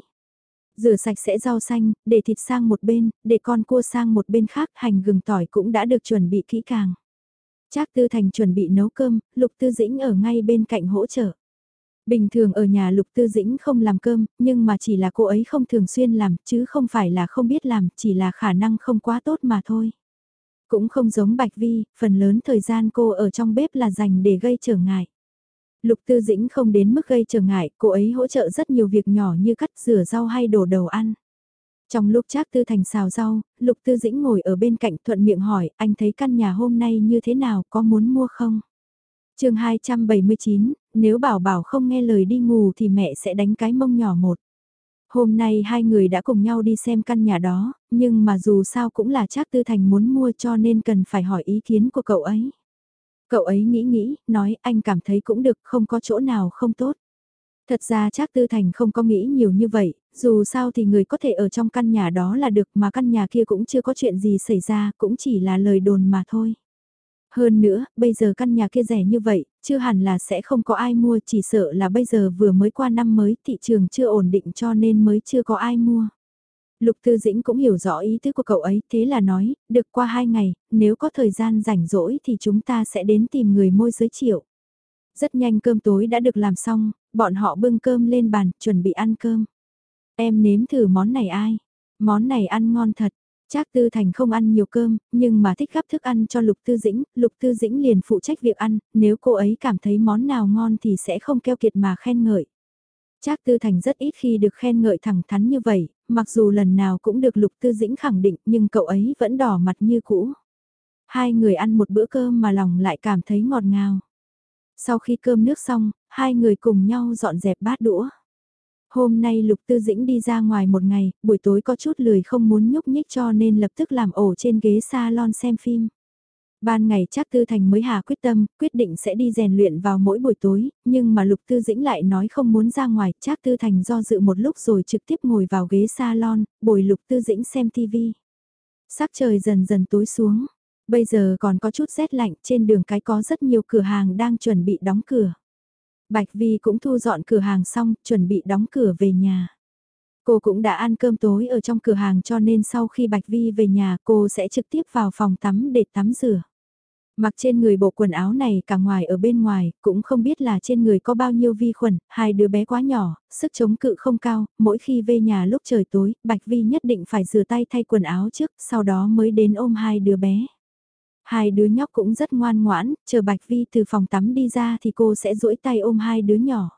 Rửa sạch sẽ rau xanh, để thịt sang một bên, để con cua sang một bên khác, hành gừng tỏi cũng đã được chuẩn bị kỹ càng. Trác Tư Thành chuẩn bị nấu cơm, Lục Tư Dĩnh ở ngay bên cạnh hỗ trợ. Bình thường ở nhà Lục Tư Dĩnh không làm cơm, nhưng mà chỉ là cô ấy không thường xuyên làm, chứ không phải là không biết làm, chỉ là khả năng không quá tốt mà thôi. Cũng không giống Bạch Vi, phần lớn thời gian cô ở trong bếp là dành để gây trở ngại. Lục Tư Dĩnh không đến mức gây trở ngại, cô ấy hỗ trợ rất nhiều việc nhỏ như cắt rửa rau hay đổ đầu ăn. Trong lúc Trác Tư Thành xào rau, Lục Tư Dĩnh ngồi ở bên cạnh thuận miệng hỏi, anh thấy căn nhà hôm nay như thế nào, có muốn mua không? chương 279, nếu bảo bảo không nghe lời đi ngủ thì mẹ sẽ đánh cái mông nhỏ một. Hôm nay hai người đã cùng nhau đi xem căn nhà đó, nhưng mà dù sao cũng là Trác Tư Thành muốn mua cho nên cần phải hỏi ý kiến của cậu ấy. Cậu ấy nghĩ nghĩ, nói anh cảm thấy cũng được, không có chỗ nào không tốt. Thật ra Trác Tư Thành không có nghĩ nhiều như vậy, dù sao thì người có thể ở trong căn nhà đó là được mà căn nhà kia cũng chưa có chuyện gì xảy ra, cũng chỉ là lời đồn mà thôi. Hơn nữa, bây giờ căn nhà kia rẻ như vậy, chưa hẳn là sẽ không có ai mua, chỉ sợ là bây giờ vừa mới qua năm mới, thị trường chưa ổn định cho nên mới chưa có ai mua. Lục Tư Dĩnh cũng hiểu rõ ý tứ của cậu ấy, thế là nói, được qua hai ngày, nếu có thời gian rảnh rỗi thì chúng ta sẽ đến tìm người môi giới triệu. Rất nhanh cơm tối đã được làm xong, bọn họ bưng cơm lên bàn, chuẩn bị ăn cơm. Em nếm thử món này ai? Món này ăn ngon thật, Trác Tư Thành không ăn nhiều cơm, nhưng mà thích gắp thức ăn cho Lục Tư Dĩnh, Lục Tư Dĩnh liền phụ trách việc ăn, nếu cô ấy cảm thấy món nào ngon thì sẽ không keo kiệt mà khen ngợi. Trác Tư Thành rất ít khi được khen ngợi thẳng thắn như vậy, mặc dù lần nào cũng được Lục Tư Dĩnh khẳng định nhưng cậu ấy vẫn đỏ mặt như cũ. Hai người ăn một bữa cơm mà lòng lại cảm thấy ngọt ngào. Sau khi cơm nước xong, hai người cùng nhau dọn dẹp bát đũa. Hôm nay Lục Tư Dĩnh đi ra ngoài một ngày, buổi tối có chút lười không muốn nhúc nhích cho nên lập tức làm ổ trên ghế salon xem phim. Ban ngày chắc Tư Thành mới hà quyết tâm, quyết định sẽ đi rèn luyện vào mỗi buổi tối, nhưng mà Lục Tư Dĩnh lại nói không muốn ra ngoài, chắc Tư Thành do dự một lúc rồi trực tiếp ngồi vào ghế salon, bồi Lục Tư Dĩnh xem TV. Sắc trời dần dần tối xuống, bây giờ còn có chút rét lạnh, trên đường cái có rất nhiều cửa hàng đang chuẩn bị đóng cửa. Bạch Vi cũng thu dọn cửa hàng xong, chuẩn bị đóng cửa về nhà. Cô cũng đã ăn cơm tối ở trong cửa hàng cho nên sau khi Bạch Vi về nhà cô sẽ trực tiếp vào phòng tắm để tắm rửa. Mặc trên người bộ quần áo này cả ngoài ở bên ngoài, cũng không biết là trên người có bao nhiêu vi khuẩn, hai đứa bé quá nhỏ, sức chống cự không cao, mỗi khi về nhà lúc trời tối, Bạch Vi nhất định phải rửa tay thay quần áo trước, sau đó mới đến ôm hai đứa bé. Hai đứa nhóc cũng rất ngoan ngoãn, chờ Bạch Vi từ phòng tắm đi ra thì cô sẽ duỗi tay ôm hai đứa nhỏ.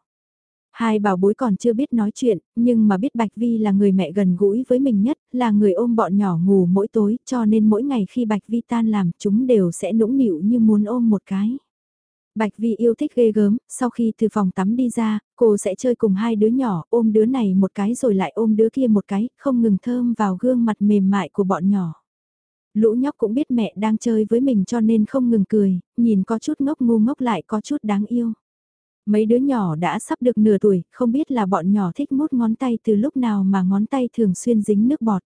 Hai bảo bối còn chưa biết nói chuyện, nhưng mà biết Bạch Vi là người mẹ gần gũi với mình nhất, là người ôm bọn nhỏ ngủ mỗi tối, cho nên mỗi ngày khi Bạch Vi tan làm, chúng đều sẽ nũng nịu như muốn ôm một cái. Bạch Vi yêu thích ghê gớm, sau khi từ phòng tắm đi ra, cô sẽ chơi cùng hai đứa nhỏ, ôm đứa này một cái rồi lại ôm đứa kia một cái, không ngừng thơm vào gương mặt mềm mại của bọn nhỏ. Lũ nhóc cũng biết mẹ đang chơi với mình cho nên không ngừng cười, nhìn có chút ngốc ngu ngốc lại có chút đáng yêu. Mấy đứa nhỏ đã sắp được nửa tuổi, không biết là bọn nhỏ thích mút ngón tay từ lúc nào mà ngón tay thường xuyên dính nước bọt.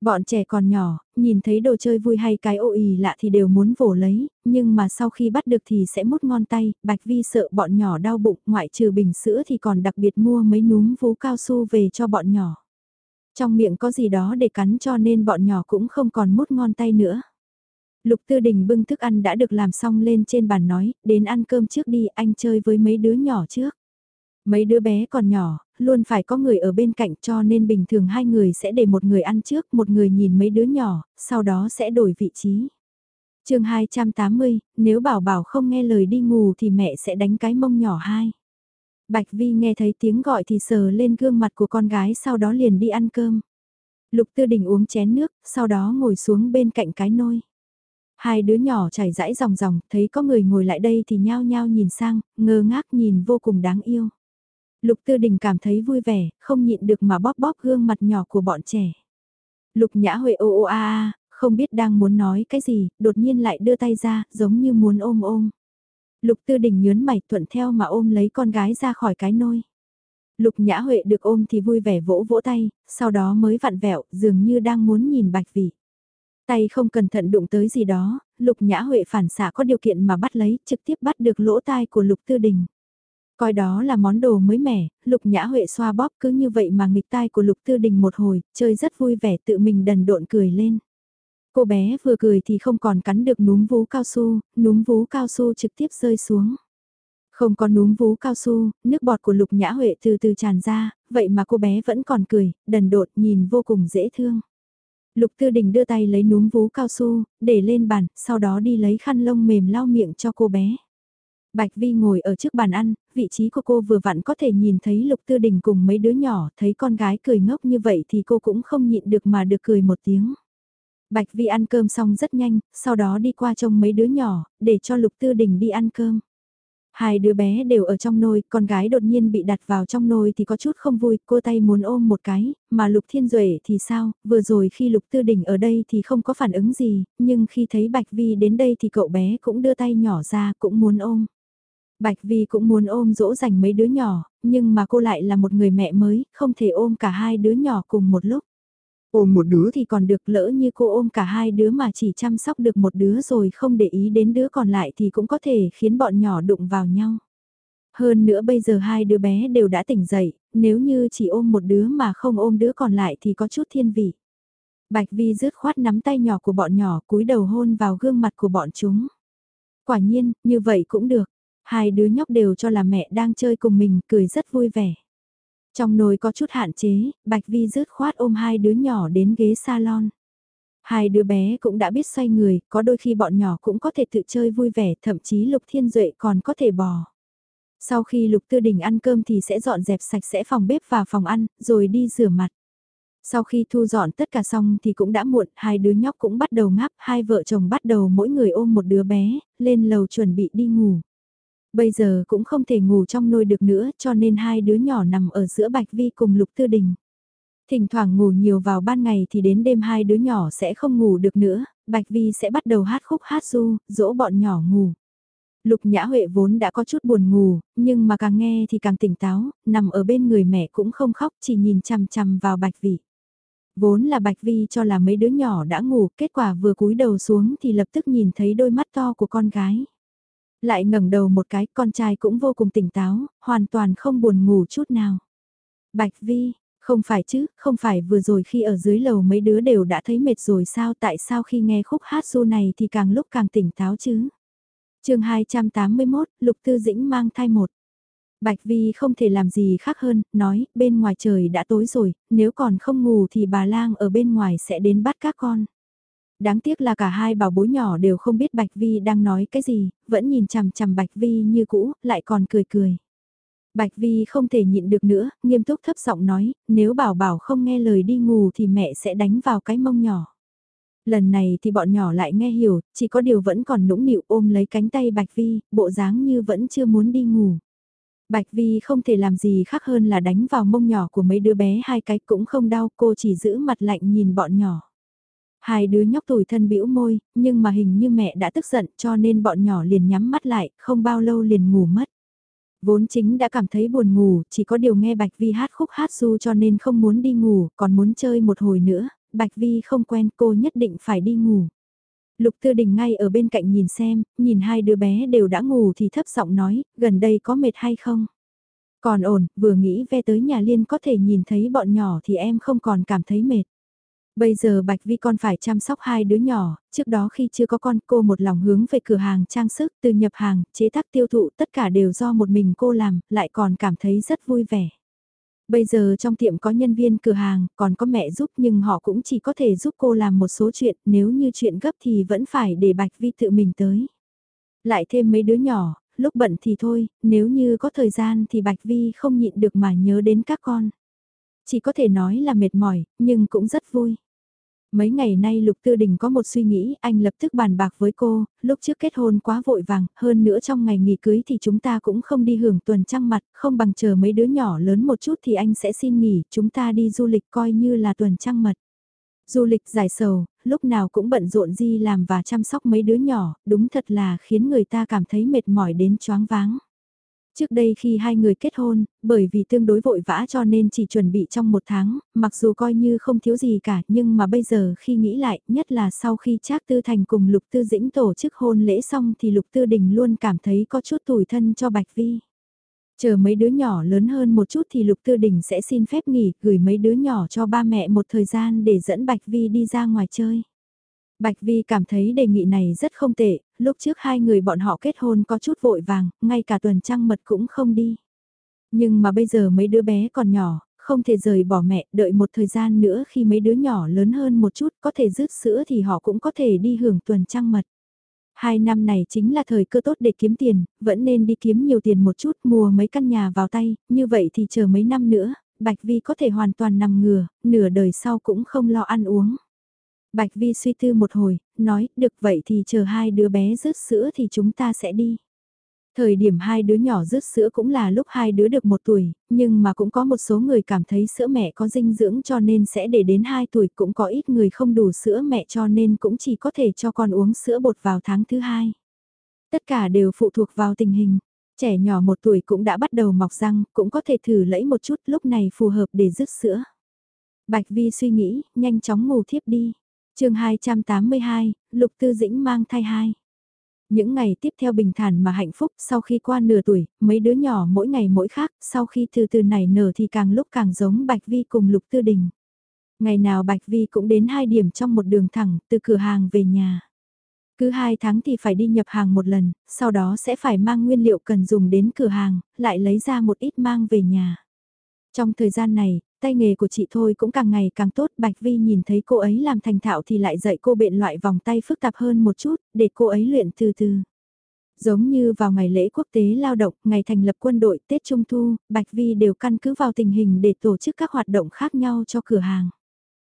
Bọn trẻ còn nhỏ, nhìn thấy đồ chơi vui hay cái ô ì lạ thì đều muốn vồ lấy, nhưng mà sau khi bắt được thì sẽ mút ngon tay, Bạch Vi sợ bọn nhỏ đau bụng, ngoại trừ bình sữa thì còn đặc biệt mua mấy núm vú cao su về cho bọn nhỏ. Trong miệng có gì đó để cắn cho nên bọn nhỏ cũng không còn mút ngon tay nữa. Lục Tư Đình bưng thức ăn đã được làm xong lên trên bàn nói, đến ăn cơm trước đi, anh chơi với mấy đứa nhỏ trước. Mấy đứa bé còn nhỏ, luôn phải có người ở bên cạnh cho nên bình thường hai người sẽ để một người ăn trước, một người nhìn mấy đứa nhỏ, sau đó sẽ đổi vị trí. chương 280, nếu bảo bảo không nghe lời đi ngủ thì mẹ sẽ đánh cái mông nhỏ hai. Bạch Vi nghe thấy tiếng gọi thì sờ lên gương mặt của con gái sau đó liền đi ăn cơm. Lục Tư Đình uống chén nước, sau đó ngồi xuống bên cạnh cái nôi. Hai đứa nhỏ chảy rãi ròng ròng, thấy có người ngồi lại đây thì nhao nhao nhìn sang, ngơ ngác nhìn vô cùng đáng yêu. Lục Tư Đình cảm thấy vui vẻ, không nhịn được mà bóp bóp gương mặt nhỏ của bọn trẻ. Lục Nhã Huệ ô ô a a, không biết đang muốn nói cái gì, đột nhiên lại đưa tay ra, giống như muốn ôm ôm. Lục Tư Đình nhớn mày thuận theo mà ôm lấy con gái ra khỏi cái nôi. Lục Nhã Huệ được ôm thì vui vẻ vỗ vỗ tay, sau đó mới vặn vẹo, dường như đang muốn nhìn Bạch Vị. Tay không cẩn thận đụng tới gì đó, Lục Nhã Huệ phản xạ có điều kiện mà bắt lấy, trực tiếp bắt được lỗ tai của Lục Tư Đình. Coi đó là món đồ mới mẻ, Lục Nhã Huệ xoa bóp cứ như vậy mà nghịch tai của Lục Tư Đình một hồi, chơi rất vui vẻ tự mình đần độn cười lên. Cô bé vừa cười thì không còn cắn được núm vú cao su, núm vú cao su trực tiếp rơi xuống. Không có núm vú cao su, nước bọt của Lục Nhã Huệ từ từ tràn ra, vậy mà cô bé vẫn còn cười, đần đột nhìn vô cùng dễ thương. Lục Tư Đình đưa tay lấy núm vú cao su, để lên bàn, sau đó đi lấy khăn lông mềm lau miệng cho cô bé. Bạch Vi ngồi ở trước bàn ăn, vị trí của cô vừa vặn có thể nhìn thấy Lục Tư Đình cùng mấy đứa nhỏ, thấy con gái cười ngốc như vậy thì cô cũng không nhịn được mà được cười một tiếng. Bạch Vi ăn cơm xong rất nhanh, sau đó đi qua trông mấy đứa nhỏ, để cho Lục Tư Đình đi ăn cơm. Hai đứa bé đều ở trong nồi, con gái đột nhiên bị đặt vào trong nồi thì có chút không vui, cô tay muốn ôm một cái, mà Lục Thiên Duệ thì sao, vừa rồi khi Lục Tư Đình ở đây thì không có phản ứng gì, nhưng khi thấy Bạch Vi đến đây thì cậu bé cũng đưa tay nhỏ ra cũng muốn ôm. Bạch Vi cũng muốn ôm dỗ dành mấy đứa nhỏ, nhưng mà cô lại là một người mẹ mới, không thể ôm cả hai đứa nhỏ cùng một lúc. Ôm một đứa thì còn được lỡ như cô ôm cả hai đứa mà chỉ chăm sóc được một đứa rồi không để ý đến đứa còn lại thì cũng có thể khiến bọn nhỏ đụng vào nhau. Hơn nữa bây giờ hai đứa bé đều đã tỉnh dậy, nếu như chỉ ôm một đứa mà không ôm đứa còn lại thì có chút thiên vị. Bạch Vi rứt khoát nắm tay nhỏ của bọn nhỏ cúi đầu hôn vào gương mặt của bọn chúng. Quả nhiên, như vậy cũng được. Hai đứa nhóc đều cho là mẹ đang chơi cùng mình, cười rất vui vẻ. Trong nồi có chút hạn chế, Bạch Vi rứt khoát ôm hai đứa nhỏ đến ghế salon. Hai đứa bé cũng đã biết xoay người, có đôi khi bọn nhỏ cũng có thể tự chơi vui vẻ, thậm chí Lục Thiên Duệ còn có thể bò. Sau khi Lục Tư Đình ăn cơm thì sẽ dọn dẹp sạch sẽ phòng bếp và phòng ăn, rồi đi rửa mặt. Sau khi thu dọn tất cả xong thì cũng đã muộn, hai đứa nhóc cũng bắt đầu ngáp, hai vợ chồng bắt đầu mỗi người ôm một đứa bé, lên lầu chuẩn bị đi ngủ. Bây giờ cũng không thể ngủ trong nôi được nữa cho nên hai đứa nhỏ nằm ở giữa Bạch Vi cùng Lục Tư Đình. Thỉnh thoảng ngủ nhiều vào ban ngày thì đến đêm hai đứa nhỏ sẽ không ngủ được nữa, Bạch Vi sẽ bắt đầu hát khúc hát du, dỗ bọn nhỏ ngủ. Lục Nhã Huệ vốn đã có chút buồn ngủ, nhưng mà càng nghe thì càng tỉnh táo, nằm ở bên người mẹ cũng không khóc chỉ nhìn chằm chằm vào Bạch Vi. Vốn là Bạch Vi cho là mấy đứa nhỏ đã ngủ, kết quả vừa cúi đầu xuống thì lập tức nhìn thấy đôi mắt to của con gái. Lại ngẩng đầu một cái, con trai cũng vô cùng tỉnh táo, hoàn toàn không buồn ngủ chút nào. Bạch Vi, không phải chứ, không phải vừa rồi khi ở dưới lầu mấy đứa đều đã thấy mệt rồi sao tại sao khi nghe khúc hát du này thì càng lúc càng tỉnh táo chứ. chương 281, Lục Tư Dĩnh mang thai một. Bạch Vi không thể làm gì khác hơn, nói, bên ngoài trời đã tối rồi, nếu còn không ngủ thì bà lang ở bên ngoài sẽ đến bắt các con. Đáng tiếc là cả hai bảo bối nhỏ đều không biết Bạch Vi đang nói cái gì, vẫn nhìn chằm chằm Bạch Vi như cũ, lại còn cười cười. Bạch Vi không thể nhịn được nữa, nghiêm túc thấp giọng nói, nếu bảo bảo không nghe lời đi ngủ thì mẹ sẽ đánh vào cái mông nhỏ. Lần này thì bọn nhỏ lại nghe hiểu, chỉ có điều vẫn còn nũng nịu ôm lấy cánh tay Bạch Vi, bộ dáng như vẫn chưa muốn đi ngủ. Bạch Vi không thể làm gì khác hơn là đánh vào mông nhỏ của mấy đứa bé hai cái cũng không đau, cô chỉ giữ mặt lạnh nhìn bọn nhỏ. Hai đứa nhóc tuổi thân bĩu môi, nhưng mà hình như mẹ đã tức giận cho nên bọn nhỏ liền nhắm mắt lại, không bao lâu liền ngủ mất. Vốn chính đã cảm thấy buồn ngủ, chỉ có điều nghe Bạch Vi hát khúc hát du cho nên không muốn đi ngủ, còn muốn chơi một hồi nữa, Bạch Vi không quen cô nhất định phải đi ngủ. Lục Tư Đình ngay ở bên cạnh nhìn xem, nhìn hai đứa bé đều đã ngủ thì thấp giọng nói, gần đây có mệt hay không? Còn ổn, vừa nghĩ ve tới nhà Liên có thể nhìn thấy bọn nhỏ thì em không còn cảm thấy mệt. Bây giờ Bạch Vi con phải chăm sóc hai đứa nhỏ, trước đó khi chưa có con cô một lòng hướng về cửa hàng trang sức từ nhập hàng, chế tác tiêu thụ tất cả đều do một mình cô làm, lại còn cảm thấy rất vui vẻ. Bây giờ trong tiệm có nhân viên cửa hàng, còn có mẹ giúp nhưng họ cũng chỉ có thể giúp cô làm một số chuyện, nếu như chuyện gấp thì vẫn phải để Bạch Vi tự mình tới. Lại thêm mấy đứa nhỏ, lúc bận thì thôi, nếu như có thời gian thì Bạch Vi không nhịn được mà nhớ đến các con. Chỉ có thể nói là mệt mỏi, nhưng cũng rất vui. Mấy ngày nay Lục Tư Đình có một suy nghĩ, anh lập tức bàn bạc với cô, lúc trước kết hôn quá vội vàng, hơn nữa trong ngày nghỉ cưới thì chúng ta cũng không đi hưởng tuần trăng mặt, không bằng chờ mấy đứa nhỏ lớn một chút thì anh sẽ xin nghỉ, chúng ta đi du lịch coi như là tuần trăng mật. Du lịch giải sầu, lúc nào cũng bận rộn di làm và chăm sóc mấy đứa nhỏ, đúng thật là khiến người ta cảm thấy mệt mỏi đến choáng váng. Trước đây khi hai người kết hôn, bởi vì tương đối vội vã cho nên chỉ chuẩn bị trong một tháng, mặc dù coi như không thiếu gì cả nhưng mà bây giờ khi nghĩ lại, nhất là sau khi Trác Tư Thành cùng Lục Tư Dĩnh tổ chức hôn lễ xong thì Lục Tư Đình luôn cảm thấy có chút tủi thân cho Bạch Vi. Chờ mấy đứa nhỏ lớn hơn một chút thì Lục Tư Đình sẽ xin phép nghỉ gửi mấy đứa nhỏ cho ba mẹ một thời gian để dẫn Bạch Vi đi ra ngoài chơi. Bạch Vi cảm thấy đề nghị này rất không tệ, lúc trước hai người bọn họ kết hôn có chút vội vàng, ngay cả tuần trăng mật cũng không đi. Nhưng mà bây giờ mấy đứa bé còn nhỏ, không thể rời bỏ mẹ, đợi một thời gian nữa khi mấy đứa nhỏ lớn hơn một chút có thể rứt sữa thì họ cũng có thể đi hưởng tuần trăng mật. Hai năm này chính là thời cơ tốt để kiếm tiền, vẫn nên đi kiếm nhiều tiền một chút mua mấy căn nhà vào tay, như vậy thì chờ mấy năm nữa, Bạch Vi có thể hoàn toàn nằm ngừa, nửa đời sau cũng không lo ăn uống. Bạch Vi suy tư một hồi, nói, được vậy thì chờ hai đứa bé rứt sữa thì chúng ta sẽ đi. Thời điểm hai đứa nhỏ rứt sữa cũng là lúc hai đứa được một tuổi, nhưng mà cũng có một số người cảm thấy sữa mẹ có dinh dưỡng cho nên sẽ để đến hai tuổi cũng có ít người không đủ sữa mẹ cho nên cũng chỉ có thể cho con uống sữa bột vào tháng thứ hai. Tất cả đều phụ thuộc vào tình hình. Trẻ nhỏ một tuổi cũng đã bắt đầu mọc răng, cũng có thể thử lẫy một chút lúc này phù hợp để rứt sữa. Bạch Vi suy nghĩ, nhanh chóng ngủ thiếp đi chương 282, Lục Tư Dĩnh mang thai hai. Những ngày tiếp theo bình thản mà hạnh phúc sau khi qua nửa tuổi, mấy đứa nhỏ mỗi ngày mỗi khác, sau khi từ từ nảy nở thì càng lúc càng giống Bạch Vi cùng Lục Tư Đình. Ngày nào Bạch Vi cũng đến hai điểm trong một đường thẳng, từ cửa hàng về nhà. Cứ hai tháng thì phải đi nhập hàng một lần, sau đó sẽ phải mang nguyên liệu cần dùng đến cửa hàng, lại lấy ra một ít mang về nhà. Trong thời gian này, tay nghề của chị thôi cũng càng ngày càng tốt. Bạch Vi nhìn thấy cô ấy làm thành thạo thì lại dạy cô biện loại vòng tay phức tạp hơn một chút, để cô ấy luyện từ từ. Giống như vào ngày lễ quốc tế lao động, ngày thành lập quân đội, Tết Trung Thu, Bạch Vi đều căn cứ vào tình hình để tổ chức các hoạt động khác nhau cho cửa hàng.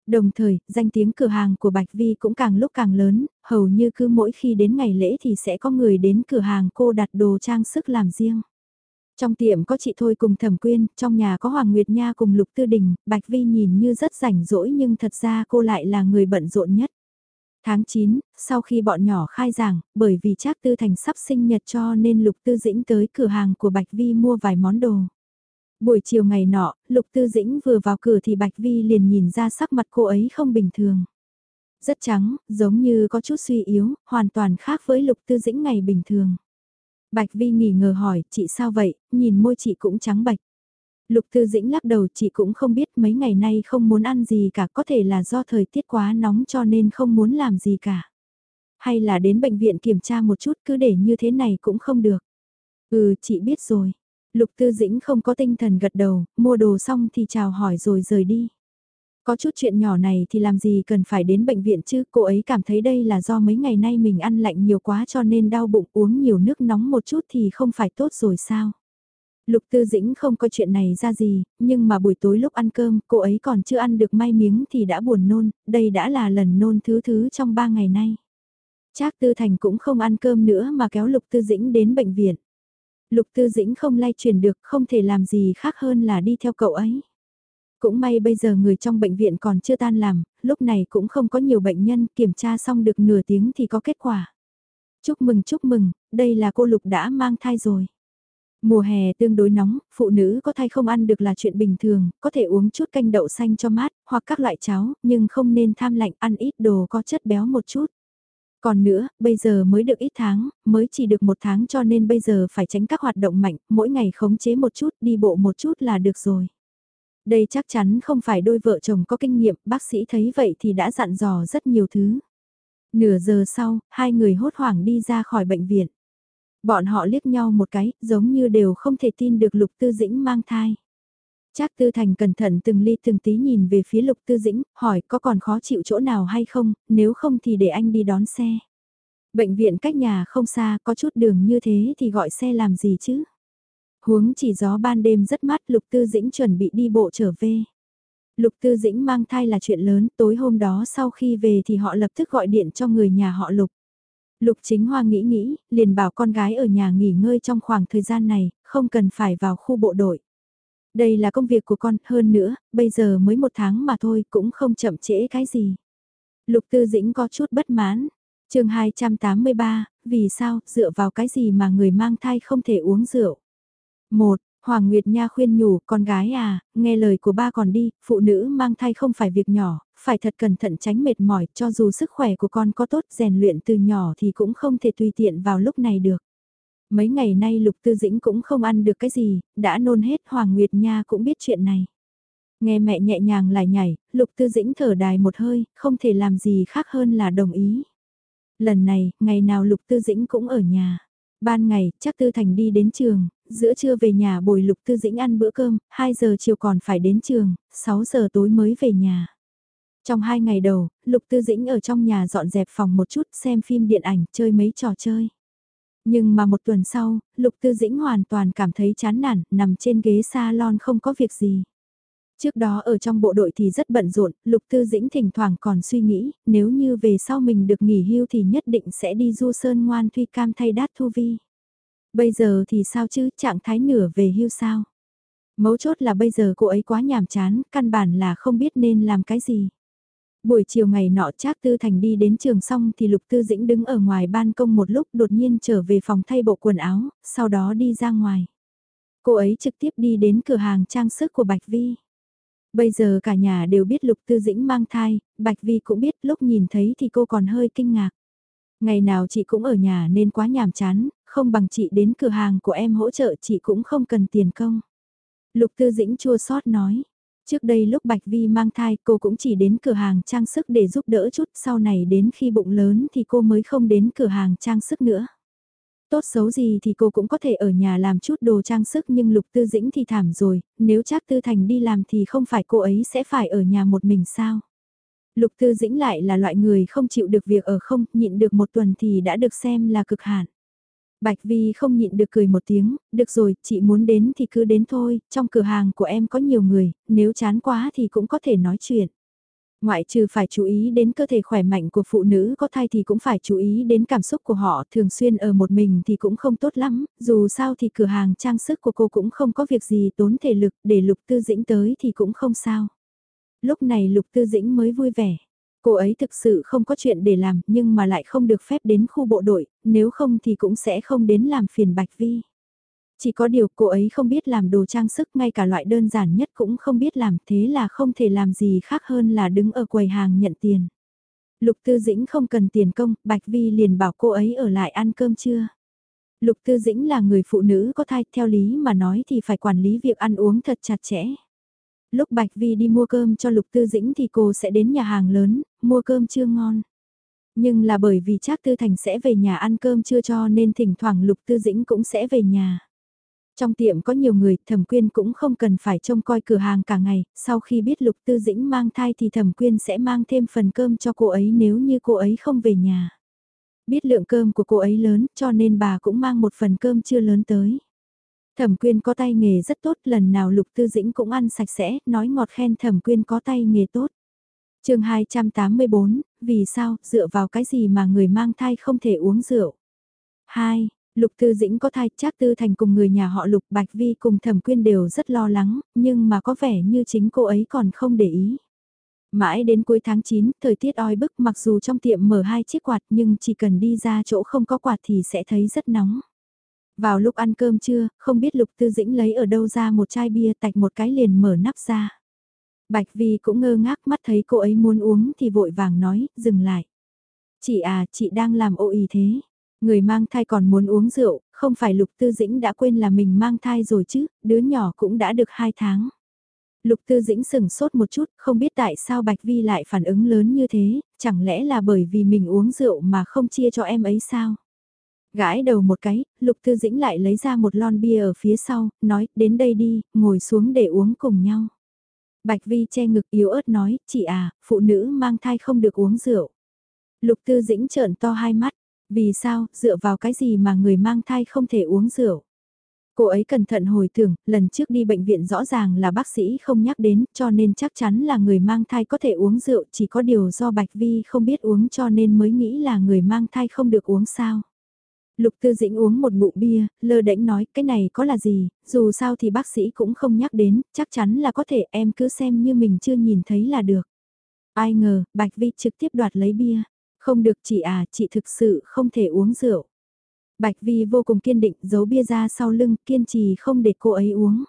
Đồng thời, danh tiếng cửa hàng của Bạch Vi cũng càng lúc càng lớn, hầu như cứ mỗi khi đến ngày lễ thì sẽ có người đến cửa hàng cô đặt đồ trang sức làm riêng. Trong tiệm có chị Thôi cùng Thẩm Quyên, trong nhà có Hoàng Nguyệt Nha cùng Lục Tư Đình, Bạch Vi nhìn như rất rảnh rỗi nhưng thật ra cô lại là người bận rộn nhất. Tháng 9, sau khi bọn nhỏ khai giảng, bởi vì Trác Tư Thành sắp sinh nhật cho nên Lục Tư Dĩnh tới cửa hàng của Bạch Vi mua vài món đồ. Buổi chiều ngày nọ, Lục Tư Dĩnh vừa vào cửa thì Bạch Vi liền nhìn ra sắc mặt cô ấy không bình thường. Rất trắng, giống như có chút suy yếu, hoàn toàn khác với Lục Tư Dĩnh ngày bình thường. Bạch Vi nghỉ ngờ hỏi, chị sao vậy, nhìn môi chị cũng trắng bạch. Lục Tư Dĩnh lắc đầu chị cũng không biết mấy ngày nay không muốn ăn gì cả có thể là do thời tiết quá nóng cho nên không muốn làm gì cả. Hay là đến bệnh viện kiểm tra một chút cứ để như thế này cũng không được. Ừ chị biết rồi. Lục Tư Dĩnh không có tinh thần gật đầu, mua đồ xong thì chào hỏi rồi rời đi. Có chút chuyện nhỏ này thì làm gì cần phải đến bệnh viện chứ, cô ấy cảm thấy đây là do mấy ngày nay mình ăn lạnh nhiều quá cho nên đau bụng uống nhiều nước nóng một chút thì không phải tốt rồi sao. Lục Tư Dĩnh không có chuyện này ra gì, nhưng mà buổi tối lúc ăn cơm cô ấy còn chưa ăn được may miếng thì đã buồn nôn, đây đã là lần nôn thứ thứ trong ba ngày nay. Trác Tư Thành cũng không ăn cơm nữa mà kéo Lục Tư Dĩnh đến bệnh viện. Lục Tư Dĩnh không lay truyền được, không thể làm gì khác hơn là đi theo cậu ấy. Cũng may bây giờ người trong bệnh viện còn chưa tan làm, lúc này cũng không có nhiều bệnh nhân, kiểm tra xong được nửa tiếng thì có kết quả. Chúc mừng chúc mừng, đây là cô Lục đã mang thai rồi. Mùa hè tương đối nóng, phụ nữ có thai không ăn được là chuyện bình thường, có thể uống chút canh đậu xanh cho mát, hoặc các loại cháo, nhưng không nên tham lạnh ăn ít đồ có chất béo một chút. Còn nữa, bây giờ mới được ít tháng, mới chỉ được một tháng cho nên bây giờ phải tránh các hoạt động mạnh, mỗi ngày khống chế một chút, đi bộ một chút là được rồi. Đây chắc chắn không phải đôi vợ chồng có kinh nghiệm, bác sĩ thấy vậy thì đã dặn dò rất nhiều thứ. Nửa giờ sau, hai người hốt hoảng đi ra khỏi bệnh viện. Bọn họ liếc nhau một cái, giống như đều không thể tin được Lục Tư Dĩnh mang thai. Trác Tư Thành cẩn thận từng ly từng tí nhìn về phía Lục Tư Dĩnh, hỏi có còn khó chịu chỗ nào hay không, nếu không thì để anh đi đón xe. Bệnh viện cách nhà không xa, có chút đường như thế thì gọi xe làm gì chứ? Huống chỉ gió ban đêm rất mát, Lục Tư Dĩnh chuẩn bị đi bộ trở về. Lục Tư Dĩnh mang thai là chuyện lớn, tối hôm đó sau khi về thì họ lập tức gọi điện cho người nhà họ Lục. Lục Chính Hoa nghĩ nghĩ, liền bảo con gái ở nhà nghỉ ngơi trong khoảng thời gian này, không cần phải vào khu bộ đội. Đây là công việc của con, hơn nữa, bây giờ mới một tháng mà thôi, cũng không chậm trễ cái gì. Lục Tư Dĩnh có chút bất mãn. chương 283, vì sao, dựa vào cái gì mà người mang thai không thể uống rượu? Một, Hoàng Nguyệt Nha khuyên nhủ, con gái à, nghe lời của ba còn đi, phụ nữ mang thai không phải việc nhỏ, phải thật cẩn thận tránh mệt mỏi, cho dù sức khỏe của con có tốt, rèn luyện từ nhỏ thì cũng không thể tùy tiện vào lúc này được. Mấy ngày nay Lục Tư Dĩnh cũng không ăn được cái gì, đã nôn hết Hoàng Nguyệt Nha cũng biết chuyện này. Nghe mẹ nhẹ nhàng lại nhảy, Lục Tư Dĩnh thở đài một hơi, không thể làm gì khác hơn là đồng ý. Lần này, ngày nào Lục Tư Dĩnh cũng ở nhà. Ban ngày, chắc Tư Thành đi đến trường, giữa trưa về nhà bồi Lục Tư Dĩnh ăn bữa cơm, 2 giờ chiều còn phải đến trường, 6 giờ tối mới về nhà. Trong hai ngày đầu, Lục Tư Dĩnh ở trong nhà dọn dẹp phòng một chút xem phim điện ảnh, chơi mấy trò chơi. Nhưng mà một tuần sau, Lục Tư Dĩnh hoàn toàn cảm thấy chán nản, nằm trên ghế salon không có việc gì. Trước đó ở trong bộ đội thì rất bận rộn, Lục Tư Dĩnh thỉnh thoảng còn suy nghĩ, nếu như về sau mình được nghỉ hưu thì nhất định sẽ đi du sơn ngoan thuy cam thay đát thu vi. Bây giờ thì sao chứ, trạng thái nửa về hưu sao? Mấu chốt là bây giờ cô ấy quá nhàm chán, căn bản là không biết nên làm cái gì. Buổi chiều ngày nọ Trác Tư Thành đi đến trường xong thì Lục Tư Dĩnh đứng ở ngoài ban công một lúc đột nhiên trở về phòng thay bộ quần áo, sau đó đi ra ngoài. Cô ấy trực tiếp đi đến cửa hàng trang sức của Bạch Vi. Bây giờ cả nhà đều biết Lục Tư Dĩnh mang thai, Bạch Vi cũng biết lúc nhìn thấy thì cô còn hơi kinh ngạc. Ngày nào chị cũng ở nhà nên quá nhàm chán, không bằng chị đến cửa hàng của em hỗ trợ chị cũng không cần tiền công. Lục Tư Dĩnh chua xót nói, Trước đây lúc Bạch Vi mang thai cô cũng chỉ đến cửa hàng trang sức để giúp đỡ chút, sau này đến khi bụng lớn thì cô mới không đến cửa hàng trang sức nữa. Tốt xấu gì thì cô cũng có thể ở nhà làm chút đồ trang sức nhưng Lục Tư Dĩnh thì thảm rồi, nếu chắc Tư Thành đi làm thì không phải cô ấy sẽ phải ở nhà một mình sao. Lục Tư Dĩnh lại là loại người không chịu được việc ở không, nhịn được một tuần thì đã được xem là cực hạn. Bạch Vi không nhịn được cười một tiếng, được rồi, chị muốn đến thì cứ đến thôi, trong cửa hàng của em có nhiều người, nếu chán quá thì cũng có thể nói chuyện. Ngoại trừ phải chú ý đến cơ thể khỏe mạnh của phụ nữ có thai thì cũng phải chú ý đến cảm xúc của họ, thường xuyên ở một mình thì cũng không tốt lắm, dù sao thì cửa hàng trang sức của cô cũng không có việc gì tốn thể lực, để Lục Tư Dĩnh tới thì cũng không sao. Lúc này Lục Tư Dĩnh mới vui vẻ. Cô ấy thực sự không có chuyện để làm nhưng mà lại không được phép đến khu bộ đội, nếu không thì cũng sẽ không đến làm phiền Bạch Vi. Chỉ có điều cô ấy không biết làm đồ trang sức ngay cả loại đơn giản nhất cũng không biết làm thế là không thể làm gì khác hơn là đứng ở quầy hàng nhận tiền. Lục Tư Dĩnh không cần tiền công, Bạch Vi liền bảo cô ấy ở lại ăn cơm trưa. Lục Tư Dĩnh là người phụ nữ có thai, theo lý mà nói thì phải quản lý việc ăn uống thật chặt chẽ. Lúc Bạch Vi đi mua cơm cho Lục Tư Dĩnh thì cô sẽ đến nhà hàng lớn, mua cơm chưa ngon. Nhưng là bởi vì Trác Tư Thành sẽ về nhà ăn cơm chưa cho nên thỉnh thoảng Lục Tư Dĩnh cũng sẽ về nhà. Trong tiệm có nhiều người, thẩm quyên cũng không cần phải trông coi cửa hàng cả ngày, sau khi biết lục tư dĩnh mang thai thì thẩm quyên sẽ mang thêm phần cơm cho cô ấy nếu như cô ấy không về nhà. Biết lượng cơm của cô ấy lớn cho nên bà cũng mang một phần cơm chưa lớn tới. Thẩm quyên có tay nghề rất tốt, lần nào lục tư dĩnh cũng ăn sạch sẽ, nói ngọt khen thẩm quyên có tay nghề tốt. chương 284, vì sao, dựa vào cái gì mà người mang thai không thể uống rượu? 2. Lục Tư Dĩnh có thai, chắc Tư Thành cùng người nhà họ Lục Bạch Vi cùng Thẩm Quyên đều rất lo lắng, nhưng mà có vẻ như chính cô ấy còn không để ý. Mãi đến cuối tháng 9, thời tiết oi bức mặc dù trong tiệm mở hai chiếc quạt nhưng chỉ cần đi ra chỗ không có quạt thì sẽ thấy rất nóng. Vào lúc ăn cơm trưa, không biết Lục Tư Dĩnh lấy ở đâu ra một chai bia tạch một cái liền mở nắp ra. Bạch Vi cũng ngơ ngác mắt thấy cô ấy muốn uống thì vội vàng nói, dừng lại. Chị à, chị đang làm ô ý thế. Người mang thai còn muốn uống rượu, không phải Lục Tư Dĩnh đã quên là mình mang thai rồi chứ, đứa nhỏ cũng đã được 2 tháng. Lục Tư Dĩnh sừng sốt một chút, không biết tại sao Bạch Vi lại phản ứng lớn như thế, chẳng lẽ là bởi vì mình uống rượu mà không chia cho em ấy sao? Gãi đầu một cái, Lục Tư Dĩnh lại lấy ra một lon bia ở phía sau, nói, đến đây đi, ngồi xuống để uống cùng nhau. Bạch Vi che ngực yếu ớt nói, chị à, phụ nữ mang thai không được uống rượu. Lục Tư Dĩnh trợn to hai mắt, vì sao, dựa vào cái gì mà người mang thai không thể uống rượu? Cô ấy cẩn thận hồi tưởng, lần trước đi bệnh viện rõ ràng là bác sĩ không nhắc đến, cho nên chắc chắn là người mang thai có thể uống rượu, chỉ có điều do Bạch Vi không biết uống cho nên mới nghĩ là người mang thai không được uống sao. Lục Tư Dĩnh uống một ngụm bia, lơ đễnh nói cái này có là gì, dù sao thì bác sĩ cũng không nhắc đến, chắc chắn là có thể em cứ xem như mình chưa nhìn thấy là được. Ai ngờ, Bạch Vi trực tiếp đoạt lấy bia. Không được chị à, chị thực sự không thể uống rượu. Bạch Vi vô cùng kiên định giấu bia ra sau lưng kiên trì không để cô ấy uống.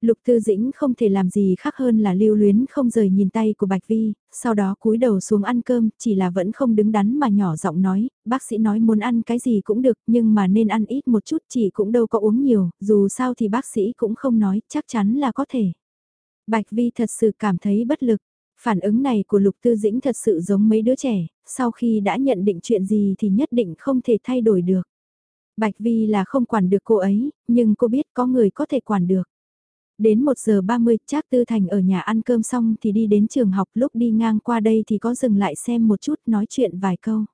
Lục Tư Dĩnh không thể làm gì khác hơn là lưu luyến không rời nhìn tay của Bạch Vi, sau đó cúi đầu xuống ăn cơm, chỉ là vẫn không đứng đắn mà nhỏ giọng nói, bác sĩ nói muốn ăn cái gì cũng được nhưng mà nên ăn ít một chút chỉ cũng đâu có uống nhiều, dù sao thì bác sĩ cũng không nói, chắc chắn là có thể. Bạch Vi thật sự cảm thấy bất lực, phản ứng này của Lục Tư Dĩnh thật sự giống mấy đứa trẻ, sau khi đã nhận định chuyện gì thì nhất định không thể thay đổi được. Bạch Vi là không quản được cô ấy, nhưng cô biết có người có thể quản được. Đến 1 giờ 30, Trác Tư Thành ở nhà ăn cơm xong thì đi đến trường học lúc đi ngang qua đây thì có dừng lại xem một chút nói chuyện vài câu.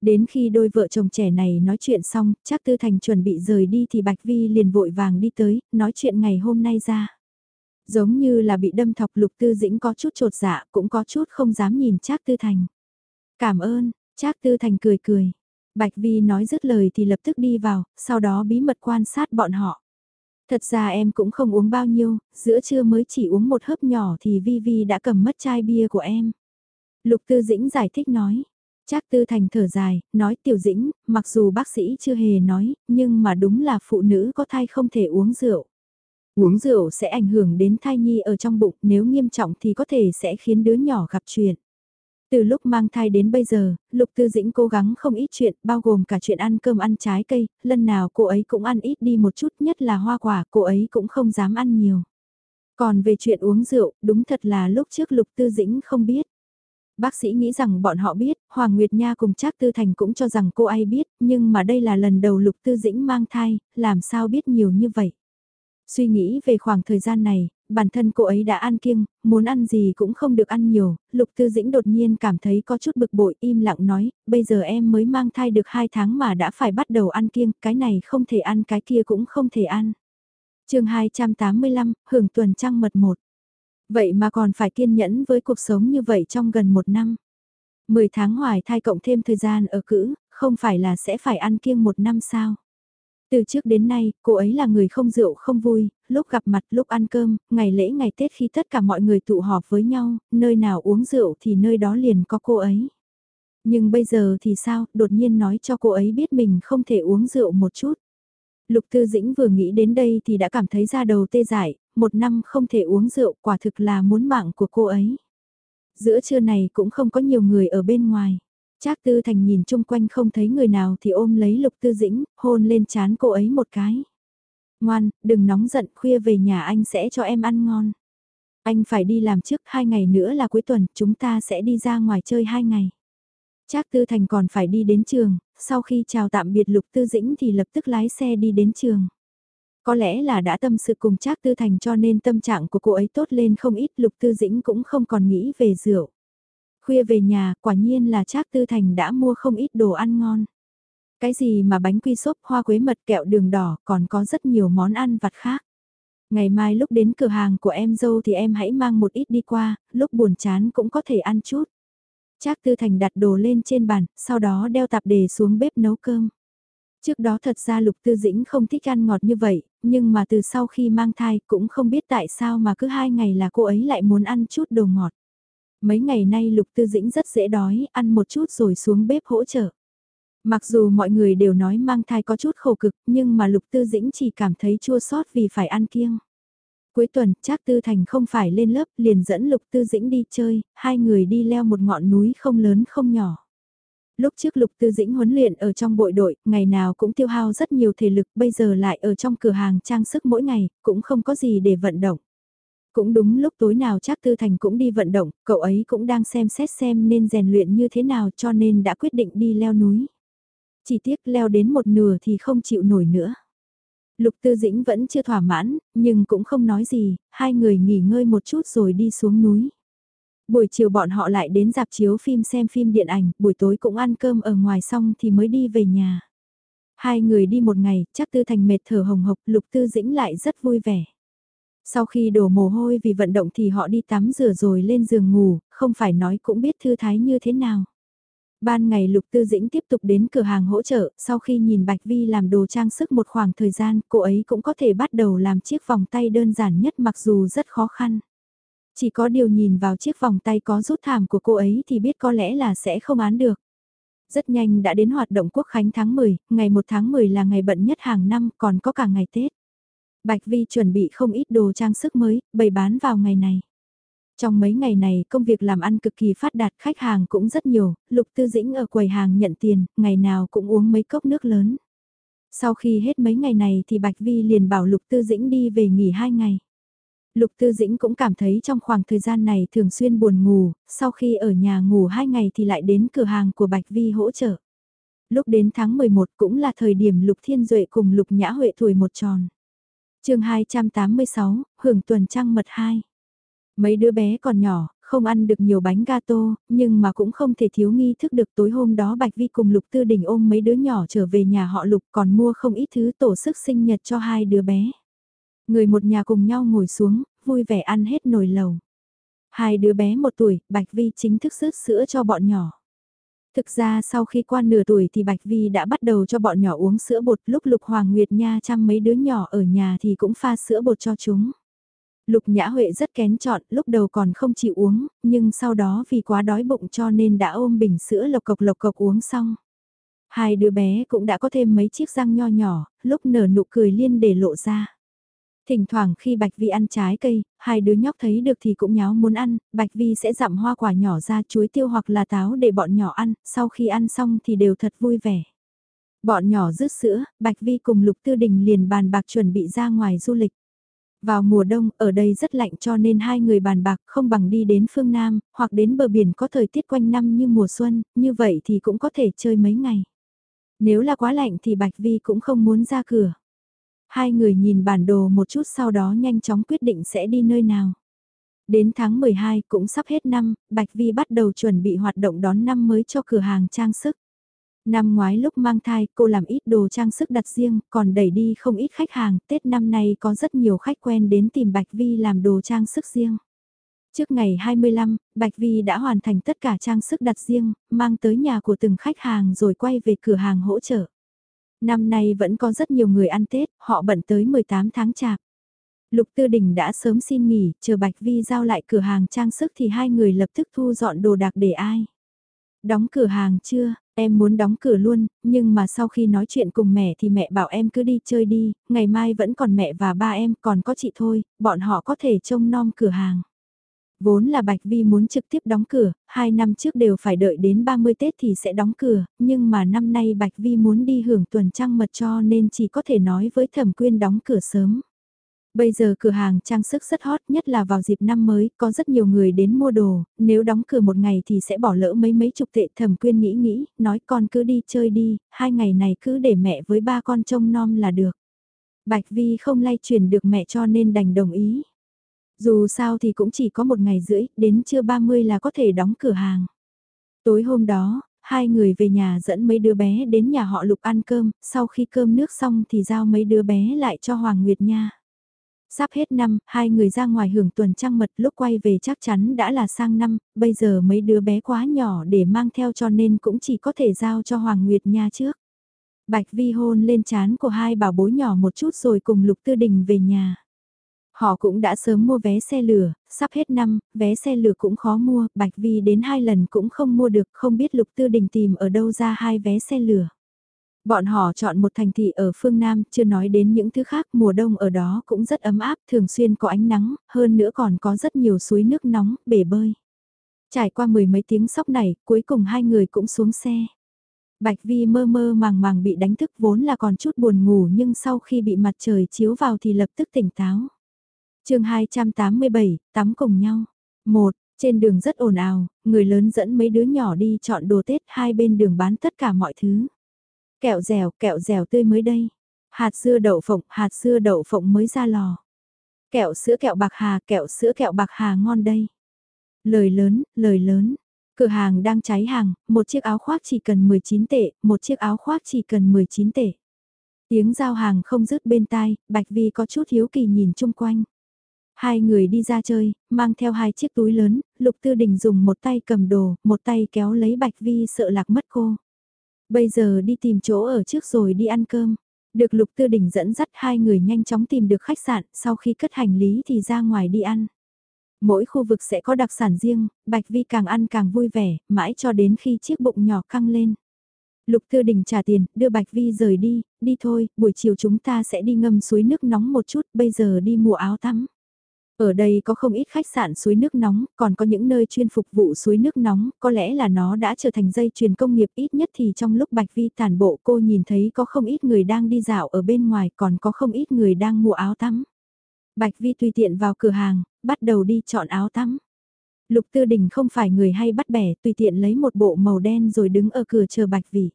Đến khi đôi vợ chồng trẻ này nói chuyện xong, Trác Tư Thành chuẩn bị rời đi thì Bạch Vi liền vội vàng đi tới, nói chuyện ngày hôm nay ra. Giống như là bị đâm thọc lục tư dĩnh có chút trột dạ, cũng có chút không dám nhìn Trác Tư Thành. Cảm ơn, Trác Tư Thành cười cười. Bạch Vi nói dứt lời thì lập tức đi vào, sau đó bí mật quan sát bọn họ. Thật ra em cũng không uống bao nhiêu, giữa trưa mới chỉ uống một hớp nhỏ thì Vi Vi đã cầm mất chai bia của em. Lục Tư Dĩnh giải thích nói. Trác Tư Thành thở dài, nói Tiểu Dĩnh, mặc dù bác sĩ chưa hề nói, nhưng mà đúng là phụ nữ có thai không thể uống rượu. Uống rượu sẽ ảnh hưởng đến thai nhi ở trong bụng, nếu nghiêm trọng thì có thể sẽ khiến đứa nhỏ gặp chuyện. Từ lúc mang thai đến bây giờ, Lục Tư Dĩnh cố gắng không ít chuyện, bao gồm cả chuyện ăn cơm ăn trái cây, lần nào cô ấy cũng ăn ít đi một chút, nhất là hoa quả, cô ấy cũng không dám ăn nhiều. Còn về chuyện uống rượu, đúng thật là lúc trước Lục Tư Dĩnh không biết. Bác sĩ nghĩ rằng bọn họ biết, Hoàng Nguyệt Nha cùng Trác Tư Thành cũng cho rằng cô ấy biết, nhưng mà đây là lần đầu Lục Tư Dĩnh mang thai, làm sao biết nhiều như vậy. Suy nghĩ về khoảng thời gian này, bản thân cô ấy đã ăn kiêng, muốn ăn gì cũng không được ăn nhiều, Lục Tư Dĩnh đột nhiên cảm thấy có chút bực bội im lặng nói, bây giờ em mới mang thai được 2 tháng mà đã phải bắt đầu ăn kiêng, cái này không thể ăn cái kia cũng không thể ăn. chương 285, hưởng tuần trăng mật một. Vậy mà còn phải kiên nhẫn với cuộc sống như vậy trong gần một năm. 10 tháng hoài thai cộng thêm thời gian ở cữ, không phải là sẽ phải ăn kiêng một năm sao? Từ trước đến nay, cô ấy là người không rượu không vui, lúc gặp mặt lúc ăn cơm, ngày lễ ngày Tết khi tất cả mọi người tụ họp với nhau, nơi nào uống rượu thì nơi đó liền có cô ấy. Nhưng bây giờ thì sao, đột nhiên nói cho cô ấy biết mình không thể uống rượu một chút. Lục Tư Dĩnh vừa nghĩ đến đây thì đã cảm thấy ra đầu tê dại, một năm không thể uống rượu quả thực là muốn mạng của cô ấy. Giữa trưa này cũng không có nhiều người ở bên ngoài. Trác Tư Thành nhìn chung quanh không thấy người nào thì ôm lấy Lục Tư Dĩnh, hôn lên chán cô ấy một cái. Ngoan, đừng nóng giận, khuya về nhà anh sẽ cho em ăn ngon. Anh phải đi làm trước hai ngày nữa là cuối tuần, chúng ta sẽ đi ra ngoài chơi hai ngày. Trác Tư Thành còn phải đi đến trường, sau khi chào tạm biệt Lục Tư Dĩnh thì lập tức lái xe đi đến trường. Có lẽ là đã tâm sự cùng Trác Tư Thành cho nên tâm trạng của cô ấy tốt lên không ít, Lục Tư Dĩnh cũng không còn nghĩ về rượu. Khuya về nhà, quả nhiên là Trác Tư Thành đã mua không ít đồ ăn ngon. Cái gì mà bánh quy xốp, hoa quế mật, kẹo đường đỏ, còn có rất nhiều món ăn vặt khác. Ngày mai lúc đến cửa hàng của em dâu thì em hãy mang một ít đi qua, lúc buồn chán cũng có thể ăn chút. Trác Tư Thành đặt đồ lên trên bàn, sau đó đeo tạp đề xuống bếp nấu cơm. Trước đó thật ra Lục Tư Dĩnh không thích ăn ngọt như vậy, nhưng mà từ sau khi mang thai cũng không biết tại sao mà cứ hai ngày là cô ấy lại muốn ăn chút đồ ngọt. Mấy ngày nay Lục Tư Dĩnh rất dễ đói, ăn một chút rồi xuống bếp hỗ trợ. Mặc dù mọi người đều nói mang thai có chút khổ cực, nhưng mà Lục Tư Dĩnh chỉ cảm thấy chua xót vì phải ăn kiêng. Cuối tuần, Trác Tư Thành không phải lên lớp, liền dẫn Lục Tư Dĩnh đi chơi, hai người đi leo một ngọn núi không lớn không nhỏ. Lúc trước Lục Tư Dĩnh huấn luyện ở trong bội đội, ngày nào cũng tiêu hao rất nhiều thể lực, bây giờ lại ở trong cửa hàng trang sức mỗi ngày, cũng không có gì để vận động. Cũng đúng lúc tối nào chắc Tư Thành cũng đi vận động, cậu ấy cũng đang xem xét xem nên rèn luyện như thế nào cho nên đã quyết định đi leo núi. Chỉ tiếc leo đến một nửa thì không chịu nổi nữa. Lục Tư Dĩnh vẫn chưa thỏa mãn, nhưng cũng không nói gì, hai người nghỉ ngơi một chút rồi đi xuống núi. Buổi chiều bọn họ lại đến dạp chiếu phim xem phim điện ảnh, buổi tối cũng ăn cơm ở ngoài xong thì mới đi về nhà. Hai người đi một ngày, chắc Tư Thành mệt thở hồng hộc, Lục Tư Dĩnh lại rất vui vẻ. Sau khi đổ mồ hôi vì vận động thì họ đi tắm rửa rồi lên giường ngủ, không phải nói cũng biết thư thái như thế nào. Ban ngày Lục Tư Dĩnh tiếp tục đến cửa hàng hỗ trợ, sau khi nhìn Bạch Vi làm đồ trang sức một khoảng thời gian, cô ấy cũng có thể bắt đầu làm chiếc vòng tay đơn giản nhất mặc dù rất khó khăn. Chỉ có điều nhìn vào chiếc vòng tay có rút thảm của cô ấy thì biết có lẽ là sẽ không án được. Rất nhanh đã đến hoạt động quốc khánh tháng 10, ngày 1 tháng 10 là ngày bận nhất hàng năm còn có cả ngày Tết. Bạch Vi chuẩn bị không ít đồ trang sức mới, bày bán vào ngày này. Trong mấy ngày này công việc làm ăn cực kỳ phát đạt khách hàng cũng rất nhiều, Lục Tư Dĩnh ở quầy hàng nhận tiền, ngày nào cũng uống mấy cốc nước lớn. Sau khi hết mấy ngày này thì Bạch Vi liền bảo Lục Tư Dĩnh đi về nghỉ hai ngày. Lục Tư Dĩnh cũng cảm thấy trong khoảng thời gian này thường xuyên buồn ngủ, sau khi ở nhà ngủ hai ngày thì lại đến cửa hàng của Bạch Vi hỗ trợ. Lúc đến tháng 11 cũng là thời điểm Lục Thiên Duệ cùng Lục Nhã Huệ tuổi một tròn chương 286, hưởng tuần trăng mật 2. Mấy đứa bé còn nhỏ, không ăn được nhiều bánh gato, nhưng mà cũng không thể thiếu nghi thức được tối hôm đó Bạch Vi cùng Lục Tư Đình ôm mấy đứa nhỏ trở về nhà họ Lục còn mua không ít thứ tổ sức sinh nhật cho hai đứa bé. Người một nhà cùng nhau ngồi xuống, vui vẻ ăn hết nồi lầu. Hai đứa bé một tuổi, Bạch Vi chính thức rước sữa cho bọn nhỏ. Thực ra sau khi qua nửa tuổi thì Bạch Vi đã bắt đầu cho bọn nhỏ uống sữa bột lúc Lục Hoàng Nguyệt Nha chăm mấy đứa nhỏ ở nhà thì cũng pha sữa bột cho chúng. Lục Nhã Huệ rất kén chọn, lúc đầu còn không chịu uống, nhưng sau đó vì quá đói bụng cho nên đã ôm bình sữa lộc cộc lộc cộc uống xong. Hai đứa bé cũng đã có thêm mấy chiếc răng nho nhỏ, lúc nở nụ cười liên để lộ ra. Thỉnh thoảng khi Bạch Vi ăn trái cây, hai đứa nhóc thấy được thì cũng nháo muốn ăn, Bạch Vi sẽ dặm hoa quả nhỏ ra chuối tiêu hoặc là táo để bọn nhỏ ăn, sau khi ăn xong thì đều thật vui vẻ. Bọn nhỏ rứt sữa, Bạch Vi cùng Lục Tư Đình liền bàn bạc chuẩn bị ra ngoài du lịch. Vào mùa đông, ở đây rất lạnh cho nên hai người bàn bạc không bằng đi đến phương Nam, hoặc đến bờ biển có thời tiết quanh năm như mùa xuân, như vậy thì cũng có thể chơi mấy ngày. Nếu là quá lạnh thì Bạch Vi cũng không muốn ra cửa. Hai người nhìn bản đồ một chút sau đó nhanh chóng quyết định sẽ đi nơi nào. Đến tháng 12 cũng sắp hết năm, Bạch Vi bắt đầu chuẩn bị hoạt động đón năm mới cho cửa hàng trang sức. Năm ngoái lúc mang thai cô làm ít đồ trang sức đặt riêng, còn đẩy đi không ít khách hàng, Tết năm nay có rất nhiều khách quen đến tìm Bạch Vi làm đồ trang sức riêng. Trước ngày 25, Bạch Vi đã hoàn thành tất cả trang sức đặt riêng, mang tới nhà của từng khách hàng rồi quay về cửa hàng hỗ trợ. Năm nay vẫn có rất nhiều người ăn Tết, họ bận tới 18 tháng chạp. Lục Tư Đình đã sớm xin nghỉ, chờ Bạch Vi giao lại cửa hàng trang sức thì hai người lập tức thu dọn đồ đạc để ai. Đóng cửa hàng chưa, em muốn đóng cửa luôn, nhưng mà sau khi nói chuyện cùng mẹ thì mẹ bảo em cứ đi chơi đi, ngày mai vẫn còn mẹ và ba em, còn có chị thôi, bọn họ có thể trông nom cửa hàng. Vốn là Bạch Vi muốn trực tiếp đóng cửa, hai năm trước đều phải đợi đến 30 Tết thì sẽ đóng cửa, nhưng mà năm nay Bạch Vi muốn đi hưởng tuần trăng mật cho nên chỉ có thể nói với Thẩm Quyên đóng cửa sớm. Bây giờ cửa hàng trang sức rất hot nhất là vào dịp năm mới, có rất nhiều người đến mua đồ, nếu đóng cửa một ngày thì sẽ bỏ lỡ mấy mấy chục tệ thẩm quyên nghĩ nghĩ, nói con cứ đi chơi đi, hai ngày này cứ để mẹ với ba con trông nom là được. Bạch Vi không lay chuyển được mẹ cho nên đành đồng ý. Dù sao thì cũng chỉ có một ngày rưỡi, đến trưa 30 là có thể đóng cửa hàng. Tối hôm đó, hai người về nhà dẫn mấy đứa bé đến nhà họ Lục ăn cơm, sau khi cơm nước xong thì giao mấy đứa bé lại cho Hoàng Nguyệt Nha. Sắp hết năm, hai người ra ngoài hưởng tuần trăng mật lúc quay về chắc chắn đã là sang năm, bây giờ mấy đứa bé quá nhỏ để mang theo cho nên cũng chỉ có thể giao cho Hoàng Nguyệt Nha trước. Bạch Vi hôn lên chán của hai bảo bối nhỏ một chút rồi cùng Lục Tư Đình về nhà. Họ cũng đã sớm mua vé xe lửa, sắp hết năm, vé xe lửa cũng khó mua, Bạch Vi đến hai lần cũng không mua được, không biết Lục Tư Đình tìm ở đâu ra hai vé xe lửa. Bọn họ chọn một thành thị ở phương Nam, chưa nói đến những thứ khác, mùa đông ở đó cũng rất ấm áp, thường xuyên có ánh nắng, hơn nữa còn có rất nhiều suối nước nóng, bể bơi. Trải qua mười mấy tiếng sóc này, cuối cùng hai người cũng xuống xe. Bạch Vi mơ mơ màng màng bị đánh thức vốn là còn chút buồn ngủ nhưng sau khi bị mặt trời chiếu vào thì lập tức tỉnh táo chương 287, tắm cùng nhau. Một, trên đường rất ồn ào, người lớn dẫn mấy đứa nhỏ đi chọn đồ Tết hai bên đường bán tất cả mọi thứ. Kẹo dẻo, kẹo dẻo tươi mới đây. Hạt dưa đậu phộng, hạt dưa đậu phộng mới ra lò. Kẹo sữa kẹo bạc hà, kẹo sữa kẹo bạc hà ngon đây. Lời lớn, lời lớn. Cửa hàng đang cháy hàng, một chiếc áo khoác chỉ cần 19 tệ, một chiếc áo khoác chỉ cần 19 tệ. Tiếng giao hàng không dứt bên tai, Bạch Vi có chút hiếu kỳ nhìn chung quanh. Hai người đi ra chơi, mang theo hai chiếc túi lớn, Lục Tư Đình dùng một tay cầm đồ, một tay kéo lấy Bạch Vi sợ lạc mất cô. Bây giờ đi tìm chỗ ở trước rồi đi ăn cơm. Được Lục Tư Đình dẫn dắt hai người nhanh chóng tìm được khách sạn, sau khi cất hành lý thì ra ngoài đi ăn. Mỗi khu vực sẽ có đặc sản riêng, Bạch Vi càng ăn càng vui vẻ, mãi cho đến khi chiếc bụng nhỏ căng lên. Lục Tư Đình trả tiền, đưa Bạch Vi rời đi, đi thôi, buổi chiều chúng ta sẽ đi ngâm suối nước nóng một chút, bây giờ đi mua áo tắm. Ở đây có không ít khách sạn suối nước nóng, còn có những nơi chuyên phục vụ suối nước nóng, có lẽ là nó đã trở thành dây chuyền công nghiệp ít nhất thì trong lúc Bạch Vi tàn bộ cô nhìn thấy có không ít người đang đi dạo ở bên ngoài còn có không ít người đang mua áo tắm. Bạch Vi tùy tiện vào cửa hàng, bắt đầu đi chọn áo tắm. Lục Tư Đình không phải người hay bắt bẻ, tùy tiện lấy một bộ màu đen rồi đứng ở cửa chờ Bạch Vi.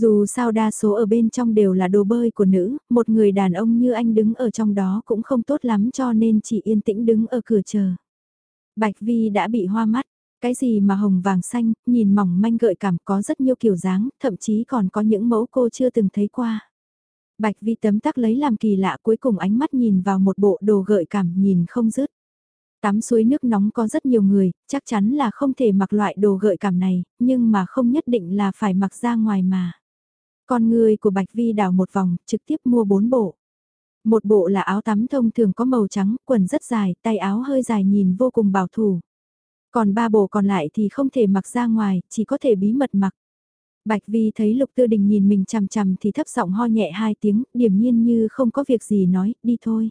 Dù sao đa số ở bên trong đều là đồ bơi của nữ, một người đàn ông như anh đứng ở trong đó cũng không tốt lắm cho nên chỉ yên tĩnh đứng ở cửa chờ. Bạch Vi đã bị hoa mắt, cái gì mà hồng vàng xanh, nhìn mỏng manh gợi cảm có rất nhiều kiểu dáng, thậm chí còn có những mẫu cô chưa từng thấy qua. Bạch Vi tấm tắc lấy làm kỳ lạ cuối cùng ánh mắt nhìn vào một bộ đồ gợi cảm nhìn không dứt. Tắm suối nước nóng có rất nhiều người, chắc chắn là không thể mặc loại đồ gợi cảm này, nhưng mà không nhất định là phải mặc ra ngoài mà. Con người của Bạch Vi đảo một vòng, trực tiếp mua bốn bộ. Một bộ là áo tắm thông thường có màu trắng, quần rất dài, tay áo hơi dài nhìn vô cùng bảo thủ. Còn ba bộ còn lại thì không thể mặc ra ngoài, chỉ có thể bí mật mặc. Bạch Vi thấy Lục Tư Đình nhìn mình chằm chằm thì thấp giọng ho nhẹ hai tiếng, điểm nhiên như không có việc gì nói, đi thôi.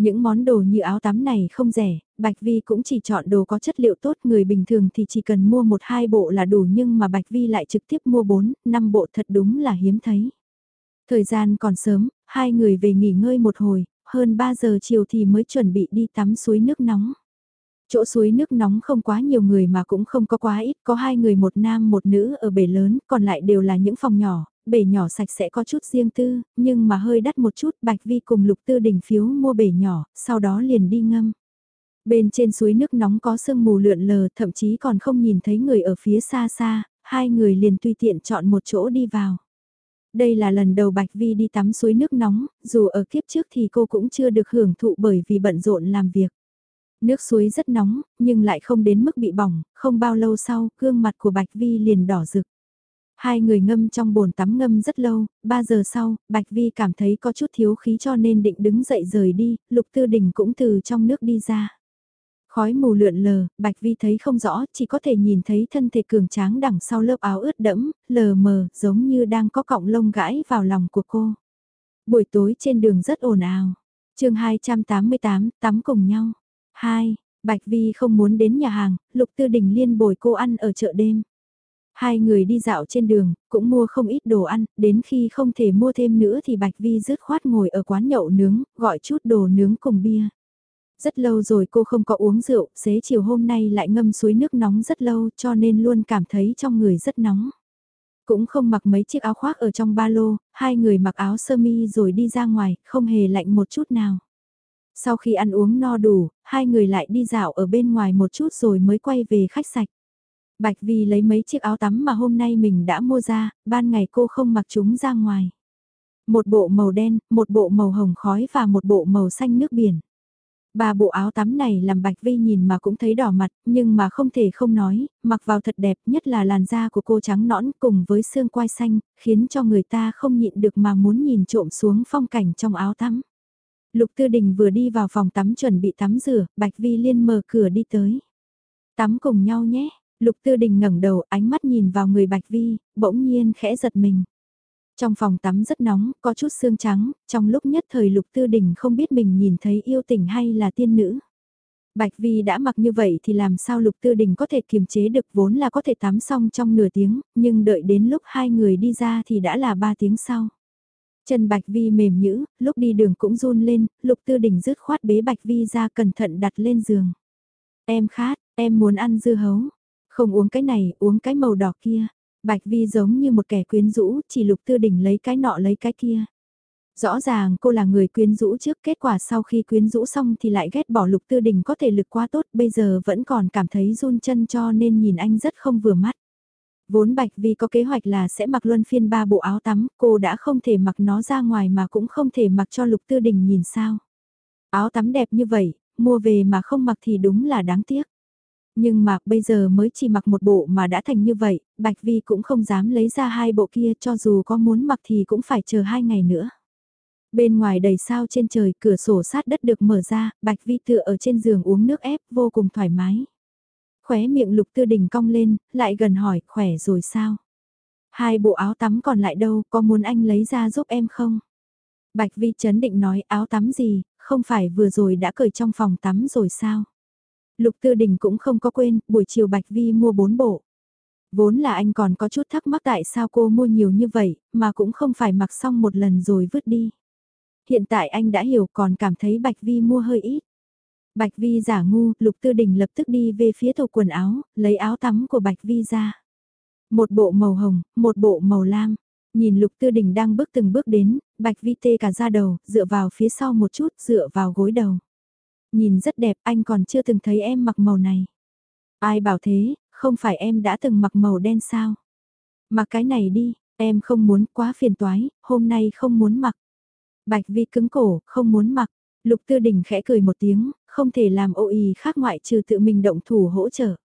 Những món đồ như áo tắm này không rẻ, Bạch Vi cũng chỉ chọn đồ có chất liệu tốt, người bình thường thì chỉ cần mua một hai bộ là đủ nhưng mà Bạch Vi lại trực tiếp mua bốn, năm bộ thật đúng là hiếm thấy. Thời gian còn sớm, hai người về nghỉ ngơi một hồi, hơn 3 giờ chiều thì mới chuẩn bị đi tắm suối nước nóng. Chỗ suối nước nóng không quá nhiều người mà cũng không có quá ít, có hai người một nam một nữ ở bể lớn, còn lại đều là những phòng nhỏ, bể nhỏ sạch sẽ có chút riêng tư, nhưng mà hơi đắt một chút, Bạch Vi cùng Lục Tư Đình phiếu mua bể nhỏ, sau đó liền đi ngâm. Bên trên suối nước nóng có sương mù lượn lờ, thậm chí còn không nhìn thấy người ở phía xa xa, hai người liền tùy tiện chọn một chỗ đi vào. Đây là lần đầu Bạch Vi đi tắm suối nước nóng, dù ở kiếp trước thì cô cũng chưa được hưởng thụ bởi vì bận rộn làm việc. Nước suối rất nóng, nhưng lại không đến mức bị bỏng, không bao lâu sau, gương mặt của Bạch Vi liền đỏ rực. Hai người ngâm trong bồn tắm ngâm rất lâu, ba giờ sau, Bạch Vi cảm thấy có chút thiếu khí cho nên định đứng dậy rời đi, Lục Tư Đình cũng từ trong nước đi ra. Khói mù lượn lờ, Bạch Vi thấy không rõ, chỉ có thể nhìn thấy thân thể cường tráng đằng sau lớp áo ướt đẫm, lờ mờ, giống như đang có cọng lông gãi vào lòng của cô. Buổi tối trên đường rất ồn ào. chương 288, tắm cùng nhau. 2. Bạch Vi không muốn đến nhà hàng, Lục Tư Đình liên bồi cô ăn ở chợ đêm. Hai người đi dạo trên đường, cũng mua không ít đồ ăn, đến khi không thể mua thêm nữa thì Bạch Vi rứt khoát ngồi ở quán nhậu nướng, gọi chút đồ nướng cùng bia. Rất lâu rồi cô không có uống rượu, xế chiều hôm nay lại ngâm suối nước nóng rất lâu cho nên luôn cảm thấy trong người rất nóng. Cũng không mặc mấy chiếc áo khoác ở trong ba lô, hai người mặc áo sơ mi rồi đi ra ngoài, không hề lạnh một chút nào. Sau khi ăn uống no đủ, hai người lại đi dạo ở bên ngoài một chút rồi mới quay về khách sạch. Bạch Vi lấy mấy chiếc áo tắm mà hôm nay mình đã mua ra, ban ngày cô không mặc chúng ra ngoài. Một bộ màu đen, một bộ màu hồng khói và một bộ màu xanh nước biển. Ba bộ áo tắm này làm Bạch Vi nhìn mà cũng thấy đỏ mặt, nhưng mà không thể không nói, mặc vào thật đẹp, nhất là làn da của cô trắng nõn cùng với xương quai xanh, khiến cho người ta không nhịn được mà muốn nhìn trộm xuống phong cảnh trong áo tắm. Lục Tư Đình vừa đi vào phòng tắm chuẩn bị tắm rửa, Bạch Vi liên mở cửa đi tới. Tắm cùng nhau nhé, Lục Tư Đình ngẩng đầu ánh mắt nhìn vào người Bạch Vi, bỗng nhiên khẽ giật mình. Trong phòng tắm rất nóng, có chút xương trắng, trong lúc nhất thời Lục Tư Đình không biết mình nhìn thấy yêu tình hay là tiên nữ. Bạch Vi đã mặc như vậy thì làm sao Lục Tư Đình có thể kiềm chế được vốn là có thể tắm xong trong nửa tiếng, nhưng đợi đến lúc hai người đi ra thì đã là ba tiếng sau. Chân Bạch Vi mềm nhữ, lúc đi đường cũng run lên, Lục Tư Đình rứt khoát bế Bạch Vi ra cẩn thận đặt lên giường. Em khát, em muốn ăn dưa hấu. Không uống cái này, uống cái màu đỏ kia. Bạch Vi giống như một kẻ quyến rũ, chỉ Lục Tư Đình lấy cái nọ lấy cái kia. Rõ ràng cô là người quyến rũ trước, kết quả sau khi quyến rũ xong thì lại ghét bỏ Lục Tư Đình có thể lực quá tốt, bây giờ vẫn còn cảm thấy run chân cho nên nhìn anh rất không vừa mắt. Vốn Bạch Vi có kế hoạch là sẽ mặc luân phiên ba bộ áo tắm, cô đã không thể mặc nó ra ngoài mà cũng không thể mặc cho Lục Tư Đình nhìn sao. Áo tắm đẹp như vậy, mua về mà không mặc thì đúng là đáng tiếc. Nhưng mà bây giờ mới chỉ mặc một bộ mà đã thành như vậy, Bạch Vi cũng không dám lấy ra hai bộ kia cho dù có muốn mặc thì cũng phải chờ hai ngày nữa. Bên ngoài đầy sao trên trời, cửa sổ sát đất được mở ra, Bạch Vi tựa ở trên giường uống nước ép vô cùng thoải mái. Khóe miệng lục tư đình cong lên, lại gần hỏi, khỏe rồi sao? Hai bộ áo tắm còn lại đâu, có muốn anh lấy ra giúp em không? Bạch Vi chấn định nói áo tắm gì, không phải vừa rồi đã cởi trong phòng tắm rồi sao? Lục Tư Đình cũng không có quên, buổi chiều Bạch Vi mua bốn bộ. Vốn là anh còn có chút thắc mắc tại sao cô mua nhiều như vậy, mà cũng không phải mặc xong một lần rồi vứt đi. Hiện tại anh đã hiểu còn cảm thấy Bạch Vi mua hơi ít. Bạch Vi giả ngu, Lục Tư Đình lập tức đi về phía tủ quần áo, lấy áo tắm của Bạch Vi ra. Một bộ màu hồng, một bộ màu lam. Nhìn Lục Tư Đình đang bước từng bước đến, Bạch Vi tê cả ra đầu, dựa vào phía sau một chút, dựa vào gối đầu. Nhìn rất đẹp, anh còn chưa từng thấy em mặc màu này. Ai bảo thế, không phải em đã từng mặc màu đen sao? Mặc cái này đi, em không muốn quá phiền toái, hôm nay không muốn mặc. Bạch Vi cứng cổ, không muốn mặc. Lục Tư Đình khẽ cười một tiếng, không thể làm ô ý khác ngoại trừ tự mình động thủ hỗ trợ.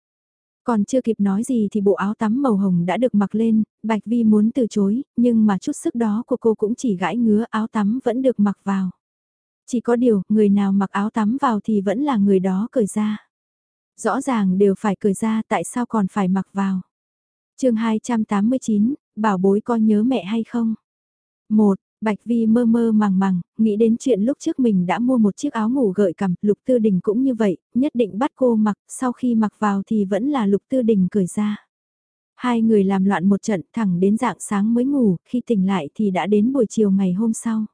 Còn chưa kịp nói gì thì bộ áo tắm màu hồng đã được mặc lên, Bạch Vi muốn từ chối, nhưng mà chút sức đó của cô cũng chỉ gãi ngứa áo tắm vẫn được mặc vào. Chỉ có điều, người nào mặc áo tắm vào thì vẫn là người đó cởi ra. Rõ ràng đều phải cởi ra tại sao còn phải mặc vào. chương 289, bảo bối có nhớ mẹ hay không? một Bạch Vi mơ mơ màng màng, nghĩ đến chuyện lúc trước mình đã mua một chiếc áo ngủ gợi cảm, Lục Tư Đình cũng như vậy, nhất định bắt cô mặc, sau khi mặc vào thì vẫn là Lục Tư Đình cởi ra. Hai người làm loạn một trận thẳng đến dạng sáng mới ngủ, khi tỉnh lại thì đã đến buổi chiều ngày hôm sau.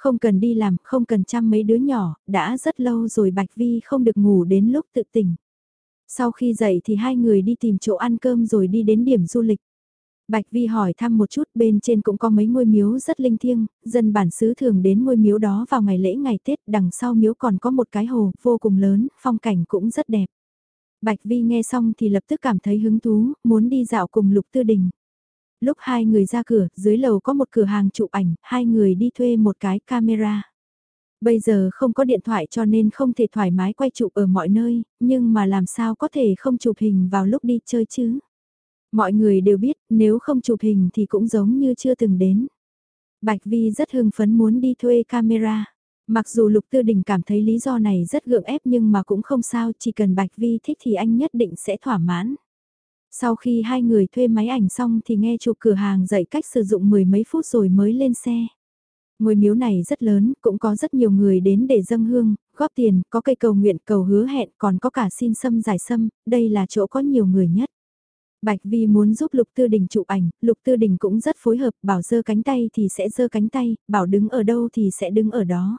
Không cần đi làm, không cần chăm mấy đứa nhỏ, đã rất lâu rồi Bạch Vi không được ngủ đến lúc tự tỉnh. Sau khi dậy thì hai người đi tìm chỗ ăn cơm rồi đi đến điểm du lịch. Bạch Vi hỏi thăm một chút bên trên cũng có mấy ngôi miếu rất linh thiêng, dân bản xứ thường đến ngôi miếu đó vào ngày lễ ngày Tết, đằng sau miếu còn có một cái hồ vô cùng lớn, phong cảnh cũng rất đẹp. Bạch Vi nghe xong thì lập tức cảm thấy hứng thú, muốn đi dạo cùng Lục Tư Đình. Lúc hai người ra cửa, dưới lầu có một cửa hàng chụp ảnh, hai người đi thuê một cái camera. Bây giờ không có điện thoại cho nên không thể thoải mái quay chụp ở mọi nơi, nhưng mà làm sao có thể không chụp hình vào lúc đi chơi chứ? Mọi người đều biết nếu không chụp hình thì cũng giống như chưa từng đến. Bạch Vi rất hưng phấn muốn đi thuê camera. Mặc dù Lục Tư Đình cảm thấy lý do này rất gượng ép nhưng mà cũng không sao, chỉ cần Bạch Vi thích thì anh nhất định sẽ thỏa mãn. Sau khi hai người thuê máy ảnh xong thì nghe chủ cửa hàng dạy cách sử dụng mười mấy phút rồi mới lên xe. Ngôi miếu này rất lớn, cũng có rất nhiều người đến để dâng hương, góp tiền, có cây cầu nguyện, cầu hứa hẹn, còn có cả xin sâm giải sâm, đây là chỗ có nhiều người nhất. Bạch Vi muốn giúp Lục Tư Đình chụp ảnh, Lục Tư Đình cũng rất phối hợp, bảo giơ cánh tay thì sẽ giơ cánh tay, bảo đứng ở đâu thì sẽ đứng ở đó.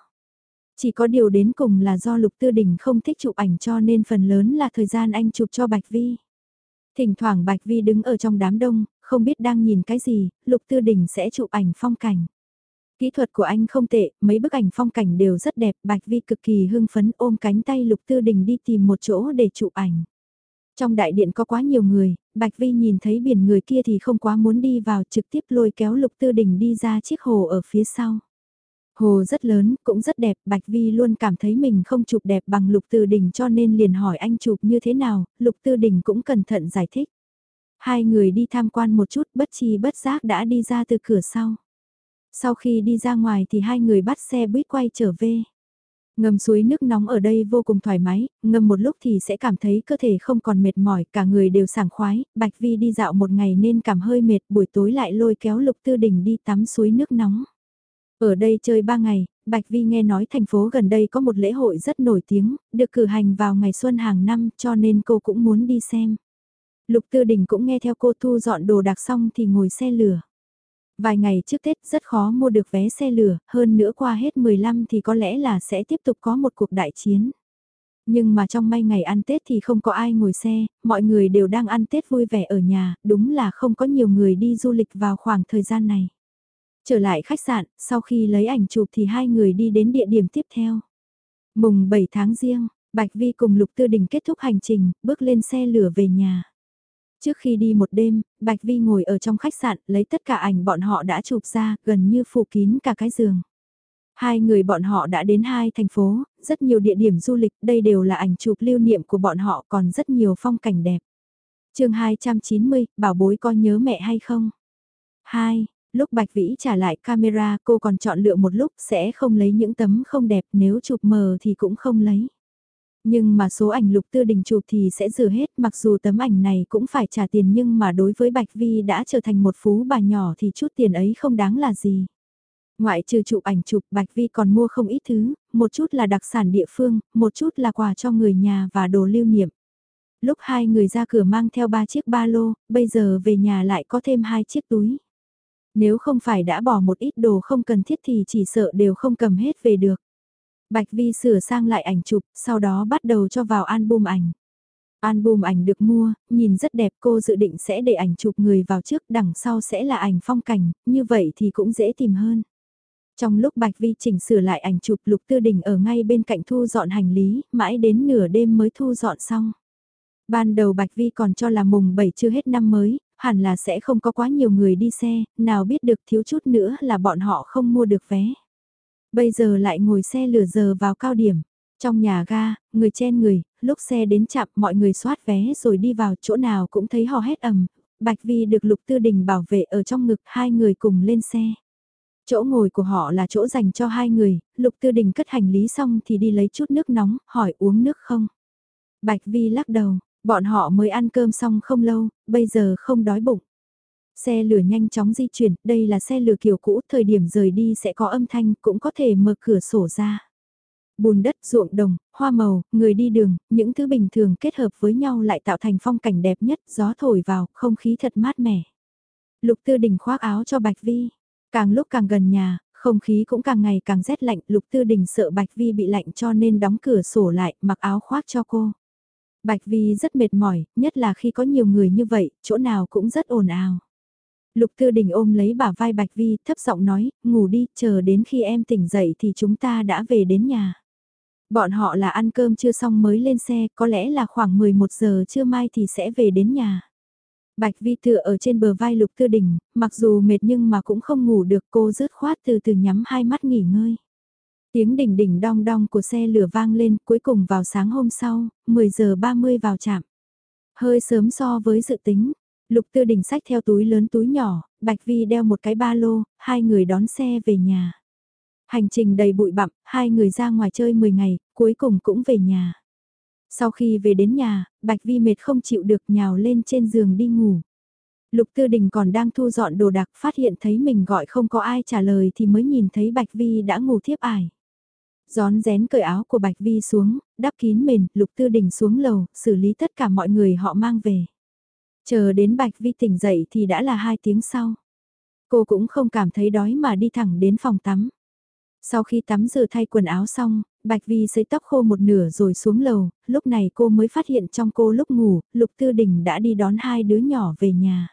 Chỉ có điều đến cùng là do Lục Tư Đình không thích chụp ảnh cho nên phần lớn là thời gian anh chụp cho Bạch Vi. Thỉnh thoảng Bạch Vi đứng ở trong đám đông, không biết đang nhìn cái gì, Lục Tư Đình sẽ chụp ảnh phong cảnh. Kỹ thuật của anh không tệ, mấy bức ảnh phong cảnh đều rất đẹp, Bạch Vi cực kỳ hưng phấn ôm cánh tay Lục Tư Đình đi tìm một chỗ để chụp ảnh. Trong đại điện có quá nhiều người, Bạch Vi nhìn thấy biển người kia thì không quá muốn đi vào trực tiếp lôi kéo Lục Tư Đình đi ra chiếc hồ ở phía sau. Hồ rất lớn, cũng rất đẹp, Bạch Vi luôn cảm thấy mình không chụp đẹp bằng Lục Tư Đình cho nên liền hỏi anh chụp như thế nào, Lục Tư Đình cũng cẩn thận giải thích. Hai người đi tham quan một chút bất chi bất giác đã đi ra từ cửa sau. Sau khi đi ra ngoài thì hai người bắt xe buýt quay trở về. Ngâm suối nước nóng ở đây vô cùng thoải mái, ngâm một lúc thì sẽ cảm thấy cơ thể không còn mệt mỏi, cả người đều sảng khoái, Bạch Vi đi dạo một ngày nên cảm hơi mệt, buổi tối lại lôi kéo Lục Tư Đình đi tắm suối nước nóng. Ở đây chơi ba ngày, Bạch Vi nghe nói thành phố gần đây có một lễ hội rất nổi tiếng, được cử hành vào ngày xuân hàng năm cho nên cô cũng muốn đi xem. Lục Tư Đình cũng nghe theo cô thu dọn đồ đạc xong thì ngồi xe lửa. Vài ngày trước Tết rất khó mua được vé xe lửa, hơn nữa qua hết 15 thì có lẽ là sẽ tiếp tục có một cuộc đại chiến. Nhưng mà trong may ngày ăn Tết thì không có ai ngồi xe, mọi người đều đang ăn Tết vui vẻ ở nhà, đúng là không có nhiều người đi du lịch vào khoảng thời gian này. Trở lại khách sạn, sau khi lấy ảnh chụp thì hai người đi đến địa điểm tiếp theo. Mùng 7 tháng riêng, Bạch Vi cùng Lục Tư Đình kết thúc hành trình, bước lên xe lửa về nhà. Trước khi đi một đêm, Bạch Vi ngồi ở trong khách sạn lấy tất cả ảnh bọn họ đã chụp ra, gần như phủ kín cả cái giường. Hai người bọn họ đã đến hai thành phố, rất nhiều địa điểm du lịch, đây đều là ảnh chụp lưu niệm của bọn họ còn rất nhiều phong cảnh đẹp. chương 290, bảo bối có nhớ mẹ hay không? 2. Lúc Bạch Vĩ trả lại camera cô còn chọn lựa một lúc sẽ không lấy những tấm không đẹp nếu chụp mờ thì cũng không lấy. Nhưng mà số ảnh lục tư đình chụp thì sẽ rửa hết mặc dù tấm ảnh này cũng phải trả tiền nhưng mà đối với Bạch Vi đã trở thành một phú bà nhỏ thì chút tiền ấy không đáng là gì. Ngoại trừ chụp ảnh chụp Bạch Vi còn mua không ít thứ, một chút là đặc sản địa phương, một chút là quà cho người nhà và đồ lưu niệm. Lúc hai người ra cửa mang theo ba chiếc ba lô, bây giờ về nhà lại có thêm hai chiếc túi. Nếu không phải đã bỏ một ít đồ không cần thiết thì chỉ sợ đều không cầm hết về được. Bạch Vi sửa sang lại ảnh chụp, sau đó bắt đầu cho vào album ảnh. Album ảnh được mua, nhìn rất đẹp cô dự định sẽ để ảnh chụp người vào trước đằng sau sẽ là ảnh phong cảnh, như vậy thì cũng dễ tìm hơn. Trong lúc Bạch Vi chỉnh sửa lại ảnh chụp Lục Tư Đình ở ngay bên cạnh thu dọn hành lý, mãi đến nửa đêm mới thu dọn xong. Ban đầu Bạch Vi còn cho là mùng 7 chưa hết năm mới, hẳn là sẽ không có quá nhiều người đi xe, nào biết được thiếu chút nữa là bọn họ không mua được vé. Bây giờ lại ngồi xe lửa giờ vào cao điểm. Trong nhà ga, người chen người, lúc xe đến chạm mọi người soát vé rồi đi vào chỗ nào cũng thấy hò hét ầm. Bạch Vi được Lục Tư Đình bảo vệ ở trong ngực hai người cùng lên xe. Chỗ ngồi của họ là chỗ dành cho hai người, Lục Tư Đình cất hành lý xong thì đi lấy chút nước nóng, hỏi uống nước không. Bạch Vi lắc đầu, bọn họ mới ăn cơm xong không lâu, bây giờ không đói bụng. Xe lửa nhanh chóng di chuyển, đây là xe lửa kiểu cũ, thời điểm rời đi sẽ có âm thanh, cũng có thể mở cửa sổ ra. Bùn đất, ruộng đồng, hoa màu, người đi đường, những thứ bình thường kết hợp với nhau lại tạo thành phong cảnh đẹp nhất, gió thổi vào, không khí thật mát mẻ. Lục Tư Đình khoác áo cho Bạch Vi. Càng lúc càng gần nhà, không khí cũng càng ngày càng rét lạnh, Lục Tư Đình sợ Bạch Vi bị lạnh cho nên đóng cửa sổ lại, mặc áo khoác cho cô. Bạch Vi rất mệt mỏi, nhất là khi có nhiều người như vậy, chỗ nào cũng rất ồn ào. Lục Tư Đình ôm lấy bả vai Bạch Vi, thấp giọng nói, ngủ đi, chờ đến khi em tỉnh dậy thì chúng ta đã về đến nhà. Bọn họ là ăn cơm chưa xong mới lên xe, có lẽ là khoảng 11 giờ trưa mai thì sẽ về đến nhà. Bạch Vi tựa ở trên bờ vai Lục Tư Đình, mặc dù mệt nhưng mà cũng không ngủ được cô rớt khoát từ từ nhắm hai mắt nghỉ ngơi. Tiếng đỉnh đỉnh đong đong của xe lửa vang lên cuối cùng vào sáng hôm sau, 10 giờ 30 vào trạm. Hơi sớm so với dự tính, Lục Tư Đình sách theo túi lớn túi nhỏ, Bạch Vi đeo một cái ba lô, hai người đón xe về nhà. Hành trình đầy bụi bặm, hai người ra ngoài chơi 10 ngày, cuối cùng cũng về nhà. Sau khi về đến nhà, Bạch Vi mệt không chịu được nhào lên trên giường đi ngủ. Lục Tư Đình còn đang thu dọn đồ đạc phát hiện thấy mình gọi không có ai trả lời thì mới nhìn thấy Bạch Vi đã ngủ thiếp ải. Gión rén cởi áo của Bạch Vi xuống, đắp kín mền, Lục Tư Đình xuống lầu, xử lý tất cả mọi người họ mang về. Chờ đến Bạch Vi tỉnh dậy thì đã là hai tiếng sau. Cô cũng không cảm thấy đói mà đi thẳng đến phòng tắm. Sau khi tắm rửa thay quần áo xong, Bạch Vi sấy tóc khô một nửa rồi xuống lầu, lúc này cô mới phát hiện trong cô lúc ngủ, Lục Tư Đình đã đi đón hai đứa nhỏ về nhà.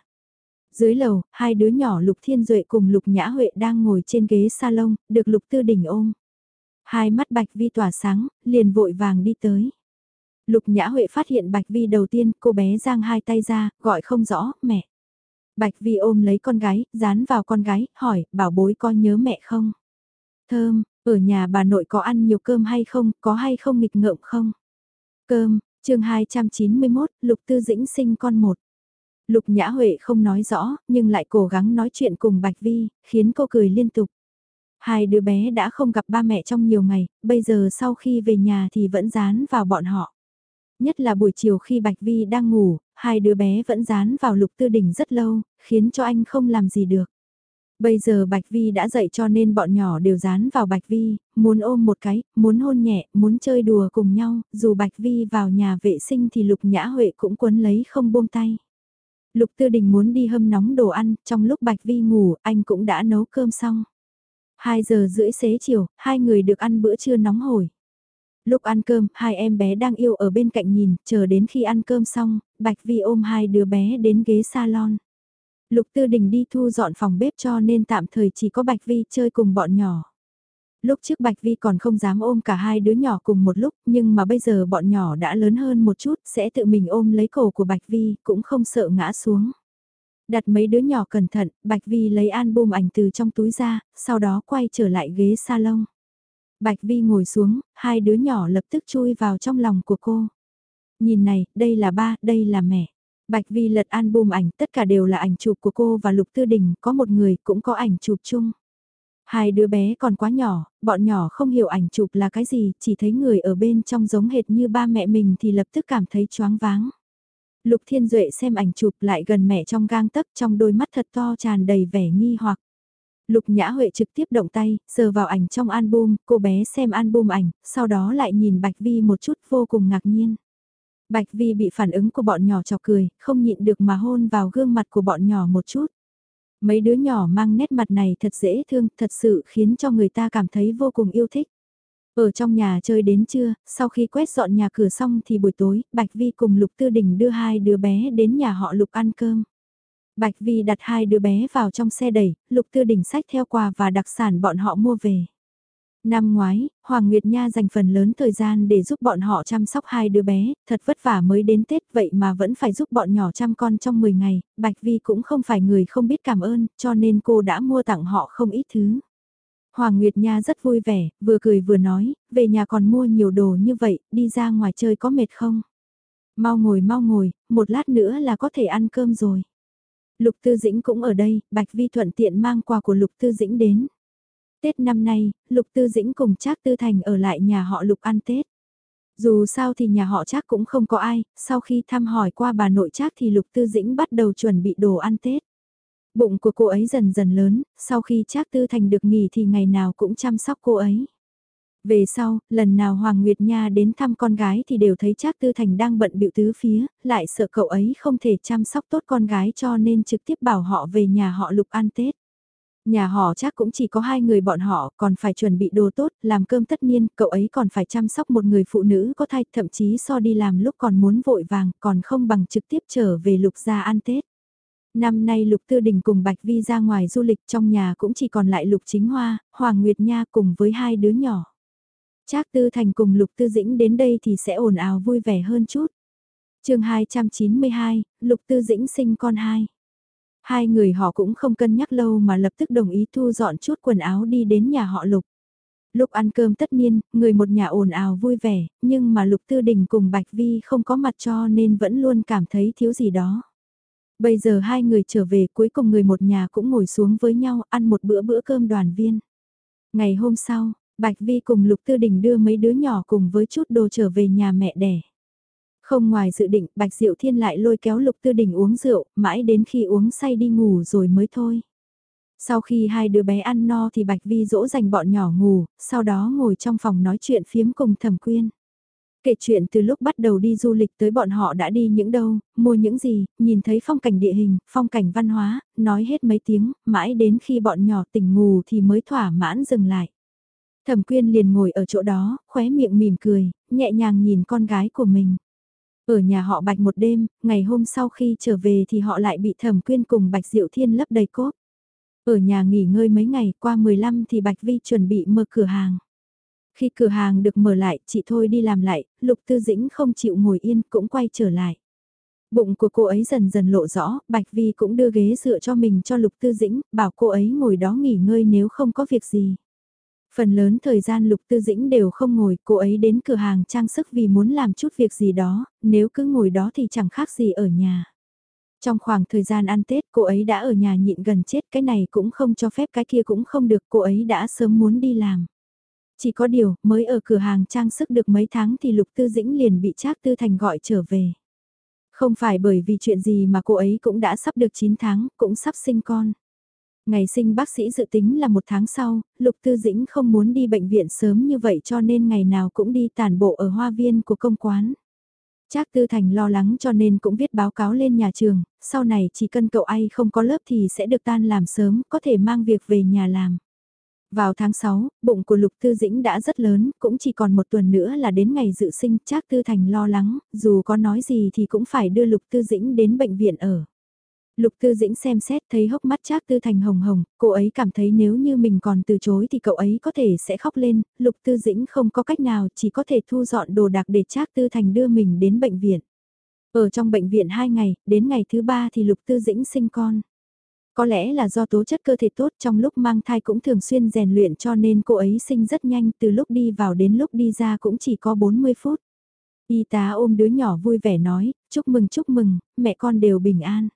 Dưới lầu, hai đứa nhỏ Lục Thiên Duệ cùng Lục Nhã Huệ đang ngồi trên ghế salon, được Lục Tư Đình ôm. Hai mắt Bạch Vi tỏa sáng, liền vội vàng đi tới. Lục Nhã Huệ phát hiện Bạch Vi đầu tiên, cô bé giang hai tay ra, gọi không rõ, mẹ. Bạch Vi ôm lấy con gái, dán vào con gái, hỏi, bảo bối có nhớ mẹ không? Thơm, ở nhà bà nội có ăn nhiều cơm hay không, có hay không nghịch ngợm không? Cơm, chương 291, Lục Tư Dĩnh sinh con một. Lục Nhã Huệ không nói rõ, nhưng lại cố gắng nói chuyện cùng Bạch Vi, khiến cô cười liên tục. Hai đứa bé đã không gặp ba mẹ trong nhiều ngày, bây giờ sau khi về nhà thì vẫn dán vào bọn họ. Nhất là buổi chiều khi Bạch Vi đang ngủ, hai đứa bé vẫn dán vào lục tư đỉnh rất lâu, khiến cho anh không làm gì được. Bây giờ Bạch Vi đã dậy cho nên bọn nhỏ đều dán vào Bạch Vi, muốn ôm một cái, muốn hôn nhẹ, muốn chơi đùa cùng nhau, dù Bạch Vi vào nhà vệ sinh thì Lục Nhã Huệ cũng quấn lấy không buông tay. Lục Tư Đình muốn đi hâm nóng đồ ăn, trong lúc Bạch Vi ngủ, anh cũng đã nấu cơm xong. 2 giờ rưỡi xế chiều, hai người được ăn bữa trưa nóng hổi. Lúc ăn cơm, hai em bé đang yêu ở bên cạnh nhìn, chờ đến khi ăn cơm xong, Bạch Vi ôm hai đứa bé đến ghế salon. Lục Tư Đình đi thu dọn phòng bếp cho nên tạm thời chỉ có Bạch Vi chơi cùng bọn nhỏ. Lúc trước Bạch Vi còn không dám ôm cả hai đứa nhỏ cùng một lúc, nhưng mà bây giờ bọn nhỏ đã lớn hơn một chút, sẽ tự mình ôm lấy cổ của Bạch Vi, cũng không sợ ngã xuống. Đặt mấy đứa nhỏ cẩn thận, Bạch Vi lấy album ảnh từ trong túi ra, sau đó quay trở lại ghế salon. Bạch Vi ngồi xuống, hai đứa nhỏ lập tức chui vào trong lòng của cô. Nhìn này, đây là ba, đây là mẹ. Bạch Vi lật album ảnh, tất cả đều là ảnh chụp của cô và Lục Tư Đình, có một người cũng có ảnh chụp chung. Hai đứa bé còn quá nhỏ, bọn nhỏ không hiểu ảnh chụp là cái gì, chỉ thấy người ở bên trong giống hệt như ba mẹ mình thì lập tức cảm thấy choáng váng. Lục Thiên Duệ xem ảnh chụp lại gần mẹ trong gang tấc trong đôi mắt thật to tràn đầy vẻ nghi hoặc. Lục Nhã Huệ trực tiếp động tay, sờ vào ảnh trong album, cô bé xem album ảnh, sau đó lại nhìn Bạch Vi một chút vô cùng ngạc nhiên. Bạch Vi bị phản ứng của bọn nhỏ chọc cười, không nhịn được mà hôn vào gương mặt của bọn nhỏ một chút. Mấy đứa nhỏ mang nét mặt này thật dễ thương, thật sự khiến cho người ta cảm thấy vô cùng yêu thích. Ở trong nhà chơi đến trưa, sau khi quét dọn nhà cửa xong thì buổi tối, Bạch Vi cùng Lục Tư Đình đưa hai đứa bé đến nhà họ Lục ăn cơm. Bạch Vi đặt hai đứa bé vào trong xe đẩy, Lục Tư Đình sách theo quà và đặc sản bọn họ mua về. Năm ngoái, Hoàng Nguyệt Nha dành phần lớn thời gian để giúp bọn họ chăm sóc hai đứa bé, thật vất vả mới đến Tết vậy mà vẫn phải giúp bọn nhỏ chăm con trong 10 ngày, Bạch Vi cũng không phải người không biết cảm ơn, cho nên cô đã mua tặng họ không ít thứ. Hoàng Nguyệt Nha rất vui vẻ, vừa cười vừa nói, về nhà còn mua nhiều đồ như vậy, đi ra ngoài chơi có mệt không? Mau ngồi mau ngồi, một lát nữa là có thể ăn cơm rồi. Lục Tư Dĩnh cũng ở đây, Bạch Vi thuận tiện mang quà của Lục Tư Dĩnh đến. Tết năm nay, Lục Tư Dĩnh cùng Trác Tư Thành ở lại nhà họ Lục ăn Tết. Dù sao thì nhà họ Trác cũng không có ai, sau khi thăm hỏi qua bà nội Trác thì Lục Tư Dĩnh bắt đầu chuẩn bị đồ ăn Tết. Bụng của cô ấy dần dần lớn, sau khi Trác Tư Thành được nghỉ thì ngày nào cũng chăm sóc cô ấy. Về sau, lần nào Hoàng Nguyệt Nha đến thăm con gái thì đều thấy Trác Tư Thành đang bận bịu tứ phía, lại sợ cậu ấy không thể chăm sóc tốt con gái cho nên trực tiếp bảo họ về nhà họ Lục ăn Tết. Nhà họ chắc cũng chỉ có hai người bọn họ, còn phải chuẩn bị đồ tốt, làm cơm tất nhiên, cậu ấy còn phải chăm sóc một người phụ nữ có thai, thậm chí so đi làm lúc còn muốn vội vàng, còn không bằng trực tiếp trở về Lục gia ăn Tết. Năm nay Lục Tư Đình cùng Bạch Vi ra ngoài du lịch trong nhà cũng chỉ còn lại Lục Chính Hoa, Hoàng Nguyệt Nha cùng với hai đứa nhỏ. Trác Tư Thành cùng Lục Tư Dĩnh đến đây thì sẽ ồn ào vui vẻ hơn chút. chương 292, Lục Tư Dĩnh sinh con hai. Hai người họ cũng không cân nhắc lâu mà lập tức đồng ý thu dọn chút quần áo đi đến nhà họ Lục. Lúc ăn cơm tất niên người một nhà ồn ào vui vẻ, nhưng mà Lục Tư Đình cùng Bạch Vi không có mặt cho nên vẫn luôn cảm thấy thiếu gì đó. Bây giờ hai người trở về cuối cùng người một nhà cũng ngồi xuống với nhau ăn một bữa bữa cơm đoàn viên. Ngày hôm sau, Bạch Vi cùng Lục Tư Đình đưa mấy đứa nhỏ cùng với chút đồ trở về nhà mẹ đẻ. Không ngoài dự định, Bạch Diệu Thiên lại lôi kéo Lục Tư Đình uống rượu, mãi đến khi uống say đi ngủ rồi mới thôi. Sau khi hai đứa bé ăn no thì Bạch Vi dỗ dành bọn nhỏ ngủ, sau đó ngồi trong phòng nói chuyện phiếm cùng Thẩm Quyên. Kể chuyện từ lúc bắt đầu đi du lịch tới bọn họ đã đi những đâu, mua những gì, nhìn thấy phong cảnh địa hình, phong cảnh văn hóa, nói hết mấy tiếng, mãi đến khi bọn nhỏ tỉnh ngủ thì mới thỏa mãn dừng lại. Thẩm Quyên liền ngồi ở chỗ đó, khóe miệng mỉm cười, nhẹ nhàng nhìn con gái của mình. Ở nhà họ Bạch một đêm, ngày hôm sau khi trở về thì họ lại bị thẩm quyên cùng Bạch Diệu Thiên lấp đầy cốp. Ở nhà nghỉ ngơi mấy ngày qua 15 thì Bạch Vi chuẩn bị mở cửa hàng. Khi cửa hàng được mở lại, chị thôi đi làm lại, Lục Tư Dĩnh không chịu ngồi yên cũng quay trở lại. Bụng của cô ấy dần dần lộ rõ, Bạch Vi cũng đưa ghế dựa cho mình cho Lục Tư Dĩnh, bảo cô ấy ngồi đó nghỉ ngơi nếu không có việc gì. Phần lớn thời gian Lục Tư Dĩnh đều không ngồi, cô ấy đến cửa hàng trang sức vì muốn làm chút việc gì đó, nếu cứ ngồi đó thì chẳng khác gì ở nhà. Trong khoảng thời gian ăn Tết cô ấy đã ở nhà nhịn gần chết cái này cũng không cho phép cái kia cũng không được cô ấy đã sớm muốn đi làm. Chỉ có điều mới ở cửa hàng trang sức được mấy tháng thì Lục Tư Dĩnh liền bị Trác Tư Thành gọi trở về. Không phải bởi vì chuyện gì mà cô ấy cũng đã sắp được 9 tháng, cũng sắp sinh con. Ngày sinh bác sĩ dự tính là một tháng sau, Lục Tư Dĩnh không muốn đi bệnh viện sớm như vậy cho nên ngày nào cũng đi tàn bộ ở hoa viên của công quán. Trác Tư Thành lo lắng cho nên cũng viết báo cáo lên nhà trường, sau này chỉ cần cậu ai không có lớp thì sẽ được tan làm sớm, có thể mang việc về nhà làm. Vào tháng 6, bụng của Lục Tư Dĩnh đã rất lớn, cũng chỉ còn một tuần nữa là đến ngày dự sinh, Trác Tư Thành lo lắng, dù có nói gì thì cũng phải đưa Lục Tư Dĩnh đến bệnh viện ở. Lục Tư Dĩnh xem xét thấy hốc mắt Trác Tư Thành hồng hồng, cô ấy cảm thấy nếu như mình còn từ chối thì cậu ấy có thể sẽ khóc lên, Lục Tư Dĩnh không có cách nào chỉ có thể thu dọn đồ đạc để Trác Tư Thành đưa mình đến bệnh viện. Ở trong bệnh viện 2 ngày, đến ngày thứ 3 thì Lục Tư Dĩnh sinh con. Có lẽ là do tố chất cơ thể tốt trong lúc mang thai cũng thường xuyên rèn luyện cho nên cô ấy sinh rất nhanh từ lúc đi vào đến lúc đi ra cũng chỉ có 40 phút. Y tá ôm đứa nhỏ vui vẻ nói, chúc mừng chúc mừng, mẹ con đều bình an.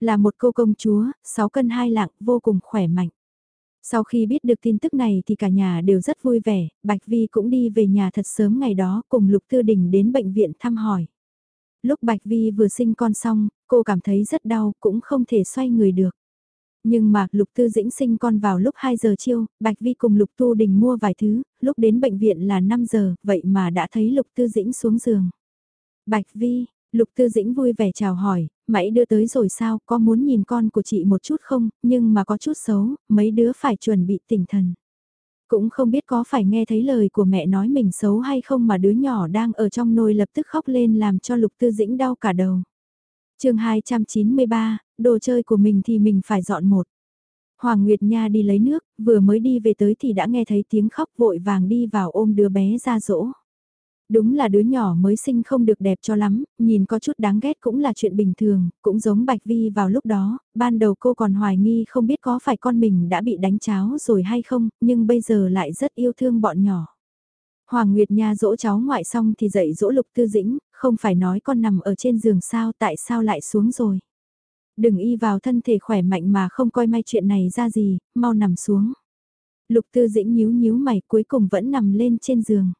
Là một cô công chúa, 6 cân 2 lạng, vô cùng khỏe mạnh. Sau khi biết được tin tức này thì cả nhà đều rất vui vẻ, Bạch Vi cũng đi về nhà thật sớm ngày đó cùng Lục Tư Đình đến bệnh viện thăm hỏi. Lúc Bạch Vi vừa sinh con xong, cô cảm thấy rất đau, cũng không thể xoay người được. Nhưng mà Lục Tư Dĩnh sinh con vào lúc 2 giờ chiều, Bạch Vi cùng Lục Tu Đình mua vài thứ, lúc đến bệnh viện là 5 giờ, vậy mà đã thấy Lục Tư Dĩnh xuống giường. Bạch Vi, Lục Tư Dĩnh vui vẻ chào hỏi, mãi đưa tới rồi sao, có muốn nhìn con của chị một chút không, nhưng mà có chút xấu, mấy đứa phải chuẩn bị tỉnh thần. Cũng không biết có phải nghe thấy lời của mẹ nói mình xấu hay không mà đứa nhỏ đang ở trong nồi lập tức khóc lên làm cho Lục Tư Dĩnh đau cả đầu chương 293, đồ chơi của mình thì mình phải dọn một. Hoàng Nguyệt Nha đi lấy nước, vừa mới đi về tới thì đã nghe thấy tiếng khóc vội vàng đi vào ôm đứa bé ra dỗ. Đúng là đứa nhỏ mới sinh không được đẹp cho lắm, nhìn có chút đáng ghét cũng là chuyện bình thường, cũng giống Bạch Vi vào lúc đó, ban đầu cô còn hoài nghi không biết có phải con mình đã bị đánh cháo rồi hay không, nhưng bây giờ lại rất yêu thương bọn nhỏ. Hoàng Nguyệt Nha dỗ cháu ngoại xong thì dậy dỗ Lục Tư Dĩnh, không phải nói con nằm ở trên giường sao tại sao lại xuống rồi. Đừng y vào thân thể khỏe mạnh mà không coi may chuyện này ra gì, mau nằm xuống. Lục Tư Dĩnh nhíu nhíu mày cuối cùng vẫn nằm lên trên giường.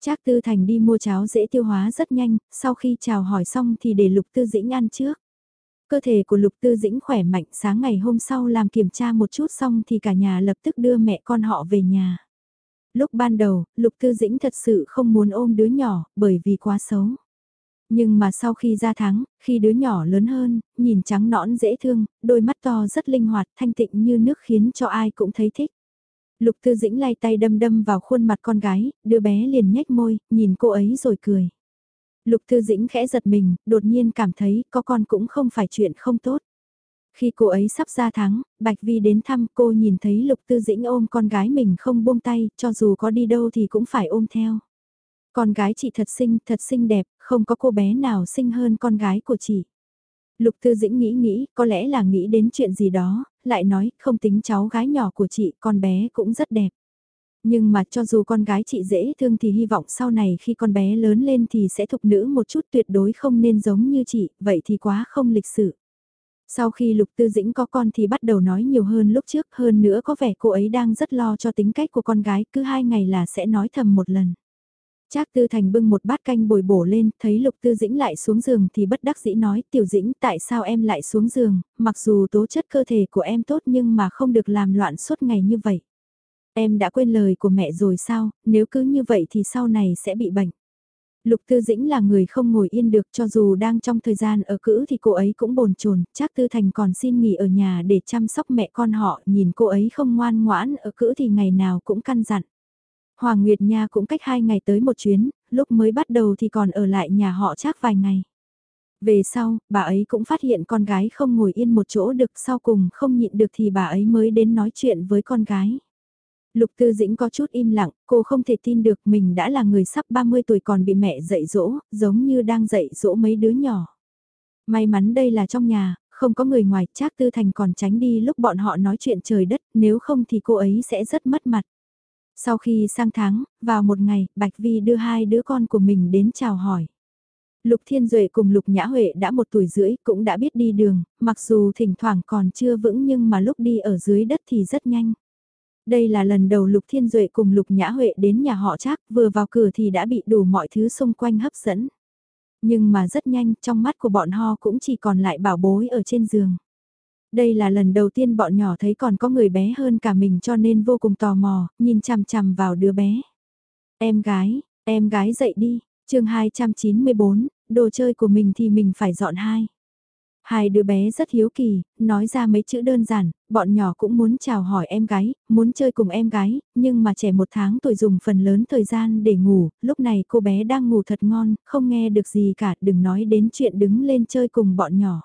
Trác Tư Thành đi mua cháo dễ tiêu hóa rất nhanh, sau khi chào hỏi xong thì để Lục Tư Dĩnh ăn trước. Cơ thể của Lục Tư Dĩnh khỏe mạnh sáng ngày hôm sau làm kiểm tra một chút xong thì cả nhà lập tức đưa mẹ con họ về nhà. Lúc ban đầu, Lục Tư Dĩnh thật sự không muốn ôm đứa nhỏ bởi vì quá xấu. Nhưng mà sau khi ra tháng, khi đứa nhỏ lớn hơn, nhìn trắng nõn dễ thương, đôi mắt to rất linh hoạt, thanh tịnh như nước khiến cho ai cũng thấy thích. Lục Tư Dĩnh lay tay đâm đâm vào khuôn mặt con gái, đứa bé liền nhếch môi, nhìn cô ấy rồi cười. Lục Tư Dĩnh khẽ giật mình, đột nhiên cảm thấy có con cũng không phải chuyện không tốt. Khi cô ấy sắp ra tháng, Bạch Vi đến thăm cô nhìn thấy Lục Tư Dĩnh ôm con gái mình không buông tay, cho dù có đi đâu thì cũng phải ôm theo. Con gái chị thật xinh, thật xinh đẹp, không có cô bé nào xinh hơn con gái của chị. Lục Tư Dĩnh nghĩ nghĩ, có lẽ là nghĩ đến chuyện gì đó, lại nói, không tính cháu gái nhỏ của chị, con bé cũng rất đẹp. Nhưng mà cho dù con gái chị dễ thương thì hy vọng sau này khi con bé lớn lên thì sẽ thục nữ một chút tuyệt đối không nên giống như chị, vậy thì quá không lịch sự. Sau khi Lục Tư Dĩnh có con thì bắt đầu nói nhiều hơn lúc trước, hơn nữa có vẻ cô ấy đang rất lo cho tính cách của con gái, cứ hai ngày là sẽ nói thầm một lần. Trác Tư Thành bưng một bát canh bồi bổ lên, thấy Lục Tư Dĩnh lại xuống giường thì bất đắc dĩ nói, Tiểu Dĩnh tại sao em lại xuống giường, mặc dù tố chất cơ thể của em tốt nhưng mà không được làm loạn suốt ngày như vậy. Em đã quên lời của mẹ rồi sao, nếu cứ như vậy thì sau này sẽ bị bệnh. Lục Tư Dĩnh là người không ngồi yên được cho dù đang trong thời gian ở cữ thì cô ấy cũng bồn chồn, Trác Tư Thành còn xin nghỉ ở nhà để chăm sóc mẹ con họ, nhìn cô ấy không ngoan ngoãn ở cữ thì ngày nào cũng căn dặn. Hoàng Nguyệt Nha cũng cách hai ngày tới một chuyến, lúc mới bắt đầu thì còn ở lại nhà họ chắc vài ngày. Về sau, bà ấy cũng phát hiện con gái không ngồi yên một chỗ được sau cùng không nhịn được thì bà ấy mới đến nói chuyện với con gái. Lục Tư Dĩnh có chút im lặng, cô không thể tin được mình đã là người sắp 30 tuổi còn bị mẹ dạy dỗ, giống như đang dạy dỗ mấy đứa nhỏ. May mắn đây là trong nhà, không có người ngoài, Trác Tư Thành còn tránh đi lúc bọn họ nói chuyện trời đất, nếu không thì cô ấy sẽ rất mất mặt. Sau khi sang tháng, vào một ngày, Bạch Vi đưa hai đứa con của mình đến chào hỏi. Lục Thiên Duệ cùng Lục Nhã Huệ đã một tuổi rưỡi cũng đã biết đi đường, mặc dù thỉnh thoảng còn chưa vững nhưng mà lúc đi ở dưới đất thì rất nhanh. Đây là lần đầu Lục Thiên Duệ cùng Lục Nhã Huệ đến nhà họ Trác, vừa vào cửa thì đã bị đủ mọi thứ xung quanh hấp dẫn. Nhưng mà rất nhanh, trong mắt của bọn họ cũng chỉ còn lại bảo bối ở trên giường. Đây là lần đầu tiên bọn nhỏ thấy còn có người bé hơn cả mình cho nên vô cùng tò mò, nhìn chằm chằm vào đứa bé. Em gái, em gái dậy đi, chương 294, đồ chơi của mình thì mình phải dọn hai. Hai đứa bé rất hiếu kỳ, nói ra mấy chữ đơn giản, bọn nhỏ cũng muốn chào hỏi em gái, muốn chơi cùng em gái, nhưng mà trẻ một tháng tuổi dùng phần lớn thời gian để ngủ, lúc này cô bé đang ngủ thật ngon, không nghe được gì cả, đừng nói đến chuyện đứng lên chơi cùng bọn nhỏ.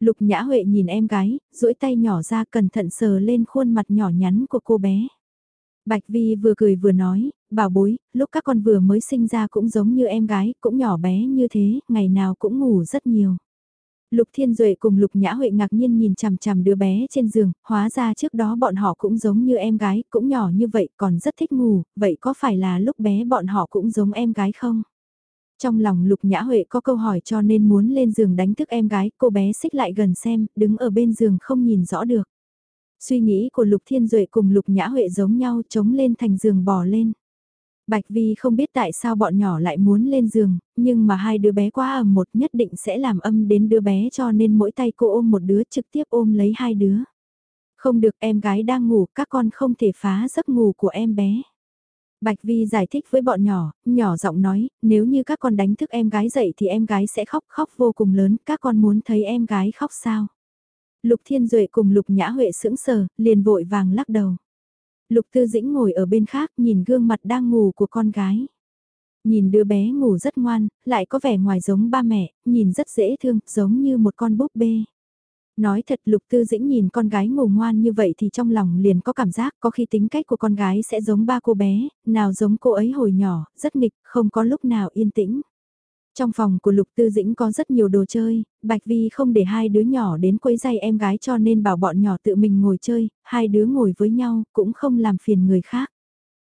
Lục Nhã Huệ nhìn em gái, duỗi tay nhỏ ra cẩn thận sờ lên khuôn mặt nhỏ nhắn của cô bé. Bạch Vi vừa cười vừa nói, bảo bối, lúc các con vừa mới sinh ra cũng giống như em gái, cũng nhỏ bé như thế, ngày nào cũng ngủ rất nhiều. Lục Thiên Duệ cùng Lục Nhã Huệ ngạc nhiên nhìn chằm chằm đứa bé trên giường, hóa ra trước đó bọn họ cũng giống như em gái, cũng nhỏ như vậy, còn rất thích ngủ, vậy có phải là lúc bé bọn họ cũng giống em gái không? Trong lòng Lục Nhã Huệ có câu hỏi cho nên muốn lên giường đánh thức em gái, cô bé xích lại gần xem, đứng ở bên giường không nhìn rõ được. Suy nghĩ của Lục Thiên Duệ cùng Lục Nhã Huệ giống nhau chống lên thành giường bò lên. Bạch Vi không biết tại sao bọn nhỏ lại muốn lên giường, nhưng mà hai đứa bé quá ầm một nhất định sẽ làm âm đến đứa bé cho nên mỗi tay cô ôm một đứa trực tiếp ôm lấy hai đứa. Không được em gái đang ngủ, các con không thể phá giấc ngủ của em bé. Bạch Vi giải thích với bọn nhỏ, nhỏ giọng nói, nếu như các con đánh thức em gái dậy thì em gái sẽ khóc khóc vô cùng lớn, các con muốn thấy em gái khóc sao? Lục Thiên Duệ cùng Lục Nhã Huệ sững sờ, liền vội vàng lắc đầu. Lục Tư Dĩnh ngồi ở bên khác nhìn gương mặt đang ngủ của con gái. Nhìn đứa bé ngủ rất ngoan, lại có vẻ ngoài giống ba mẹ, nhìn rất dễ thương, giống như một con búp bê. Nói thật Lục Tư Dĩnh nhìn con gái ngủ ngoan như vậy thì trong lòng liền có cảm giác có khi tính cách của con gái sẽ giống ba cô bé, nào giống cô ấy hồi nhỏ, rất nghịch, không có lúc nào yên tĩnh. Trong phòng của Lục Tư Dĩnh có rất nhiều đồ chơi, Bạch Vi không để hai đứa nhỏ đến quấy giày em gái cho nên bảo bọn nhỏ tự mình ngồi chơi, hai đứa ngồi với nhau cũng không làm phiền người khác.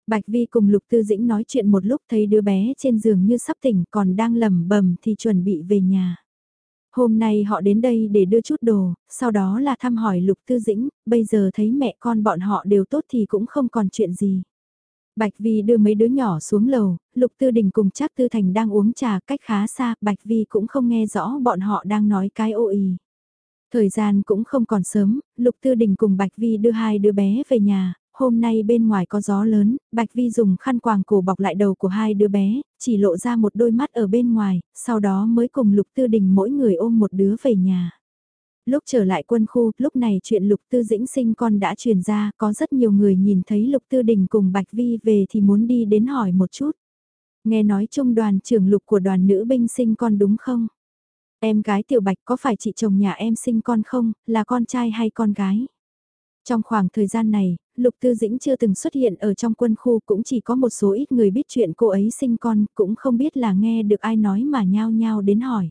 Bạch Vi cùng Lục Tư Dĩnh nói chuyện một lúc thấy đứa bé trên giường như sắp tỉnh còn đang lầm bầm thì chuẩn bị về nhà. Hôm nay họ đến đây để đưa chút đồ, sau đó là thăm hỏi Lục Tư Dĩnh, bây giờ thấy mẹ con bọn họ đều tốt thì cũng không còn chuyện gì. Bạch Vi đưa mấy đứa nhỏ xuống lầu, Lục Tư Đình cùng Trác Tư Thành đang uống trà cách khá xa, Bạch Vi cũng không nghe rõ bọn họ đang nói cái ô ý. Thời gian cũng không còn sớm, Lục Tư Đình cùng Bạch Vi đưa hai đứa bé về nhà, hôm nay bên ngoài có gió lớn, Bạch Vi dùng khăn quàng cổ bọc lại đầu của hai đứa bé, chỉ lộ ra một đôi mắt ở bên ngoài, sau đó mới cùng Lục Tư Đình mỗi người ôm một đứa về nhà. Lúc trở lại quân khu, lúc này chuyện Lục Tư Dĩnh sinh con đã truyền ra, có rất nhiều người nhìn thấy Lục Tư Đình cùng Bạch Vi về thì muốn đi đến hỏi một chút. Nghe nói trung đoàn trưởng Lục của đoàn nữ binh sinh con đúng không? Em gái Tiểu Bạch có phải chị chồng nhà em sinh con không, là con trai hay con gái? Trong khoảng thời gian này, Lục Tư Dĩnh chưa từng xuất hiện ở trong quân khu cũng chỉ có một số ít người biết chuyện cô ấy sinh con, cũng không biết là nghe được ai nói mà nhao nhao đến hỏi.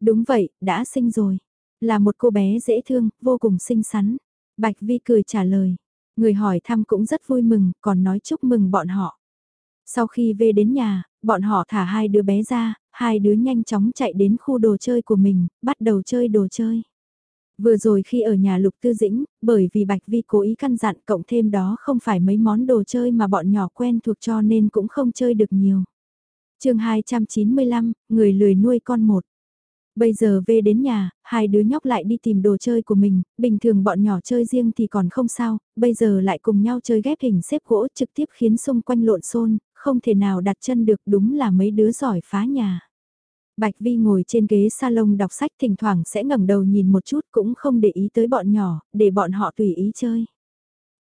Đúng vậy, đã sinh rồi. Là một cô bé dễ thương, vô cùng xinh xắn. Bạch Vi cười trả lời. Người hỏi thăm cũng rất vui mừng, còn nói chúc mừng bọn họ. Sau khi về đến nhà, bọn họ thả hai đứa bé ra, hai đứa nhanh chóng chạy đến khu đồ chơi của mình, bắt đầu chơi đồ chơi. Vừa rồi khi ở nhà Lục Tư Dĩnh, bởi vì Bạch Vi cố ý căn dặn cộng thêm đó không phải mấy món đồ chơi mà bọn nhỏ quen thuộc cho nên cũng không chơi được nhiều. chương 295, người lười nuôi con một. Bây giờ về đến nhà, hai đứa nhóc lại đi tìm đồ chơi của mình, bình thường bọn nhỏ chơi riêng thì còn không sao, bây giờ lại cùng nhau chơi ghép hình xếp gỗ trực tiếp khiến xung quanh lộn xôn, không thể nào đặt chân được đúng là mấy đứa giỏi phá nhà. Bạch Vi ngồi trên ghế salon đọc sách thỉnh thoảng sẽ ngẩng đầu nhìn một chút cũng không để ý tới bọn nhỏ, để bọn họ tùy ý chơi.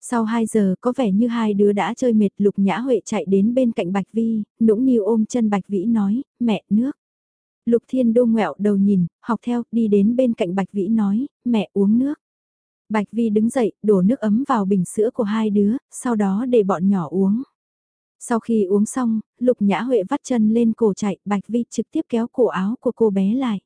Sau 2 giờ có vẻ như hai đứa đã chơi mệt Lục Nhã Huệ chạy đến bên cạnh Bạch Vi, nũng niu ôm chân Bạch Vĩ nói, mẹ nước. Lục Thiên Đô ngẹo đầu nhìn, học theo, đi đến bên cạnh Bạch Vĩ nói, mẹ uống nước. Bạch Vi đứng dậy, đổ nước ấm vào bình sữa của hai đứa, sau đó để bọn nhỏ uống. Sau khi uống xong, Lục Nhã Huệ vắt chân lên cổ chạy, Bạch Vi trực tiếp kéo cổ áo của cô bé lại.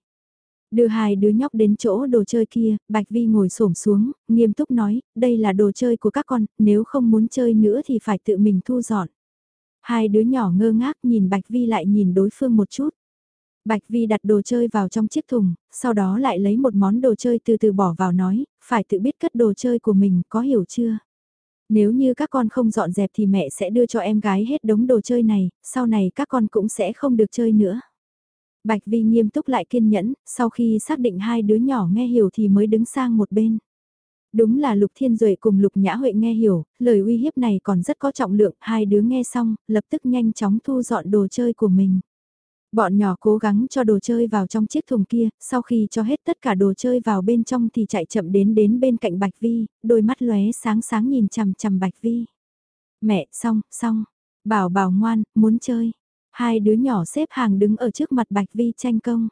Đưa hai đứa nhóc đến chỗ đồ chơi kia, Bạch Vi ngồi xổm xuống, nghiêm túc nói, đây là đồ chơi của các con, nếu không muốn chơi nữa thì phải tự mình thu dọn. Hai đứa nhỏ ngơ ngác nhìn Bạch Vi lại nhìn đối phương một chút. Bạch Vi đặt đồ chơi vào trong chiếc thùng, sau đó lại lấy một món đồ chơi từ từ bỏ vào nói, phải tự biết cất đồ chơi của mình, có hiểu chưa? Nếu như các con không dọn dẹp thì mẹ sẽ đưa cho em gái hết đống đồ chơi này, sau này các con cũng sẽ không được chơi nữa. Bạch Vi nghiêm túc lại kiên nhẫn, sau khi xác định hai đứa nhỏ nghe hiểu thì mới đứng sang một bên. Đúng là Lục Thiên Duệ cùng Lục Nhã Huệ nghe hiểu, lời uy hiếp này còn rất có trọng lượng, hai đứa nghe xong, lập tức nhanh chóng thu dọn đồ chơi của mình. Bọn nhỏ cố gắng cho đồ chơi vào trong chiếc thùng kia, sau khi cho hết tất cả đồ chơi vào bên trong thì chạy chậm đến đến bên cạnh Bạch Vi, đôi mắt lóe sáng sáng nhìn chằm chằm Bạch Vi. Mẹ, xong, xong, bảo bảo ngoan, muốn chơi. Hai đứa nhỏ xếp hàng đứng ở trước mặt Bạch Vi tranh công.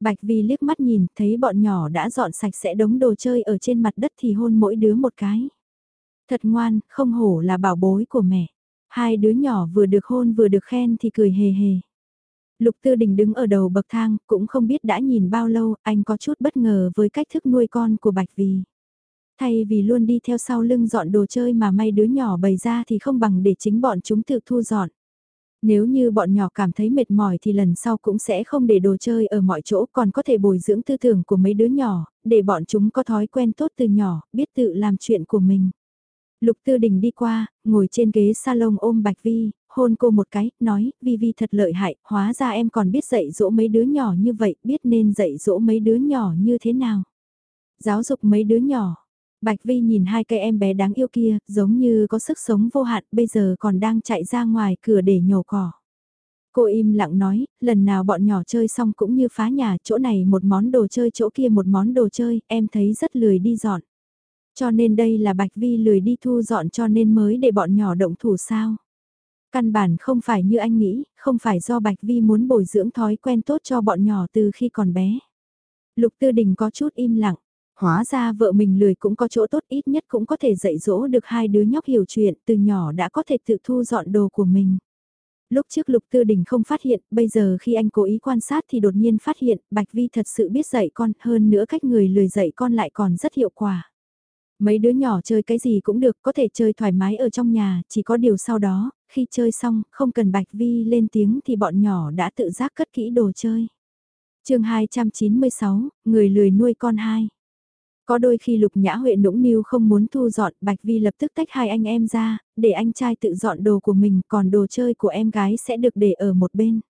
Bạch Vi liếc mắt nhìn, thấy bọn nhỏ đã dọn sạch sẽ đống đồ chơi ở trên mặt đất thì hôn mỗi đứa một cái. Thật ngoan, không hổ là bảo bối của mẹ. Hai đứa nhỏ vừa được hôn vừa được khen thì cười hề hề. Lục Tư Đình đứng ở đầu bậc thang, cũng không biết đã nhìn bao lâu, anh có chút bất ngờ với cách thức nuôi con của Bạch Vi. Thay vì luôn đi theo sau lưng dọn đồ chơi mà may đứa nhỏ bày ra thì không bằng để chính bọn chúng tự thu dọn. Nếu như bọn nhỏ cảm thấy mệt mỏi thì lần sau cũng sẽ không để đồ chơi ở mọi chỗ còn có thể bồi dưỡng tư tưởng của mấy đứa nhỏ, để bọn chúng có thói quen tốt từ nhỏ, biết tự làm chuyện của mình. Lục Tư Đình đi qua, ngồi trên ghế salon ôm Bạch Vi, hôn cô một cái, nói, Vi Vi thật lợi hại, hóa ra em còn biết dạy dỗ mấy đứa nhỏ như vậy, biết nên dạy dỗ mấy đứa nhỏ như thế nào. Giáo dục mấy đứa nhỏ. Bạch Vi nhìn hai cây em bé đáng yêu kia, giống như có sức sống vô hạn, bây giờ còn đang chạy ra ngoài cửa để nhổ cỏ. Cô im lặng nói, lần nào bọn nhỏ chơi xong cũng như phá nhà, chỗ này một món đồ chơi, chỗ kia một món đồ chơi, em thấy rất lười đi dọn. Cho nên đây là Bạch Vi lười đi thu dọn cho nên mới để bọn nhỏ động thủ sao. Căn bản không phải như anh nghĩ, không phải do Bạch Vi muốn bồi dưỡng thói quen tốt cho bọn nhỏ từ khi còn bé. Lục Tư Đình có chút im lặng, hóa ra vợ mình lười cũng có chỗ tốt ít nhất cũng có thể dạy dỗ được hai đứa nhóc hiểu chuyện từ nhỏ đã có thể tự thu dọn đồ của mình. Lúc trước Lục Tư Đình không phát hiện, bây giờ khi anh cố ý quan sát thì đột nhiên phát hiện Bạch Vi thật sự biết dạy con hơn nữa cách người lười dạy con lại còn rất hiệu quả. Mấy đứa nhỏ chơi cái gì cũng được, có thể chơi thoải mái ở trong nhà, chỉ có điều sau đó, khi chơi xong, không cần Bạch Vi lên tiếng thì bọn nhỏ đã tự giác cất kỹ đồ chơi. chương 296, người lười nuôi con hai. Có đôi khi Lục Nhã Huệ nũng niu không muốn thu dọn, Bạch Vi lập tức tách hai anh em ra, để anh trai tự dọn đồ của mình, còn đồ chơi của em gái sẽ được để ở một bên.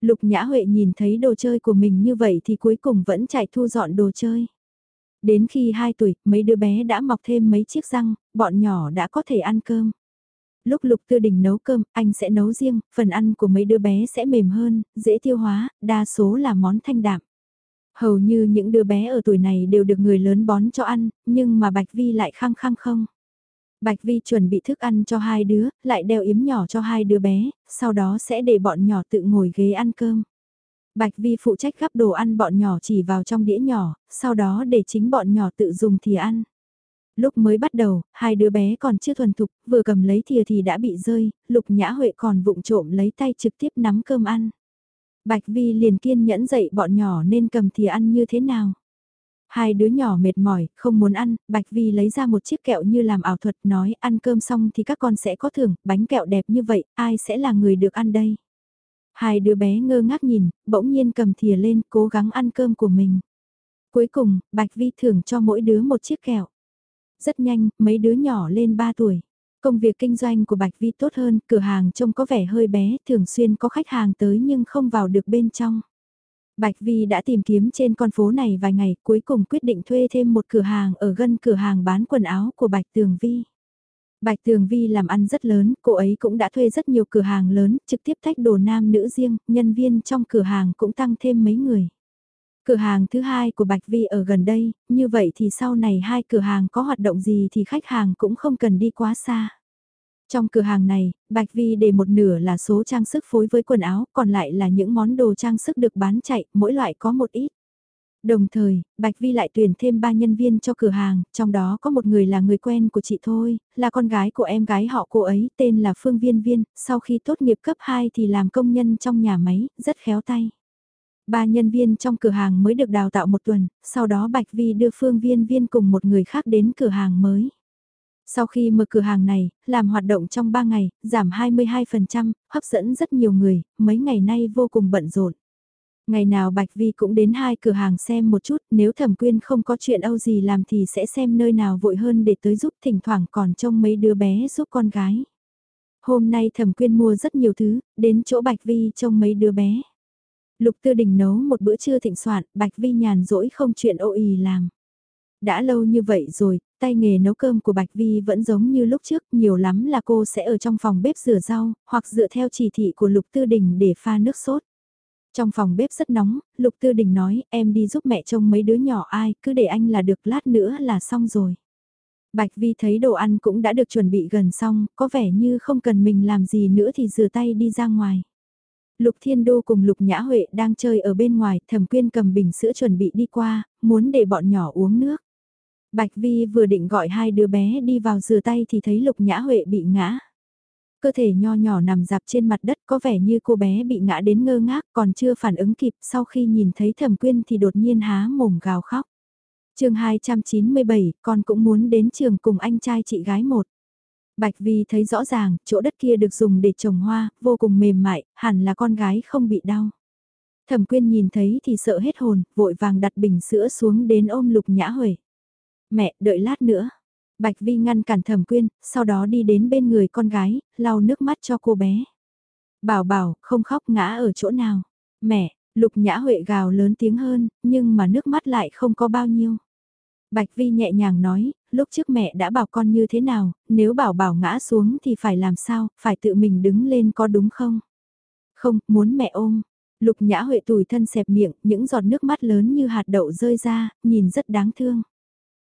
Lục Nhã Huệ nhìn thấy đồ chơi của mình như vậy thì cuối cùng vẫn chạy thu dọn đồ chơi. Đến khi 2 tuổi, mấy đứa bé đã mọc thêm mấy chiếc răng, bọn nhỏ đã có thể ăn cơm. Lúc Lục Tư Đình nấu cơm, anh sẽ nấu riêng, phần ăn của mấy đứa bé sẽ mềm hơn, dễ tiêu hóa, đa số là món thanh đạm. Hầu như những đứa bé ở tuổi này đều được người lớn bón cho ăn, nhưng mà Bạch Vi lại khăng khăng không. Bạch Vi chuẩn bị thức ăn cho hai đứa, lại đeo yếm nhỏ cho hai đứa bé, sau đó sẽ để bọn nhỏ tự ngồi ghế ăn cơm. Bạch Vi phụ trách gắp đồ ăn bọn nhỏ chỉ vào trong đĩa nhỏ, sau đó để chính bọn nhỏ tự dùng thì ăn. Lúc mới bắt đầu, hai đứa bé còn chưa thuần thục, vừa cầm lấy thìa thì đã bị rơi, Lục Nhã Huệ còn vụng trộm lấy tay trực tiếp nắm cơm ăn. Bạch Vi liền kiên nhẫn dạy bọn nhỏ nên cầm thìa ăn như thế nào. Hai đứa nhỏ mệt mỏi, không muốn ăn, Bạch Vi lấy ra một chiếc kẹo như làm ảo thuật nói ăn cơm xong thì các con sẽ có thưởng, bánh kẹo đẹp như vậy, ai sẽ là người được ăn đây. Hai đứa bé ngơ ngác nhìn, bỗng nhiên cầm thìa lên, cố gắng ăn cơm của mình. Cuối cùng, Bạch Vi thưởng cho mỗi đứa một chiếc kẹo. Rất nhanh, mấy đứa nhỏ lên 3 tuổi. Công việc kinh doanh của Bạch Vi tốt hơn, cửa hàng trông có vẻ hơi bé, thường xuyên có khách hàng tới nhưng không vào được bên trong. Bạch Vi đã tìm kiếm trên con phố này vài ngày, cuối cùng quyết định thuê thêm một cửa hàng ở gần cửa hàng bán quần áo của Bạch Tường Vi. Bạch Tường Vi làm ăn rất lớn, cô ấy cũng đã thuê rất nhiều cửa hàng lớn, trực tiếp tách đồ nam nữ riêng, nhân viên trong cửa hàng cũng tăng thêm mấy người. Cửa hàng thứ hai của Bạch Vi ở gần đây, như vậy thì sau này hai cửa hàng có hoạt động gì thì khách hàng cũng không cần đi quá xa. Trong cửa hàng này, Bạch Vi để một nửa là số trang sức phối với quần áo, còn lại là những món đồ trang sức được bán chạy, mỗi loại có một ít. Đồng thời, Bạch Vi lại tuyển thêm 3 nhân viên cho cửa hàng, trong đó có một người là người quen của chị Thôi, là con gái của em gái họ cô ấy, tên là Phương Viên Viên, sau khi tốt nghiệp cấp 2 thì làm công nhân trong nhà máy, rất khéo tay. Ba nhân viên trong cửa hàng mới được đào tạo một tuần, sau đó Bạch Vi đưa Phương Viên Viên cùng một người khác đến cửa hàng mới. Sau khi mở cửa hàng này, làm hoạt động trong 3 ngày, giảm 22%, hấp dẫn rất nhiều người, mấy ngày nay vô cùng bận rộn. Ngày nào Bạch Vi cũng đến hai cửa hàng xem một chút, nếu thẩm quyên không có chuyện âu gì làm thì sẽ xem nơi nào vội hơn để tới giúp thỉnh thoảng còn trông mấy đứa bé giúp con gái. Hôm nay thẩm quyên mua rất nhiều thứ, đến chỗ Bạch Vi trông mấy đứa bé. Lục Tư Đình nấu một bữa trưa thịnh soạn, Bạch Vi nhàn rỗi không chuyện ô ì làm. Đã lâu như vậy rồi, tay nghề nấu cơm của Bạch Vi vẫn giống như lúc trước, nhiều lắm là cô sẽ ở trong phòng bếp rửa rau, hoặc dựa theo chỉ thị của Lục Tư Đình để pha nước sốt. Trong phòng bếp rất nóng, Lục Tư Đình nói, em đi giúp mẹ trông mấy đứa nhỏ ai, cứ để anh là được lát nữa là xong rồi. Bạch Vi thấy đồ ăn cũng đã được chuẩn bị gần xong, có vẻ như không cần mình làm gì nữa thì rửa tay đi ra ngoài. Lục Thiên Đô cùng Lục Nhã Huệ đang chơi ở bên ngoài, Thẩm Quyên cầm bình sữa chuẩn bị đi qua, muốn để bọn nhỏ uống nước. Bạch Vi vừa định gọi hai đứa bé đi vào rửa tay thì thấy Lục Nhã Huệ bị ngã. Cơ thể nho nhỏ nằm dạp trên mặt đất có vẻ như cô bé bị ngã đến ngơ ngác còn chưa phản ứng kịp sau khi nhìn thấy Thẩm Quyên thì đột nhiên há mồm gào khóc. chương 297, con cũng muốn đến trường cùng anh trai chị gái một. Bạch Vi thấy rõ ràng, chỗ đất kia được dùng để trồng hoa, vô cùng mềm mại, hẳn là con gái không bị đau. Thẩm quyên nhìn thấy thì sợ hết hồn, vội vàng đặt bình sữa xuống đến ôm lục nhã huệ. Mẹ, đợi lát nữa. Bạch Vi ngăn cản thẩm quyên, sau đó đi đến bên người con gái, lau nước mắt cho cô bé. Bảo bảo, không khóc ngã ở chỗ nào. Mẹ, lục nhã huệ gào lớn tiếng hơn, nhưng mà nước mắt lại không có bao nhiêu. Bạch Vi nhẹ nhàng nói, lúc trước mẹ đã bảo con như thế nào, nếu bảo bảo ngã xuống thì phải làm sao, phải tự mình đứng lên có đúng không? Không, muốn mẹ ôm. Lục Nhã Huệ tủi thân xẹp miệng, những giọt nước mắt lớn như hạt đậu rơi ra, nhìn rất đáng thương.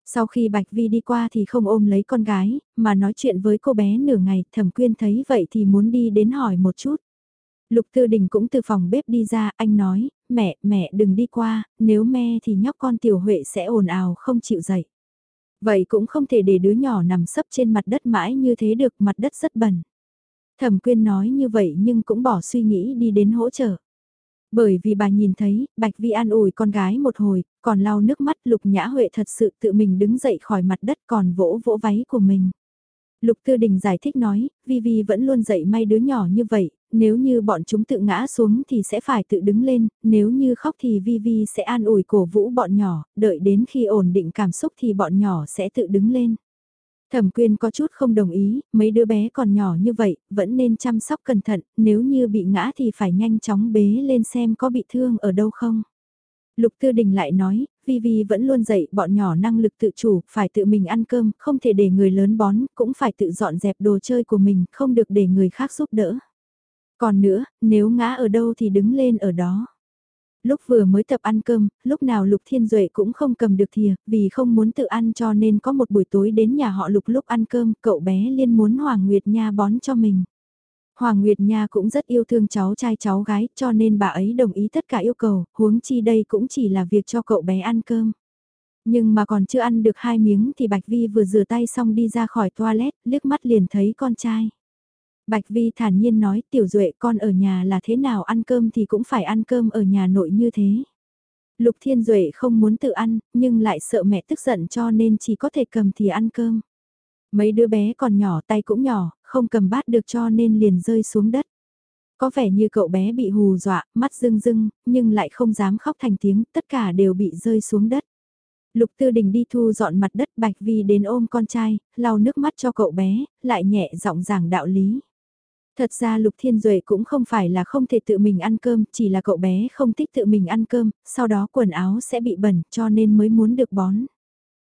Sau khi Bạch Vi đi qua thì không ôm lấy con gái, mà nói chuyện với cô bé nửa ngày, thẩm quyên thấy vậy thì muốn đi đến hỏi một chút. Lục Tư Đình cũng từ phòng bếp đi ra, anh nói, mẹ, mẹ đừng đi qua, nếu me thì nhóc con tiểu Huệ sẽ ồn ào không chịu dậy. Vậy cũng không thể để đứa nhỏ nằm sấp trên mặt đất mãi như thế được, mặt đất rất bẩn. Thẩm quyên nói như vậy nhưng cũng bỏ suy nghĩ đi đến hỗ trợ. Bởi vì bà nhìn thấy, Bạch Vi an ủi con gái một hồi, còn lau nước mắt Lục Nhã Huệ thật sự tự mình đứng dậy khỏi mặt đất còn vỗ vỗ váy của mình. Lục Tư Đình giải thích nói, Vi Vi vẫn luôn dạy may đứa nhỏ như vậy, nếu như bọn chúng tự ngã xuống thì sẽ phải tự đứng lên, nếu như khóc thì Vi Vi sẽ an ủi cổ vũ bọn nhỏ, đợi đến khi ổn định cảm xúc thì bọn nhỏ sẽ tự đứng lên. Thẩm quyên có chút không đồng ý, mấy đứa bé còn nhỏ như vậy, vẫn nên chăm sóc cẩn thận, nếu như bị ngã thì phải nhanh chóng bế lên xem có bị thương ở đâu không. Lục Tư Đình lại nói, Vi Vi vẫn luôn dạy bọn nhỏ năng lực tự chủ, phải tự mình ăn cơm, không thể để người lớn bón, cũng phải tự dọn dẹp đồ chơi của mình, không được để người khác giúp đỡ. Còn nữa, nếu ngã ở đâu thì đứng lên ở đó. Lúc vừa mới tập ăn cơm, lúc nào Lục Thiên Duệ cũng không cầm được thìa, vì không muốn tự ăn cho nên có một buổi tối đến nhà họ Lục lúc ăn cơm, cậu bé liên muốn Hoàng Nguyệt Nha bón cho mình. Hoàng Nguyệt Nha cũng rất yêu thương cháu trai cháu gái cho nên bà ấy đồng ý tất cả yêu cầu, huống chi đây cũng chỉ là việc cho cậu bé ăn cơm. Nhưng mà còn chưa ăn được hai miếng thì Bạch Vi vừa rửa tay xong đi ra khỏi toilet, liếc mắt liền thấy con trai. Bạch Vi thản nhiên nói tiểu duệ con ở nhà là thế nào ăn cơm thì cũng phải ăn cơm ở nhà nội như thế. Lục Thiên Duệ không muốn tự ăn, nhưng lại sợ mẹ tức giận cho nên chỉ có thể cầm thì ăn cơm. Mấy đứa bé còn nhỏ tay cũng nhỏ, không cầm bát được cho nên liền rơi xuống đất. Có vẻ như cậu bé bị hù dọa, mắt rưng rưng, nhưng lại không dám khóc thành tiếng, tất cả đều bị rơi xuống đất. Lục Tư Đình đi thu dọn mặt đất Bạch Vi đến ôm con trai, lau nước mắt cho cậu bé, lại nhẹ giọng giảng đạo lý. Thật ra Lục Thiên Duệ cũng không phải là không thể tự mình ăn cơm, chỉ là cậu bé không thích tự mình ăn cơm, sau đó quần áo sẽ bị bẩn cho nên mới muốn được bón.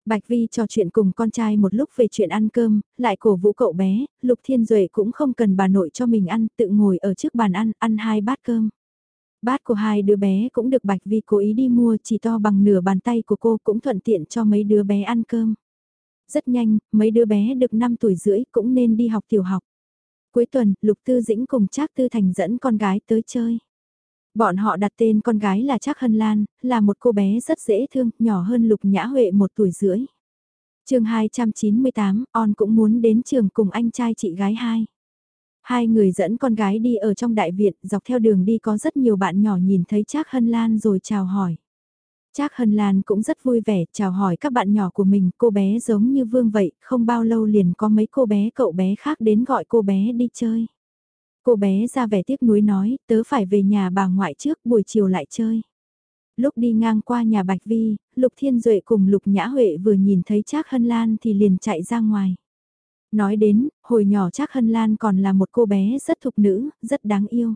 Bạch Vi trò chuyện cùng con trai một lúc về chuyện ăn cơm, lại cổ vũ cậu bé, Lục Thiên Duệ cũng không cần bà nội cho mình ăn, tự ngồi ở trước bàn ăn, ăn hai bát cơm. Bát của hai đứa bé cũng được Bạch Vi cố ý đi mua chỉ to bằng nửa bàn tay của cô cũng thuận tiện cho mấy đứa bé ăn cơm. Rất nhanh, mấy đứa bé được 5 tuổi rưỡi cũng nên đi học tiểu học. Cuối tuần, Lục Tư Dĩnh cùng Trác Tư Thành dẫn con gái tới chơi. Bọn họ đặt tên con gái là Trác Hân Lan, là một cô bé rất dễ thương, nhỏ hơn Lục Nhã Huệ một tuổi rưỡi. chương 298, On cũng muốn đến trường cùng anh trai chị gái hai. Hai người dẫn con gái đi ở trong đại viện, dọc theo đường đi có rất nhiều bạn nhỏ nhìn thấy Trác Hân Lan rồi chào hỏi. Trác Hân Lan cũng rất vui vẻ, chào hỏi các bạn nhỏ của mình, cô bé giống như Vương vậy, không bao lâu liền có mấy cô bé cậu bé khác đến gọi cô bé đi chơi. Cô bé ra vẻ tiếc nuối nói, tớ phải về nhà bà ngoại trước, buổi chiều lại chơi. Lúc đi ngang qua nhà Bạch Vi, Lục Thiên Duệ cùng Lục Nhã Huệ vừa nhìn thấy Trác Hân Lan thì liền chạy ra ngoài. Nói đến, hồi nhỏ Trác Hân Lan còn là một cô bé rất thục nữ, rất đáng yêu.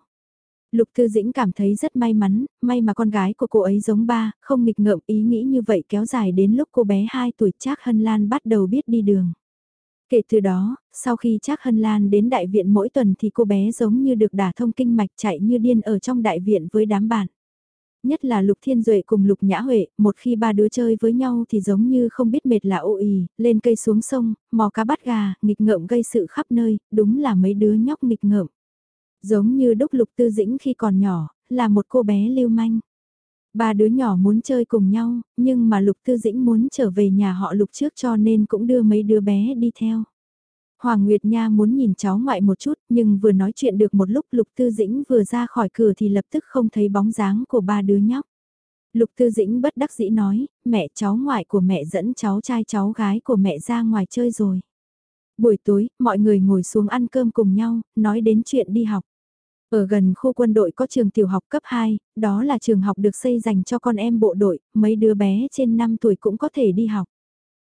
Lục Thư Dĩnh cảm thấy rất may mắn, may mà con gái của cô ấy giống ba, không nghịch ngợm ý nghĩ như vậy kéo dài đến lúc cô bé 2 tuổi Trác Hân Lan bắt đầu biết đi đường. Kể từ đó, sau khi Trác Hân Lan đến đại viện mỗi tuần thì cô bé giống như được đả thông kinh mạch chạy như điên ở trong đại viện với đám bạn. Nhất là Lục Thiên Duệ cùng Lục Nhã Huệ, một khi ba đứa chơi với nhau thì giống như không biết mệt là ô ì, lên cây xuống sông, mò cá bắt gà, nghịch ngợm gây sự khắp nơi, đúng là mấy đứa nhóc nghịch ngợm. Giống như đúc Lục Tư Dĩnh khi còn nhỏ, là một cô bé lưu manh. Ba đứa nhỏ muốn chơi cùng nhau, nhưng mà Lục Tư Dĩnh muốn trở về nhà họ Lục trước cho nên cũng đưa mấy đứa bé đi theo. Hoàng Nguyệt Nha muốn nhìn cháu ngoại một chút, nhưng vừa nói chuyện được một lúc Lục Tư Dĩnh vừa ra khỏi cửa thì lập tức không thấy bóng dáng của ba đứa nhóc. Lục Tư Dĩnh bất đắc dĩ nói, mẹ cháu ngoại của mẹ dẫn cháu trai cháu gái của mẹ ra ngoài chơi rồi. Buổi tối, mọi người ngồi xuống ăn cơm cùng nhau, nói đến chuyện đi học. Ở gần khu quân đội có trường tiểu học cấp 2, đó là trường học được xây dành cho con em bộ đội, mấy đứa bé trên 5 tuổi cũng có thể đi học.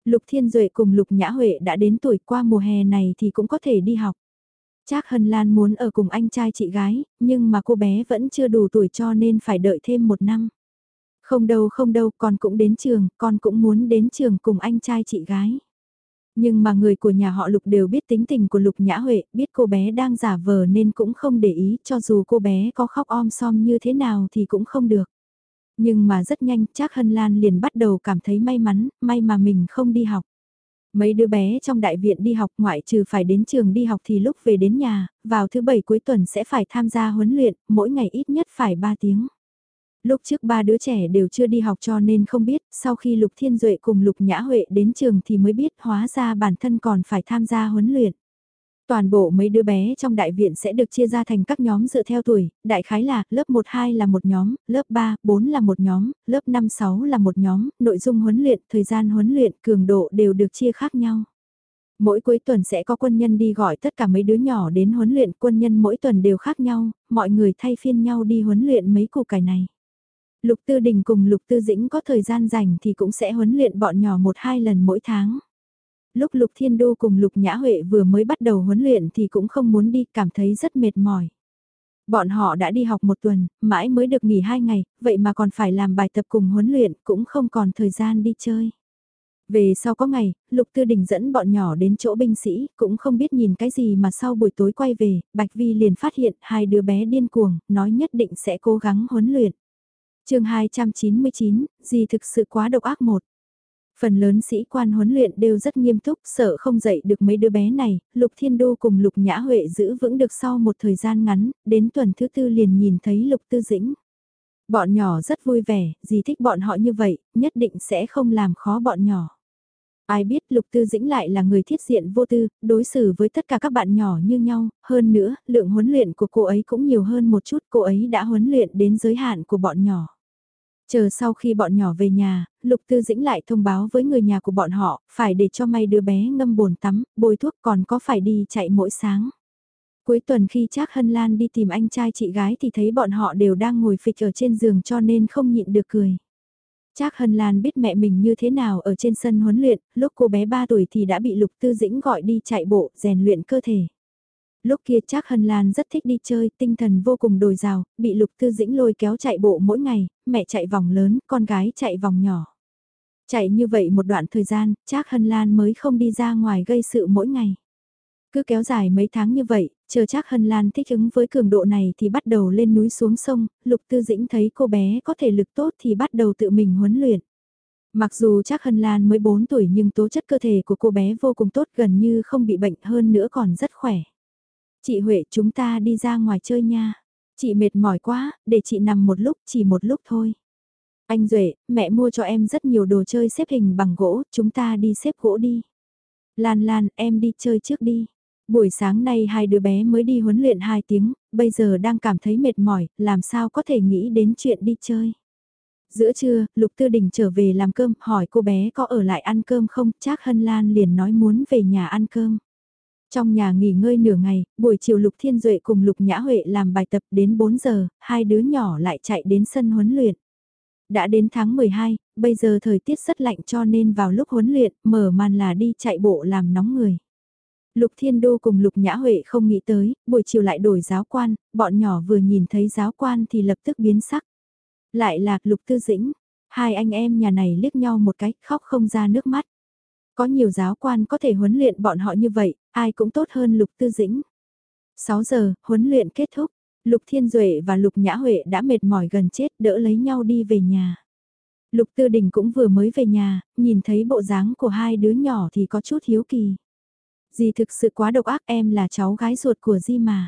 Lục Thiên Duệ cùng Lục Nhã Huệ đã đến tuổi qua mùa hè này thì cũng có thể đi học. Trác Hân Lan muốn ở cùng anh trai chị gái, nhưng mà cô bé vẫn chưa đủ tuổi cho nên phải đợi thêm một năm. Không đâu không đâu, con cũng đến trường, con cũng muốn đến trường cùng anh trai chị gái. Nhưng mà người của nhà họ Lục đều biết tính tình của Lục Nhã Huệ, biết cô bé đang giả vờ nên cũng không để ý cho dù cô bé có khóc om som như thế nào thì cũng không được. Nhưng mà rất nhanh Trác Hân Lan liền bắt đầu cảm thấy may mắn, may mà mình không đi học. Mấy đứa bé trong đại viện đi học ngoại trừ phải đến trường đi học thì lúc về đến nhà, vào thứ bảy cuối tuần sẽ phải tham gia huấn luyện, mỗi ngày ít nhất phải 3 tiếng. Lúc trước ba đứa trẻ đều chưa đi học cho nên không biết, sau khi Lục Thiên Duệ cùng Lục Nhã Huệ đến trường thì mới biết hóa ra bản thân còn phải tham gia huấn luyện. Toàn bộ mấy đứa bé trong đại viện sẽ được chia ra thành các nhóm dựa theo tuổi, đại khái là lớp 1-2 là một nhóm, lớp 3-4 là một nhóm, lớp 5-6 là một nhóm, nội dung huấn luyện, thời gian huấn luyện, cường độ đều được chia khác nhau. Mỗi cuối tuần sẽ có quân nhân đi gọi tất cả mấy đứa nhỏ đến huấn luyện, quân nhân mỗi tuần đều khác nhau, mọi người thay phiên nhau đi huấn luyện mấy củ cải này. Lục Tư Đình cùng Lục Tư Dĩnh có thời gian rảnh thì cũng sẽ huấn luyện bọn nhỏ một hai lần mỗi tháng. Lúc Lục Thiên Đô cùng Lục Nhã Huệ vừa mới bắt đầu huấn luyện thì cũng không muốn đi, cảm thấy rất mệt mỏi. Bọn họ đã đi học một tuần, mãi mới được nghỉ hai ngày, vậy mà còn phải làm bài tập cùng huấn luyện, cũng không còn thời gian đi chơi. Về sau có ngày, Lục Tư Đình dẫn bọn nhỏ đến chỗ binh sĩ, cũng không biết nhìn cái gì mà sau buổi tối quay về, Bạch Vi liền phát hiện hai đứa bé điên cuồng, nói nhất định sẽ cố gắng huấn luyện chương 299, gì thực sự quá độc ác một. Phần lớn sĩ quan huấn luyện đều rất nghiêm túc, sợ không dạy được mấy đứa bé này, Lục Thiên Đô cùng Lục Nhã Huệ giữ vững được sau một thời gian ngắn, đến tuần thứ tư liền nhìn thấy Lục Tư Dĩnh. Bọn nhỏ rất vui vẻ, gì thích bọn họ như vậy, nhất định sẽ không làm khó bọn nhỏ. Ai biết Lục Tư Dĩnh lại là người thiết diện vô tư, đối xử với tất cả các bạn nhỏ như nhau, hơn nữa, lượng huấn luyện của cô ấy cũng nhiều hơn một chút, cô ấy đã huấn luyện đến giới hạn của bọn nhỏ. Chờ sau khi bọn nhỏ về nhà, Lục Tư Dĩnh lại thông báo với người nhà của bọn họ, phải để cho may đứa bé ngâm bồn tắm, bôi thuốc còn có phải đi chạy mỗi sáng. Cuối tuần khi Trác Hân Lan đi tìm anh trai chị gái thì thấy bọn họ đều đang ngồi phịch ở trên giường cho nên không nhịn được cười. Trác Hân Lan biết mẹ mình như thế nào ở trên sân huấn luyện, lúc cô bé 3 tuổi thì đã bị Lục Tư Dĩnh gọi đi chạy bộ, rèn luyện cơ thể. Lúc kia Trác Hân Lan rất thích đi chơi, tinh thần vô cùng đồi rào, bị Lục Tư Dĩnh lôi kéo chạy bộ mỗi ngày, mẹ chạy vòng lớn, con gái chạy vòng nhỏ. Chạy như vậy một đoạn thời gian, Trác Hân Lan mới không đi ra ngoài gây sự mỗi ngày. Cứ kéo dài mấy tháng như vậy, chờ chắc Hân Lan thích ứng với cường độ này thì bắt đầu lên núi xuống sông, Lục Tư Dĩnh thấy cô bé có thể lực tốt thì bắt đầu tự mình huấn luyện. Mặc dù chắc Hân Lan mới 4 tuổi nhưng tố chất cơ thể của cô bé vô cùng tốt gần như không bị bệnh hơn nữa còn rất khỏe. Chị Huệ chúng ta đi ra ngoài chơi nha. Chị mệt mỏi quá, để chị nằm một lúc, chỉ một lúc thôi. Anh Duệ, mẹ mua cho em rất nhiều đồ chơi xếp hình bằng gỗ, chúng ta đi xếp gỗ đi. Lan Lan, em đi chơi trước đi. Buổi sáng nay hai đứa bé mới đi huấn luyện 2 tiếng, bây giờ đang cảm thấy mệt mỏi, làm sao có thể nghĩ đến chuyện đi chơi. Giữa trưa, Lục Tư Đình trở về làm cơm, hỏi cô bé có ở lại ăn cơm không, Trác Hân Lan liền nói muốn về nhà ăn cơm. Trong nhà nghỉ ngơi nửa ngày, buổi chiều Lục Thiên Duệ cùng Lục Nhã Huệ làm bài tập đến 4 giờ, hai đứa nhỏ lại chạy đến sân huấn luyện. Đã đến tháng 12, bây giờ thời tiết rất lạnh cho nên vào lúc huấn luyện, mở màn là đi chạy bộ làm nóng người. Lục Thiên Đô cùng Lục Nhã Huệ không nghĩ tới, buổi chiều lại đổi giáo quan, bọn nhỏ vừa nhìn thấy giáo quan thì lập tức biến sắc. Lại là Lục Tư Dĩnh, hai anh em nhà này liếc nhau một cái, khóc không ra nước mắt. Có nhiều giáo quan có thể huấn luyện bọn họ như vậy, ai cũng tốt hơn Lục Tư Dĩnh. 6 giờ, huấn luyện kết thúc, Lục Thiên Duệ và Lục Nhã Huệ đã mệt mỏi gần chết đỡ lấy nhau đi về nhà. Lục Tư Đình cũng vừa mới về nhà, nhìn thấy bộ dáng của hai đứa nhỏ thì có chút hiếu kỳ. Dì thực sự quá độc ác em là cháu gái ruột của Di mà.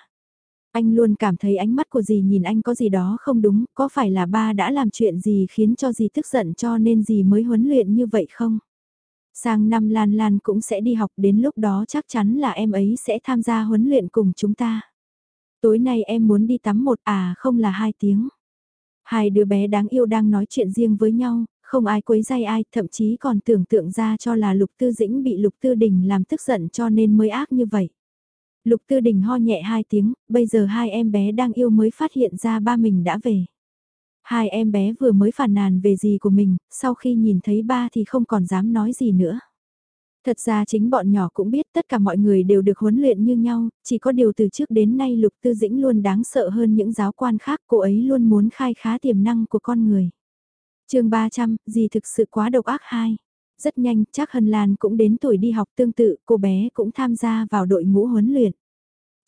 Anh luôn cảm thấy ánh mắt của dì nhìn anh có gì đó không đúng, có phải là ba đã làm chuyện gì khiến cho dì tức giận cho nên dì mới huấn luyện như vậy không? Sang năm Lan Lan cũng sẽ đi học đến lúc đó chắc chắn là em ấy sẽ tham gia huấn luyện cùng chúng ta. Tối nay em muốn đi tắm một à không là hai tiếng. Hai đứa bé đáng yêu đang nói chuyện riêng với nhau, không ai quấy dây ai, thậm chí còn tưởng tượng ra cho là Lục Tư Dĩnh bị Lục Tư Đình làm tức giận cho nên mới ác như vậy. Lục Tư Đình ho nhẹ hai tiếng, bây giờ hai em bé đang yêu mới phát hiện ra ba mình đã về. Hai em bé vừa mới phản nàn về gì của mình, sau khi nhìn thấy ba thì không còn dám nói gì nữa. Thật ra chính bọn nhỏ cũng biết tất cả mọi người đều được huấn luyện như nhau, chỉ có điều từ trước đến nay Lục Tư Dĩnh luôn đáng sợ hơn những giáo quan khác, cô ấy luôn muốn khai khá tiềm năng của con người chương 300, gì thực sự quá độc ác hai. Rất nhanh, chắc Hân Lan cũng đến tuổi đi học tương tự, cô bé cũng tham gia vào đội ngũ huấn luyện.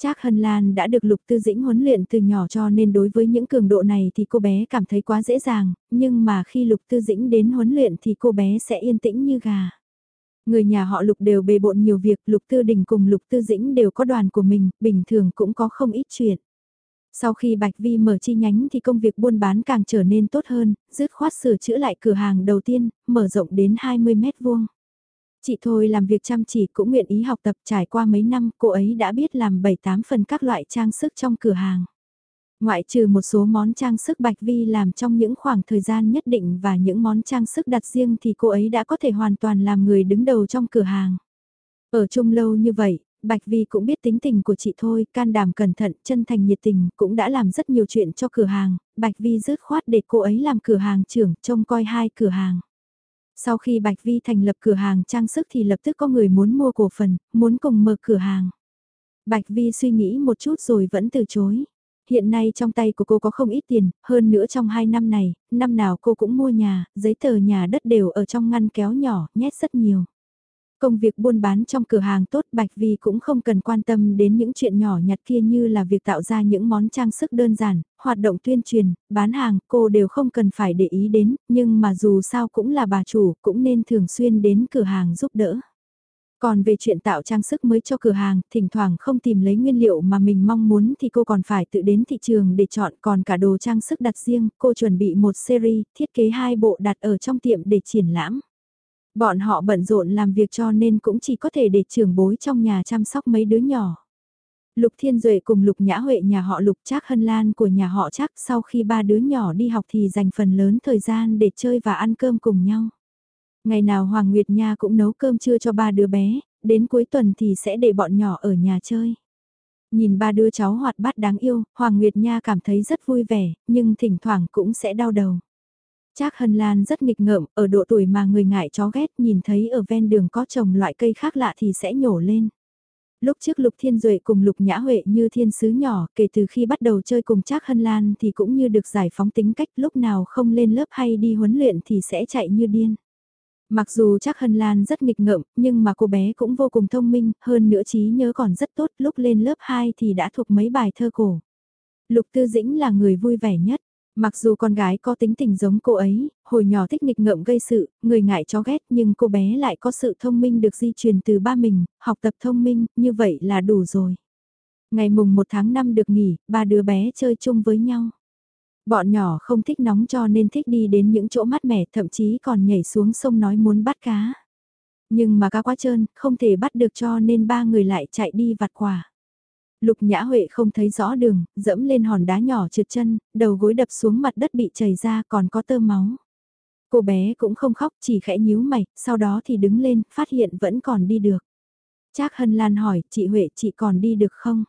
Trác Hân Lan đã được Lục Tư Dĩnh huấn luyện từ nhỏ cho nên đối với những cường độ này thì cô bé cảm thấy quá dễ dàng, nhưng mà khi Lục Tư Dĩnh đến huấn luyện thì cô bé sẽ yên tĩnh như gà. Người nhà họ Lục đều bề bộn nhiều việc, Lục Tư Đình cùng Lục Tư Dĩnh đều có đoàn của mình, bình thường cũng có không ít chuyện. Sau khi Bạch Vi mở chi nhánh thì công việc buôn bán càng trở nên tốt hơn, dứt khoát sửa chữa lại cửa hàng đầu tiên, mở rộng đến 20 mét vuông. Chị Thôi làm việc chăm chỉ cũng nguyện ý học tập trải qua mấy năm cô ấy đã biết làm 7-8 phần các loại trang sức trong cửa hàng. Ngoại trừ một số món trang sức Bạch Vi làm trong những khoảng thời gian nhất định và những món trang sức đặt riêng thì cô ấy đã có thể hoàn toàn làm người đứng đầu trong cửa hàng. Ở chung lâu như vậy, Bạch Vi cũng biết tính tình của chị thôi, can đảm cẩn thận, chân thành nhiệt tình, cũng đã làm rất nhiều chuyện cho cửa hàng, Bạch Vi dứt khoát để cô ấy làm cửa hàng trưởng, trông coi hai cửa hàng. Sau khi Bạch Vi thành lập cửa hàng trang sức thì lập tức có người muốn mua cổ phần, muốn cùng mở cửa hàng. Bạch Vi suy nghĩ một chút rồi vẫn từ chối. Hiện nay trong tay của cô có không ít tiền, hơn nữa trong 2 năm này, năm nào cô cũng mua nhà, giấy tờ nhà đất đều ở trong ngăn kéo nhỏ, nhét rất nhiều. Công việc buôn bán trong cửa hàng tốt Bạch Vi cũng không cần quan tâm đến những chuyện nhỏ nhặt kia như là việc tạo ra những món trang sức đơn giản, hoạt động tuyên truyền, bán hàng, cô đều không cần phải để ý đến, nhưng mà dù sao cũng là bà chủ, cũng nên thường xuyên đến cửa hàng giúp đỡ. Còn về chuyện tạo trang sức mới cho cửa hàng, thỉnh thoảng không tìm lấy nguyên liệu mà mình mong muốn thì cô còn phải tự đến thị trường để chọn còn cả đồ trang sức đặt riêng, cô chuẩn bị một series, thiết kế hai bộ đặt ở trong tiệm để triển lãm. Bọn họ bận rộn làm việc cho nên cũng chỉ có thể để trưởng bối trong nhà chăm sóc mấy đứa nhỏ. Lục Thiên Duệ cùng Lục Nhã Huệ nhà họ Lục Trác Hân Lan của nhà họ Trác sau khi ba đứa nhỏ đi học thì dành phần lớn thời gian để chơi và ăn cơm cùng nhau. Ngày nào Hoàng Nguyệt Nha cũng nấu cơm trưa cho ba đứa bé, đến cuối tuần thì sẽ để bọn nhỏ ở nhà chơi. Nhìn ba đứa cháu hoạt bát đáng yêu, Hoàng Nguyệt Nha cảm thấy rất vui vẻ, nhưng thỉnh thoảng cũng sẽ đau đầu. Trác Hân Lan rất nghịch ngợm, ở độ tuổi mà người ngại chó ghét nhìn thấy ở ven đường có trồng loại cây khác lạ thì sẽ nhổ lên. Lúc trước Lục Thiên Duệ cùng Lục Nhã Huệ như thiên sứ nhỏ, kể từ khi bắt đầu chơi cùng Trác Hân Lan thì cũng như được giải phóng tính cách lúc nào không lên lớp hay đi huấn luyện thì sẽ chạy như điên. Mặc dù chắc Hân Lan rất nghịch ngợm, nhưng mà cô bé cũng vô cùng thông minh, hơn nữa trí nhớ còn rất tốt, lúc lên lớp 2 thì đã thuộc mấy bài thơ cổ. Lục Tư Dĩnh là người vui vẻ nhất. Mặc dù con gái có tính tình giống cô ấy, hồi nhỏ thích nghịch ngợm gây sự, người ngại chó ghét nhưng cô bé lại có sự thông minh được di truyền từ ba mình, học tập thông minh, như vậy là đủ rồi. Ngày mùng 1 tháng 5 được nghỉ, ba đứa bé chơi chung với nhau. Bọn nhỏ không thích nóng cho nên thích đi đến những chỗ mát mẻ thậm chí còn nhảy xuống sông nói muốn bắt cá. Nhưng mà cá quá trơn, không thể bắt được cho nên ba người lại chạy đi vặt quả. Lục Nhã Huệ không thấy rõ đường, dẫm lên hòn đá nhỏ trượt chân, đầu gối đập xuống mặt đất bị chảy ra còn có tơ máu. Cô bé cũng không khóc chỉ khẽ nhíu mày, sau đó thì đứng lên, phát hiện vẫn còn đi được. Trác Hân Lan hỏi, chị Huệ chị còn đi được không?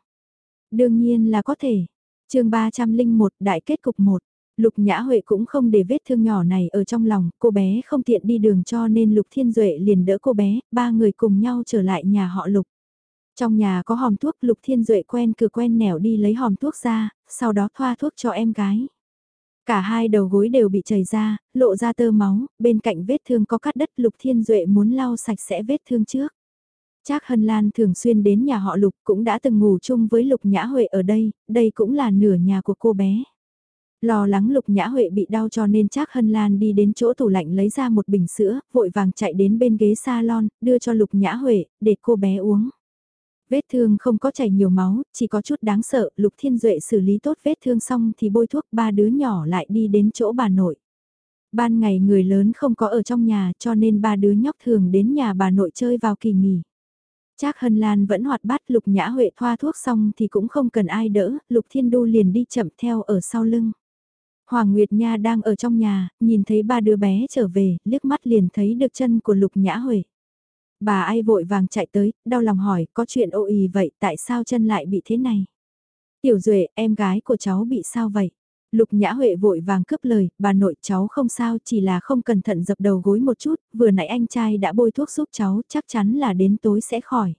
Đương nhiên là có thể. chương 301 Đại kết cục 1 Lục Nhã Huệ cũng không để vết thương nhỏ này ở trong lòng, cô bé không tiện đi đường cho nên Lục Thiên Duệ liền đỡ cô bé, ba người cùng nhau trở lại nhà họ Lục. Trong nhà có hòm thuốc Lục Thiên Duệ quen cửa quen nẻo đi lấy hòm thuốc ra, sau đó thoa thuốc cho em gái. Cả hai đầu gối đều bị chảy ra, lộ ra tơ máu, bên cạnh vết thương có cắt đất Lục Thiên Duệ muốn lau sạch sẽ vết thương trước. Trác Hân Lan thường xuyên đến nhà họ Lục cũng đã từng ngủ chung với Lục Nhã Huệ ở đây, đây cũng là nửa nhà của cô bé. Lo lắng Lục Nhã Huệ bị đau cho nên Trác Hân Lan đi đến chỗ tủ lạnh lấy ra một bình sữa, vội vàng chạy đến bên ghế salon, đưa cho Lục Nhã Huệ, để cô bé uống. Vết thương không có chảy nhiều máu, chỉ có chút đáng sợ, Lục Thiên Duệ xử lý tốt vết thương xong thì bôi thuốc ba đứa nhỏ lại đi đến chỗ bà nội. Ban ngày người lớn không có ở trong nhà cho nên ba đứa nhóc thường đến nhà bà nội chơi vào kỳ nghỉ. Trác Hân Lan vẫn hoạt bát Lục Nhã Huệ thoa thuốc xong thì cũng không cần ai đỡ, Lục Thiên Đô liền đi chậm theo ở sau lưng. Hoàng Nguyệt Nha đang ở trong nhà, nhìn thấy ba đứa bé trở về, liếc mắt liền thấy được chân của Lục Nhã Huệ. Bà ai vội vàng chạy tới, đau lòng hỏi, có chuyện ô ý vậy, tại sao chân lại bị thế này? Tiểu Duệ, em gái của cháu bị sao vậy? Lục Nhã Huệ vội vàng cướp lời, bà nội cháu không sao, chỉ là không cẩn thận dập đầu gối một chút, vừa nãy anh trai đã bôi thuốc giúp cháu, chắc chắn là đến tối sẽ khỏi.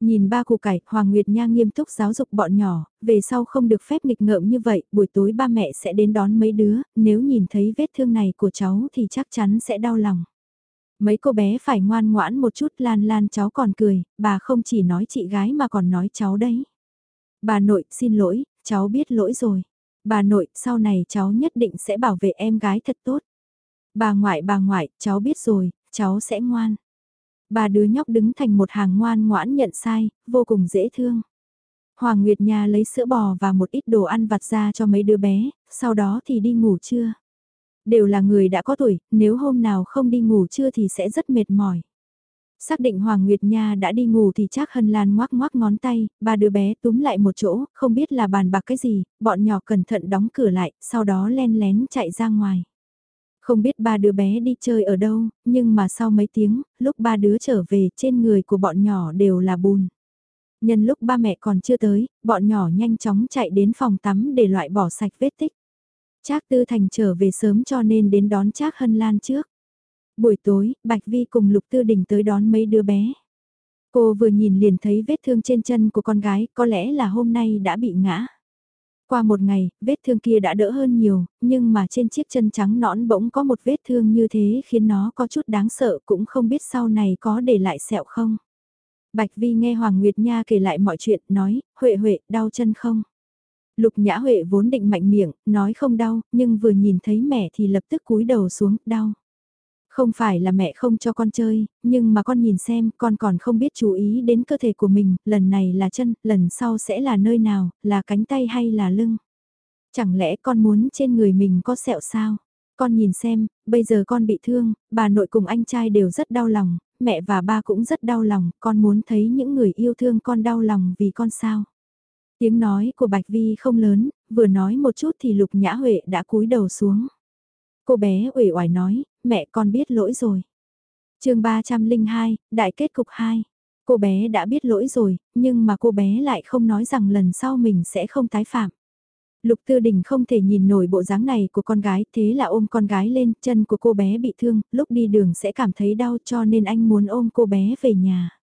Nhìn ba củ cải, Hoàng Nguyệt Nha nghiêm túc giáo dục bọn nhỏ, về sau không được phép nghịch ngợm như vậy, buổi tối ba mẹ sẽ đến đón mấy đứa, nếu nhìn thấy vết thương này của cháu thì chắc chắn sẽ đau lòng. Mấy cô bé phải ngoan ngoãn một chút lan lan cháu còn cười, bà không chỉ nói chị gái mà còn nói cháu đấy. Bà nội, xin lỗi, cháu biết lỗi rồi. Bà nội, sau này cháu nhất định sẽ bảo vệ em gái thật tốt. Bà ngoại, bà ngoại, cháu biết rồi, cháu sẽ ngoan. Bà đứa nhóc đứng thành một hàng ngoan ngoãn nhận sai, vô cùng dễ thương. Hoàng Nguyệt Nha lấy sữa bò và một ít đồ ăn vặt ra cho mấy đứa bé, sau đó thì đi ngủ trưa. Đều là người đã có tuổi, nếu hôm nào không đi ngủ trưa thì sẽ rất mệt mỏi. Xác định Hoàng Nguyệt Nha đã đi ngủ thì chắc Hân Lan ngoác ngoác ngón tay, ba đứa bé túm lại một chỗ, không biết là bàn bạc cái gì, bọn nhỏ cẩn thận đóng cửa lại, sau đó len lén chạy ra ngoài. Không biết ba đứa bé đi chơi ở đâu, nhưng mà sau mấy tiếng, lúc ba đứa trở về trên người của bọn nhỏ đều là bùn. Nhân lúc ba mẹ còn chưa tới, bọn nhỏ nhanh chóng chạy đến phòng tắm để loại bỏ sạch vết tích. Trác Tư Thành trở về sớm cho nên đến đón Trác Hân Lan trước. Buổi tối, Bạch Vi cùng Lục Tư Đình tới đón mấy đứa bé. Cô vừa nhìn liền thấy vết thương trên chân của con gái, có lẽ là hôm nay đã bị ngã. Qua một ngày, vết thương kia đã đỡ hơn nhiều, nhưng mà trên chiếc chân trắng nõn bỗng có một vết thương như thế khiến nó có chút đáng sợ cũng không biết sau này có để lại sẹo không. Bạch Vi nghe Hoàng Nguyệt Nha kể lại mọi chuyện, nói, Huệ Huệ, đau chân không? Lục Nhã Huệ vốn định mạnh miệng, nói không đau, nhưng vừa nhìn thấy mẹ thì lập tức cúi đầu xuống, đau. Không phải là mẹ không cho con chơi, nhưng mà con nhìn xem, con còn không biết chú ý đến cơ thể của mình, lần này là chân, lần sau sẽ là nơi nào, là cánh tay hay là lưng. Chẳng lẽ con muốn trên người mình có sẹo sao? Con nhìn xem, bây giờ con bị thương, bà nội cùng anh trai đều rất đau lòng, mẹ và ba cũng rất đau lòng, con muốn thấy những người yêu thương con đau lòng vì con sao? Tiếng nói của Bạch Vi không lớn, vừa nói một chút thì Lục Nhã Huệ đã cúi đầu xuống. Cô bé uể oải nói, mẹ con biết lỗi rồi. chương 302, Đại kết cục 2. Cô bé đã biết lỗi rồi, nhưng mà cô bé lại không nói rằng lần sau mình sẽ không tái phạm. Lục Tư Đình không thể nhìn nổi bộ dáng này của con gái, thế là ôm con gái lên, chân của cô bé bị thương, lúc đi đường sẽ cảm thấy đau cho nên anh muốn ôm cô bé về nhà.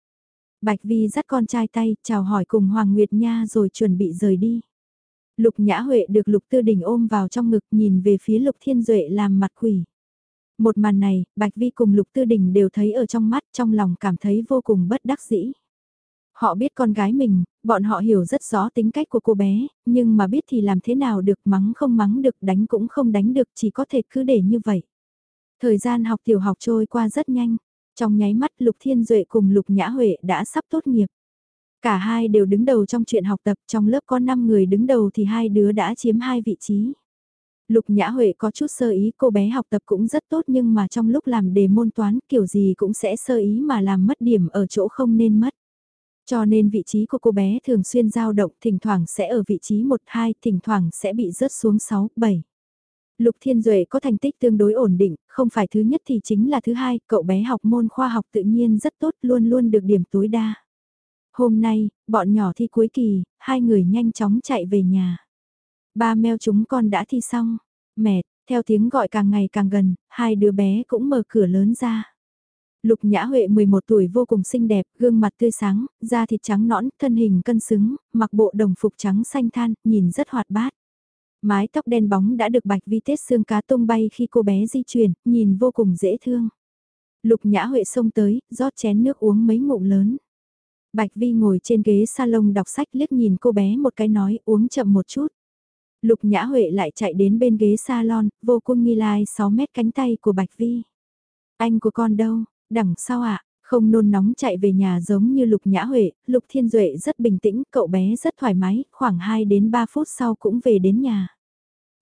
Bạch Vi dắt con trai tay, chào hỏi cùng Hoàng Nguyệt Nha rồi chuẩn bị rời đi. Lục Nhã Huệ được Lục Tư Đình ôm vào trong ngực nhìn về phía Lục Thiên Duệ làm mặt quỷ. Một màn này, Bạch Vi cùng Lục Tư Đình đều thấy ở trong mắt, trong lòng cảm thấy vô cùng bất đắc dĩ. Họ biết con gái mình, bọn họ hiểu rất rõ tính cách của cô bé, nhưng mà biết thì làm thế nào được mắng không mắng được đánh cũng không đánh được chỉ có thể cứ để như vậy. Thời gian học tiểu học trôi qua rất nhanh, trong nháy mắt Lục Thiên Duệ cùng Lục Nhã Huệ đã sắp tốt nghiệp. Cả hai đều đứng đầu trong chuyện học tập, trong lớp có 5 người đứng đầu thì hai đứa đã chiếm hai vị trí. Lục Nhã Huệ có chút sơ ý cô bé học tập cũng rất tốt nhưng mà trong lúc làm đề môn toán kiểu gì cũng sẽ sơ ý mà làm mất điểm ở chỗ không nên mất. Cho nên vị trí của cô bé thường xuyên dao động, thỉnh thoảng sẽ ở vị trí 1-2, thỉnh thoảng sẽ bị rớt xuống 6-7. Lục Thiên Duệ có thành tích tương đối ổn định, không phải thứ nhất thì chính là thứ hai, cậu bé học môn khoa học tự nhiên rất tốt luôn luôn được điểm tối đa. Hôm nay, bọn nhỏ thi cuối kỳ, hai người nhanh chóng chạy về nhà. Ba meo chúng con đã thi xong. Mẹ, theo tiếng gọi càng ngày càng gần, hai đứa bé cũng mở cửa lớn ra. Lục Nhã Huệ 11 tuổi vô cùng xinh đẹp, gương mặt tươi sáng, da thịt trắng nõn, thân hình cân xứng, mặc bộ đồng phục trắng xanh than, nhìn rất hoạt bát. Mái tóc đen bóng đã được bạch vi tết xương cá tung bay khi cô bé di chuyển, nhìn vô cùng dễ thương. Lục Nhã Huệ xông tới, rót chén nước uống mấy ngụm lớn. Bạch Vi ngồi trên ghế salon đọc sách liếc nhìn cô bé một cái nói uống chậm một chút. Lục Nhã Huệ lại chạy đến bên ghế salon, vô cùng nghi lai 6 mét cánh tay của Bạch Vi. Anh của con đâu, đằng sau ạ, không nôn nóng chạy về nhà giống như Lục Nhã Huệ, Lục Thiên Duệ rất bình tĩnh, cậu bé rất thoải mái, khoảng 2 đến 3 phút sau cũng về đến nhà.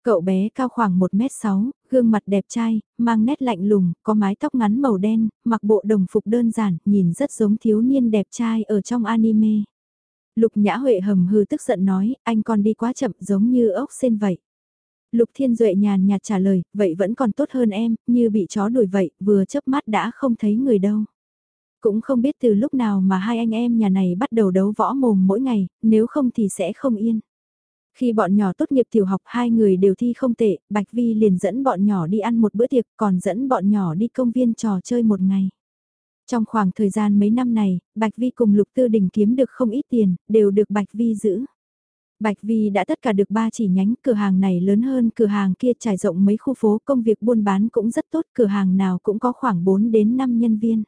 Cậu bé cao khoảng 1m6, gương mặt đẹp trai, mang nét lạnh lùng, có mái tóc ngắn màu đen, mặc bộ đồng phục đơn giản, nhìn rất giống thiếu niên đẹp trai ở trong anime. Lục Nhã Huệ hầm hư tức giận nói, anh còn đi quá chậm giống như ốc sen vậy. Lục Thiên Duệ nhàn nhạt trả lời, vậy vẫn còn tốt hơn em, như bị chó đuổi vậy, vừa chớp mắt đã không thấy người đâu. Cũng không biết từ lúc nào mà hai anh em nhà này bắt đầu đấu võ mồm mỗi ngày, nếu không thì sẽ không yên. Khi bọn nhỏ tốt nghiệp tiểu học hai người đều thi không tệ, Bạch Vi liền dẫn bọn nhỏ đi ăn một bữa tiệc còn dẫn bọn nhỏ đi công viên trò chơi một ngày. Trong khoảng thời gian mấy năm này, Bạch Vi cùng Lục Tư Đình kiếm được không ít tiền, đều được Bạch Vi giữ. Bạch Vi đã tất cả được ba chỉ nhánh, cửa hàng này lớn hơn cửa hàng kia trải rộng mấy khu phố, công việc buôn bán cũng rất tốt, cửa hàng nào cũng có khoảng 4 đến 5 nhân viên.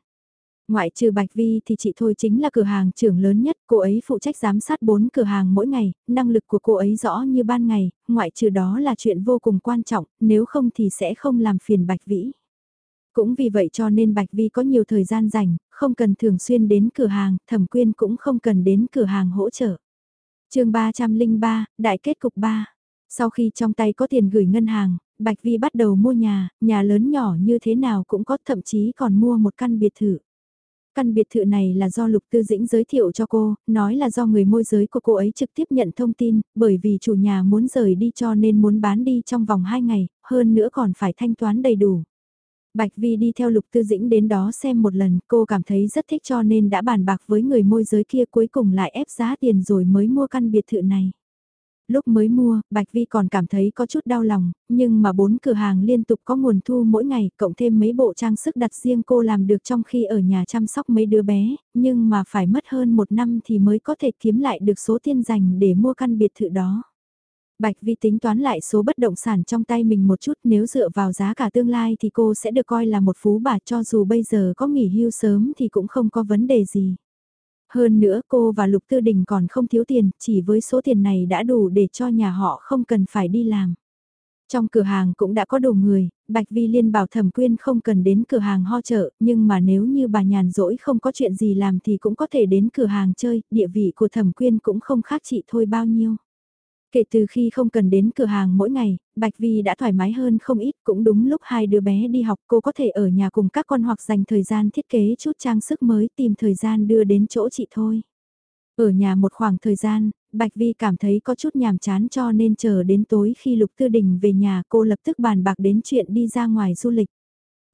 Ngoại trừ Bạch Vi thì chị Thôi chính là cửa hàng trưởng lớn nhất, cô ấy phụ trách giám sát 4 cửa hàng mỗi ngày, năng lực của cô ấy rõ như ban ngày, ngoại trừ đó là chuyện vô cùng quan trọng, nếu không thì sẽ không làm phiền Bạch Vĩ. Cũng vì vậy cho nên Bạch Vi có nhiều thời gian rảnh, không cần thường xuyên đến cửa hàng, thẩm quyên cũng không cần đến cửa hàng hỗ trợ. chương 303, Đại kết cục 3. Sau khi trong tay có tiền gửi ngân hàng, Bạch Vi bắt đầu mua nhà, nhà lớn nhỏ như thế nào cũng có thậm chí còn mua một căn biệt thự. Căn biệt thự này là do Lục Tư Dĩnh giới thiệu cho cô, nói là do người môi giới của cô ấy trực tiếp nhận thông tin, bởi vì chủ nhà muốn rời đi cho nên muốn bán đi trong vòng 2 ngày, hơn nữa còn phải thanh toán đầy đủ. Bạch Vi đi theo Lục Tư Dĩnh đến đó xem một lần, cô cảm thấy rất thích cho nên đã bàn bạc với người môi giới kia cuối cùng lại ép giá tiền rồi mới mua căn biệt thự này. Lúc mới mua, Bạch Vi còn cảm thấy có chút đau lòng, nhưng mà bốn cửa hàng liên tục có nguồn thu mỗi ngày, cộng thêm mấy bộ trang sức đặt riêng cô làm được trong khi ở nhà chăm sóc mấy đứa bé, nhưng mà phải mất hơn một năm thì mới có thể kiếm lại được số tiền dành để mua căn biệt thự đó. Bạch Vi tính toán lại số bất động sản trong tay mình một chút nếu dựa vào giá cả tương lai thì cô sẽ được coi là một phú bà cho dù bây giờ có nghỉ hưu sớm thì cũng không có vấn đề gì. Hơn nữa cô và Lục Tư Đình còn không thiếu tiền, chỉ với số tiền này đã đủ để cho nhà họ không cần phải đi làm. Trong cửa hàng cũng đã có đủ người, Bạch Vi Liên bảo Thẩm Quyên không cần đến cửa hàng ho chợ, nhưng mà nếu như bà nhàn rỗi không có chuyện gì làm thì cũng có thể đến cửa hàng chơi, địa vị của Thẩm Quyên cũng không khác chị thôi bao nhiêu. Kể từ khi không cần đến cửa hàng mỗi ngày, Bạch Vi đã thoải mái hơn không ít, cũng đúng lúc hai đứa bé đi học cô có thể ở nhà cùng các con hoặc dành thời gian thiết kế chút trang sức mới tìm thời gian đưa đến chỗ chị thôi. Ở nhà một khoảng thời gian, Bạch Vi cảm thấy có chút nhàm chán cho nên chờ đến tối khi Lục Tư Đình về nhà cô lập tức bàn bạc đến chuyện đi ra ngoài du lịch.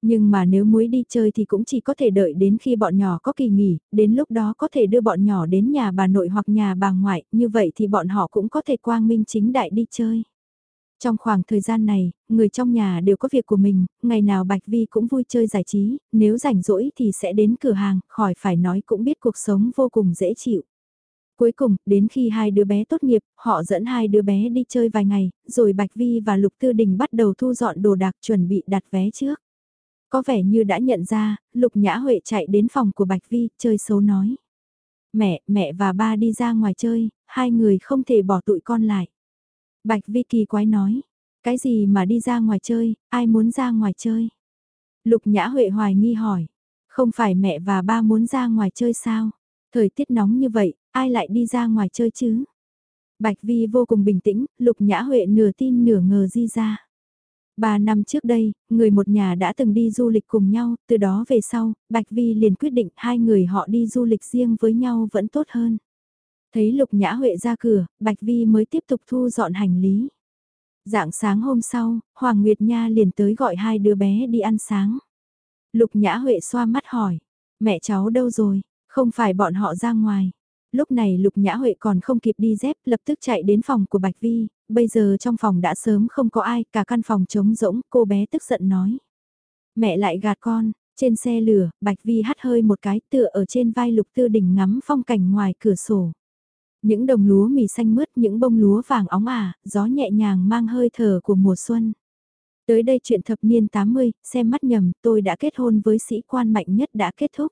Nhưng mà nếu muối đi chơi thì cũng chỉ có thể đợi đến khi bọn nhỏ có kỳ nghỉ, đến lúc đó có thể đưa bọn nhỏ đến nhà bà nội hoặc nhà bà ngoại, như vậy thì bọn họ cũng có thể quang minh chính đại đi chơi. Trong khoảng thời gian này, người trong nhà đều có việc của mình, ngày nào Bạch Vi cũng vui chơi giải trí, nếu rảnh rỗi thì sẽ đến cửa hàng, khỏi phải nói cũng biết cuộc sống vô cùng dễ chịu. Cuối cùng, đến khi hai đứa bé tốt nghiệp, họ dẫn hai đứa bé đi chơi vài ngày, rồi Bạch Vi và Lục Tư Đình bắt đầu thu dọn đồ đạc chuẩn bị đặt vé trước. Có vẻ như đã nhận ra, Lục Nhã Huệ chạy đến phòng của Bạch Vi, chơi xấu nói. Mẹ, mẹ và ba đi ra ngoài chơi, hai người không thể bỏ tụi con lại. Bạch Vi kỳ quái nói, cái gì mà đi ra ngoài chơi, ai muốn ra ngoài chơi? Lục Nhã Huệ hoài nghi hỏi, không phải mẹ và ba muốn ra ngoài chơi sao? Thời tiết nóng như vậy, ai lại đi ra ngoài chơi chứ? Bạch Vi vô cùng bình tĩnh, Lục Nhã Huệ nửa tin nửa ngờ di ra. Ba năm trước đây, người một nhà đã từng đi du lịch cùng nhau, từ đó về sau, Bạch Vi liền quyết định hai người họ đi du lịch riêng với nhau vẫn tốt hơn. Thấy Lục Nhã Huệ ra cửa, Bạch Vi mới tiếp tục thu dọn hành lý. Dạng sáng hôm sau, Hoàng Nguyệt Nha liền tới gọi hai đứa bé đi ăn sáng. Lục Nhã Huệ xoa mắt hỏi, mẹ cháu đâu rồi, không phải bọn họ ra ngoài. Lúc này Lục Nhã Huệ còn không kịp đi dép, lập tức chạy đến phòng của Bạch Vi, bây giờ trong phòng đã sớm không có ai, cả căn phòng trống rỗng, cô bé tức giận nói. Mẹ lại gạt con, trên xe lửa, Bạch Vi hắt hơi một cái tựa ở trên vai Lục Tư Đình ngắm phong cảnh ngoài cửa sổ. Những đồng lúa mì xanh mướt, những bông lúa vàng óng ả, gió nhẹ nhàng mang hơi thở của mùa xuân. Tới đây chuyện thập niên 80, xem mắt nhầm, tôi đã kết hôn với sĩ quan mạnh nhất đã kết thúc.